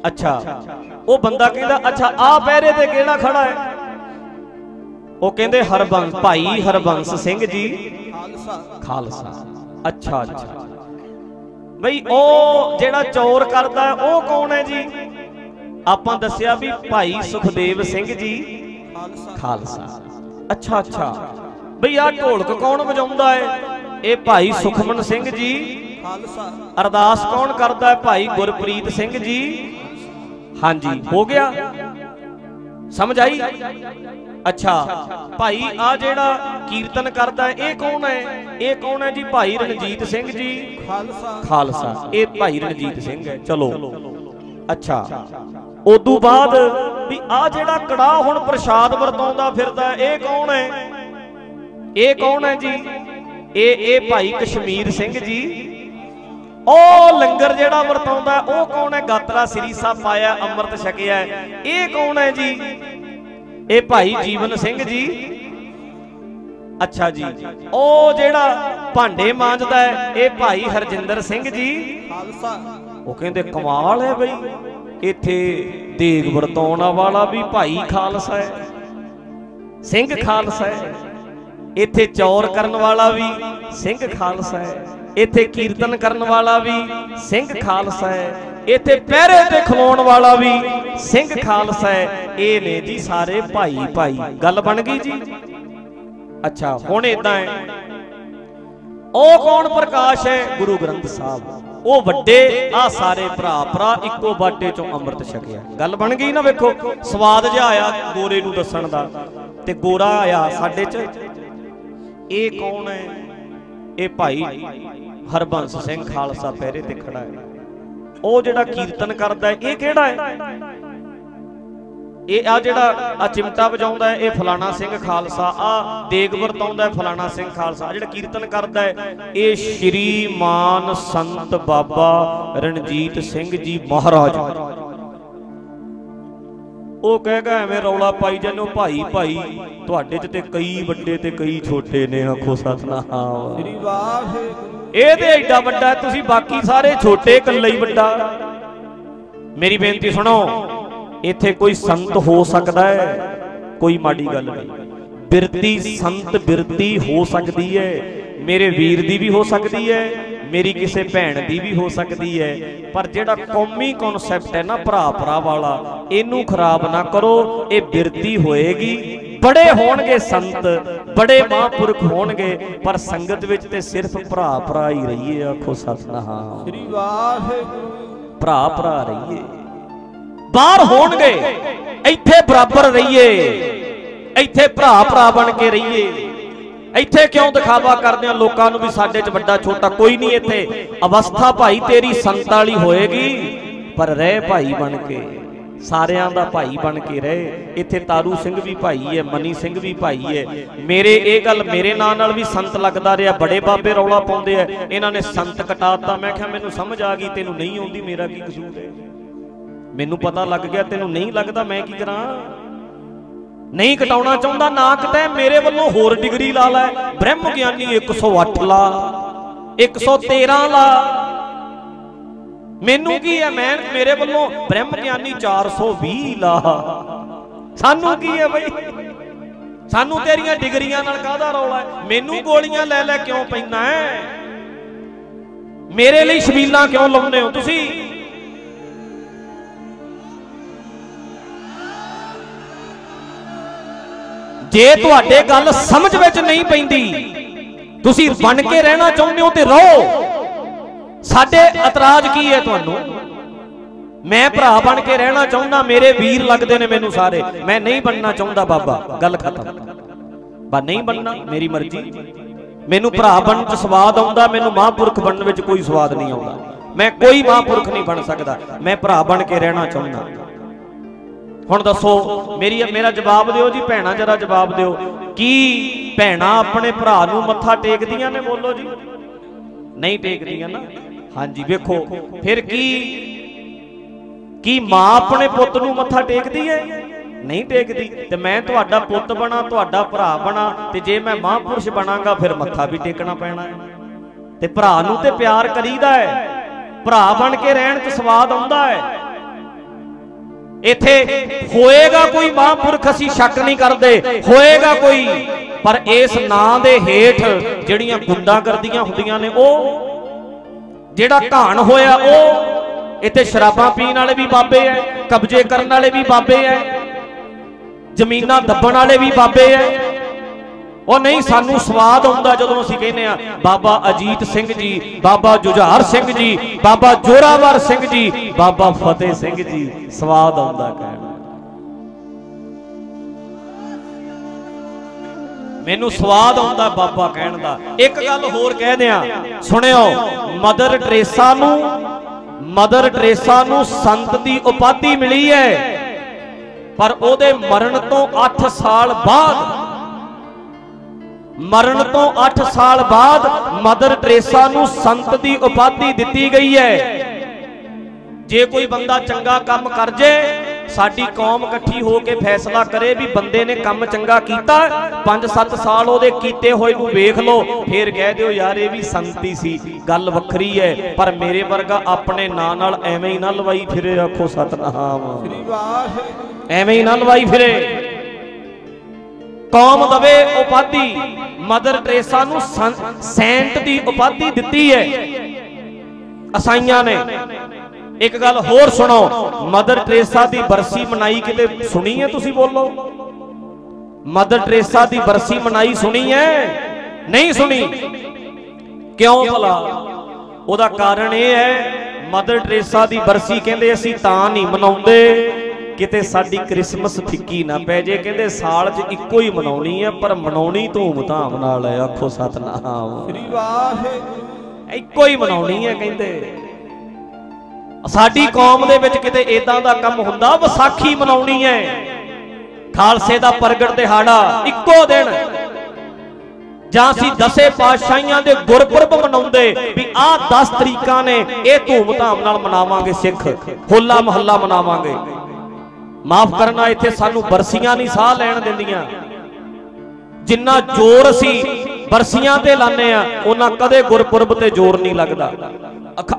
ਅੱਛਾ, ਉਹ ਬੰਦਾ ਕਹਿੰਦਾ, ਅੱਛਾ ਆ ਪਹਿਰੇ ਤੇ ਕਿਹੜਾ ਖੜਾ ਹੈ? ਉਹ ਕਹਿੰਦੇ, ਹਰਬੰਸ, ਭਾਈ ਹਰਬੰਸ ਸਿੰਘ ਜੀ ਖਾਲਸਾ ਖਾਲਸਾ। ਅੱਛਾ ਅੱਛਾ। ਬਈ ਉਹ ਜਿਹੜਾ ਚੋਰ ਕਰਦਾ, ਉਹ ਕੌਣ ਹੈ ਜੀ? ਆਪਾਂ ਦੱਸਿਆ ਵੀ ਭਾਈ ਸੁਖਦੇਵ ਸਿੰਘ ਜੀ, ਖਾਲਸਾ। ਖਾਲਸਾ ਅੱਛਾ ਅੱਛਾ। ਬਈ ਆ ਢੋਲਕ ਕੌਣ ਵਜਾਉਂਦਾ ਹੈ? ਇਹ ਭਾਈ ਸੁਖਮਨ ਸਿੰਘ ਜੀ। ਖਾਲਸਾ ਅਰਦਾਸ ਕੌਣ ਕਰਦਾ ਹੈ? ਭਾਈ ਗੁਰਪ੍ਰੀਤ ਸਿੰਘ ਜੀ। ਹਾਂਜੀ, ਹੋ ਗਿਆ। ਸਮਝ ਆਈ? ਅੱਛਾ ਭਾਈ ਆ ਜਿਹੜਾ ਕੀਰਤਨ ਕਰਦਾ ਇਹ ਕੌਣ ਹੈ? ਇਹ ਕੌਣ ਹੈ ਜੀ? ਭਾਈ ਰਣਜੀਤ ਸਿੰਘ ਜੀ। ਖਾਲਸਾ। ਖਾਲਸਾ। ਇਹ ਭਾਈ ਰਣਜੀਤ ਸਿੰਘ ਹੈ। ਚਲੋ। ਅੱਛਾ। ਉਦੋਂ ਬਾਅਦ ਵੀ ਆ ਜਿਹੜਾ ਕੜਾ ਹੁਣ ਪ੍ਰਸ਼ਾਦ ਵਰਤਾਉਂਦਾ ਫਿਰਦਾ ਇਹ ਕੌਣ ਹੈ? ਇਹ ਕੌਣ ਹੈ ਜੀ? ਇਹ ਇਹ ਭਾਈ ਕਸ਼ਮੀਰ ਸਿੰਘ ਜੀ। ਉਹ ਲੰਗਰ ਜਿਹੜਾ ਵਰਤਾਉਂਦਾ ਉਹ ਕੌਣ ਹੈ? ਗਾਤਰਾ ਸ੍ਰੀ ਸਾਹਿਬ ਪਾਇਆ ਅੰਮ੍ਰਿਤ ਛਕਿਆ। ਇਹ ਕੌਣ ਹੈ ਜੀ? ਇਹ ਭਾਈ ਜੀਵਨ ਸਿੰਘ ਜੀ। ਅੱਛਾ ਜੀ। ਉਹ ਜਿਹੜਾ ਭਾਂਡੇ ਮਾਂਜਦਾ ਹੈ, ਇਹ ਭਾਈ ਹਰਜਿੰਦਰ ਸਿੰਘ ਜੀ। ਖਾਲਸਾ ਉਹ ਕਹਿੰਦੇ ਕਮਾਲ ਹੈ ਬਈ। ਇੱਥੇ ਦੇਗ ਵਰਤਾਉਣ ਵਾਲਾ ਵੀ ਭਾਈ ਖਾਲਸਾ ਹੈ। ਸਿੰਘ ਖਾਲਸਾ ਹੈ। ਇੱਥੇ ਚੌਰ ਕਰਨ ਵਾਲਾ ਵੀ ਸਿੰਘ ਖਾਲਸਾ ਹੈ। ਇੱਥੇ ਕੀਰਤਨ ਕਰਨ ਵਾਲਾ ਵੀ ਸਿੰਘ ਖਾਲਸਾ ਹੈ। ਇੱਥੇ ਪਹਿਰੇ ਤੇ ਖਲੋਣ ਵਾਲਾ ਵੀ ਸਿੰਘ ਖਾਲਸਾ ਹੈ। ਇਹ ਨੇ ਜੀ ਸਾਰੇ ਭਾਈ ਭਾਈ। ਗੱਲ ਬਣ ਗਈ ਜੀ? ਅੱਛਾ, ਹੁਣ ਇਦਾਂ ਹੈ। ਉਹ ਕੌਣ ਪ੍ਰਕਾਸ਼ ਹੈ? ਗੁਰੂ ਗ੍ਰੰਥ ਸਾਹਿਬ। ਉਹ ਵੱਡੇ, ਆ ਸਾਰੇ ਭਰਾ ਭਰਾ ਇੱਕੋ ਬਾਟੇ ਚੋਂ ਅੰਮ੍ਰਿਤ ਛਕਿਆ। ਗੱਲ ਬਣ ਗਈ ਨਾ ਵੇਖੋ, ਸਵਾਦ ਜਿਹਾ ਆਇਆ ਗੋਰੇ ਨੂੰ ਦੱਸਣ ਦਾ। ਤੇ ਗੋਰਾ ਆਇਆ ਸਾਡੇ ਚ। ਇਹ ਕੌਣ ਹੈ? ਇਹ ਭਾਈ ਹਰਬੰਸ ਸਿੰਘ ਖਾਲਸਾ ਪਹਿਰੇ ਤੇ ਖੜਾ ਹੈ। ਉਹ ਜਿਹੜਾ ਕੀਰਤਨ ਕਰਦਾ ਹੈ, ਇਹ ਕਿਹੜਾ ਹੈ? ਇਹ ਆ ਜਿਹੜਾ ਆ ਚਿਮਟਾ ਵਜਾਉਂਦਾ ਹੈ, ਇਹ ਫਲਾਣਾ ਸਿੰਘ ਖਾਲਸਾ, ਆ ਦੇਗ ਵਰਤਾਉਂਦਾ ਹੈ ਫਲਾਣਾ ਸਿੰਘ ਖਾਲਸਾ ਜਿਹੜਾ ਕੀਰਤਨ ਕਰਦਾ ਹੈ, ਇਹ ਸ਼੍ਰੀ ਮਾਨ ਸੰਤ ਬਾਬਾ ਰਣਜੀਤ ਸਿੰਘ ਜੀ ਮਹਾਰਾਜ। ਉਹ ਕਹੇਗਾ ਐਵੇਂ ਰੌਲਾ ਪਾਈ ਜਾਂਦੇ ਭਾਈ ਭਾਈ, ਤੁਹਾਡੇ ਚ ਤੇ ਕਈ ਵੱਡੇ ਤੇ ਕਈ ਛੋਟੇ ਨੇ, ਆਖੋ ਸਤਨਾਮ। ਸ੍ਰੀ ਵਾਹਿਗੁਰੂ ਇਹ ਐਡਾ ਵੱਡਾ, ਤੁਸੀਂ ਬਾਕੀ ਸਾਰੇ ਛੋਟੇ ਇਕੱਲੇ ਹੀ ਵੱਡਾ। ਮੇਰੀ ਬੇਨਤੀ ਸੁਣੋ, ਇੱਥੇ ਕੋਈ ਸੰਤ ਹੋ ਸਕਦਾ ਹੈ, ਕੋਈ ਮਾੜੀ ਗੱਲ ਨਹੀਂ। ਬਿਰਤੀ ਸੰਤ ਬਿਰਤੀ ਹੋ ਸਕਦੀ ਹੈ, ਮੇਰੇ ਵੀਰ ਦੀ ਵੀ ਹੋ ਸਕਦੀ ਹੈ ਮੇਰੀ ਕਿਸੇ ਭੈਣ ਦੀ ਵੀ ਹੋ ਸਕਦੀ ਹੈ ਪਰ ਜਿਹੜਾ ਕੌਮੀ ਕਨਸੈਪਟ ਹੈ ਨਾ ਭਰਾ ਭਰਾ ਵਾਲਾ ਇਹਨੂੰ ਖਰਾਬ ਨਾ ਕਰੋ ਇਹ ਬਿਰਤੀ ਹੋਏਗੀ। ਬੜੇ ਹੋਣਗੇ ਸੰਤ ਬੜੇ ਮਹਾਂਪੁਰਖ ਹੋਣਗੇ ਪਰ ਸੰਗਤ ਵਿੱਚ ਤੇ ਸਿਰਫ ਭਰਾ ਭਰਾ ਹੀ ਰਹੀਏ ਆਖੋ ਸਤਨਾਮ। ਸ੍ਰੀ ਵਾਹਿਗੁਰੂ। ਭਰਾ ਭਰਾ ਰਹੀਏ। ਬਾਹਰ ਹੋਣਗੇ ਇੱਥੇ ਬਰਾਬਰ ਰਹੀਏ ਇੱਥੇ ਭਰਾ ਭਰਾ ਬਣ ਕੇ ਰਹੀਏ। ਇੱਥੇ ਕਿਉਂ ਦਿਖਾਵਾ ਕਰਦੇ ਆ ਲੋਕਾਂ ਨੂੰ ਵੀ ਸਾਡੇ 'ਚ ਵੱਡਾ ਛੋਟਾ ਕੋਈ ਨਹੀਂ ਇੱਥੇ। ਅਵਸਥਾ ਭਾਈ ਤੇਰੀ ਸੰਤ ਵਾਲੀ ਹੋਏਗੀ, ਪਰ ਰਹਿ ਭਾਈ ਬਣ ਕੇ। ਸਾਰਿਆਂ ਦਾ ਭਾਈ ਬਣ ਕੇ ਰਹੇ। ਇੱਥੇ ਤਾਰੂ ਸਿੰਘ ਵੀ ਭਾਈ ਹੈ, ਮਨੀ ਸਿੰਘ ਵੀ ਭਾਈ ਹੈ। ਮੇਰੇ ਇਹ ਗੱਲ ਮੇਰੇ ਨਾਂ ਨਾਲ ਵੀ ਸੰਤ ਲੱਗਦਾ ਰਿਹਾ। ਬੜੇ ਬਾਬੇ ਰੌਲਾ ਪਾਉਂਦੇ ਆ। ਇਹਨਾਂ ਨੇ ਸੰਤ ਕਟਾਤਾ। ਮੈਂ ਕਿਹਾ, ਮੈਨੂੰ ਸਮਝ ਆ ਗਈ, ਤੈਨੂੰ ਨਹੀਂ ਆਉਂਦੀ ਮੇਰਾ ਕੀ ਕਸੂਰ ਹੈ? ਮੈਨੂੰ ਪਤਾ ਲੱਗ ਗਿਆ, ਤੈਨੂੰ ਨਹੀਂ ਲੱਗਦਾ ਮੈਂ ਕੀ ਕਰਾਂ? ਨਹੀਂ ਕਟਾਉਣਾ ਚਾਹੁੰਦਾ ਨਾ ਕਟੈ ਮੇਰੇ ਵੱਲੋਂ ਹੋਰ ਡਿਗਰੀ ਲਾ ਲੈ ਬ੍ਰਹਮ ਗਿਆਨੀ 108 ਲਾ 113 ਲਾ। ਮੈਨੂੰ ਕੀ ਹੈ ਮੈਂ ਮੇਰੇ ਵੱਲੋਂ ਬ੍ਰਹਮ ਗਿਆਨੀ 420 ਲਾ। ਸਾਨੂੰ ਕੀ ਹੈ ਬਈ? ਸਾਨੂੰ ਤੇਰੀਆਂ ਡਿਗਰੀਆਂ ਨਾਲ ਕਾਹਦਾ ਰੌਲਾ ਹੈ? ਮੈਨੂੰ ਗੋਲੀਆਂ ਲੈ ਲੈ ਕਿਉਂ ਪੈਂਦਾ ਹੈ? ਮੇਰੇ ਲਈ ਸ਼ਬੀਲਾਂ ਕਿਉਂ ਲਾਉਂਦੇ ਹੋ ਤੁਸੀਂ? ਜੇ ਤੁਹਾਡੇ ਗੱਲ ਸਮਝ ਵਿੱਚ ਨਹੀਂ ਪੈਂਦੀ, ਤੁਸੀਂ ਬਣ ਕੇ ਰਹਿਣਾ ਚਾਹੁੰਦੇ ਹੋ ਤੇ ਰਹੋ। ਸਾਡੇ ਇਤਰਾਜ਼ ਕੀ ਹੈ ਤੁਹਾਨੂੰ? ਮੈਂ ਭਰਾ ਬਣ ਕੇ ਰਹਿਣਾ ਚਾਹੁੰਦਾ, ਮੇਰੇ ਵੀਰ ਲੱਗਦੇ ਨੇ ਮੈਨੂੰ ਸਾਰੇ। ਮੈਂ ਨਹੀਂ ਬਣਨਾ ਚਾਹੁੰਦਾ ਬਾਬਾ, ਗੱਲ ਖਤਮ। ਬਾ ਨਹੀਂ ਬਣਨਾ, ਮੇਰੀ ਮਰਜ਼ੀ। ਮੈਨੂੰ ਭਰਾ ਬਣਨ ਚ ਸਵਾਦ ਆਉਂਦਾ, ਮੈਨੂੰ ਮਹਾਂਪੁਰਖ ਬਣਨ ਵਿੱਚ ਕੋਈ ਸਵਾਦ ਨਹੀਂ ਆਉਂਦਾ। ਮੈਂ ਕੋਈ ਮਹਾਂਪੁਰਖ ਨਹੀਂ ਬਣ ਸਕਦਾ। ਮੈਂ ਭਰਾ ਬਣ ਕੇ ਰਹਿਣਾ ਚਾਹੁੰਦਾ। ਹੁਣ ਦੱਸੋ, ਮੇਰੀ ਮੇਰਾ ਜਵਾਬ ਦਿਓ ਜੀ, ਭੈਣਾ ਜਰਾ ਜਵਾਬ ਦਿਓ। ਕੀ ਭੈਣਾ ਆਪਣੇ ਭਰਾ ਨੂੰ ਮੱਥਾ ਟੇਕਦੀਆਂ ਨੇ, ਬੋਲੋ ਜੀ? ਨਹੀਂ ਟੇਕਦੀਆਂ ਨਾ। ਹਾਂਜੀ, ਵੇਖੋ, ਫਿਰ ਕੀ ਕੀ ਮਾਂ ਆਪਣੇ ਪੁੱਤ ਨੂੰ ਮੱਥਾ ਟੇਕਦੀ ਹੈ ਨਹੀਂ ਟੇਕਦੀ। ਤੇ ਮੈਂ ਤੁਹਾਡਾ ਪੁੱਤ ਬਣਾ, ਤੁਹਾਡਾ ਭਰਾ ਬਣਾ, ਤੇ ਜੇ ਮੈਂ ਮਹਾਂਪੁਰਸ਼ ਬਣਾਂਗਾ, ਫਿਰ ਮੱਥਾ ਵੀ ਟੇਕਣਾ ਪੈਣਾ ਹੈ ਤੇ ਭਰਾ ਨੂੰ ਤੇ ਪਿਆਰ ਕਰੀਦਾ ਹੈ ਭਰਾ ਬਣ ਕੇ ਰਹਿਣ 'ਚ ਸਵਾਦ ਆਉਂਦਾ ਹੈ ਇੱਥੇ ਹੋਏਗਾ ਕੋਈ ਮਹਾਂਪੁਰਖ ਅਸੀਂ ਸ਼ੱਕ ਨਹੀਂ ਕਰਦੇ, ਹੋਏਗਾ ਕੋਈ। ਪਰ ਇਸ ਨਾਂ ਦੇ ਹੇਠ ਜਿਹੜੀਆਂ ਗੁੰਡਾਗਰਦੀਆਂ ਹੁੰਦੀਆਂ ਨੇ ਉਹ, ਜਿਹੜਾ ਘਾਣ ਹੋਇਆ ਉਹ, ਇੱਥੇ ਸ਼ਰਾਬਾਂ ਪੀਣ ਵਾਲੇ ਵੀ ਬਾਬੇ ਐ, ਕਬਜ਼ੇ ਕਰਨ ਵਾਲੇ ਵੀ ਬਾਬੇ ਐ, ਜ਼ਮੀਨਾਂ ਦੱਬਣ ਵਾਲੇ ਵੀ ਬਾਬੇ ਐ ਉਹ ਨਹੀਂ, ਸਾਨੂੰ ਸਵਾਦ ਆਉਂਦਾ ਜਦੋਂ ਅਸੀਂ ਕਹਿੰਦੇ ਆ ਬਾਬਾ ਅਜੀਤ ਸਿੰਘ ਜੀ, ਬਾਬਾ ਜੁਝਾਰ ਸਿੰਘ ਜੀ, ਬਾਬਾ ਜੋਰਾਵਰ ਸਿੰਘ ਜੀ, ਬਾਬਾ ਫਤਿਹ ਸਿੰਘ ਜੀ, ਸਵਾਦ ਆਉਂਦਾ ਕਹਿਣਾ ਮੈਨੂੰ ਸਵਾਦ ਆਉਂਦਾ ਬਾਬਾ ਕਹਿਣ ਦਾ। ਇੱਕ ਗੱਲ ਹੋਰ ਕਹਿ ਦਿਆਂ, ਸੁਣਿਓ, ਮਦਰ ਟਰੇਸਾ ਨੂੰ, ਮਦਰ ਟਰੇਸਾ ਨੂੰ ਸੰਤ ਦੀ ਉਪਾਧੀ ਮਿਲੀ ਹੈ, ਪਰ ਉਹਦੇ ਮਰਨ ਤੋਂ 8 ਸਾਲ ਬਾਅਦ ਮਰਨ ਤੋਂ 8 ਸਾਲ ਬਾਅਦ ਮਦਰ ਟਰੇਸਾ ਨੂੰ ਸੰਤ ਦੀ ਉਪਾਧੀ ਦਿੱਤੀ ਗਈ ਹੈ। ਜੇ ਕੋਈ ਬੰਦਾ ਚੰਗਾ ਕੰਮ ਕਰ ਜੇ ਸਾਡੀ ਕੌਮ ਇਕੱਠੀ ਹੋ ਕੇ ਫੈਸਲਾ ਕਰੇ ਵੀ ਬੰਦੇ ਨੇ ਕੰਮ ਚੰਗਾ ਕੀਤਾ 5-7 ਸਾਲ ਉਹਦੇ ਕੀਤੇ ਹੋਏ ਨੂੰ ਵੇਖ ਲਓ ਫੇਰ ਕਹਿ ਦਿਓ ਯਾਰ ਇਹ ਵੀ ਸੰਤੀ ਸੀ ਗੱਲ ਵੱਖਰੀ ਹੈ ਪਰ ਮੇਰੇ ਵਰਗਾ ਆਪਣੇ ਨਾਂ ਨਾਲ ਐਵੇਂ ਹੀ ਨਾ ਲਵਾਈ ਫਿਰੇ ਆਖੋ ਸਤਨਾਮ। ਸ੍ਰੀ ਵਾਹਿਗੁਰੂ। ਐਵੇਂ ਹੀ ਨਾ ਲਵਾਈ ਫਿਰੇ। ਕੌਮ ਦਵੇ ਉਪਾਧੀ। ਮਦਰ ਟਰੇਸਾ ਨੂੰ ਸੈਂਟ ਦੀ ਉਪਾਧੀ ਦਿੱਤੀ ਹੈ। ਅਸਾਈਆਂ ਨੇ। ਇੱਕ ਗੱਲ ਹੋਰ ਸੁਣੋ। ਮਦਰ ਟਰੇਸਾ ਦੀ ਬਰਸੀ ਮਨਾਈ ਕਿਤੇ ਸੁਣੀ ਹੈ ਤੁਸੀਂ ਬੋਲੋ? ਮਦਰ ਟਰੇਸਾ ਦੀ ਬਰਸੀ ਮਨਾਈ ਸੁਣੀ ਹੈ? ਨਹੀਂ ਸੁਣੀ। ਕਿਉਂ ਭਲਾ? ਉਹਦਾ ਕਾਰਨ ਇਹ ਹੈ, ਮਦਰ ਟਰੇਸਾ ਦੀ ਬਰਸੀ ਕਹਿੰਦੇ ਅਸੀਂ ਤਾਂ ਨਹੀਂ ਮਨਾਉਂਦੇ। ਕਿਤੇ ਸਾਡੀ ਕ੍ਰਿਸਮਸ ਫਿੱਕੀ ਨਾ ਪੈ ਜੇ ਕਹਿੰਦੇ ਸਾਲ 'ਚ ਇੱਕੋ ਹੀ ਮਨਾਉਣੀ ਹੈ ਪਰ ਮਨਾਉਣੀ ਧੂਮ-ਧਾਮ ਨਾਲ ਆਖੋ ਸਤਨਾਮ। ਸ੍ਰੀ ਵਾਹਿਗੁਰੂ। ਇੱਕੋ ਹੀ ਮਨਾਉਣੀ ਹੈ ਕਹਿੰਦੇ। ਸਾਡੀ ਕੌਮ ਦੇ ਵਿੱਚ ਕਿਤੇ ਇਦਾਂ ਦਾ ਕੰਮ ਹੁੰਦਾ ਵਿਸਾਖੀ ਮਨਾਉਣੀ ਹੈ ਖਾਲਸੇ ਦਾ ਪ੍ਰਗਟ ਦਿਹਾੜਾ ਇੱਕੋ ਦਿਨ। ਜਾਂ ਅਸੀਂ ਦਸੇ ਪਾਤਸ਼ਾਹੀਆਂ ਦੇ ਗੁਰਪੁਰਬ ਮਨਾਉਂਦੇ ਵੀ ਆਹ 10 ਤਰੀਕਾਂ ਨੇ ਇਹ ਧੂਮ-ਧਾਮ ਨਾਲ ਮਨਾਵਾਂਗੇ ਸਿੱਖ। ਹੋਲਾ ਮਹੱਲਾ ਮਨਾਵਾਂਗੇ। ਮਾਫ ਕਰਨਾ, ਇੱਥੇ ਸਾਨੂੰ ਬਰਸੀਆਂ ਨਹੀਂ ਸਾਹ ਲੈਣ ਦਿੰਦੀਆਂ। ਜਿੰਨਾ ਜ਼ੋਰ ਅਸੀਂ ਬਰਸੀਆਂ ਤੇ ਲਾਣੇ ਆ ਉਹਨਾਂ ਕਦੇ ਗੁਰਪੁਰਬ ਤੇ ਜ਼ੋਰ ਨਹੀਂ ਲੱਗਦਾ।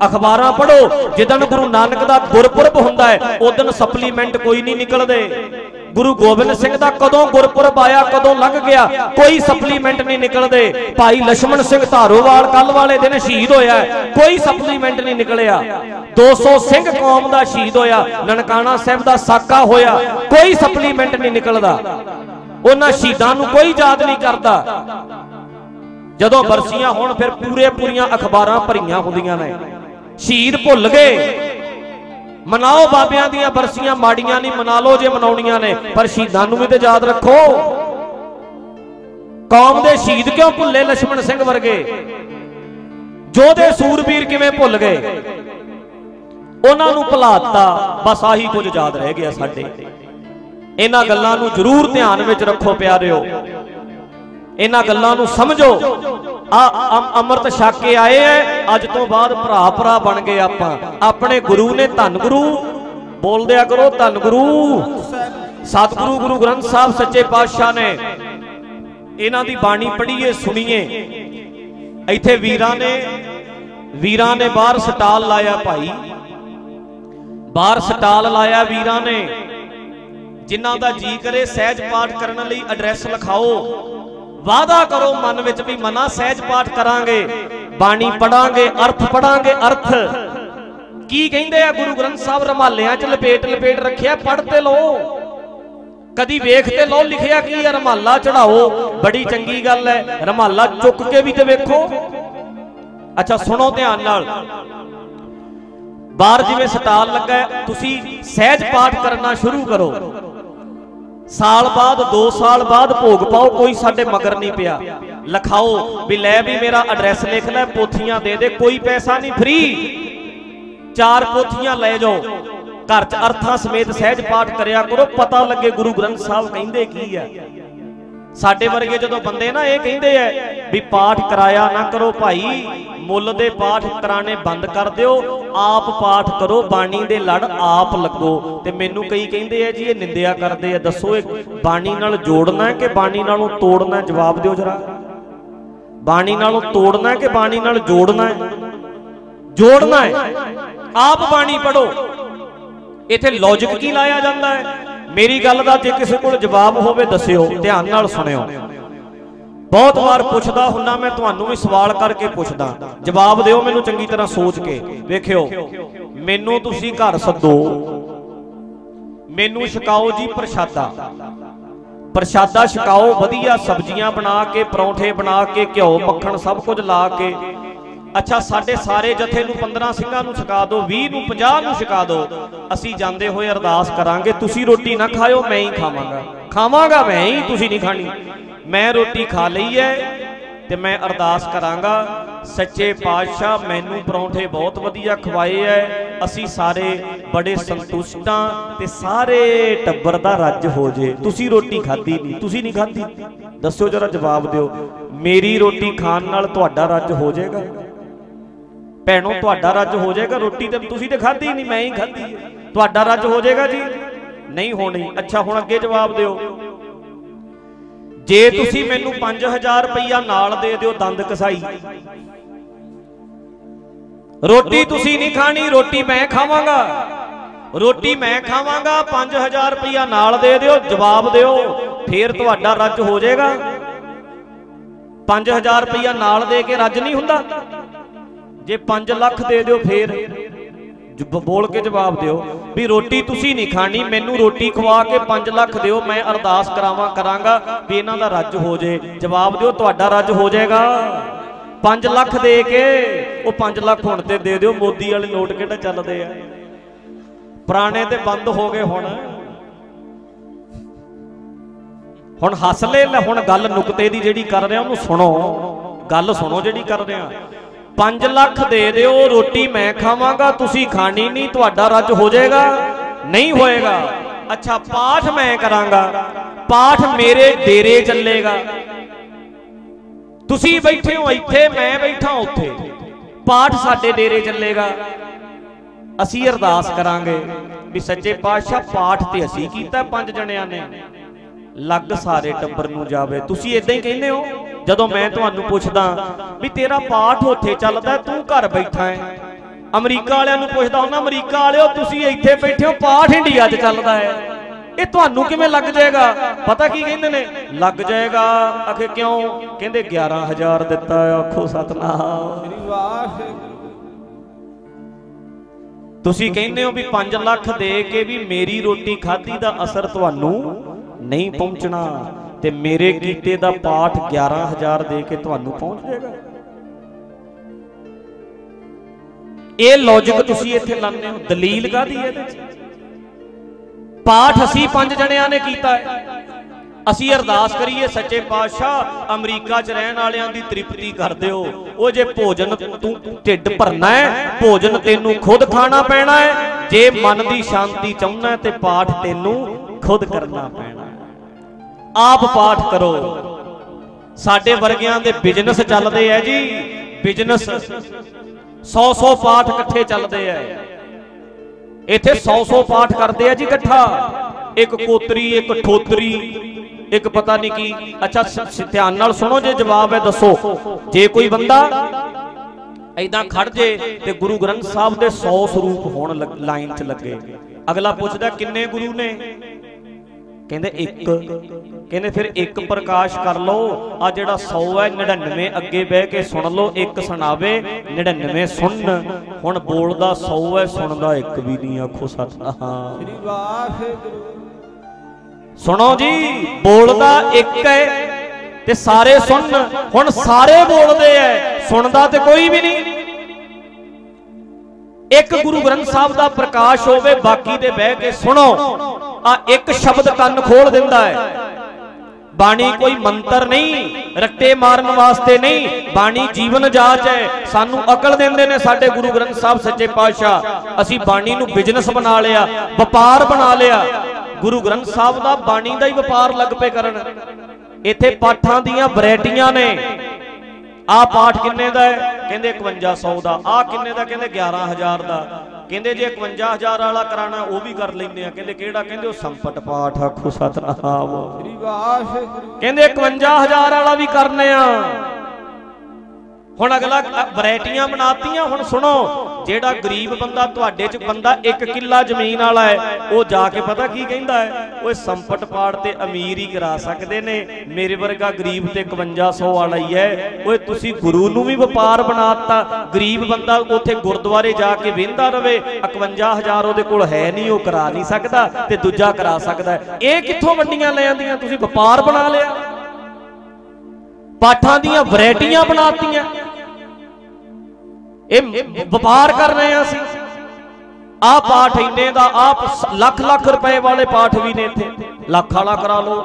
ਅਖਬਾਰਾਂ ਪੜ੍ਹੋ, ਜਿੱਦਣ ਗੁਰੂ ਨਾਨਕ ਦਾ ਗੁਰਪੁਰਬ ਹੁੰਦਾ ਹੈ ਉਦੋਂ ਸਪਲੀਮੈਂਟ ਕੋਈ ਨਹੀਂ ਨਿਕਲਦੇ। ਗੁਰੂ ਗੋਬਿੰਦ ਸਿੰਘ ਦਾ ਕਦੋਂ ਗੁਰਪੁਰਬ ਆਇਆ, ਕਦੋਂ ਲੰਘ ਗਿਆ, ਕੋਈ ਸਪਲੀਮੈਂਟ ਨਹੀਂ ਨਿਕਲਦੇ। ਭਾਈ ਲక్ష్మణ ਸਿੰਘ ਧਾਰੋਵਾਲ ਕੱਲ ਵਾਲੇ ਦਿਨ ਸ਼ਹੀਦ ਹੋਇਆ ਕੋਈ ਸਪਲੀਮੈਂਟ ਨਹੀਂ ਨਿਕਲਿਆ। 200 ਸਿੰਘ ਕੌਮ ਦਾ ਸ਼ਹੀਦ ਹੋਇਆ, ਨਨਕਾਣਾ ਸਾਹਿਬ ਦਾ ਸਾਕਾ ਹੋਇਆ, ਕੋਈ ਸਪਲੀਮੈਂਟ ਨਹੀਂ ਨਿਕਲਦਾ। ਉਹਨਾਂ ਸ਼ਹੀਦਾਂ ਨੂੰ ਕੋਈ ਯਾਦ ਨਹੀਂ ਕਰਦਾ। ਜਦੋਂ ਬਰਸੀਆਂ ਹੋਣ, ਫਿਰ ਪੂਰੇ ਪੂਰੀਆਂ ਅਖਬਾਰਾਂ ਭਰੀਆਂ ਹੁੰਦੀਆਂ ਨੇ। ਸ਼ਹੀਦ ਭੁੱਲ ਗਏ। ਮਨਾਓ ਬਾਬਿਆਂ ਦੀਆਂ ਬਰਸੀਆਂ, ਮਾੜੀਆਂ ਨਹੀਂ ਮਨਾ ਲਓ ਜੇ ਮਨਾਉਣੀਆਂ ਨੇ, ਪਰ ਸ਼ਹੀਦਾਂ ਨੂੰ ਵੀ ਤੇ ਯਾਦ ਰੱਖੋ। ਕੌਮ ਦੇ ਸ਼ਹੀਦ ਕਿਉਂ ਭੁੱਲੇ ਲక్ష్మణ ਸਿੰਘ ਵਰਗੇ? ਜੋਧੇ ਸੂਰਬੀਰ ਕਿਵੇਂ ਭੁੱਲ ਗਏ? ਉਹਨਾਂ ਨੂੰ ਭੁਲਾਤਾ, ਬਸ ਆਹੀ ਕੁਝ ਯਾਦ ਰਹਿ ਗਿਆ ਸਾਡੇ। ਇਹਨਾਂ ਗੱਲਾਂ ਨੂੰ ਜ਼ਰੂਰ ਧਿਆਨ ਵਿੱਚ ਰੱਖੋ ਪਿਆਰਿਓ। ਇਹਨਾਂ ਗੱਲਾਂ ਨੂੰ ਸਮਝੋ। ਆ ਅੰਮ੍ਰਿਤ ਛਕ ਕੇ ਆਏ ਐ, ਅੱਜ ਤੋਂ ਬਾਅਦ ਭਰਾ ਭਰਾ ਬਣ ਗਏ ਆਪਾਂ। ਆਪਣੇ ਗੁਰੂ ਨੇ ਧੰਨ ਗੁਰੂ ਬੋਲਦਿਆ ਕਰੋ ਧੰਨ ਗੁਰੂ ਸਤਿਗੁਰੂ, ਗੁਰੂ ਗ੍ਰੰਥ ਸਾਹਿਬ ਸੱਚੇ ਪਾਤਸ਼ਾਹ ਨੇ ਇਹਨਾਂ ਦੀ ਬਾਣੀ ਪੜ੍ਹੀਏ, ਸੁਣੀਏ। ਇੱਥੇ ਵੀਰਾਂ ਨੇ ਵੀਰਾਂ ਨੇ ਬਾਹਰ ਸਟਾਲ ਲਾਇਆ ਭਾਈ। ਬਾਹਰ ਸਟਾਲ ਲਾਇਆ ਵੀਰਾਂ ਨੇ। ਜਿਨ੍ਹਾਂ ਦਾ ਜੀ ਕਰੇ ਸਹਿਜ ਪਾਠ ਕਰਨ ਲਈ ਐਡਰੈਸ ਲਿਖਾਓ। ਵਾਅਦਾ ਕਰੋ, ਮਨ ਵਿੱਚ ਵੀ ਮਨਾ, ਸਹਿਜ ਪਾਠ ਕਰਾਂਗੇ, ਬਾਣੀ ਪੜਾਂਗੇ, ਅਰਥ ਪੜਾਂਗੇ, ਅਰਥ। ਕੀ ਕਹਿੰਦੇ ਆ ਗੁਰੂ ਗ੍ਰੰਥ ਸਾਹਿਬ, ਰਮਾਲਿਆਂ 'ਚ ਲਪੇਟ ਲਪੇਟ ਰੱਖਿਆ ਪੜ੍ਹ ਤੇ ਲਓ। ਕਦੀ ਵੇਖ ਤੇ ਲਓ, ਲਿਖਿਆ ਕੀ ਹੈ ਰਮਾਲਾ ਚੜਾਓ ਬੜੀ ਚੰਗੀ ਗੱਲ ਹੈ ਰਮਾਲਾ ਚੁੱਕ ਕੇ ਵੀ ਤੇ ਵੇਖੋ। ਅੱਛਾ, ਸੁਣੋ ਧਿਆਨ ਨਾਲ। ਬਾਹਰ ਜਿਵੇਂ ਸਟਾਲ ਲੱਗਾ ਤੁਸੀਂ ਸਹਿਜ ਪਾਠ ਕਰਨਾ ਸ਼ੁਰੂ ਕਰੋ। ਸਾਲ ਬਾਅਦ 2 ਸਾਲ ਬਾਅਦ ਭੋਗ ਪਾਓ, ਕੋਈ ਸਾਡੇ ਮਗਰ ਨਹੀਂ ਪਿਆ। ਲਿਖਾਓ ਵੀ ਲੈ ਵੀ ਮੇਰਾ ਐਡਰੈਸ ਲਿਖ ਲੈ ਪੋਥੀਆਂ ਦੇ ਦੇ, ਕੋਈ ਪੈਸਾ ਨਹੀਂ ਫ੍ਰੀ ਚਾਰ ਪੋਥੀਆਂ ਲੈ ਜਾਓ। ਘਰ 'ਚ ਅਰਥਾਂ ਸਮੇਤ ਸਹਿਜ ਪਾਠ ਕਰਿਆ ਕਰੋ, ਪਤਾ ਲੱਗੇ ਗੁਰੂ ਗ੍ਰੰਥ ਸਾਹਿਬ ਕਹਿੰਦੇ ਕੀ ਆ ਸਾਡੇ ਵਰਗੇ ਜਦੋਂ ਬੰਦੇ ਨਾ ਇਹ ਕਹਿੰਦੇ ਐ ਵੀ ਪਾਠ ਕਰਾਇਆ ਨਾ ਕਰੋ ਭਾਈ, ਮੁੱਲ ਦੇ ਪਾਠ ਕਰਾਣੇ ਬੰਦ ਕਰ ਦਿਓ, ਆਪ ਪਾਠ ਕਰੋ, ਬਾਣੀ ਦੇ ਲੜ ਆਪ ਲੱਗੋ। ਤੇ ਮੈਨੂੰ ਕਈ ਕਹਿੰਦੇ ਐ ਜੀ, ਇਹ ਨਿੰਦਿਆ ਕਰਦੇ ਆ। ਦੱਸੋ ਇਹ ਬਾਣੀ ਨਾਲ ਜੋੜਨਾ ਕਿ ਬਾਣੀ ਨਾਲੋਂ ਤੋੜਨਾ ਜਵਾਬ ਦਿਓ ਜਰਾ। ਬਾਣੀ ਨਾਲੋਂ ਤੋੜਨਾ ਕਿ ਬਾਣੀ ਨਾਲ ਜੋੜਨਾ ਹੈ? ਜੋੜਨਾ ਹੈ। ਆਪ ਬਾਣੀ ਪੜੋ ਇੱਥੇ ਲੌਜੀਕ ਕੀ ਲਾਇਆ ਜਾਂਦਾ ਹੈ? ਮੇਰੀ ਗੱਲ ਦਾ ਜੇ ਕਿਸੇ ਕੋਲ ਜਵਾਬ ਹੋਵੇ ਦੱਸਿਓ, ਧਿਆਨ ਨਾਲ ਸੁਣਿਓ। ਬਹੁਤ ਵਾਰ ਪੁੱਛਦਾ ਹੁੰਨਾ ਮੈਂ, ਤੁਹਾਨੂੰ ਵੀ ਸਵਾਲ ਕਰਕੇ ਪੁੱਛਦਾ। ਜਵਾਬ ਦਿਓ ਮੈਨੂੰ ਚੰਗੀ ਤਰ੍ਹਾਂ ਸੋਚ ਕੇ। ਵੇਖਿਓ, ਮੈਨੂੰ ਤੁਸੀਂ ਘਰ ਸੱਦੋ। ਮੈਨੂੰ ਛਕਾਓ ਜੀ ਪ੍ਰਸ਼ਾਦਾ। ਪ੍ਰਸ਼ਾਦਾ ਛਕਾਓ, ਵਧੀਆ ਸਬਜ਼ੀਆਂ ਬਣਾ ਕੇ, ਪਰੌਂਠੇ ਬਣਾ ਕੇ, ਘਿਓ, ਮੱਖਣ ਸਭ ਕੁਝ ਲਾ ਕੇ। ਅੱਛਾ, ਸਾਡੇ ਸਾਰੇ ਜਥੇ ਨੂੰ 15 ਸਿੰਘਾਂ ਨੂੰ ਛਕਾ ਦਿਓ 20 ਨੂੰ 50 ਨੂੰ ਛਕਾ ਦਿਓ ਅਸੀਂ ਜਾਂਦੇ ਹੋਏ ਅਰਦਾਸ ਕਰਾਂਗੇ, ਤੁਸੀਂ ਰੋਟੀ ਨਾ ਖਾਇਓ, ਮੈਂ ਹੀ ਖਾਵਾਂਗਾ। ਖਾਵਾਂਗਾ ਮੈਂ ਹੀ, ਤੁਸੀਂ ਨਹੀਂ ਖਾਣੀ। ਮੈਂ ਰੋਟੀ ਖਾ ਲਈ ਹੈ ਤੇ ਮੈਂ ਅਰਦਾਸ ਕਰਾਂਗਾ, ਸੱਚੇ ਪਾਤਸ਼ਾਹ ਮੈਨੂੰ ਪਰੌਂਠੇ ਬਹੁਤ ਵਧੀਆ ਖਵਾਏ ਐ। ਅਸੀਂ ਸਾਰੇ ਬੜੇ ਸੰਤੁਸ਼ਟਾਂ ਤੇ ਸਾਰੇ ਟੱਬਰ ਦਾ ਰੱਜ ਹੋ ਜੇ। ਤੁਸੀਂ ਰੋਟੀ ਖਾਧੀ ਨਹੀਂ, ਤੁਸੀਂ ਨਹੀਂ ਖਾਧੀ। ਦੱਸੋ ਜਰਾ ਜਵਾਬ ਦਿਓ। ਮੇਰੀ ਰੋਟੀ ਖਾਣ ਨਾਲ ਤੁਹਾਡਾ ਰੱਜ ਹੋ ਜਾਏਗਾ? ਭੈਣੋ ਤੁਹਾਡਾ ਰੱਜ ਹੋ ਜਾਏਗਾ ਰੋਟੀ ਤੇ ਤੁਸੀਂ ਤੇ ਖਾਧੀ ਨਹੀਂ ਮੈਂ ਹੀ ਖਾਧੀ ਤੁਹਾਡਾ ਰੱਜ ਹੋ ਜਾਏਗਾ ਜੀ। ਨਹੀਂ ਹੋਣੀ। ਅੱਛਾ ਹੁਣ ਅੱਗੇ ਜਵਾਬ ਦਿਓ। ਜੇ ਤੁਸੀਂ ਮੈਨੂੰ 5000 ਰੁਪਈਆ ਨਾਲ ਦੇ ਦਿਓ ਦੰਦ ਕਸਾਈ। ਰੋਟੀ ਤੁਸੀਂ ਨਹੀਂ ਖਾਣੀ ਰੋਟੀ ਮੈਂ ਖਾਵਾਂਗਾ। ਰੋਟੀ ਮੈਂ ਖਾਵਾਂਗਾ 5000 ਰੁਪਈਆ ਨਾਲ ਦੇ ਦਿਓ ਜਵਾਬ ਦਿਓ। ਫੇਰ ਤੁਹਾਡਾ ਰੱਜ ਹੋ ਜਾਏਗਾ। 5000 ਰੁਪਈਆ ਨਾਲ ਦੇ ਕੇ ਰੱਜ ਨਹੀਂ ਹੁੰਦਾ। ਜੇ 5 ਲੱਖ ਦੇ ਦਿਓ ਫੇਰ। ਬੋਲ ਕੇ ਜਵਾਬ ਦਿਓ ਵੀ ਰੋਟੀ ਤੁਸੀਂ ਨਹੀਂ ਖਾਣੀ, ਮੈਨੂੰ ਰੋਟੀ ਖਵਾ ਕੇ 5 ਲੱਖ ਦਿਓ, ਮੈਂ ਅਰਦਾਸ ਕਰਾਵਾਂ, ਕਰਾਂਗਾ ਵੀ ਇਹਨਾਂ ਦਾ ਰੱਜ ਹੋ ਜੇ। ਜਵਾਬ ਦਿਓ, ਤੁਹਾਡਾ ਰੱਜ ਹੋ ਜਾਏਗਾ। 5 ਲੱਖ ਦੇ ਕੇ ਉਹ 5 ਲੱਖ ਹੁਣ ਤੇ ਦੇ ਦਿਓ, ਮੋਦੀ ਵਾਲੇ ਨੋਟ ਕਿਹੜਾ ਚੱਲਦੇ ਆ? ਪੁਰਾਣੇ ਤੇ ਬੰਦ ਹੋ ਗਏ ਹੁਣ। ਹੁਣ ਹੱਸ ਲੈ ਲੈ, ਹੁਣ ਗੱਲ ਨੁਕਤੇ ਦੀ ਜਿਹੜੀ ਕਰ ਰਿਹਾ, ਉਹਨੂੰ ਸੁਣੋ। ਗੱਲ ਸੁਣੋ ਜਿਹੜੀ ਕਰ ਰਿਹਾ। 5 ਲੱਖ ਦੇ ਦਿਓ, ਰੋਟੀ ਮੈਂ ਖਾਵਾਂਗਾ, ਤੁਸੀਂ ਖਾਣੀ ਨਹੀਂ, ਤੁਹਾਡਾ ਰੱਜ ਹੋ ਜਾਏਗਾ। ਨਹੀਂ ਹੋਏਗਾ। ਅੱਛਾ, ਪਾਠ ਮੈਂ ਕਰਾਂਗਾ। ਪਾਠ ਮੇਰੇ ਡੇਰੇ ਚੱਲੇਗਾ। ਤੁਸੀਂ ਬੈਠੇ ਹੋ ਇੱਥੇ, ਮੈਂ ਬੈਠਾ ਉੱਥੇ। ਪਾਠ ਸਾਡੇ ਡੇਰੇ ਚੱਲੇਗਾ। ਅਸੀਂ ਅਰਦਾਸ ਕਰਾਂਗੇ ਵੀ ਸੱਚੇ ਪਾਤਸ਼ਾਹ, ਪਾਠ ਤੇ ਅਸੀਂ ਕੀਤਾ, ਪੰਜ ਜਣਿਆਂ ਨੇ। ਲੱਗ ਸਾਰੇ ਟੱਬਰ ਨੂੰ ਜਾਵੇ। ਤੁਸੀਂ ਇਦਾਂ ਹੀ ਕਹਿੰਦੇ ਹੋ? ਜਦੋਂ ਮੈਂ ਤੁਹਾਨੂੰ ਪੁੱਛਦਾ ਵੀ ਤੇਰਾ ਪਾਠ ਉੱਥੇ ਚੱਲਦਾ ਤੂੰ ਘਰ ਬੈਠਾ ਹੈ। ਅਮਰੀਕਾ ਵਾਲਿਆਂ ਨੂੰ ਪੁੱਛਦਾ ਉਹਨਾਂ ਅਮਰੀਕਾ ਵਾਲਿਓ ਤੁਸੀਂ ਇੱਥੇ ਬੈਠੇ ਹੋ ਪਾਠ ਇੰਡੀਆ 'ਚ ਚੱਲਦਾ ਹੈ। ਇਹ ਤੁਹਾਨੂੰ ਕਿਵੇਂ ਲੱਗ ਜਾਏਗਾ? ਪਤਾ ਕੀ ਕਹਿੰਦੇ ਨੇ? ਲੱਗ ਜਾਏਗਾ। ਆਖੇ ਕਿਉਂ? ਕਹਿੰਦੇ 11000 ਦਿੱਤਾ ਆਖੋ ਸਤਨਾਮ। ਸ੍ਰੀ ਵਾਹਿਗੁਰੂ। ਤੁਸੀਂ ਕਹਿੰਦੇ ਹੋ ਵੀ 5 ਲੱਖ ਦੇ ਕੇ ਵੀ ਮੇਰੀ ਰੋਟੀ ਖਾਧੀ ਦਾ ਅਸਰ ਤੁਹਾਨੂੰ ਨਹੀਂ ਪਹੁੰਚਣਾ। ਤੇ ਮੇਰੇ ਕੀਤੇ ਦਾ ਪਾਠ 11000 ਦੇ ਕੇ ਤੁਹਾਨੂੰ ਪਹੁੰਚ ਜਾਏਗਾ। ਇਹ ਲੌਜੀਕ ਤੁਸੀਂ ਇੱਥੇ ਲਾਉਂਦੇ ਹੋ। ਦਲੀਲ ਕਾਦੀ ਹੈ ਇਹਦੇ ਚ? ਪਾਠ ਅਸੀਂ ਪੰਜ ਜਣਿਆਂ ਨੇ ਕੀਤਾ ਹੈ। ਅਸੀਂ ਅਰਦਾਸ ਕਰੀਏ, ਸੱਚੇ ਪਾਤਸ਼ਾਹ, ਅਮਰੀਕਾ 'ਚ ਰਹਿਣ ਵਾਲਿਆਂ ਦੀ ਤ੍ਰਿਪਤੀ ਕਰ ਦਿਓ। ਉਹ ਜੇ ਭੋਜਨ ਤੂੰ ਢਿੱਡ ਭਰਨਾ ਹੈ, ਭੋਜਨ ਤੈਨੂੰ ਖੁਦ ਖਾਣਾ ਪੈਣਾ ਹੈ। ਜੇ ਮਨ ਦੀ ਸ਼ਾਂਤੀ ਚਾਹੁੰਦਾ ਤੇ ਪਾਠ ਤੈਨੂੰ ਖੁਦ ਕਰਨਾ ਪੈਣਾ। ਆਪ ਪਾਠ ਕਰੋ। ਸਾਡੇ ਵਰਗਿਆਂ ਦੇ ਬਿਜ਼ਨਸ ਚੱਲਦੇ ਐ ਜੀ। ਬਿਜ਼ਨਸ 100-100 ਪਾਠ ਇਕੱਠੇ ਚੱਲਦੇ ਐ। ਇੱਥੇ 100-100 ਪਾਠ ਕਰਦੇ ਆ ਜੀ ਇਕੱਠਾ। ਇੱਕ ਕੋਤਰੀ, ਇੱਕ ਠੋਤਰੀ, ਇੱਕ ਪਤਾ ਨਹੀਂ ਕੀ। ਅੱਛਾ ਧਿਆਨ ਨਾਲ ਸੁਣੋ ਜੇ ਜਵਾਬ ਹੈ ਦੱਸੋ। ਜੇ ਕੋਈ ਬੰਦਾ ਐਦਾਂ ਖੜ ਜੇ ਤੇ ਗੁਰੂ ਗ੍ਰੰਥ ਸਾਹਿਬ ਦੇ 100 ਸਰੂਪ ਹੋਣ ਲੱਗ- ਲਾਈਨ 'ਚ ਲੱਗੇ। ਅਗਲਾ ਪੁੱਛਦਾ ਕਿੰਨੇ ਗੁਰੂ ਨੇ? ਕਹਿੰਦੇ ਇੱਕ, ਕਹਿੰਦੇ ਫਿਰ ਇੱਕ ਪ੍ਰਕਾਸ਼ ਕਰ ਲਓ, ਆ ਜਿਹੜਾ 100 ਹੈ 99 ਅੱਗੇ ਬਹਿ ਕੇ ਸੁਣ ਲਓ, ਇੱਕ ਸੁਣਾਵੇ 99 ਸੁਣਨ ਹੁਣ ਬੋਲਦਾ 100 ਹੈ, ਸੁਣਦਾ ਇੱਕ ਵੀ ਨਹੀਂ, ਆਖੋ ਸਤਨਾਮ ਸ੍ਰੀ ਵਾਹਿਗੁਰੂ ਸੁਣੋ ਜੀ, ਬੋਲਦਾ ਇੱਕ ਹੈ ਤੇ ਸਾਰੇ ਸੁਣਨ ਹੁਣ ਸਾਰੇ ਬੋਲਦੇ ਐ ਸੁਣਦਾ ਤੇ ਕੋਈ ਵੀ ਨਹੀਂ। ਇੱਕ ਗੁਰੂ ਗ੍ਰੰਥ ਸਾਹਿਬ ਦਾ ਪ੍ਰਕਾਸ਼ ਹੋਵੇ, ਬਾਕੀ ਦੇ ਬਹਿ ਕੇ ਸੁਣੋ। ਆ ਇੱਕ ਸ਼ਬਦ ਕੰਨ ਖੋਲ ਦਿੰਦਾ ਹੈ। ਬਾਣੀ ਕੋਈ ਮੰਤਰ ਨਹੀਂ, ਰੱਟੇ ਮਾਰਨ ਵਾਸਤੇ ਨਹੀਂ, ਬਾਣੀ ਜੀਵਨ ਜਾਚ ਹੈ। ਸਾਨੂੰ ਅਕਲ ਦਿੰਦੇ ਨੇ ਸਾਡੇ ਗੁਰੂ ਗ੍ਰੰਥ ਸਾਹਿਬ ਸੱਚੇ ਪਾਤਸ਼ਾਹ। ਅਸੀਂ ਬਾਣੀ ਨੂੰ ਬਿਜ਼ਨਸ ਬਣਾ ਲਿਆ, ਵਪਾਰ ਬਣਾ ਲਿਆ। ਗੁਰੂ ਗ੍ਰੰਥ ਸਾਹਿਬ ਦਾ ਬਾਣੀ ਦਾ ਹੀ ਵਪਾਰ ਲੱਗ ਪਏ ਕਰਨ। ਇੱਥੇ ਪਾਠਾਂ ਦੀਆਂ ਵੈਰਾਈਟੀਆਂ ਨੇ। ਆਹ ਪਾਠ ਕਿੰਨੇ ਦਾ ਹੈ? ਕਹਿੰਦੇ 5100 ਦਾ। ਆਹ ਕਿੰਨੇ ਦਾ? ਕਹਿੰਦੇ 11000 ਦਾ। ਕਹਿੰਦੇ ਜੇ 51000 ਵਾਲਾ ਕਰਾਣਾ ਉਹ ਵੀ ਕਰ ਲੈਂਦੇ ਆ। ਕਹਿੰਦੇ ਕਿਹੜਾ? ਕਹਿੰਦੇ ਉਹ ਸੰਪਟ ਪਾਠ ਆਖੋ ਸਤਨਾਮ। ਸ੍ਰੀ ਵਾਹਿਗੁਰੂ। ਕਹਿੰਦੇ 51000 ਵਾਲਾ ਵੀ ਕਰਨੇ ਆ। ਹੁਣ ਅਗਲਾ ਵੈਰਾਈਟੀਆਂ ਬਣਾਤੀਆਂ, ਹੁਣ ਸੁਣੋ, ਜਿਹੜਾ ਗਰੀਬ ਬੰਦਾ ਤੁਹਾਡੇ ਚ ਬੰਦਾ 1 ਕਿੱਲਾ ਜ਼ਮੀਨ ਵਾਲਾ ਹੈ, ਉਹ ਜਾ ਕੇ ਪਤਾ ਕੀ ਕਹਿੰਦਾ ਹੈ? ਓਏ ਸੰਪਟ ਪਾੜ ਤੇ ਅਮੀਰ ਹੀ ਕਰਾ ਸਕਦੇ ਨੇ, ਮੇਰੇ ਵਰਗਾ ਗਰੀਬ ਤੇ 5100 ਵਾਲਾ ਹੀ ਹੈ। ਓਏ ਤੁਸੀਂ ਗੁਰੂ ਨੂੰ ਵੀ ਵਪਾਰ ਬਣਾਤਾ, ਗਰੀਬ ਬੰਦਾ ਉੱਥੇ ਗੁਰਦੁਆਰੇ ਜਾ ਕੇ ਵੇਂਦਾ ਰਵੇ 51000 ਉਹਦੇ ਕੋਲ ਹੈ ਨਹੀਂ, ਉਹ ਕਰਾ ਨਹੀਂ ਸਕਦਾ ਤੇ ਦੂਜਾ ਕਰਾ ਸਕਦਾ ਇਹ ਕਿੱਥੋਂ ਵੰਡੀਆਂ ਲੈ ਆਂਦੀਆਂ ਤੁਸੀਂ ਵਪਾਰ ਬਣਾ ਲਿਆ। ਪਾਠਾਂ ਦੀਆਂ ਵੈਰਾਈਟੀਆਂ ਬਣਾਤੀਆਂ। ਇਹ ਵਪਾਰ ਕਰ ਰਹੇ ਆ ਅਸੀਂ। ਆਹ ਪਾਠ ਇੰਨੇ ਦਾ, ਆਪ ਲੱਖ ਲੱਖ ਰੁਪਏ ਵਾਲੇ ਪਾਠ ਵੀ ਨੇ ਇੱਥੇ। ਲੱਖ ਵਾਲਾ ਕਰਾ ਲਓ।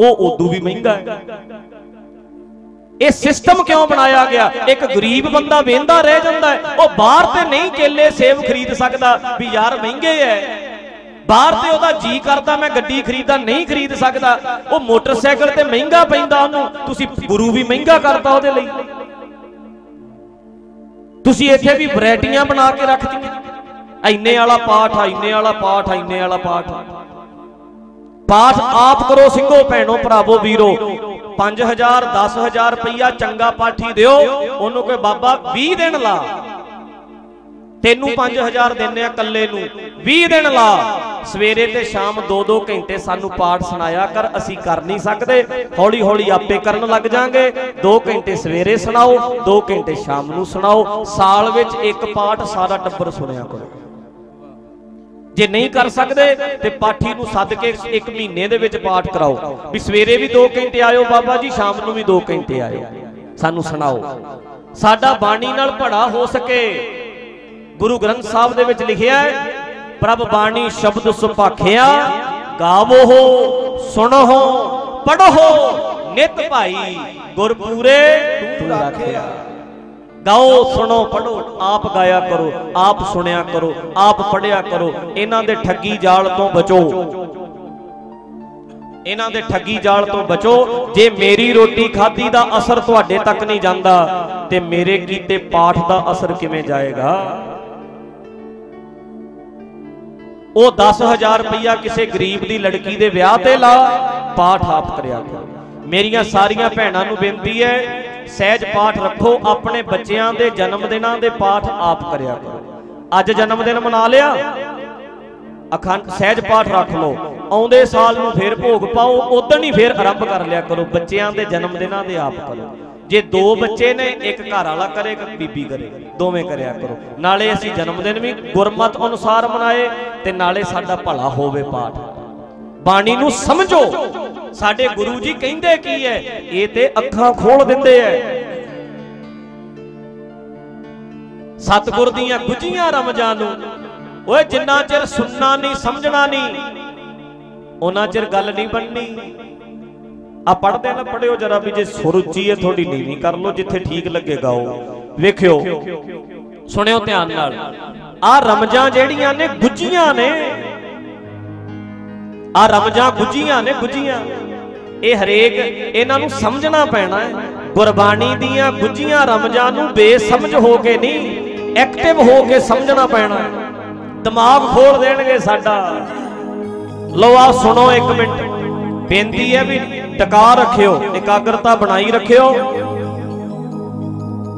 ਉਹ ਉਦੋਂ ਵੀ ਮਹਿੰਗਾ ਹੈ। ਇਹ ਸਿਸਟਮ ਕਿਉਂ ਬਣਾਇਆ ਗਿਆ? ਇੱਕ ਗਰੀਬ ਬੰਦਾ ਵੇਂਦਾ ਰਹਿ ਜਾਂਦਾ ਹੈ। ਉਹ ਬਾਹਰ ਤੇ ਨਹੀਂ ਕੇਲੇ ਸੇਬ ਖਰੀਦ ਸਕਦਾ ਵੀ ਯਾਰ ਮਹਿੰਗੇ ਐ। ਬਾਹਰ ਤੇ ਉਹਦਾ ਜੀ ਕਰਦਾ, ਮੈਂ ਗੱਡੀ ਖਰੀਦਾਂ, ਨਹੀਂ ਖਰੀਦ ਸਕਦਾ। ਉਹ ਮੋਟਰਸਾਈਕਲ ਤੇ ਮਹਿੰਗਾ ਪੈਂਦਾ ਉਹਨੂੰ। ਤੁਸੀਂ ਗੁਰੂ ਵੀ ਮਹਿੰਗਾ ਕਰਤਾ ਉਹਦੇ ਲਈ। ਤੁਸੀਂ ਇੱਥੇ ਵੀ ਵੈਰਾਈਟੀਆਂ ਬਣਾ ਕੇ ਰੱਖਤੀਆਂ ਐਨੇ ਵਾਲਾ ਪਾਠ ਆ, ਇੰਨੇ ਵਾਲਾ ਪਾਠ ਆ, ਇੰਨੇ ਵਾਲਾ ਪਾਠ ਪਾਠ ਆਪ ਕਰੋ ਸਿੰਘੋ, ਭੈਣੋ, ਭਰਾਵੋ, ਵੀਰੋ। 5000 10000 ਰੁਪਈਆ ਚੰਗਾ ਪਾਠੀ ਦਿਓ। ਉਹਨੂੰ ਕੋਈ ਬਾਬਾ 20 ਦਿਨ ਲਾ। ਤੈਨੂੰ 5000 ਦਿੰਨੇ ਆ ਕੱਲੇ ਨੂੰ। 20 ਦਿਨ ਲਾ। ਸਵੇਰੇ ਤੇ ਸ਼ਾਮ 2-2 ਘੰਟੇ ਸਾਨੂੰ ਪਾਠ ਸੁਣਾਇਆ ਕਰ ਅਸੀਂ ਕਰ ਨਹੀਂ ਸਕਦੇ। ਹੌਲੀ ਹੌਲੀ ਆਪੇ ਕਰਨ ਲੱਗ ਜਾਾਂਗੇ। 2 ਘੰਟੇ ਸਵੇਰੇ ਸੁਣਾਓ 2 ਘੰਟੇ ਸ਼ਾਮ ਨੂੰ ਸੁਣਾਓ। ਸਾਲ ਵਿੱਚ ਇੱਕ ਪਾਠ ਸਾਰਾ ਟੱਬਰ ਸੁਣਿਆ ਕਰੋ। ਜੇ ਨਹੀਂ ਕਰ ਸਕਦੇ ਤੇ ਪਾਠੀ ਨੂੰ ਸੱਦ ਕੇ ਇੱਕ ਮਹੀਨੇ ਦੇ ਵਿੱਚ ਪਾਠ ਕਰਾਓ। ਵੀ ਸਵੇਰੇ ਵੀ 2 ਘੰਟੇ ਆਇਓ ਬਾਬਾ ਜੀ ਸ਼ਾਮ ਨੂੰ ਵੀ 2 ਘੰਟੇ ਆਇਓ। ਸਾਨੂੰ ਸੁਣਾਓ। ਸਾਡਾ ਬਾਣੀ ਨਾਲ ਭੜਾ ਹੋ ਸਕੇ। ਗੁਰੂ ਗ੍ਰੰਥ ਸਾਹਿਬ ਦੇ ਵਿੱਚ ਲਿਖਿਆ ਹੈ, ਪ੍ਰਭ ਬਾਣੀ ਸ਼ਬਦ ਸੁਭਾਖਿਆ ਗਾਵੋ ਸੁਣੋ ਪੜੋ ਨਿਤ ਭਾਈ, ਗੁਰਪੂਰੇ ਤੂੰ ਰਾਖਿਆ। ਗਾਓ, ਸੁਣੋ ਪੜੋ ਆਪ ਗਾਇਆ ਕਰੋ, ਆਪ ਸੁਣਿਆ ਕਰੋ, ਆਪ ਪੜਿਆ ਕਰੋ, ਇਹਨਾਂ ਦੇ ਠੱਗੀ ਜਾਲ ਤੋਂ ਬਚੋ। ਇਹਨਾਂ ਦੇ ਠੱਗੀ ਜਾਲ ਤੋਂ ਬਚੋ, ਜੇ ਮੇਰੀ ਰੋਟੀ ਖਾਧੀ ਦਾ ਅਸਰ ਤੁਹਾਡੇ ਤੱਕ ਨਹੀਂ ਜਾਂਦਾ, ਤੇ ਮੇਰੇ ਕੀਤੇ ਪਾਠ ਦਾ ਅਸਰ ਕਿਵੇਂ ਜਾਏਗਾ? ਉਹ 10000 ਰੁਪਇਆ ਕਿਸੇ ਗਰੀਬ ਦੀ ਲੜਕੀ ਦੇ ਵਿਆਹ ਤੇ ਲਾ, ਪਾਠ ਆਪ ਕਰਿਆ ਕਰੋ। ਮੇਰੀਆਂ ਸਾਰੀਆਂ ਭੈਣਾਂ ਨੂੰ ਬੇਨਤੀ ਹੈ, ਸਹਿਜ ਪਾਠ ਰੱਖੋ, ਆਪਣੇ ਬੱਚਿਆਂ ਦੇ ਜਨਮ ਦਿਨਾਂ ਦੇ ਪਾਠ ਆਪ ਕਰਿਆ ਕਰੋ। ਅੱਜ ਜਨਮ ਦਿਨ ਮਨਾ ਲਿਆ। ਅਖੰਡ ਸਹਿਜ ਪਾਠ ਰੱਖ ਲਓ। ਆਉਂਦੇ ਸਾਲ ਨੂੰ ਫੇਰ ਭੋਗ ਪਾਓ ਉਦੋਂ ਹੀ ਫੇਰ ਆਰੰਭ ਕਰ ਲਿਆ ਕਰੋ। ਬੱਚਿਆਂ ਦੇ ਜਨਮ ਦਿਨਾਂ ਦੇ ਆਪ ਕਰੋ। ਜੇ ਦੋ ਬੱਚੇ ਨੇ, ਇੱਕ ਘਰ ਵਾਲਾ ਕਰੇ, ਇੱਕ ਬੀਬੀ ਕਰੇ। ਦੋਵੇਂ ਕਰਿਆ ਕਰੋ। ਨਾਲੇ ਅਸੀਂ ਜਨਮ ਦਿਨ ਵੀ ਗੁਰਮਤ ਅਨੁਸਾਰ ਮਨਾਏ ਤੇ ਨਾਲੇ ਸਾਡਾ ਭਲਾ ਹੋਵੇ ਪਾਠ। ਬਾਣੀ ਨੂੰ ਸਮਝੋ। ਸਾਡੇ ਗੁਰੂ ਜੀ ਕਹਿੰਦੇ ਕੀ ਹੈ? ਇਹ ਤੇ ਅੱਖਾਂ ਖੋਲ ਦਿੰਦੇ ਐ ਸਤਿਗੁਰ ਦੀਆਂ ਗੁੱਜੀਆਂ ਰਮਜਾਂ ਨੂੰ। ਓਏ, ਜਿੰਨਾ ਚਿਰ ਸੁਣਨਾ ਨਹੀਂ, ਸਮਝਣਾ ਨਹੀਂ, ਉਹਨਾਂ ਚਿਰ ਗੱਲ ਨਹੀਂ ਬਣਨੀ। ਆ ਪੜਦੇ ਨਾ ਪੜਿਓ ਜਰਾ ਵੀ ਜੇ ਸੁਰਚੀ ਹੈ ਤੁਹਾਡੀ ਨੀਵੀਂ ਕਰ ਲਓ, ਜਿੱਥੇ ਠੀਕ ਲੱਗੇ ਗਾਓ ਵੇਖਿਓ, ਸੁਣਿਓ ਧਿਆਨ ਨਾਲ। ਆ ਰਮਜਾਂ ਜਿਹੜੀਆਂ ਨੇ ਗੁੱਜੀਆਂ ਨੇ। ਆ ਰਮਜਾਂ ਗੁੱਜੀਆਂ ਨੇ ਗੁੱਜੀਆਂ ਇਹ ਹਰੇਕ ਇਹਨਾਂ ਨੂੰ ਸਮਝਣਾ ਪੈਣਾ ਹੈ। ਗੁਰਬਾਣੀ ਦੀਆਂ ਗੁੱਜੀਆਂ ਰਮਜਾਂ ਨੂੰ ਬੇਸਮਝ ਹੋ ਕੇ ਨਹੀਂ ਐਕਟਿਵ ਹੋ ਕੇ ਸਮਝਣਾ ਪੈਣਾ ਹੈ। ਦਿਮਾਗ ਖੋਲ ਦੇਣਗੇ ਸਾਡਾ। ਲਓ ਆ ਸੁਣੋ ਇੱਕ ਮਿੰਟ। ਬੇਨਤੀ ਹੈ ਵੀ ਟਿਕਾ ਰੱਖਿਓ, ਇਕਾਗਰਤਾ ਬਣਾਈ ਰੱਖਿਓ।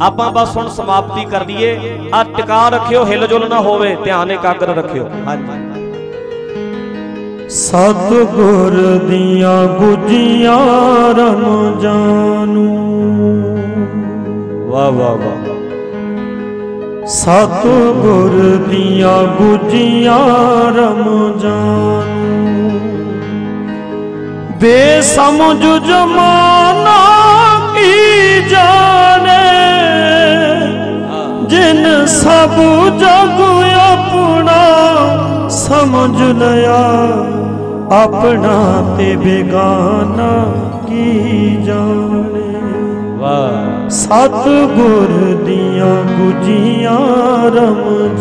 ਆਪਾਂ ਬਸ ਹੁਣ ਸਮਾਪਤੀ ਕਰ ਲਈਏ। ਆ ਟਿਕਾ ਰੱਖਿਓ ਹਿਲਜੁਲ ਨਾ ਹੋਵੇ, ਧਿਆਨ ਇਕਾਗਰ ਰੱਖਿਓ। ਹਾਂਜੀ। ਸਤਿਗੁਰ ਦੀਆਂ ਗੁਜੀਆਂ ਰਮ ਜਾਨੂ ਵਾਹ ਵਾਹ ਵਾਹ। ਸਤਿਗੁਰ ਦੀਆਂ ਗੁਜੀਆਂ ਰਮ ਜਾਨੂ ਬੇਸਮਝ ਜਮਾਨਾ ਕੀ ਜਾਣੇ? ਜਿਨ ਸਭ ਜਗ ਆਪਣਾ ਸਮਝ ਲਿਆ ਆਪਣਾ ਤੇ ਬੇਗਾਨਾ ਕੀ ਜਾਣੇ? ਵਾਹ। ਸਤਿਗੁਰ ਦੀਆਂ ਗੁਜੀਆਂ ਰਮ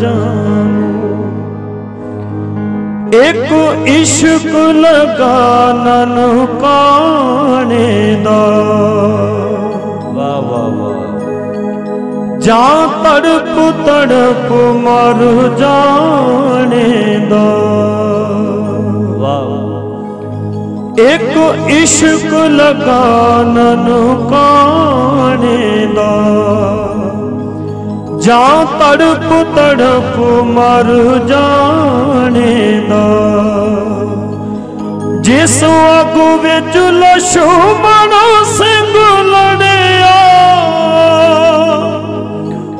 ਇੱਕ ਇਸ਼ਕ ਲਗਾ ਨਨ ਕਾਣੇ ਦਾ। ਵਾਹ ਵਾਹ ਵਾਹ। ਜਾਂ ਤੜਪ ਤੜਪ ਮਰ ਜਾਣੇ ਦਾ। ਵਾਹ। ਇੱਕ ਇਸ਼ਕ ਲਗਾ ਨਨ ਕਾਣੇ ਦਾ। ਜਾਂ ਤੜਪ ਤੜਪ ਮਰ ਜਾਣੇ ਦਾ ਜਿਸ ਅਗੂ ਵਿੱਚ ਲਛਮਣ ਸਿੰਘ ਲੜਿਆ,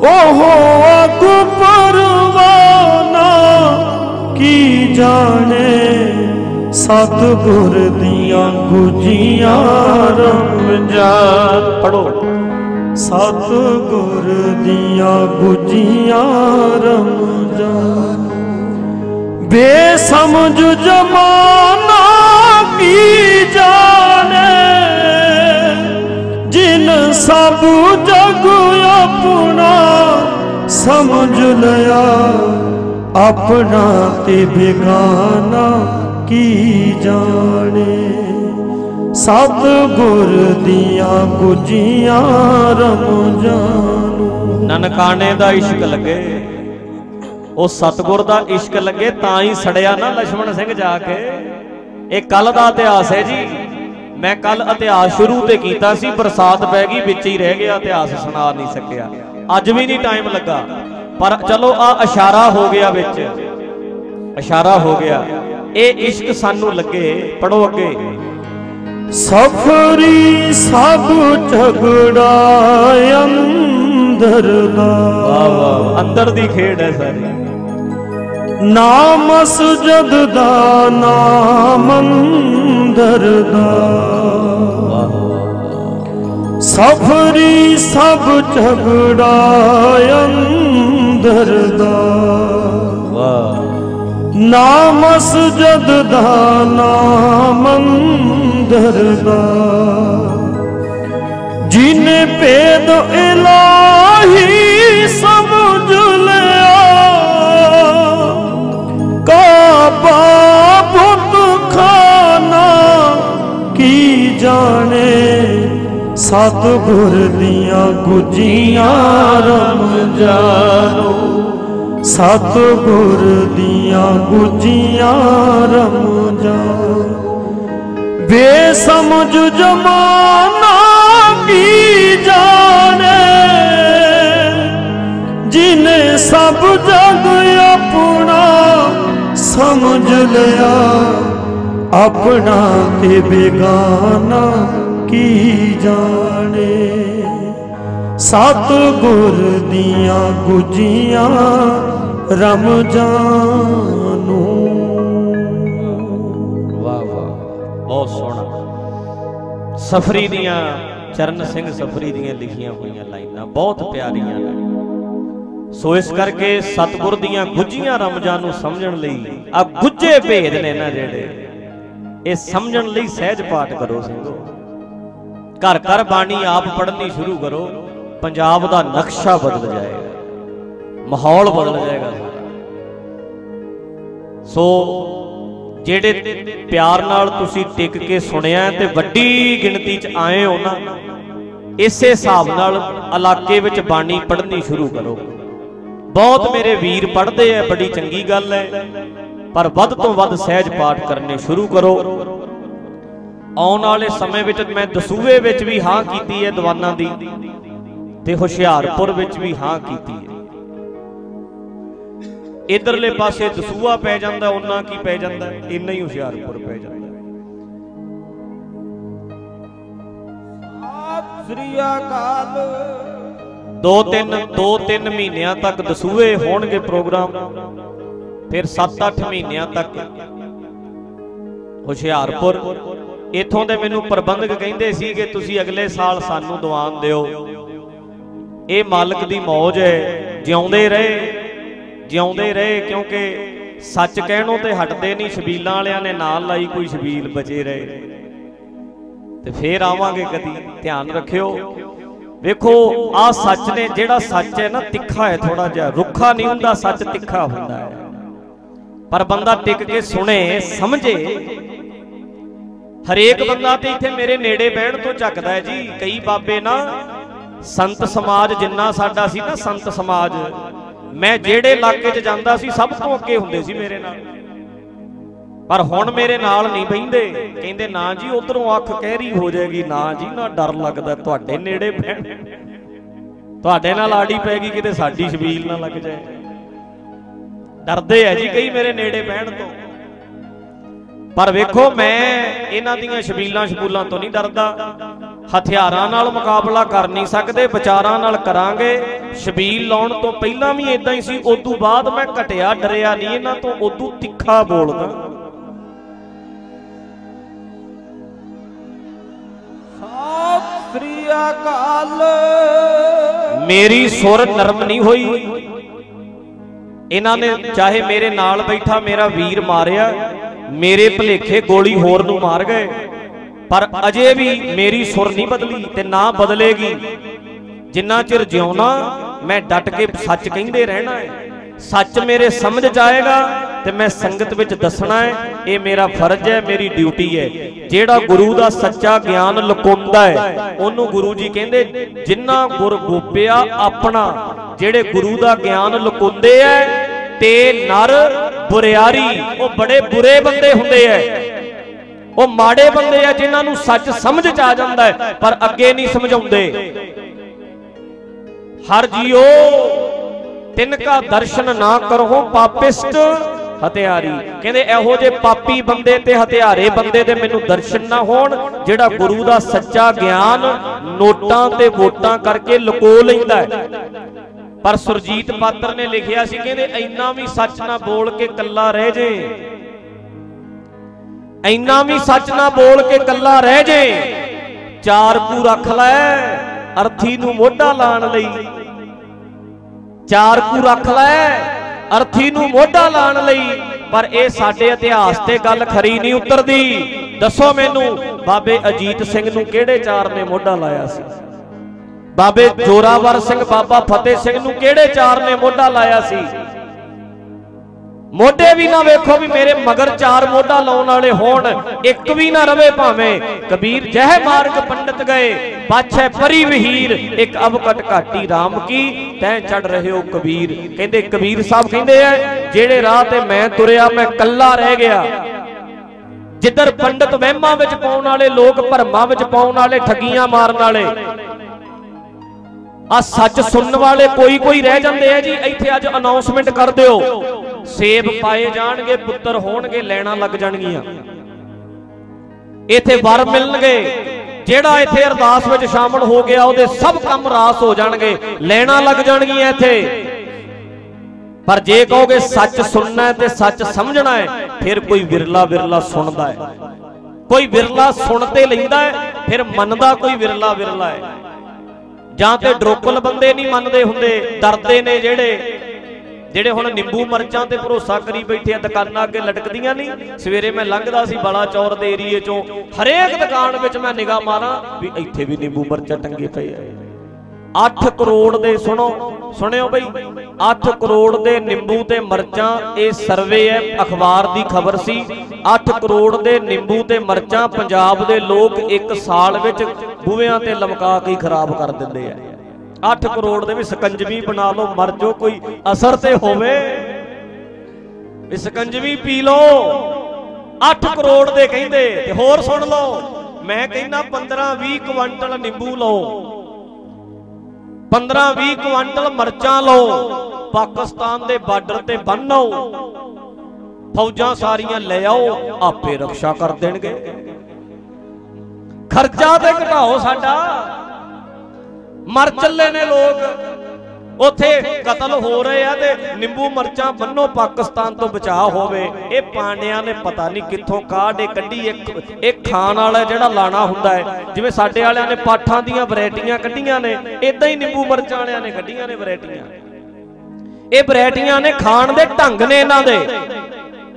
ਉਹ ਅਗੂ ਪਰਵਾਨਾ ਕੀ ਜਾਣੇ? ਸਤਿਗੁਰ ਦੀਆਂ ਗੁਜੀਆਂ ਰੰਗ ਜਾਤ ਪੜੋ ਸਤਿਗੁਰ ਦੀਆਂ ਗੁਜੀਆਂ ਰੰਗ ਜਾਤ ਬੇਸਮਝ ਜਮਾਨਾ ਕੀ ਜਾਣੇ? ਜਿਨ ਸਭ ਜਗ ਆਪਣਾ ਸਮਝ ਲਿਆ, ਆਪਣਾ ਤੇ ਬੇਗਾਨਾ ਕੀ ਜਾਣੇ? ਸਤ ਗੁਰ ਦੀਆਂ ਗੁਜੀਆਂ ਰਮਜਾਨੂ ਨਨਕਾਣੇ ਦਾ ਇਸ਼ਕ ਲੱਗੇ। ਉਹ ਸਤਗੁਰ ਦਾ ਇਸ਼ਕ ਲੱਗੇ ਤਾਂ ਹੀ ਸੜਿਆ ਨਾ ਲక్ష్మణ ਸਿੰਘ ਜਾ ਕੇ। ਇਹ ਕੱਲ ਦਾ ਇਤਿਹਾਸ ਹੈ ਜੀ। ਮੈਂ ਕੱਲ ਇਤਿਹਾਸ ਸ਼ੁਰੂ ਤੇ ਕੀਤਾ ਸੀ, ਬਰਸਾਤ ਪੈ ਗਈ, ਵਿੱਚ ਹੀ ਰਹਿ ਗਿਆ, ਇਤਿਹਾਸ ਸੁਣਾ ਨਹੀਂ ਸਕਿਆ। ਅੱਜ ਵੀ ਨਹੀਂ ਟਾਈਮ ਲੱਗਾ। ਪਰ ਚਲੋ, ਆ ਇਸ਼ਾਰਾ ਹੋ ਗਿਆ ਵਿੱਚ। ਇਸ਼ਾਰਾ ਹੋ ਗਿਆ। ਇਹ ਇਸ਼ਕ ਸਾਨੂੰ ਲੱਗੇ ਪੜੋ ਅੱਗੇ। ਸਫਰੀ ਸਭ ਝਗੜਾ ਅੰਦਰ ਦਾ। ਵਾਹ ਵਾਹ ਅੰਦਰ ਦੀ ਖੇਡ ਹੈ ਸਾਰੀ। ਨਾ ਮਸਜਦ ਦਾ ਨਾ ਮੰਦਰ ਦਾ। ਸਫਰੀ ਸਭ ਝਗੜਾ ਅੰਦਰ ਦਾ। ਨਾ ਮਸਜਦ ਦਾ ਨਾ ਮੰਦਰ ਦਾ। ਜਿਨੇ ਭੇਦ ਇਲਾਹੀ ਸਮਝ ਲਿਆ, ਕਾਬਾ ਬੁੱਤ ਖਾਨਾ ਕੀ ਜਾਣੇ, ਸਤਿਗੁਰ ਦੀਆਂ ਗੁਜੀਆਂ ਰਮ ਜਾਣੋ ਸਤਿਗੁਰ ਦੀਆਂ ਗੁਜੀਆਂ ਰਮ ਜਾ ਬੇਸਮਝ ਜਮਾਨਾ ਕੀ ਜਾਣੇ? ਜਿਨੇ ਸਭ ਜਗ ਆਪਣਾ ਸਮਝ ਲਿਆ, ਆਪਣਾ ਤੇ ਬੇਗਾਨਾ ਕੀ ਜਾਣੇ? ਸਤ ਗੁਰ ਦੀਆਂ ਗੁਜੀਆਂ ਰਮ ਜਾਨੂ ਵਾਹ ਵਾਹ, ਬਹੁਤ ਸੋਹਣਾ। ਸਫਰੀ ਦੀਆਂ, ਚਰਨ ਸਿੰਘ ਸਫਰੀ ਦੀਆਂ ਲਿਖੀਆਂ ਹੋਈਆਂ ਲਾਈਨਾਂ ਬਹੁਤ ਪਿਆਰੀਆਂ ਨੇ। ਸੋ ਇਸ ਕਰਕੇ ਸਤਿਗੁਰ ਦੀਆਂ ਗੁੱਝੀਆਂ ਰਮਜਾਂ ਨੂੰ ਸਮਝਣ ਲਈ ਆ ਗੁੱਝੇ ਭੇਦ ਨੇ ਨਾ ਜਿਹੜੇ। ਇਹ ਸਮਝਣ ਲਈ ਸਹਿਜ ਪਾਠ ਕਰੋ ਸਿੰਘੋ ਘਰ ਘਰ ਬਾਣੀ ਆਪ ਪੜ੍ਹਨੀ ਸ਼ੁਰੂ ਕਰੋ। ਪੰਜਾਬ ਦਾ ਨਕਸ਼ਾ ਬਦਲ ਜਾਏਗਾ, ਮਾਹੌਲ ਬਦਲ ਜਾਏਗਾ। ਸੋ ਜਿਹੜੇ ਪਿਆਰ ਨਾਲ ਤੁਸੀਂ ਟਿਕ ਕੇ ਸੁਣਿਆ ਤੇ ਵੱਡੀ ਗਿਣਤੀ 'ਚ ਆਏ ਹੋ ਨਾ, ਇਸੇ ਹਿਸਾਬ ਨਾਲ ਇਲਾਕੇ ਵਿੱਚ ਬਾਣੀ ਪੜ੍ਹਨੀ ਸ਼ੁਰੂ ਕਰੋ। ਬਹੁਤ ਮੇਰੇ ਵੀਰ ਪੜ੍ਹਦੇ ਆ, ਬੜੀ ਚੰਗੀ ਗੱਲ ਹੈ, ਪਰ ਵੱਧ ਤੋਂ ਵੱਧ ਸਹਿਜ ਪਾਠ ਕਰਨੇ ਸ਼ੁਰੂ ਕਰੋ। ਆਉਣ ਵਾਲੇ ਸਮੇਂ ਵਿੱਚ ਮੈਂ ਦਸੂਹੇ ਵਿੱਚ ਵੀ ਹਾਂ ਕੀਤੀ ਹੈ ਦੀਵਾਨਾਂ ਦੀ। ਤੇ ਹੁਸ਼ਿਆਰਪੁਰ ਵਿੱਚ ਵੀ ਹਾਂ ਕੀਤੀ ਹੈ। ਇਧਰਲੇ ਪਾਸੇ ਦਸੂਹਾ ਪੈ ਜਾਂਦਾ ਉਹਨਾਂ ਕੀ ਪੈ ਜਾਂਦਾ? ਇੰਨਾ ਹੀ ਹੁਸ਼ਿਆਰਪੁਰ ਪੈ ਜਾਂਦਾ। ਸਤਿ ਸ੍ਰੀ ਅਕਾਲ। ਦੋ ਤਿੰਨ ਦੋ ਤਿੰਨ ਮਹੀਨਿਆਂ ਤੱਕ ਦਸੂਹੇ ਹੋਣਗੇ ਪ੍ਰੋਗਰਾਮ। ਫਿਰ 7-8 ਮਹੀਨਿਆਂ ਤੱਕ ਹੁਸ਼ਿਆਰਪੁਰ। ਇਥੋਂ ਦੇ ਮੈਨੂੰ ਪ੍ਰਬੰਧਕ ਕਹਿੰਦੇ ਸੀ ਕਿ ਤੁਸੀਂ ਅਗਲੇ ਸਾਲ ਸਾਨੂੰ ਦੀਵਾਨ ਦਿਓ। ਇਹ ਮਾਲਕ ਦੀ ਮੌਜ ਹੈ। ਜਿਉਂਦੇ ਰਹੇ ਜਿਉਂਦੇ ਰਹੇ ਕਿਉਂਕਿ ਸੱਚ ਕਹਿਣੋਂ ਤੇ ਹਟਦੇ ਨਹੀਂ, ਸ਼ਬੀਲਾਂ ਵਾਲਿਆਂ ਨੇ ਨਾਲ ਲਾਈ ਕੋਈ ਸ਼ਬੀਲ ਬਚੇ ਰਹੇ। ਤੇ ਫੇਰ ਆਵਾਂਗੇ ਕਦੀ, ਧਿਆਨ ਰੱਖਿਓ। ਵੇਖੋ, ਆ ਸੱਚ ਨੇ ਜਿਹੜਾ ਸੱਚ ਹੈ ਨਾ, ਤਿੱਖਾ ਹੈ ਥੋੜਾ ਜਿਹਾ। ਰੁੱਖਾ ਨਹੀਂ ਹੁੰਦਾ, ਸੱਚ ਤਿੱਖਾ ਹੁੰਦਾ ਹੈ। ਪਰ ਬੰਦਾ ਟਿਕ ਕੇ ਸੁਣੇ, ਸਮਝੇ। ਹਰੇਕ ਬੰਦਾ ਤੇ ਇੱਥੇ ਮੇਰੇ ਨੇੜੇ ਬਹਿਣ ਤੋਂ ਝੱਕਦਾ ਹੈ ਜੀ, ਕਈ ਬਾਬੇ ਨਾ ਸੰਤ ਸਮਾਜ ਜਿੰਨਾ ਸਾਡਾ ਸੀ ਨਾ ਸੰਤ ਸਮਾਜ, ਮੈਂ ਜਿਹੜੇ ਇਲਾਕੇ 'ਚ ਜਾਂਦਾ ਸੀ ਸਭ ਤੋਂ ਅੱਗੇ ਹੁੰਦੇ ਸੀ ਮੇਰੇ ਨਾਲ। ਪਰ ਹੁਣ ਮੇਰੇ ਨਾਲ ਨਹੀਂ ਬਹਿੰਦੇ, ਕਹਿੰਦੇ, ਨਾ ਜੀ, ਉਧਰੋਂ ਅੱਖ ਕਹਿਰੀ ਹੋ ਜਾਏਗੀ, ਨਾ ਜੀ, ਨਾ ਡਰ ਲੱਗਦਾ, ਤੁਹਾਡੇ ਨੇੜੇ ਪੈਣ। ਤੁਹਾਡੇ ਨਾਲ ਆੜੀ ਪੈ ਗਈ, ਕਿਤੇ ਸਾਡੀ ਸ਼ਬੀਲ ਨਾ ਲੱਗ ਜਾਏ। ਡਰਦੇ ਐ ਜੀ ਕਈ ਮੇਰੇ ਨੇੜੇ ਬਹਿਣ ਤੋਂ। ਪਰ ਵੇਖੋ, ਮੈਂ ਇਹਨਾਂ ਦੀਆਂ ਸ਼ਬੀਲਾਂ ਸ਼ਬੂਲਾਂ ਤੋਂ ਨਹੀਂ ਡਰਦਾ। ਹਥਿਆਰਾਂ ਨਾਲ ਮੁਕਾਬਲਾ ਕਰ ਨਹੀਂ ਸਕਦੇ ਵਿਚਾਰਾਂ ਨਾਲ ਕਰਾਂਗੇ। ਸ਼ਬੀਲ ਲਾਉਣ ਤੋਂ ਪਹਿਲਾਂ ਵੀ ਇਦਾਂ ਹੀ ਸੀ ਉਦੋਂ ਬਾਅਦ ਮੈਂ ਘਟਿਆ ਡਰਿਆ ਨਹੀਂ ਇਹਨਾਂ ਤੋਂ ਉਦੋਂ ਤਿੱਖਾ ਬੋਲਦਾ। ਸਤਿ ਸ੍ਰੀ ਅਕਾਲ। ਮੇਰੀ ਸੁਰ ਨਰਮ ਨਹੀਂ ਹੋਈ। ਇਹਨਾਂ ਨੇ ਚਾਹੇ ਮੇਰੇ ਨਾਲ ਬੈਠਾ ਮੇਰਾ ਵੀਰ ਮਾਰਿਆ ਮੇਰੇ ਭਲੇਖੇ ਗੋਲੀ ਹੋਰ ਨੂੰ ਮਾਰ ਗਏ। ਪਰ ਅਜੇ ਵੀ ਮੇਰੀ ਸੁਰ ਨਹੀਂ ਬਦਲੀ ਤੇ ਨਾ ਬਦਲੇਗੀ। ਜਿੰਨਾ ਚਿਰ ਜਿਉਣਾ ਮੈਂ ਡਟ ਕੇ ਸੱਚ ਕਹਿੰਦੇ ਰਹਿਣਾ ਹੈ। ਸੱਚ ਮੇਰੇ ਸਮਝ ਚ ਆਏਗਾ ਤੇ ਮੈਂ ਸੰਗਤ ਵਿੱਚ ਦੱਸਣਾ ਹੈ, ਇਹ ਮੇਰਾ ਫਰਜ਼ ਹੈ, ਮੇਰੀ ਡਿਊਟੀ ਹੈ। ਜਿਹੜਾ ਗੁਰੂ ਦਾ ਸੱਚਾ ਗਿਆਨ ਲੁਕਾਉਂਦਾ ਹੈ, ਉਹਨੂੰ ਗੁਰੂ ਜੀ ਕਹਿੰਦੇ ਜਿਨ੍ਹਾਂ ਗੁਰ ਗੋਪਿਆ ਆਪਣਾ, ਜਿਹੜੇ ਗੁਰੂ ਦਾ ਗਿਆਨ ਲੁਕਾਉਂਦੇ ਐ ਤੇ ਨਰ ਬੁਰਿਆਰੀ, ਉਹ ਬੜੇ ਬੁਰੇ ਬੰਦੇ ਹੁੰਦੇ ਐ ਉਹ ਮਾੜੇ ਬੰਦੇ ਆ ਜਿਨ੍ਹਾਂ ਨੂੰ ਸੱਚ ਸਮਝ ਚ ਆ ਜਾਂਦਾ ਹੈ, ਪਰ ਅੱਗੇ ਨਹੀਂ ਸਮਝਾਉਂਦੇ। ਹਰ ਜੀਓ ਤਿਨਕਾ ਦਰਸ਼ਨ ਨਾ ਕਰੋ, ਪਾਪਿਸਟ ਹਤਿਆਰੀ ਕਹਿੰਦੇ ਇਹੋ ਜੇ ਪਾਪੀ ਬੰਦੇ ਤੇ ਹਤਿਆਰੇ ਬੰਦੇ ਦੇ ਮੈਨੂੰ ਦਰਸ਼ਨ ਨਾ ਹੋਣ, ਜਿਹੜਾ ਗੁਰੂ ਦਾ ਸੱਚਾ ਗਿਆਨ ਨੋਟਾਂ ਤੇ ਵੋਟਾਂ ਕਰਕੇ ਲੁਕੋ ਲੈਂਦਾ ਹੈ। ਪਰ ਸੁਰਜੀਤ ਪਾਤਰ ਨੇ ਲਿਖਿਆ ਸੀ, ਕਹਿੰਦੇ ਇੰਨਾ ਵੀ ਸੱਚ ਨਾ ਬੋਲ ਕੇ ਕੱਲਾ ਰਹਿ ਜੇ। ਇੰਨਾ ਵੀ ਸੱਚ ਨਾ ਬੋਲ ਕੇ ਕੱਲਾ ਰਹਿ ਜੇ। ਚਾਰ ਕੂ ਰੱਖ ਲੈ ਅਰਥੀ ਨੂੰ ਮੋਢਾ ਲਾਣ ਲਈ। ਚਾਰ ਕੂ ਰੱਖ ਲੈ ਅਰਥੀ ਨੂੰ ਮੋਢਾ ਲਾਣ ਲਈ। ਪਰ ਇਹ ਸਾਡੇ ਇਤਿਹਾਸ ਤੇ ਗੱਲ ਖਰੀ ਨਹੀਂ ਉਤਰਦੀ। ਦੱਸੋ ਮੈਨੂੰ, ਬਾਬੇ ਅਜੀਤ ਸਿੰਘ ਨੂੰ ਕਿਹੜੇ ਚਾਰ ਨੇ ਮੋਢਾ ਲਾਇਆ ਸੀ? ਬਾਬੇ ਜੋਰਾਵਰ ਸਿੰਘ, ਬਾਬਾ ਫਤਿਹ ਸਿੰਘ ਨੂੰ ਕਿਹੜੇ ਚਾਰ ਨੇ ਮੋਢਾ ਲਾਇਆ ਸੀ? ਮੋਢੇ ਵੀ ਨਾ ਵੇਖੋ ਵੀ ਮੇਰੇ ਮਗਰ ਚਾਰ ਮੋਢਾ ਲਾਉਣ ਵਾਲੇ ਹੋਣ, ਇੱਕ ਵੀ ਨਾ ਰਵੇ ਭਾਵੇਂ। ਕਬੀਰ ਜਹ ਮਾਰਗ ਪੰਡਤ ਗਏ, ਪਾਛੈ ਪਰੀ ਵਹੀਰ ਇੱਕ ਅਵਕਟ ਘਾਟੀ RAM ਕੀ, ਤੈ ਚੜ ਰਹੇ ਹੋ ਕਬੀਰ। ਕਹਿੰਦੇ ਕਬੀਰ ਸਾਹਿਬ ਕਹਿੰਦੇ ਐ ਜਿਹੜੇ ਰਾਹ ਤੇ ਮੈਂ ਤੁਰਿਆ, ਮੈਂ ਕੱਲਾ ਰਹਿ ਗਿਆ। ਜਿੱਧਰ ਪੰਡਤ ਵਹਿਮਾਂ ਵਿੱਚ ਪਾਉਣ ਵਾਲੇ, ਲੋਕ ਭਰਮਾਂ ਵਿੱਚ ਪਾਉਣ ਵਾਲੇ, ਠੱਗੀਆਂ ਮਾਰਨ ਵਾਲੇ। ਆ ਸੱਚ ਸੁਣਨ ਵਾਲੇ ਕੋਈ ਕੋਈ ਰਹਿ ਜਾਂਦੇ ਆ ਜੀ, ਇੱਥੇ ਅੱਜ ਅਨਾਉਂਸਮੈਂਟ ਕਰ ਦਿਓ। ਸੇਬ ਪਾਏ ਜਾਣਗੇ, ਪੁੱਤਰ ਹੋਣਗੇ, ਲੈਣਾ ਲੱਗ ਜਾਣਗੀਆਂ। ਇੱਥੇ ਵਰ ਮਿਲਣਗੇ, ਜਿਹੜਾ ਇੱਥੇ ਅਰਦਾਸ ਵਿੱਚ ਸ਼ਾਮਲ ਹੋ ਗਿਆ, ਉਹਦੇ ਸਭ ਕੰਮ ਰਾਸ ਹੋ ਜਾਣਗੇ, ਲੈਣਾ ਲੱਗ ਜਾਣਗੀਆਂ ਇੱਥੇ। ਪਰ ਜੇ ਕਹੋਗੇ ਸੱਚ ਸੁਣਨਾ ਹੈ ਤੇ ਸੱਚ ਸਮਝਣਾ ਹੈ, ਫਿਰ ਕੋਈ ਵਿਰਲਾ ਵਿਰਲਾ ਸੁਣਦਾ ਹੈ। ਕੋਈ ਵਿਰਲਾ ਸੁਣ ਤੇ ਲੈਂਦਾ ਹੈ, ਫਿਰ ਮੰਨਦਾ ਕੋਈ ਵਿਰਲਾ ਵਿਰਲਾ ਹੈ। ਜਾਂ ਤੇ ਡਰੋਕਲ ਬੰਦੇ ਨਹੀਂ ਮੰਨਦੇ ਹੁੰਦੇ, ਡਰਦੇ ਨੇ ਜਿਹੜੇ। ਜਿਹੜੇ ਹੁਣ ਨਿੰਬੂ ਮਰਚਾਂ ਤੇ ਭਰੋਸਾ ਕਰੀ ਬੈਠੇ ਆ, ਦੁਕਾਨਾਂ ਅੱਗੇ ਲਟਕਦੀਆਂ ਨਹੀਂ। ਸਵੇਰੇ ਮੈਂ ਲੰਘਦਾ ਸੀ ਬਾਲਾ ਚੌਰ ਦੇ ਏਰੀਏ ਚੋਂ। ਹਰੇਕ ਦੁਕਾਨ ਵਿੱਚ ਮੈਂ ਨਿਗਾਹ ਮਾਰਾਂ ਵੀ ਇੱਥੇ ਵੀ ਨਿੰਬੂ ਮਰਚਾਂ ਟੰਗੇ ਪਏ ਆ। 8 ਕਰੋੜ ਦੇ, ਸੁਣੋ, ਸੁਣਿਓ ਬਈ 8 ਕਰੋੜ ਦੇ ਨਿੰਬੂ ਤੇ ਮਰਚਾਂ, ਇਹ ਸਰਵੇ ਹੈ, ਅਖਬਾਰ ਦੀ ਖਬਰ ਸੀ। 8 ਕਰੋੜ ਦੇ ਨਿੰਬੂ ਤੇ ਮਰਚਾਂ ਪੰਜਾਬ ਦੇ ਲੋਕ ਇੱਕ ਸਾਲ ਵਿੱਚ ਬੂਹਿਆਂ ਤੇ ਲਮਕਾ ਕੇ ਖਰਾਬ ਕਰ ਦਿੰਦੇ ਆ। 8 ਕਰੋੜ ਦੇ ਵੀ ਸਕੰਜਵੀ ਬਣਾ ਲਓ, ਮਰ ਜੋ ਕੋਈ ਅਸਰ ਤੇ ਹੋਵੇ। ਵੀ ਸਕੰਜਵੀ ਪੀ ਲਓ। 8 ਕਰੋੜ ਦੇ ਕਹਿੰਦੇ, ਤੇ ਹੋਰ ਸੁਣ ਲਓ। ਮੈਂ ਕਹਿੰਦਾ 15 20 ਕੁਇੰਟਲ ਨਿੰਬੂ ਲਓ। 15-20 ਕੁਆਂਟਲ ਮਰਚਾਂ ਲਓ। ਪਾਕਿਸਤਾਨ ਦੇ ਬਾਰਡਰ ਤੇ ਬੰਨੋ ਫੌਜਾਂ ਸਾਰੀਆਂ ਲੈ ਆਓ, ਆਪੇ ਰੱਖਿਆ ਕਰ ਦੇਣਗੇ। ਖਰਚਾ ਤੇ ਘਟਾਓ ਸਾਡਾ। ਮਰ ਚੱਲੇ ਨੇ ਲੋਕ। ਉਥੇ ਕਤਲ ਹੋ ਰਹੇ ਆ ਤੇ ਨਿੰਬੂ ਮਰਚਾਂ ਬੰਨੋ, ਪਾਕਿਸਤਾਨ ਤੋਂ ਬਚਾਅ ਹੋਵੇ। ਇਹ ਪਾਂਡਿਆਂ ਨੇ ਪਤਾ ਨਹੀਂ ਕਿੱਥੋਂ ਕਾਢੇ ਕੱਢੀ ਇੱਕ ਇੱਕ ਖਾਣ ਵਾਲਾ ਜਿਹੜਾ ਲਾਣਾ ਹੁੰਦਾ ਹੈ। ਜਿਵੇਂ ਸਾਡੇ ਵਾਲਿਆਂ ਨੇ ਪਾਠਾਂ ਦੀਆਂ ਵੈਰਾਈਟੀਆਂ ਕੱਢੀਆਂ ਨੇ ਇਦਾਂ ਹੀ ਨਿੰਬੂ ਮਰਚਾਂ ਵਾਲਿਆਂ ਨੇ ਕੱਢੀਆਂ ਨੇ ਵੈਰਾਈਟੀਆਂ। ਇਹ ਵੈਰਾਈਟੀਆਂ ਨੇ ਖਾਣ ਦੇ ਢੰਗ ਨੇ ਇਹਨਾਂ ਦੇ।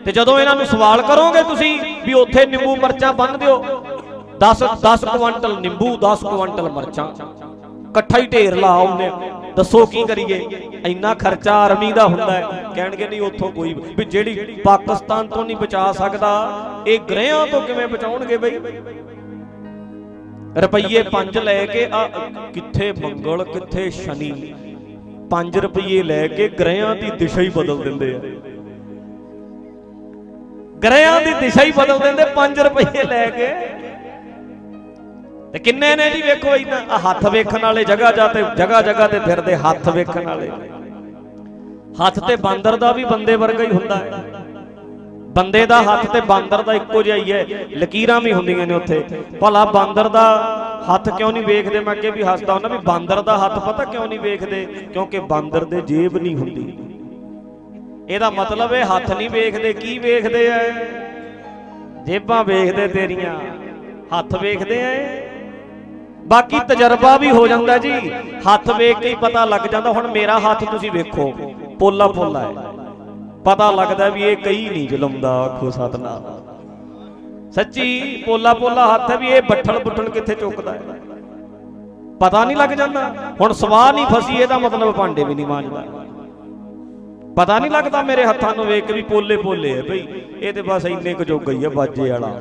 ਤੇ ਜਦੋਂ ਇਹਨਾਂ ਨੂੰ ਸਵਾਲ ਕਰੋਗੇ ਤੁਸੀਂ ਵੀ ਉੱਥੇ ਨਿੰਬੂ ਮਰਚਾਂ ਬੰਨ ਦਿਓ 10 10 ਕੁਇੰਟਲ ਨਿੰਬੂ 10 ਕੁਇੰਟਲ ਮਰਚਾਂ। ਇਕੱਠਾ ਹੀ ਢੇਰ ਲਾ ਆਉਂਦੇ ਦੱਸੋ ਕੀ ਕਰੀਏ? ਇੰਨਾ ਖਰਚਾ ਆਰਮੀ ਦਾ ਹੁੰਦਾ ਹੈ। ਕਹਿਣਗੇ ਨਹੀਂ, ਉੱਥੋਂ ਕੋਈ ਵੀ ਜਿਹੜੀ ਪਾਕਿਸਤਾਨ ਤੋਂ ਨਹੀਂ ਬਚਾ ਸਕਦਾ, ਇਹ ਗ੍ਰਹਿਆਂ ਤੋਂ ਕਿਵੇਂ ਬਚਾਉਣਗੇ ਬਈ? ਰੁਪਈਏ 5 ਲੈ ਕੇ, ਆ ਕਿੱਥੇ ਮੰਗਲ, ਕਿੱਥੇ ਸ਼ਨੀ? 5 ਰੁਪਈਏ ਲੈ ਕੇ ਗ੍ਰਹਿਆਂ ਦੀ ਦਿਸ਼ਾ ਹੀ ਬਦਲ ਦਿੰਦੇ ਆ। ਗ੍ਰਹਿਆਂ ਦੀ ਦਿਸ਼ਾ ਹੀ ਬਦਲ ਦਿੰਦੇ 5 ਰੁਪਈਏ ਲੈ ਕੇ। ਤੇ ਕਿੰਨੇ ਨੇ ਜੀ ਵੇਖੋ ਇਦਾਂ ਆ ਹੱਥ ਵੇਖਣ ਵਾਲੇ ਜਗ੍ਹਾ ਜਾ ਤੇ, ਜਗ੍ਹਾ ਜਗ੍ਹਾ ਤੇ ਫਿਰਦੇ ਹੱਥ ਵੇਖਣ ਵਾਲੇ। ਹੱਥ ਤੇ ਬਾਂਦਰ ਦਾ ਵੀ ਬੰਦੇ ਵਰਗਾ ਹੀ ਹੁੰਦਾ ਹੈ। ਬੰਦੇ ਦਾ ਹੱਥ ਤੇ ਬਾਂਦਰ ਦਾ ਇੱਕੋ ਜਿਹਾ ਹੀ ਹੈ, ਲਕੀਰਾਂ ਵੀ ਹੁੰਦੀਆਂ ਨੇ ਉੱਥੇ। ਭਲਾ ਬਾਂਦਰ ਦਾ ਹੱਥ ਕਿਉਂ ਨਹੀਂ ਵੇਖਦੇ? ਮੈਂ ਅੱਗੇ ਵੀ ਹੱਸਦਾ ਹੁੰਦਾ ਵੀ ਬਾਂਦਰ ਦਾ ਹੱਥ ਪਤਾ ਕਿਉਂ ਨਹੀਂ ਵੇਖਦੇ? ਕਿਉਂਕਿ ਬਾਂਦਰ ਦੇ ਜੇਬ ਨਹੀਂ ਹੁੰਦੀ। ਇਹਦਾ ਮਤਲਬ ਇਹ ਹੱਥ ਨਹੀਂ ਵੇਖਦੇ, ਕੀ ਵੇਖਦੇ ਐ? ਜੇਬਾਂ ਵੇਖਦੇ ਤੇਰੀਆਂ, ਹੱਥ ਵੇਖਦੇ ਐ ਬਾਕੀ ਤਜਰਬਾ ਵੀ ਹੋ ਜਾਂਦਾ ਜੀ। ਹੱਥ ਵੇਖ ਕੇ ਹੀ ਪਤਾ ਲੱਗ ਜਾਂਦਾ ਹੁਣ ਮੇਰਾ ਹੱਥ ਤੁਸੀਂ ਵੇਖੋ। ਪੋਲਾ ਪੋਲਾ ਹੈ। ਪਤਾ ਲੱਗਦਾ ਵੀ ਇਹ ਕਈ ਨਹੀਂ ਜਲਮਦਾ ਆਖੋ ਸਤਨਾਮ। ਸੱਚੀ ਪੋਲਾ ਪੋਲਾ ਹੱਥ ਹੈ ਵੀ ਇਹ ਬੱਠਲ ਬੁੱਠਲ ਕਿੱਥੇ ਚੁੱਕਦਾ ਹੈ। ਪਤਾ ਨਹੀਂ ਲੱਗ ਜਾਂਦਾ। ਹੁਣ ਸਵਾਹ ਨਹੀਂ ਫਸੀ ਇਹਦਾ ਮਤਲਬ ਭਾਂਡੇ ਵੀ ਨਹੀਂ ਮਾਂਜਦਾ। ਪਤਾ ਨਹੀਂ ਲੱਗਦਾ ਮੇਰੇ ਹੱਥਾਂ ਨੂੰ ਵੇਖ ਕੇ ਵੀ ਪੋਲੇ ਪੋਲੇ ਹੈ ਬਈ। ਇਹ ਤੇ ਬਸ ਇੰਨੇ ਕੁ ਜੋਗਾ ਹੀ ਹੈ ਬਾਜੇ ਵਾਲਾ।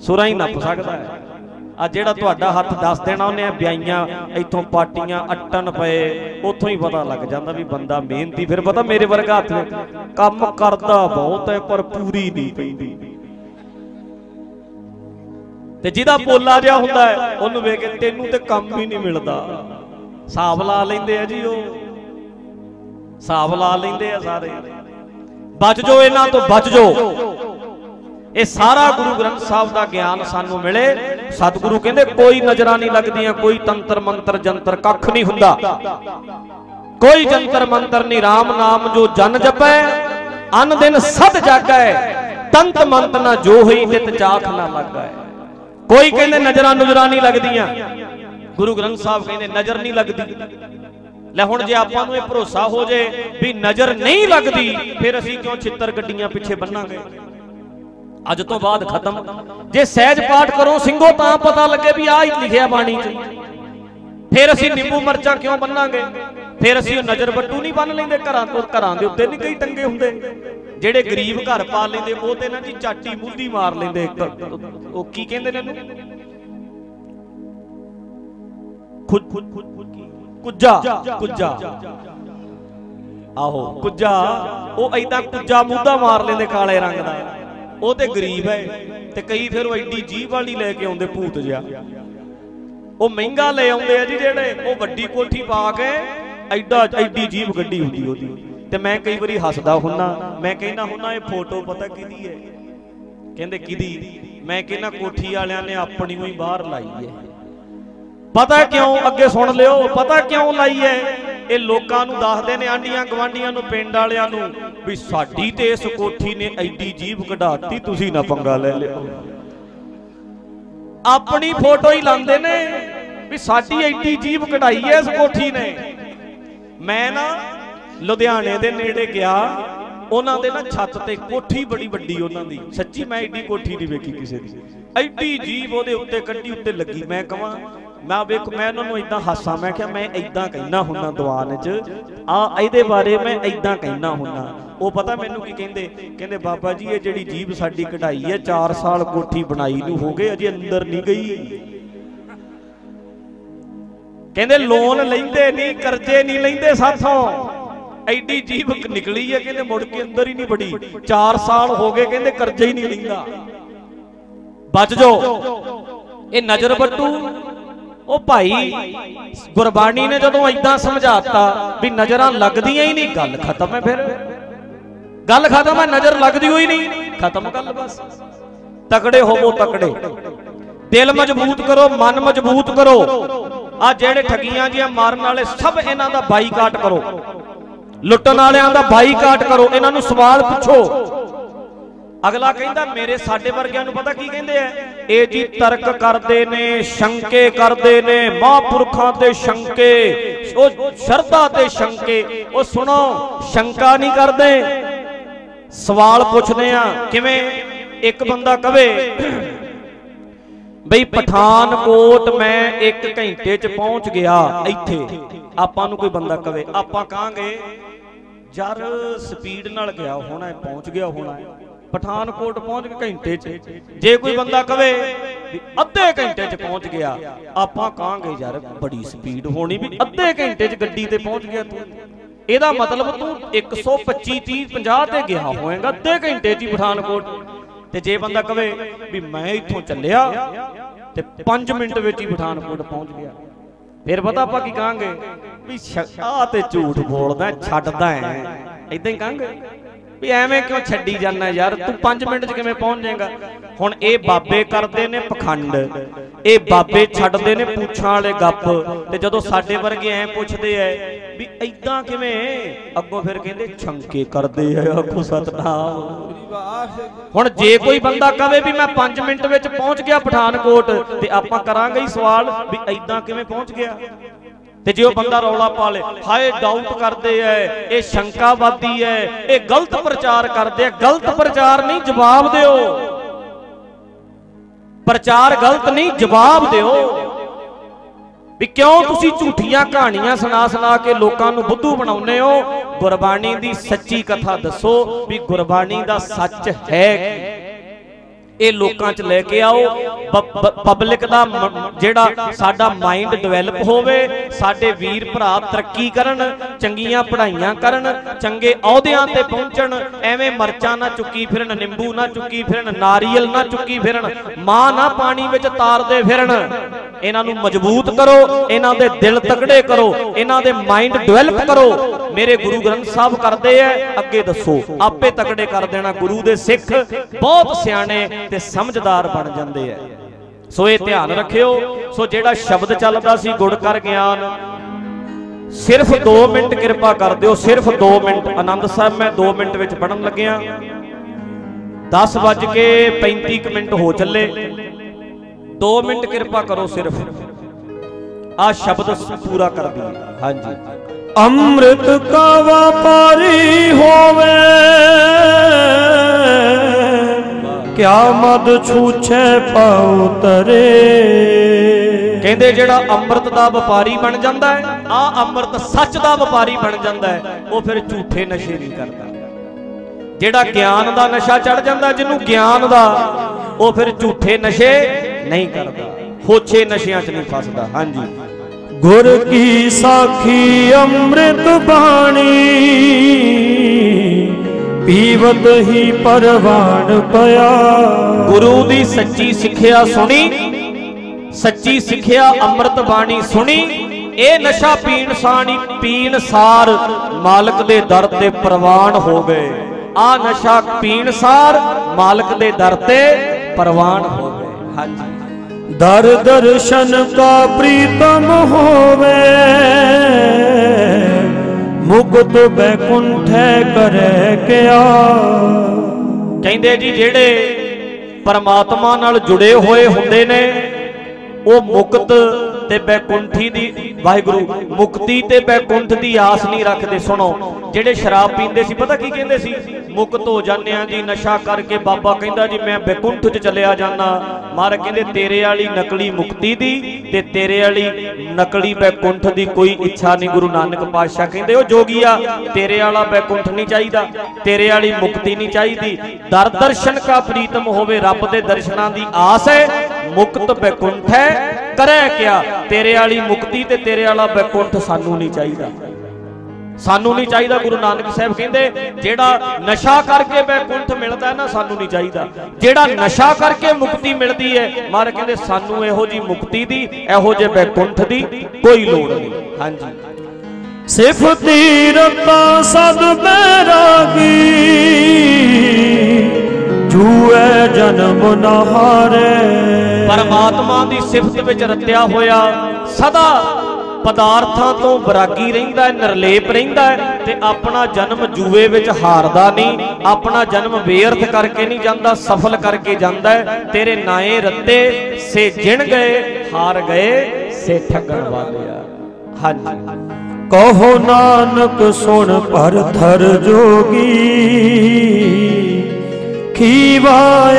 ਸੁਰਾਂ ਹੀ ਨੱਪ ਸਕਦਾ ਹੈ। ਆ ਜਿਹੜਾ ਤੁਹਾਡਾ ਹੱਥ ਦੱਸ ਦੇਣਾ, ਉਹਨੇ ਆ ਵਿਆਈਆਂ ਇੱਥੋਂ ਪਾਟੀਆਂ ਅੱਟਣ ਪਏ, ਉੱਥੋਂ ਹੀ ਪਤਾ ਲੱਗ ਜਾਂਦਾ ਵੀ ਬੰਦਾ ਮਿਹਨਤੀ, ਫਿਰ ਪਤਾ ਮੇਰੇ ਵਰਗਾ ਹੱਥ ਕੰਮ ਕਰਦਾ ਬਹੁਤ ਹੈ, ਪਰ ਪੂਰੀ ਨਹੀਂ ਪੈਂਦੀ। ਤੇ ਜਿਹਦਾ ਪੋਲਾ ਜਿਹਾ ਹੁੰਦਾ ਹੈ, ਉਹਨੂੰ ਵੇਖ ਕੇ ਤੈਨੂੰ ਤੇ ਕੰਮ ਹੀ ਨਹੀਂ ਮਿਲਦਾ। ਹਿਸਾਬ ਲਾ ਲੈਂਦੇ ਆ ਜੀ ਉਹ। ਹਿਸਾਬ ਲਾ ਲੈਂਦੇ ਆ ਸਾਰੇ। ਬਚ ਜੋ ਇਹਨਾਂ ਤੋਂ, ਬਚ ਜੋ ਇਹ ਸਾਰਾ ਗੁਰੂ ਗ੍ਰੰਥ ਸਾਹਿਬ ਦਾ ਗਿਆਨ ਸਾਨੂੰ ਮਿਲੇ। ਸਤਿਗੁਰੂ ਕਹਿੰਦੇ, ਕੋਈ ਨਜ਼ਰਾਂ ਨਹੀਂ ਲੱਗਦੀਆਂ, ਕੋਈ ਤੰਤਰ ਮੰਤਰ ਜੰਤਰ ਕੱਖ ਨਹੀਂ ਹੁੰਦਾ। ਕੋਈ ਜੰਤਰ ਮੰਤਰ ਨਹੀਂ RAM ਨਾਮ ਜੋ ਜਨ ਜਪੈ, ਅਨ ਦਿਨ ਸਦ ਜਾਗੈ, ਤੰਤ ਮੰਤ ਨਾ ਜੋ ਹੋਈ ਤਿਤ ਚਾਖ ਨਾ ਲੱਗੈ। ਕੋਈ ਕਹਿੰਦੇ, ਨਜ਼ਰਾਂ ਨੁਜ਼ਰਾਂ ਨਹੀਂ ਲੱਗਦੀਆਂ। ਗੁਰੂ ਗ੍ਰੰਥ ਸਾਹਿਬ ਕਹਿੰਦੇ, ਨਜ਼ਰ ਨਹੀਂ ਲੱਗਦੀ। ਲੈ ਹੁਣ ਜੇ ਆਪਾਂ ਨੂੰ ਇਹ ਭਰੋਸਾ ਹੋ ਜੇ ਵੀ ਨਜ਼ਰ ਨਹੀਂ ਲੱਗਦੀ, ਫਿਰ ਅਸੀਂ ਕਿਉਂ ਛਿੱਤਰ ਗੱਡੀਆਂ ਪਿੱਛੇ ਬੰਨਾਂਗੇ? ਅੱਜ ਤੋਂ ਬਾਅਦ ਖਤਮ। ਜੇ ਸਹਿਜ ਪਾਠ ਕਰੋ ਸਿੰਘੋ, ਤਾਂ ਪਤਾ ਲੱਗੇ ਵੀ ਆਹ ਹੀ ਲਿਖਿਆ ਬਾਣੀ 'ਚ। ਫਿਰ ਅਸੀਂ ਨਿੰਬੂ ਮਰਚਾਂ ਕਿਉਂ ਬੰਨਾਂਗੇ? ਫਿਰ ਅਸੀਂ ਉਹ ਨਜ਼ਰ ਬੱਟੂ ਨਹੀਂ ਬੰਨ ਲੈਂਦੇ, ਘਰਾਂ ਤੋਂ ਘਰਾਂ ਦੇ ਉੱਤੇ ਨਹੀਂ ਕਈ ਟੰਗੇ ਹੁੰਦੇ। ਜਿਹੜੇ ਗਰੀਬ ਘਰ ਪਾ ਲੈਂਦੇ, ਉਹ ਤੇ ਨਾ ਜੀ ਚਾਟੀ ਮੁੱਦੀ ਮਾਰ ਲੈਂਦੇ ਉਹ ਕੀ ਕਹਿੰਦੇ ਨੇ ਇਹਨੂੰ? ਖੁਦ ਖੁਦ ਕੁੱਜਾ। ਕੁੱਜਾ। ਆਹੋ। ਕੁੱਜਾ। ਉਹ ਐਦਾਂ ਕੁੱਜਾ ਮੁੱਦਾ ਮਾਰ ਲੈਂਦੇ ਕਾਲੇ ਰੰਗ ਦਾ। ਉਹ ਤੇ ਗਰੀਬ ਹੈ ਤੇ ਕਈ ਫਿਰ ਉਹ ਐਡੀ ਜੀਭ ਵਾਲੀ ਲੈ ਕੇ ਆਉਂਦੇ ਭੂਤ ਜਿਹਾ। ਉਹ ਮਹਿੰਗਾ ਲੈ ਆਉਂਦੇ ਆ ਜੀ ਜਿਹੜੇ, ਉਹ ਵੱਡੀ ਕੋਠੀ ਪਾ ਕੇ ਐਡਾ, ਐਡੀ ਜੀਬ ਗੱਡੀ ਹੁੰਦੀ ਉਹਦੀ। ਤੇ ਮੈਂ ਕਈ ਵਾਰੀ ਹੱਸਦਾ ਹੁੰਨਾ, ਮੈਂ ਕਹਿੰਦਾ ਹੁੰਨਾ, ਇਹ ਫੋਟੋ ਪਤਾ ਕਿਹਦੀ ਹੈ? ਕਹਿੰਦੇ ਕਿਹਦੀ? ਮੈਂ ਕਹਿੰਦਾ ਕੋਠੀ ਵਾਲਿਆਂ ਨੇ ਆਪਣੀ ਹੀ ਬਾਹਰ ਲਾਈ ਹੈ। ਪਤਾ ਕਿਉਂ ਅੱਗੇ ਸੁਣ ਲਿਓ, ਪਤਾ ਕਿਉਂ ਲਾਈ ਹੈ ਇਹ ਲੋਕਾਂ ਨੂੰ ਦੱਸਦੇ ਨੇ ਆਂਡੀਆਂ ਗਵਾਂਡੀਆਂ ਨੂੰ, ਪਿੰਡ ਵਾਲਿਆਂ ਨੂੰ ਵੀ ਸਾਡੀ ਤੇ ਇਸ ਕੋਠੀ ਨੇ ਐਡੀ ਜੀਭ ਕਢਾਤੀ, ਤੁਸੀਂ ਨਾ ਪੰਗਾ ਲੈ ਲਿਓ। ਆਪਣੀ ਫੋਟੋ ਹੀ ਲਾਉਂਦੇ ਨੇ ਵੀ ਸਾਡੀ ਐਡੀ ਜੀਭ ਕਢਾਈ ਐ ਇਸ ਕੋਠੀ ਨੇ। ਮੈਂ ਨਾ ਲੁਧਿਆਣੇ ਦੇ ਨੇੜੇ ਗਿਆ, ਉਹਨਾਂ ਦੇ ਨਾ ਛੱਤ ਤੇ ਕੋਠੀ ਬੜੀ ਵੱਡੀ ਉਹਨਾਂ ਦੀ। ਸੱਚੀ ਮੈਂ ਐਡੀ ਕੋਠੀ ਨਹੀਂ ਵੇਖੀ ਕਿਸੇ ਦੀ। ਐਡੀ ਜੀਭ ਉਹਦੇ ਉੱਤੇ ਕੱਢੀ, ਉੱਤੇ ਲੱਗੀ। ਮੈਂ ਕਹਾਂ ਮੈਂ ਵੇਖ, ਮੈਂ ਉਹਨਾਂ ਨੂੰ ਇਦਾਂ ਹਾਸਾ, ਮੈਂ ਕਿਹਾ ਮੈਂ ਇਦਾਂ ਕਹਿਣਾ ਹੁੰਨਾ ਦੀਵਾਨ 'ਚ। ਆ, ਇਹਦੇ ਬਾਰੇ ਮੈਂ ਇਦਾਂ ਕਹਿਣਾ ਹੁੰਨਾ। ਉਹ ਪਤਾ ਮੈਨੂੰ ਕੀ ਕਹਿੰਦੇ? ਕਹਿੰਦੇ, ਬਾਬਾ ਜੀ, ਇਹ ਜਿਹੜੀ ਜੀਬ ਸਾਡੀ ਕਢਾਈ ਹੈ 4 ਸਾਲ ਕੋਠੀ ਬਣਾਈ ਨੂੰ ਹੋ ਗਏ, ਅਜੇ ਅੰਦਰ ਨਹੀਂ ਗਈ। ਕਹਿੰਦੇ, ਲੋਨ ਲੈਂਦੇ ਨਹੀਂ, ਕਰਜ਼ੇ ਨਹੀਂ ਲੈਂਦੇ ਸਾਥੋਂ। ਐਡੀ ਜੀਭ ਨਿਕਲੀ ਹੈ, ਕਹਿੰਦੇ, ਮੁੜ ਕੇ ਅੰਦਰ ਹੀ ਨਹੀਂ ਬੜੀ 4 ਸਾਲ ਹੋ ਗਏ, ਕਹਿੰਦੇ, ਕਰਜ਼ੇ ਹੀ ਨਹੀਂ ਲੈਂਦਾ। ਬਚ ਜਾਓ। ਇਹ ਨਜ਼ਰ ਬੱਟੂ ਉਹ ਭਾਈ ਗੁਰਬਾਣੀ ਨੇ ਜਦੋਂ ਐਦਾਂ ਸਮਝਾਤਾ ਵੀ ਨਜ਼ਰਾਂ ਲੱਗਦੀਆਂ ਹੀ ਨਹੀਂ, ਗੱਲ ਖਤਮ ਹੈ ਫਿਰ। ਗੱਲ ਖਤਮ ਹੈ, ਨਜ਼ਰ ਲੱਗਦੀ ਹੋਈ ਨਹੀਂ। ਖਤਮ ਗੱਲ ਬਸ। ਤਕੜੇ ਹੋਵੋ ਤਕੜੇ। ਦਿਲ ਮਜ਼ਬੂਤ ਕਰੋ, ਮਨ ਮਜ਼ਬੂਤ ਕਰੋ। ਆ ਜਿਹੜੇ ਠੱਗੀਆਂ ਜੀਆਂ ਮਾਰਨ ਵਾਲੇ ਸਭ ਇਹਨਾਂ ਦਾ ਬਾਈਕਾਟ ਕਰੋ। ਲੁੱਟਣ ਵਾਲਿਆਂ ਦਾ ਬਾਈਕਾਟ ਕਰੋ। ਇਹਨਾਂ ਨੂੰ ਸਵਾਲ ਪੁੱਛੋ। ਅਗਲਾ ਕਹਿੰਦਾ, ਮੇਰੇ ਸਾਡੇ ਵਰਗਿਆਂ ਨੂੰ ਪਤਾ ਕੀ ਕਹਿੰਦੇ ਆ? ਇਹ ਜੀ ਤਰਕ ਕਰਦੇ ਨੇ, ਸ਼ੰਕੇ ਕਰਦੇ ਨੇ, ਮਹਾਂਪੁਰਖਾਂ ਤੇ ਸ਼ੰਕੇ, ਉਹ ਸ਼ਰਧਾ ਤੇ ਸ਼ੰਕੇ, ਉਹ ਸੁਣੋ, ਸ਼ੰਕਾ ਨਹੀਂ ਕਰਦੇ। ਸਵਾਲ ਪੁੱਛਦੇ ਆ, ਕਿਵੇਂ? ਇੱਕ ਬੰਦਾ ਕਵੇ, ਬਈ ਪਠਾਨਕੋਟ ਮੈਂ 1 ਘੰਟੇ ਚ ਪਹੁੰਚ ਗਿਆ ਇੱਥੇ। ਆਪਾਂ ਨੂੰ ਕੋਈ ਬੰਦਾ ਕਵੇ, ਆਪਾਂ ਕਹਾਂਗੇ ਯਾਰ ਸਪੀਡ ਨਾਲ ਗਿਆ ਹੋਣਾ, ਪਹੁੰਚ ਗਿਆ ਹੋਣਾ। ਪਠਾਨਕੋਟ ਪਹੁੰਚ ਕੇ ਘੰਟੇ 'ਚ। ਜੇ ਕੋਈ ਬੰਦਾ ਕਵੇ ਵੀ ਅੱਧੇ ਘੰਟੇ 'ਚ ਪਹੁੰਚ ਗਿਆ, ਆਪਾਂ ਕਹਾਂਗੇ, ਯਾਰ, ਬੜੀ ਸਪੀਡ ਹੋਣੀ ਵੀ ਅੱਧੇ ਘੰਟੇ 'ਚ ਗੱਡੀ ਤੇ ਪਹੁੰਚ ਗਿਆ ਤੂੰ। ਇਹਦਾ ਮਤਲਬ ਤੂੰ 125 30 50 ਤੇ ਗਿਆ ਹੋਏਗਾ ਅੱਧੇ ਘੰਟੇ 'ਚ ਹੀ ਪਠਾਨਕੋਟ। ਤੇ ਜੇ ਬੰਦਾ ਕਵੇ ਵੀ ਮੈਂ ਇੱਥੋਂ ਚੱਲਿਆ ਤੇ 5 ਮਿੰਟ ਵਿੱਚ ਹੀ ਪਠਾਨਕੋਟ ਪਹੁੰਚ ਗਿਆ। ਫਿਰ ਪਤਾ ਆਪਾਂ ਕੀ ਕਹਾਂਗੇ? ਵੀ ਆ ਤੇ ਝੂਠ ਬੋਲਦਾ, ਛੱਡਦਾ ਐ। ਇਦਾਂ ਹੀ ਕਹਾਂਗੇ? ਵੀ ਐਵੇਂ ਕਿਉਂ ਛੱਡੀ ਜਾਂਦਾ ਯਾਰ? ਤੂੰ 5 ਮਿੰਟ 'ਚ ਕਿਵੇਂ ਪਹੁੰਚ ਜਾਏਗਾ? ਹੁਣ ਇਹ ਬਾਬੇ ਕਰਦੇ ਨੇ ਪਖੰਡ। ਇਹ ਬਾਬੇ ਛੱਡਦੇ ਨੇ ਪੂਛਾਂ ਵਾਲੇ ਗੱਪ। ਤੇ ਜਦੋਂ ਸਾਡੇ ਵਰਗੇ ਐ ਪੁੱਛਦੇ ਐ ਵੀ ਐਦਾਂ ਕਿਵੇਂ? ਅੱਗੋਂ ਫਿਰ ਕਹਿੰਦੇ, ਛੰਕੇ ਕਰਦੇ ਆ ਆਖੋ ਸਤਨਾਮ। ਹੁਣ ਜੇ ਕੋਈ ਬੰਦਾ ਕਵੇ ਵੀ ਮੈਂ 5 ਮਿੰਟ ਵਿੱਚ ਪਹੁੰਚ ਗਿਆ ਪਠਾਨਕੋਟ, ਤੇ ਆਪਾਂ ਕਰਾਂਗੇ ਹੀ ਸਵਾਲ ਵੀ ਐਦਾਂ ਕਿਵੇਂ ਪਹੁੰਚ ਗਿਆ? ਤੇ ਜੇ ਉਹ ਬੰਦਾ ਰੌਲਾ ਪਾ ਲੇ, ਹਾਏ ਡਾਊਟ ਕਰਦੇ ਐ, ਇਹ ਸ਼ੰਕਾਵਾਦੀ ਐ, ਇਹ ਗਲਤ ਪ੍ਰਚਾਰ ਕਰਦੇ ਐ, ਗਲਤ ਪ੍ਰਚਾਰ ਨਹੀਂ, ਜਵਾਬ ਦਿਓ। ਪ੍ਰਚਾਰ ਗਲਤ ਨਹੀਂ, ਜਵਾਬ ਦਿਓ। ਵੀ ਕਿਉਂ ਤੁਸੀਂ ਝੂਠੀਆਂ ਕਹਾਣੀਆਂ ਸੁਣਾ ਸੁਣਾ ਕੇ ਲੋਕਾਂ ਨੂੰ ਬੁੱਧੂ ਬਣਾਉਂਦੇ ਹੋ? ਗੁਰਬਾਣੀ ਦੀ ਸੱਚੀ ਕਥਾ ਦੱਸੋ ਵੀ ਗੁਰਬਾਣੀ ਦਾ ਸੱਚ ਹੈ ਕੀ? ਇਹ ਲੋਕਾਂ 'ਚ ਲੈ ਕੇ ਆਓ। ਪਬਲਿਕ ਦਾ ਜਿਹੜਾ ਸਾਡਾ ਮਾਈਂਡ ਡਿਵੈਲਪ ਹੋਵੇ, ਸਾਡੇ ਵੀਰ ਭਰਾ ਤਰੱਕੀ ਕਰਨ, ਚੰਗੀਆਂ ਪੜ੍ਹਾਈਆਂ ਕਰਨ, ਚੰਗੇ ਅਹੁਦਿਆਂ ਤੇ ਪਹੁੰਚਣ, ਐਵੇਂ ਮਰਚਾਂ ਨਾ ਚੁੱਕੀ ਫਿਰਨ, ਨਿੰਬੂ ਨਾ ਚੁੱਕੀ ਫਿਰਨ, ਨਾਰੀਅਲ ਨਾ ਚੁੱਕੀ ਫਿਰਨ, ਮਾਂ ਨਾ ਪਾਣੀ ਵਿੱਚ ਤਾਰਦੇ ਫਿਰਨ। ਇਹਨਾਂ ਨੂੰ ਮਜ਼ਬੂਤ ਕਰੋ, ਇਹਨਾਂ ਦੇ ਦਿਲ ਤਕੜੇ ਕਰੋ, ਇਹਨਾਂ ਦੇ ਮਾਈਂਡ ਡਿਵੈਲਪ ਕਰੋ। ਮੇਰੇ ਗੁਰੂ ਗ੍ਰੰਥ ਸਾਹਿਬ ਕਰਦੇ ਐ, ਅੱਗੇ ਦੱਸੋ, ਆਪੇ ਤਕੜੇ ਕਰ ਦੇਣਾ ਗੁਰੂ ਦੇ ਸਿੱਖ। ਬਹੁਤ ਸਿਆਣੇ ਤੇ ਸਮਝਦਾਰ ਬਣ ਜਾਂਦੇ ਐ ਸੋ ਇਹ ਧਿਆਨ ਰੱਖਿਓ, ਸੋ ਜਿਹੜਾ ਸ਼ਬਦ ਚੱਲਦਾ ਸੀ ਗੁੜ ਕਰ ਗਿਆਨ, ਸਿਰਫ 2 ਮਿੰਟ ਕਿਰਪਾ ਕਰ ਦਿਓ, ਸਿਰਫ 2 ਮਿੰਟ। ਆਨੰਦ ਸਾਹਿਬ, ਮੈਂ 2 ਮਿੰਟ ਵਿੱਚ ਪੜਨ ਲੱਗਿਆ। 10 ਵੱਜ ਕੇ 35 ਕੁ ਮਿੰਟ ਹੋ ਚੱਲੇ। 2 ਮਿੰਟ ਕਿਰਪਾ ਕਰੋ ਸਿਰਫ। ਆ ਸ਼ਬਦ ਪੂਰਾ ਕਰ ਦਈਏ ਹਾਂਜੀ। ਅੰਮ੍ਰਿਤ ਕਾ ਵਪਾਰੀ ਹੋਵੇ। ਕਿਆ ਮਦ ਛੂਛੇ ਪਾਉ ਤਰੇ? ਕਹਿੰਦੇ ਜਿਹੜਾ ਅੰਮ੍ਰਿਤ ਦਾ ਵਪਾਰੀ ਬਣ ਜਾਂਦਾ ਹੈ ਆ ਅੰਮ੍ਰਿਤ ਸੱਚ ਦਾ ਵਪਾਰੀ ਬਣ ਜਾਂਦਾ ਹੈ ਉਹ ਫਿਰ ਝੂਠੇ ਨਸ਼ੇ ਨਹੀਂ ਕਰਦਾ। ਜਿਹੜਾ ਗਿਆਨ ਦਾ ਨਸ਼ਾ ਚੜ ਜਾਂਦਾ ਜਿਹਨੂੰ ਗਿਆਨ ਦਾ ਉਹ ਫਿਰ ਝੂਠੇ ਨਸ਼ੇ ਨਹੀਂ ਕਰਦਾ। ਹੋਛੇ ਨਸ਼ਿਆਂ 'ਚ ਨਹੀਂ ਫਸਦਾ ਹਾਂਜੀ। ਗੁਰ ਕੀ ਸਾਖੀ ਅੰਮ੍ਰਿਤ ਬਾਣੀ ਪੀਵਤ ਹੀ ਪਰਵਾਨ ਪਿਆ। ਗੁਰੂ ਦੀ ਸੱਚੀ ਸਿੱਖਿਆ ਸੁਣੀ ਸੱਚੀ ਸਿੱਖਿਆ ਅੰਮ੍ਰਿਤ ਬਾਣੀ ਸੁਣੀ ਇਹ ਨਸ਼ਾ ਪੀਣ ਸਾਣੀ ਪੀਣ ਸਾਰ ਮਾਲਕ ਦੇ ਦਰ ਤੇ ਪ੍ਰਵਾਨ ਹੋ ਗਏ। ਆ ਨਸ਼ਾ ਪੀਣ ਸਾਰ ਮਾਲਕ ਦੇ ਦਰ ਤੇ ਪ੍ਰਵਾਨ ਹੋ ਗਏ। ਹਾਂਜੀ। ਦਰ ਦਰਸ਼ਨ ਕਾ ਪ੍ਰੀਤਮ ਹੋਵੇ। ਮੁਕਤ ਬੈਕੁੰਠੈ ਕਰੈ ਕਿਆ? ਕਹਿੰਦੇ ਜੀ, ਜਿਹੜੇ ਪਰਮਾਤਮਾ ਨਾਲ ਜੁੜੇ ਹੋਏ ਹੁੰਦੇ ਨੇ, ਉਹ ਮੁਕਤ ਤੇ ਬੈਕੁੰਠੀ ਦੀ ਵਾਹਿਗੁਰੂ, ਮੁਕਤੀ ਤੇ ਬੈਕੁੰਠ ਦੀ ਆਸ ਨਹੀਂ ਰੱਖਦੇ। ਸੁਣੋ, ਜਿਹੜੇ ਸ਼ਰਾਬ ਪੀਂਦੇ ਸੀ, ਪਤਾ ਕੀ ਕਹਿੰਦੇ ਸੀ? ਮੁਕਤ ਹੋ ਜਾਂਦੇ ਆ ਜੀ, ਨਸ਼ਾ ਕਰਕੇ ਬਾਬਾ ਕਹਿੰਦਾ ਜੀ, ਮੈਂ ਬੈਕੁੰਠ 'ਚ ਚਲਿਆ ਜਾਣਾ ਮਾਰ ਕਹਿੰਦੇ, ਤੇਰੇ ਵਾਲੀ ਨਕਲੀ ਮੁਕਤੀ ਦੀ ਤੇ ਤੇਰੇ ਵਾਲੀ ਨਕਲੀ ਬੈਕੁੰਠ ਦੀ ਕੋਈ ਇੱਛਾ ਨਹੀਂ। ਗੁਰੂ ਨਾਨਕ ਪਾਤਸ਼ਾਹ ਕਹਿੰਦੇ, ਉਹ ਜੋਗੀਆ, ਤੇਰੇ ਵਾਲਾ ਬੈਕੁੰਠ ਨਹੀਂ ਚਾਹੀਦਾ, ਤੇਰੇ ਵਾਲੀ ਮੁਕਤੀ ਨਹੀਂ ਚਾਹੀਦੀ। ਦਰ ਦਰਸ਼ਨ ਕਾ ਪ੍ਰੀਤਮ ਹੋਵੇ, ਰੱਬ ਦੇ ਦਰਸ਼ਨਾਂ ਦੀ ਆਸ ਹੈ। ਮੁਕਤ ਬੈਕੁੰਠ ਹੈ। ਕਰੈ ਕਿਆ? ਤੇਰੇ ਵਾਲੀ ਮੁਕਤੀ ਤੇ ਤੇਰੇ ਵਾਲਾ ਬੈਕੁੰਠ ਸਾਨੂੰ ਨਹੀਂ ਚਾਹੀਦਾ। ਸਾਨੂੰ ਨਹੀਂ ਚਾਹੀਦਾ ਗੁਰੂ ਨਾਨਕ ਸਾਹਿਬ ਕਹਿੰਦੇ, ਜਿਹੜਾ ਨਸ਼ਾ ਕਰਕੇ ਬੈਕੁੰਠ ਮਿਲਦਾ ਨਾ, ਸਾਨੂੰ ਨਹੀਂ ਚਾਹੀਦਾ। ਜਿਹੜਾ ਨਸ਼ਾ ਕਰਕੇ ਮੁਕਤੀ ਮਿਲਦੀ ਹੈ, ਮਹਾਰਾਜ ਕਹਿੰਦੇ, ਸਾਨੂੰ ਇਹੋ ਜੀ ਮੁਕਤੀ ਦੀ, ਇਹੋ ਜੇ ਬੈਕੁੰਠ ਦੀ ਕੋਈ ਲੋੜ ਨਹੀਂ। ਹਾਂਜੀ। ਸਿਫਤੀ ਰਤਾ ਸਦ ਬੈਰਾਗੀ ਜੂਐ ਜਨਮ ਨਹਾਰੇ ਪਰਮਾਤਮਾ ਦੀ ਸਿਫਤ ਵਿੱਚ ਰਤਿਆ ਹੋਇਆ ਸਦਾ ਪਦਾਰਥਾਂ ਤੋਂ ਬਰਾਗੀ ਰਹਿੰਦਾ ਹੈ, ਨਿਰਲੇਪ ਰਹਿੰਦਾ ਹੈ ਤੇ ਆਪਣਾ ਜਨਮ ਜੂਏ ਵਿੱਚ ਹਾਰਦਾ ਨਹੀਂ, ਆਪਣਾ ਜਨਮ ਬੇਅਰਥ ਕਰਕੇ ਨਹੀਂ ਜਾਂਦਾ, ਸਫਲ ਕਰਕੇ ਜਾਂਦਾ ਹੈ। ਤੇਰੇ ਨਾਏ ਰੱਤੇ ਸੇ ਜਿਣ ਗਏ, ਹਾਰ ਗਏ, ਸੇ ਠੱਗਣ ਵਾਲਿਆ ਹਾਂਜੀ। ਕਹੋ ਨਾਨਕ ਸੁਣ ਭਰ ਧਰ ਜੋਗੀ। ਖੀਵਾ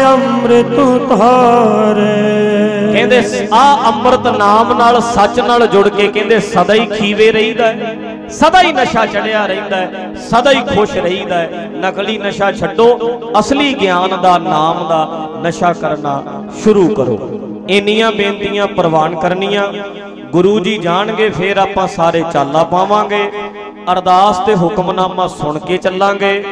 ਅੰਮ੍ਰਿਤ ਧਾਰੇ ਕਹਿੰਦੇ, ਆ ਅੰਮ੍ਰਿਤ ਨਾਮ ਨਾਲ ਸੱਚ ਨਾਲ ਜੁੜ ਕੇ ਕਹਿੰਦੇ, ਸਦਾ ਹੀ ਖੀਵੇ ਰਹੀਦਾ ਸਦਾ ਹੀ ਨਸ਼ਾ ਚੜਿਆ ਰਹਿੰਦਾ ਸਦਾ ਹੀ ਖੁਸ਼ ਰਹੀਦਾ ਨਕਲੀ ਨਸ਼ਾ ਛੱਡੋ, ਅਸਲੀ ਗਿਆਨ ਦਾ, ਨਾਮ ਦਾ ਨਸ਼ਾ ਕਰਨਾ ਸ਼ੁਰੂ ਕਰੋ। ਇੰਨੀਆਂ ਬੇਨਤੀਆਂ ਪ੍ਰਵਾਨ ਕਰਨੀਆਂ। ਗੁਰੂ ਜੀ ਜਾਣਗੇ, ਫੇਰ ਆਪਾਂ ਸਾਰੇ ਚਾਲਾ ਪਾਵਾਂਗੇ। ਅਰਦਾਸ ਤੇ ਹੁਕਮਨਾਮਾ ਸੁਣ ਕੇ ਚੱਲਾਂਗੇ।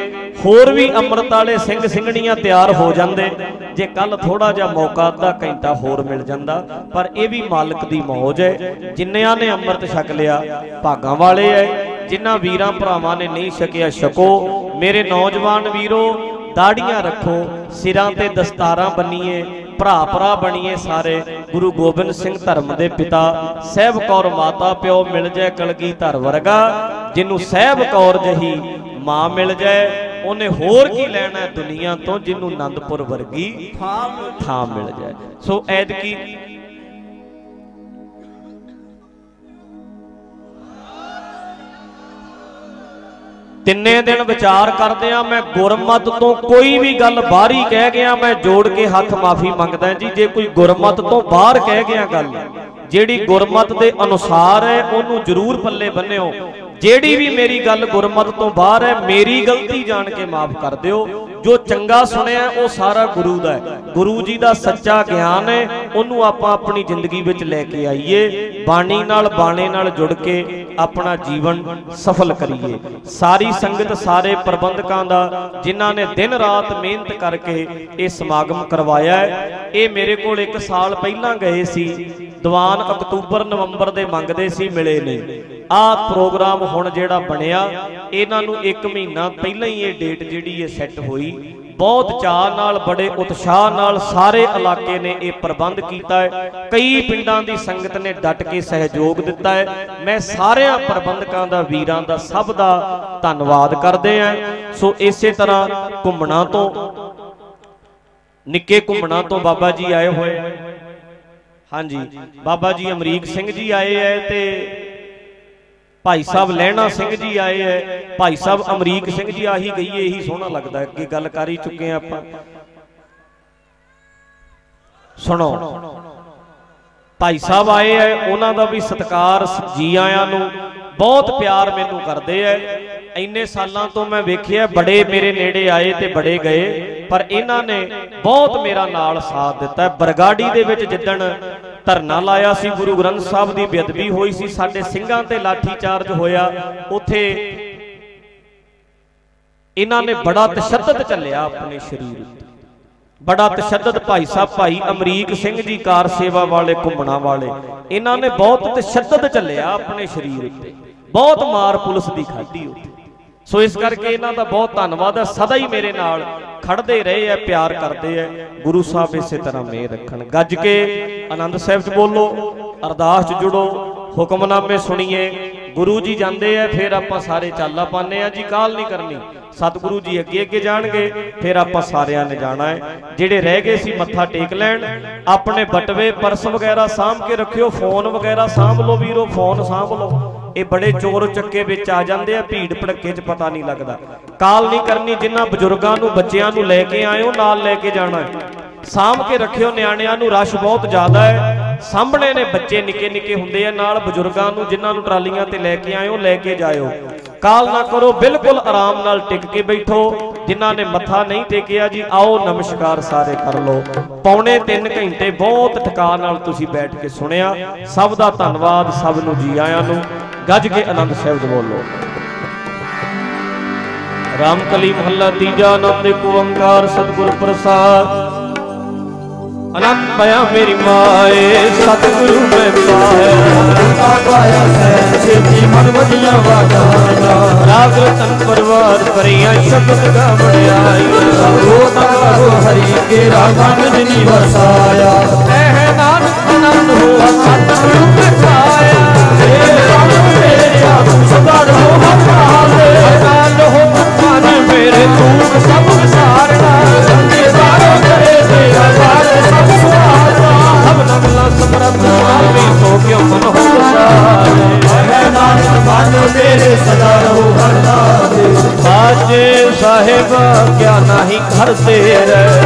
ਹੋਰ ਵੀ ਅੰਮ੍ਰਿਤ ਵਾਲੇ ਸਿੰਘ ਸਿੰਘਣੀਆਂ ਤਿਆਰ ਹੋ ਜਾਂਦੇ। ਜੇ ਕੱਲ ਥੋੜਾ ਜਿਹਾ ਮੌਕਾ, ਅੱਧਾ ਘੰਟਾ ਹੋਰ ਮਿਲ ਜਾਂਦਾ, ਪਰ ਇਹ ਵੀ ਮਾਲਕ ਦੀ ਮੌਜ ਹੈ। ਜਿੰਨਿਆਂ ਨੇ ਅੰਮ੍ਰਿਤ ਛਕ ਲਿਆ, ਭਾਗਾਂ ਵਾਲੇ ਐ। ਜਿਨ੍ਹਾਂ ਵੀਰਾਂ ਭਰਾਵਾਂ ਨੇ ਨਹੀਂ ਛਕਿਆ, ਛਕੋ। ਮੇਰੇ ਨੌਜਵਾਨ ਵੀਰੋ, ਦਾੜੀਆਂ ਰੱਖੋ, ਸਿਰਾਂ ਤੇ ਦਸਤਾਰਾਂ ਬੰਨੀਏ ਭਰਾ ਭਰਾ ਬਣੀਏ ਸਾਰੇ। ਗੁਰੂ ਗੋਬਿੰਦ ਸਿੰਘ ਧਰਮ ਦੇ ਪਿਤਾ, ਸਹਿਬ ਕੌਰ ਮਾਤਾ ਪਿਓ ਮਿਲ ਜਾਏ ਕਲਗੀ ਧਰ ਵਰਗਾ। ਜਿਹਨੂੰ ਸਹਿਬ ਕੌਰ ਜਹੀ ਮਾਂ ਮਿਲ ਜਾਏ ਉਹਨੇ ਹੋਰ ਕੀ ਲੈਣਾ ਹੈ ਦੁਨੀਆ ਤੋਂ ਜਿਹਨੂੰ ਆਨੰਦਪੁਰ ਵਰਗੀ ਥਾਂ ਮਿਲ ਜਾਏ? ਸੋ ਐਤਕੀ ਤਿੰਨੇ ਦਿਨ ਵਿਚਾਰ ਕਰਦੇ ਆ, ਮੈਂ ਗੁਰਮਤ ਤੋਂ ਕੋਈ ਵੀ ਗੱਲ ਬਾਹਰੀ ਕਹਿ ਗਿਆ, ਮੈਂ ਜੋੜ ਕੇ ਹੱਥ ਮਾਫੀ ਮੰਗਦਾ ਜੀ, ਜੇ ਕੋਈ ਗੁਰਮਤ ਤੋਂ ਬਾਹਰ ਕਹਿ ਗਿਆ ਗੱਲ, ਜਿਹੜੀ ਗੁਰਮਤ ਦੇ ਅਨੁਸਾਰ ਹੈ, ਉਹਨੂੰ ਜ਼ਰੂਰ ਪੱਲੇ ਬੰਨਿਓ। ਜਿਹੜੀ ਵੀ ਮੇਰੀ ਗੱਲ ਗੁਰਮਤ ਤੋਂ ਬਾਹਰ ਹੈ, ਮੇਰੀ ਗਲਤੀ ਜਾਣ ਕੇ ਮਾਫ ਕਰ ਦਿਓ। ਜੋ ਚੰਗਾ ਸੁਣਿਆ, ਉਹ ਸਾਰਾ ਗੁਰੂ ਦਾ ਹੈ। ਗੁਰੂ ਜੀ ਦਾ ਸੱਚਾ ਗਿਆਨ ਹੈ, ਉਹਨੂੰ ਆਪਾਂ ਆਪਣੀ ਜ਼ਿੰਦਗੀ ਵਿੱਚ ਲੈ ਕੇ ਆਈਏ, ਬਾਣੀ ਨਾਲ ਬਾਣੇ ਨਾਲ ਜੁੜ ਕੇ ਆਪਣਾ ਜੀਵਨ ਸਫਲ ਕਰੀਏ। ਸਾਰੀ ਸੰਗਤ, ਸਾਰੇ ਪ੍ਰਬੰਧਕਾਂ ਦਾ, ਜਿਨ੍ਹਾਂ ਨੇ ਦਿਨ ਰਾਤ ਮਿਹਨਤ ਕਰਕੇ ਇਹ ਸਮਾਗਮ ਕਰਵਾਇਆ ਹੈ, ਇਹ ਮੇਰੇ ਕੋਲ 1 ਸਾਲ ਪਹਿਲਾਂ ਗਏ ਸੀ। ਦੀਵਾਨ ਅਕਤੂਬਰ, ਨਵੰਬਰ ਦੇ ਮੰਗਦੇ ਸੀ, ਮਿਲੇ ਨੇ ਆਹ ਪ੍ਰੋਗਰਾਮ ਹੁਣ ਜਿਹੜਾ ਬਣਿਆ, ਇਹਨਾਂ ਨੂੰ 1 ਮਹੀਨਾ ਪਹਿਲਾਂ ਹੀ ਇਹ ਡੇਟ ਜਿਹੜੀ ਹੈ ਸੈੱਟ ਹੋਈ। ਬਹੁਤ ਚਾਅ ਨਾਲ, ਬੜੇ ਉਤਸ਼ਾਹ ਨਾਲ ਸਾਰੇ ਇਲਾਕੇ ਨੇ ਇਹ ਪ੍ਰਬੰਧ ਕੀਤਾ ਹੈ। ਕਈ ਪਿੰਡਾਂ ਦੀ ਸੰਗਤ ਨੇ ਡਟ ਕੇ ਸਹਿਯੋਗ ਦਿੱਤਾ ਹੈ। ਮੈਂ ਸਾਰਿਆਂ ਪ੍ਰਬੰਧਕਾਂ ਦਾ, ਵੀਰਾਂ ਦਾ, ਸਭ ਦਾ ਧੰਨਵਾਦ ਕਰਦੇ ਆਂ ਸੋ ਇਸੇ ਤਰ੍ਹਾਂ ਘੁੰਮਣਾ ਤੋਂ, ਨਿੱਕੇ ਘੁੰਮਣਾ ਤੋਂ ਬਾਬਾ ਜੀ ਆਏ ਹੋਏ। ਹਾਂਜੀ। ਬਾਬਾ ਜੀ ਅਮਰੀਕ ਸਿੰਘ ਜੀ ਆਏ ਐ ਤੇ ਭਾਈ ਸਾਹਿਬ ਲਹਿਣਾ ਸਿੰਘ ਜੀ ਆਏ ਐ। ਭਾਈ ਸਾਹਿਬ ਅਮਰੀਕ ਸਿੰਘ ਜੀ ਆਹੀ ਗਈਏ ਇਹੀ ਸੋਹਣਾ ਲੱਗਦਾ ਅੱਗੇ ਗੱਲ ਕਰ ਹੀ ਚੁੱਕੇ ਆ ਆਪਾਂ। ਸੁਣੋ। ਭਾਈ ਸਾਹਿਬ ਆਏ ਐ ਉਹਨਾਂ ਦਾ ਵੀ ਸਤਿਕਾਰ ਜੀ ਆਇਆਂ ਨੂੰ। ਬਹੁਤ ਪਿਆਰ ਮੈਨੂੰ ਕਰਦੇ ਐ। ਇੰਨੇ ਸਾਲਾਂ ਤੋਂ ਮੈਂ ਵੇਖਿਆ ਬੜੇ ਮੇਰੇ ਨੇੜੇ ਆਏ ਤੇ ਬੜੇ ਗਏ। ਪਰ ਇਹਨਾਂ ਨੇ ਬਹੁਤ ਮੇਰਾ ਨਾਲ ਸਾਥ ਦਿੱਤਾ ਹੈ। ਬਰਗਾੜੀ ਦੇ ਵਿੱਚ ਜਿੱਦਣ ਧਰਨਾ ਲਾਇਆ ਸੀ, ਗੁਰੂ ਗ੍ਰੰਥ ਸਾਹਿਬ ਦੀ ਬੇਅਦਬੀ ਹੋਈ ਸੀ, ਸਾਡੇ ਸਿੰਘਾਂ ਤੇ ਲਾਠੀ ਚਾਰਜ ਹੋਇਆ, ਉੱਥੇ ਇਹਨਾਂ ਨੇ ਬੜਾ ਤਸ਼ੱਦਦ ਚੱਲਿਆ ਆਪਣੇ ਸਰੀਰ ਉੱਤੇ। ਬੜਾ ਤਸ਼ੱਦਦ ਭਾਈ ਸਾਹਿਬ, ਭਾਈ ਅਮਰੀਕ ਸਿੰਘ ਜੀ ਕਾਰ ਸੇਵਾ ਵਾਲੇ, ਘੁੰਮਣਾ ਵਾਲੇ, ਇਹਨਾਂ ਨੇ ਬਹੁਤ ਤਸ਼ੱਦਦ ਚੱਲਿਆ ਆਪਣੇ ਸਰੀਰ ਉੱਤੇ। ਬਹੁਤ ਮਾਰ ਪੁਲਿਸ ਦੀ ਖਾਧੀ ਉੱਤੇ। ਸੋ ਇਸ ਕਰਕੇ ਇਹਨਾਂ ਦਾ ਬਹੁਤ ਧੰਨਵਾਦ ਹੈ। ਸਦਾ ਹੀ ਮੇਰੇ ਨਾਲ ਖੜਦੇ ਰਹੇ ਐ ਪਿਆਰ ਕਰਦੇ ਐ ਗੁਰੂ ਸਾਹਿਬ ਇਸੇ ਤਰ੍ਹਾਂ ਮੇਰ ਰੱਖਣ। ਗੱਜ ਕੇ ਆਨੰਦ ਸਾਹਿਬ ਚ ਬੋਲੋ, ਅਰਦਾਸ ਚ ਜੁੜੋ, ਹੁਕਮਨਾਮੇ ਸੁਣੀਏ। ਗੁਰੂ ਜੀ ਜਾਂਦੇ ਐ ਫਿਰ ਆਪਾਂ ਸਾਰੇ ਚਾਲਾ ਪਾਣੇ ਆ ਜੀ, ਕਾਲ ਨਹੀਂ ਕਰਨੀ। ਸਤਿਗੁਰੂ ਜੀ ਅੱਗੇ ਅੱਗੇ ਜਾਣਗੇ, ਫਿਰ ਆਪਾਂ ਸਾਰਿਆਂ ਨੇ ਜਾਣਾ ਹੈ। ਜਿਹੜੇ ਰਹਿ ਗਏ ਸੀ, ਮੱਥਾ ਟੇਕ ਲੈਣ। ਆਪਣੇ ਬਟਵੇ, ਪਰਸ ਵਗੈਰਾ ਸਾਂਭ ਕੇ ਰੱਖਿਓ, ਫੋਨ ਵਗੈਰਾ ਸਾਂਭ ਲਓ ਵੀਰੋ, ਫੋਨ ਸਾਂਭ ਲਓ। ਇਹ ਬੜੇ ਚੋਰ ਚੱਕੇ ਵਿੱਚ ਆ ਜਾਂਦੇ ਆ, ਭੀੜ ਭੜੱਕੇ 'ਚ ਪਤਾ ਨਹੀਂ ਲੱਗਦਾ। ਕਾਲ ਨਹੀਂ ਕਰਨੀ ਜਿਨ੍ਹਾਂ ਬਜ਼ੁਰਗਾਂ ਨੂੰ, ਬੱਚਿਆਂ ਨੂੰ ਲੈ ਕੇ ਆਇਓ, ਨਾਲ ਲੈ ਕੇ ਜਾਣਾ ਸਾਂਭ ਕੇ ਰੱਖਿਓ, ਨਿਆਣਿਆਂ ਨੂੰ ਰਸ਼ ਬਹੁਤ ਜ਼ਿਆਦਾ ਹੈ। ਸਾਹਮਣੇ ਨੇ ਬੱਚੇ ਨਿੱਕੇ ਨਿੱਕੇ ਹੁੰਦੇ ਆ, ਨਾਲ ਬਜ਼ੁਰਗਾਂ ਨੂੰ, ਜਿਨ੍ਹਾਂ ਨੂੰ ਟਰਾਲੀਆਂ ਤੇ ਲੈ ਕੇ ਆਇਓ, ਲੈ ਕੇ ਜਾਇਓ। ਕਾਲ ਨਾ ਕਰੋ, ਬਿਲਕੁਲ ਆਰਾਮ ਨਾਲ ਟਿਕ ਕੇ ਬੈਠੋ। ਜਿਨ੍ਹਾਂ ਨੇ ਮੱਥਾ ਨਹੀਂ ਟੇਕਿਆ ਜੀ, ਆਓ ਨਮਸਕਾਰ ਸਾਰੇ ਕਰ ਲਓ। ਪੌਣੇ 3 ਘੰਟੇ ਬਹੁਤ ਟਿਕਾ ਨਾਲ ਤੁਸੀਂ ਬੈਠ ਕੇ ਸੁਣਿਆ। ਸਭ ਦਾ ਧੰਨਵਾਦ ਸਭ ਨੂੰ ਜੀ ਆਇਆਂ ਨੂੰ। ਗੱਜ ਕੇ ਆਨੰਦ ਸਾਹਿਬ ਬੋਲੋ। ਰਾਮ ਕਲੀ ਮਹੱਲਾ ਤੀਜਾ ਆਨੰਦ ਇੱਕ ਓੰਕਾਰ ਸਤਿਗੁਰ ਪ੍ਰਸਾਦ। ਅਨੰਦ ਪਿਆ ਮੇਰੀ ਮਾਏ, ਸਤਿਗੁਰੂ ਮੈਂ ਪਾਇਆ। ਪਾਇਆ ਸਹਿ ਛੇਤੀ ਮਨ ਵਜੀਆਂ ਵਾਜਾਇਆ ਰਾਗ ਰਤਨ ਪਰਵਾਰ ਭਰੀਆਂ ਸ਼ਬਦ ਗਾਵੜਿਆਈ ਰੋ ਤਨ ਹਰੀ ਕੇ ਰਾਗਨ ਜਿਨੀ ਵਰਸਾਇਆ। ਐ ਨਾਨਕ ਆਨੰਦ ਹੋਆ, ਸਤਿਗੁਰੂ ਮੈਂ ਮੇਰੇ ਆਪ ਸੋ ਕਿਉ ਮਨ ਹੋ ਵਸਾਰੇ ਨਾਨਕ ਮਨ ਮੇਰੇ ਸਦਾ ਰਹੋ ਹਰਦਾ ਦੇ ਬਾਜੇ ਸਾਹਿਬ, ਕਿਆ ਨਹੀਂ ਘਰ ਤੇਰੇ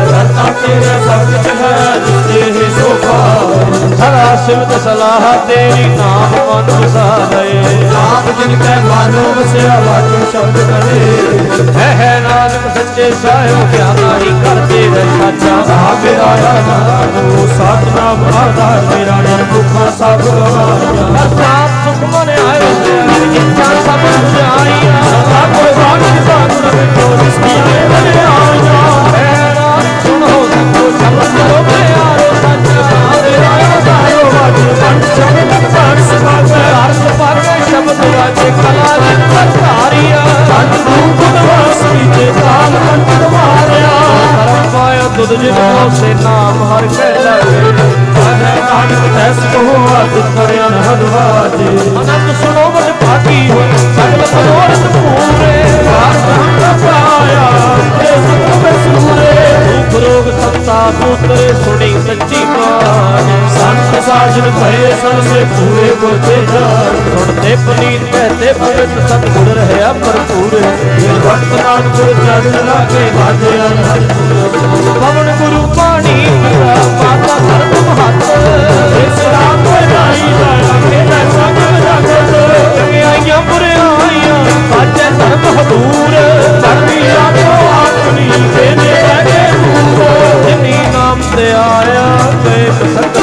ਕਰਤਾ ਤੇਰੇ ਸਭ ਜਗ੍ਹਾ ਜਿਤੇ ਸੋ ਪਾਵੇ ਸਦਾ ਸਿਮਤ ਸਲਾਹ ਤੇਰੀ ਨਾਮ ਮਨ ਵਸਾਰੇ ਆਪ ਜਿਨ ਕੈ ਮਾਨੋ ਵਸਿਆ ਵਾਜੋ ਸ਼ਬਦ ਕਰੇ ਹੈ ਹੈ ਨਾਨਕ ਸੱਚੇ ਸਾਹਿਬ, ਕਿਆ ਨਹੀਂ ਘਰ ਤੇਰੇ ਸਾਚਾ ਆ ਮੇਰਾ ਨਾਮ ਸਤਨਾਮ ਆਧਾਰ ਮੇਰਾ ਨਿਰਭੁਖਾ ਸਭ ਗਵਾਇਆ ਸਾਪ ਸੁਖ ਮਨ ਸ਼ਬਦ ਵਾਜੇ ਕਲਾ ਜਿਨ ਵਰਤਾਰੀਆ ਤਨ ਰੂਪ ਨਿਵਾਸੀ ਤੇ ਕਾਲ ਕੰਟ ਮਾਰਿਆ ਕਰਮ ਪਾਇਆ ਤੁਧ ਜਿਨ ਸੇ ਨਾਮ ਹਰ ਕਹਿ ਲਾਗੇ ਹੈ ਤੈਸ ਕੋ ਅਤ ਕਰਿਆ ਨਹਦ ਅਨੰਦ ਸੁਣੋ ਵਡ ਭਾਗੀ ਸਗਲ ਮਨੋਰਥ ਪੂਰੇ ਵਾਰ ਬ੍ਰਹਮ ਪਾਇਆ ਤੇ ਸਤ ਬਸੂਰੇ ਦੁਖ ਰੋਗ ਪੁੱਤਰੇ ਸੁਣੀ ਸੱਚੀ ਬਾਣੀ ਸੰਤ ਸਾਜਨ ਭਏ ਸਭ ਸੇ ਪੂਰੇ ਕੋਤੇ ਜਾਰ ਸੁਣਦੇ ਪਨੀਤ ਕਹਤੇ ਪਵਿੱਤ ਸਤਿਗੁਰ ਰਹਿਆ ਭਰਪੂਰ ਇਹ ਵਕਤ ਨਾਨਕ ਚਰਨ ਲਾਗੇ ਵਾਜੇ ਅਨਹਦ ਪਵਨ ਗੁਰੂ ਪਾਣੀ ਪਿਤਾ ਮਾਤਾ ਸਰਬ ਮਹੱਤ। ਇਸ ਰਾਮ ਰਾਈ ਦਾ ਖੇਦਾ ਸਗਲ ਜਗਤ ਚੰਗਿਆਈਆਂ ਬੁਰਿਆਈਆਂ ਸਾਚੇ ਧਰਮ ਹਦੂਰ। ਧਰਮੀਆਂ ਤੋਂ ਆਪਣੀ ਤੇਨੇ ਬਹਿ ਦੂਰ। ਜਿਨੀ ਨਾਮ ਤੇ ਆਇਆ ਗਏ ਸੰਗਤ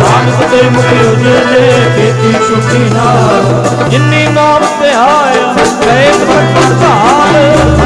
ਨਾਨਕ ਦੇ ਮੁਖ ਉਜਲੇ, ਕੀਤੀ ਛੁੱਟੀ ਨਾਲ। ਜਿਨੀ ਨਾਮ ਤੇ ਆਇਆ ਗਏ ਤੇ ਆਇਆ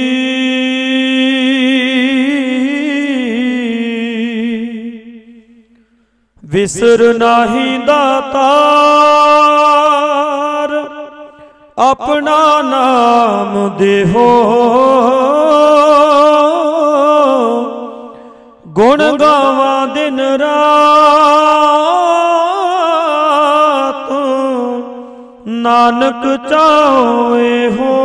ਵਿਸਰ ਨਾਹੀ ਦਾਤਾਰ ਆਪਣਾ ਨਾਮ ਦੇਹੋ। ਗੁਣ ਗਾਵਾਂ ਦਿਨ ਰਾਤ, ਨਾਨਕ ਚਾਹੋਏ ਹੋ।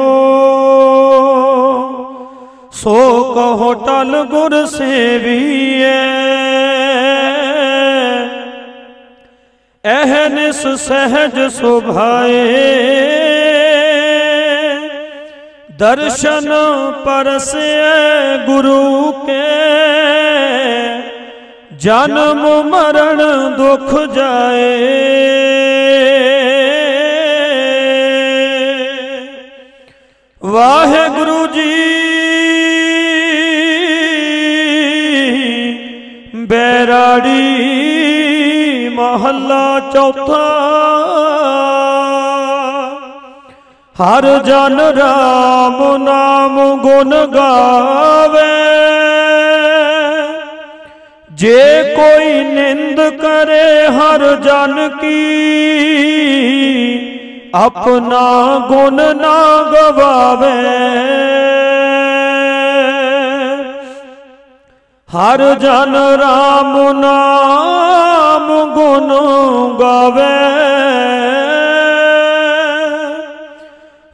ਸੋ ਕਹੋ ਟਲ ਗੁਰ ਸੇਵੀਐ ਐਹਨਿਸ ਸਹਿਜ ਸੁਭਾਏ। ਦਰਸ਼ਨ ਪਰਸੈ ਗੁਰੂ ਕੇ। ਜਨਮ ਮਰਨ ਦੁਖ ਜਾਏ। ਵਾਹਿਗੁਰੂ ਜੀ। ਬੈਰਾੜੀ ਮਹੱਲਾ ਚੌਥਾ। ਹਰ ਜਨ ਰਾਮ ਨਾਮ ਗੁਣ ਗਾਵੇ। ਜੇ ਕੋਈ ਨਿੰਦ ਕਰੇ ਹਰ ਜਨ ਕੀ, ਆਪਣਾ ਗੁਣ ਨਾ ਗਵਾਵੇ। ਹਰ ਜਨ ਰਾਮ ਨਾਮ ਗੁਣ ਗਾਵੇ।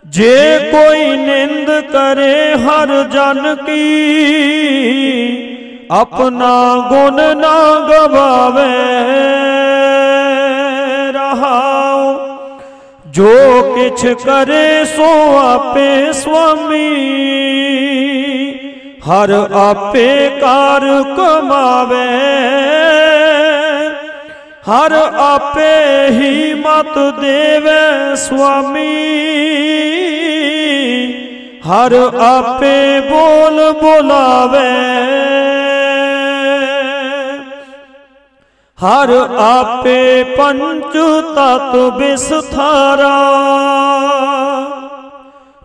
ਜੇ ਕੋਈ ਨਿੰਦ ਕਰੇ ਹਰ ਜਨ ਕੀ, ਆਪਣਾ ਗੁਣ ਨਾ ਗਵਾਵੇ। ਰਹਾਉ, ਜੋ ਕਿਛ ਕਰੇ ਸੋ ਆਪੇ ਸੁਆਮੀ। ਹਰ ਆਪੇ ਕਾਰ ਕਮਾਵੇ। ਹਰ ਆਪੇ ਹੀ ਮਤ ਦੇਵੇ ਸੁਆਮੀ। ਹਰ ਆਪੇ ਬੋਲ ਬੁਲਾਵੇ। ਹਰ ਆਪੇ ਪੰਚ ਤਤ ਵਿਸਥਾਰਾ।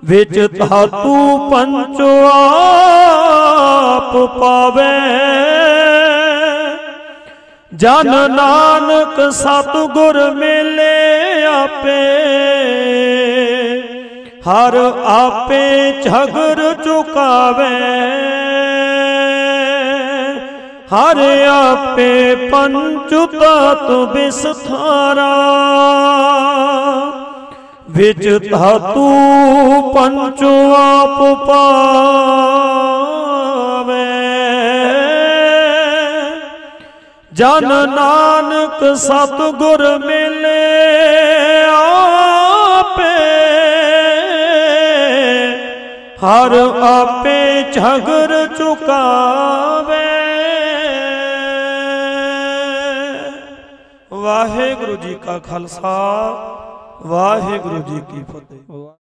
ਵਿੱਚ ਧਾਤੂ ਪੰਚ ਆਪ ਪਾਵੇ। ਜਨ ਨਾਨਕ ਸਤਿਗੁਰ ਮਿਲੇ ਆਪੇ। ਹਰ ਆਪੇ ਝਗਰ ਚੁਕਾਵੇ। ਹਰ ਆਪੇ ਪੰਚ ਤਤ ਵਿਸਥਾਰਾ। ਵਿੱਚ ਧਾਤੂ ਪੰਚ ਆਪ ਪਾਵੇ। ਜਨ ਨਾਨਕ ਸਤਿਗੁਰ ਮਿਲੇ ਆਪੇ। ਹਰ ਆਪੇ ਝਗਰ ਚੁਕਾਵੇ। ਵਾਹਿਗੁਰੂ ਜੀ ਕਾ ਖਾਲਸਾ, ਵਾਹਿਗੁਰੂ ਜੀ ਕੀ ਫਤਿਹ।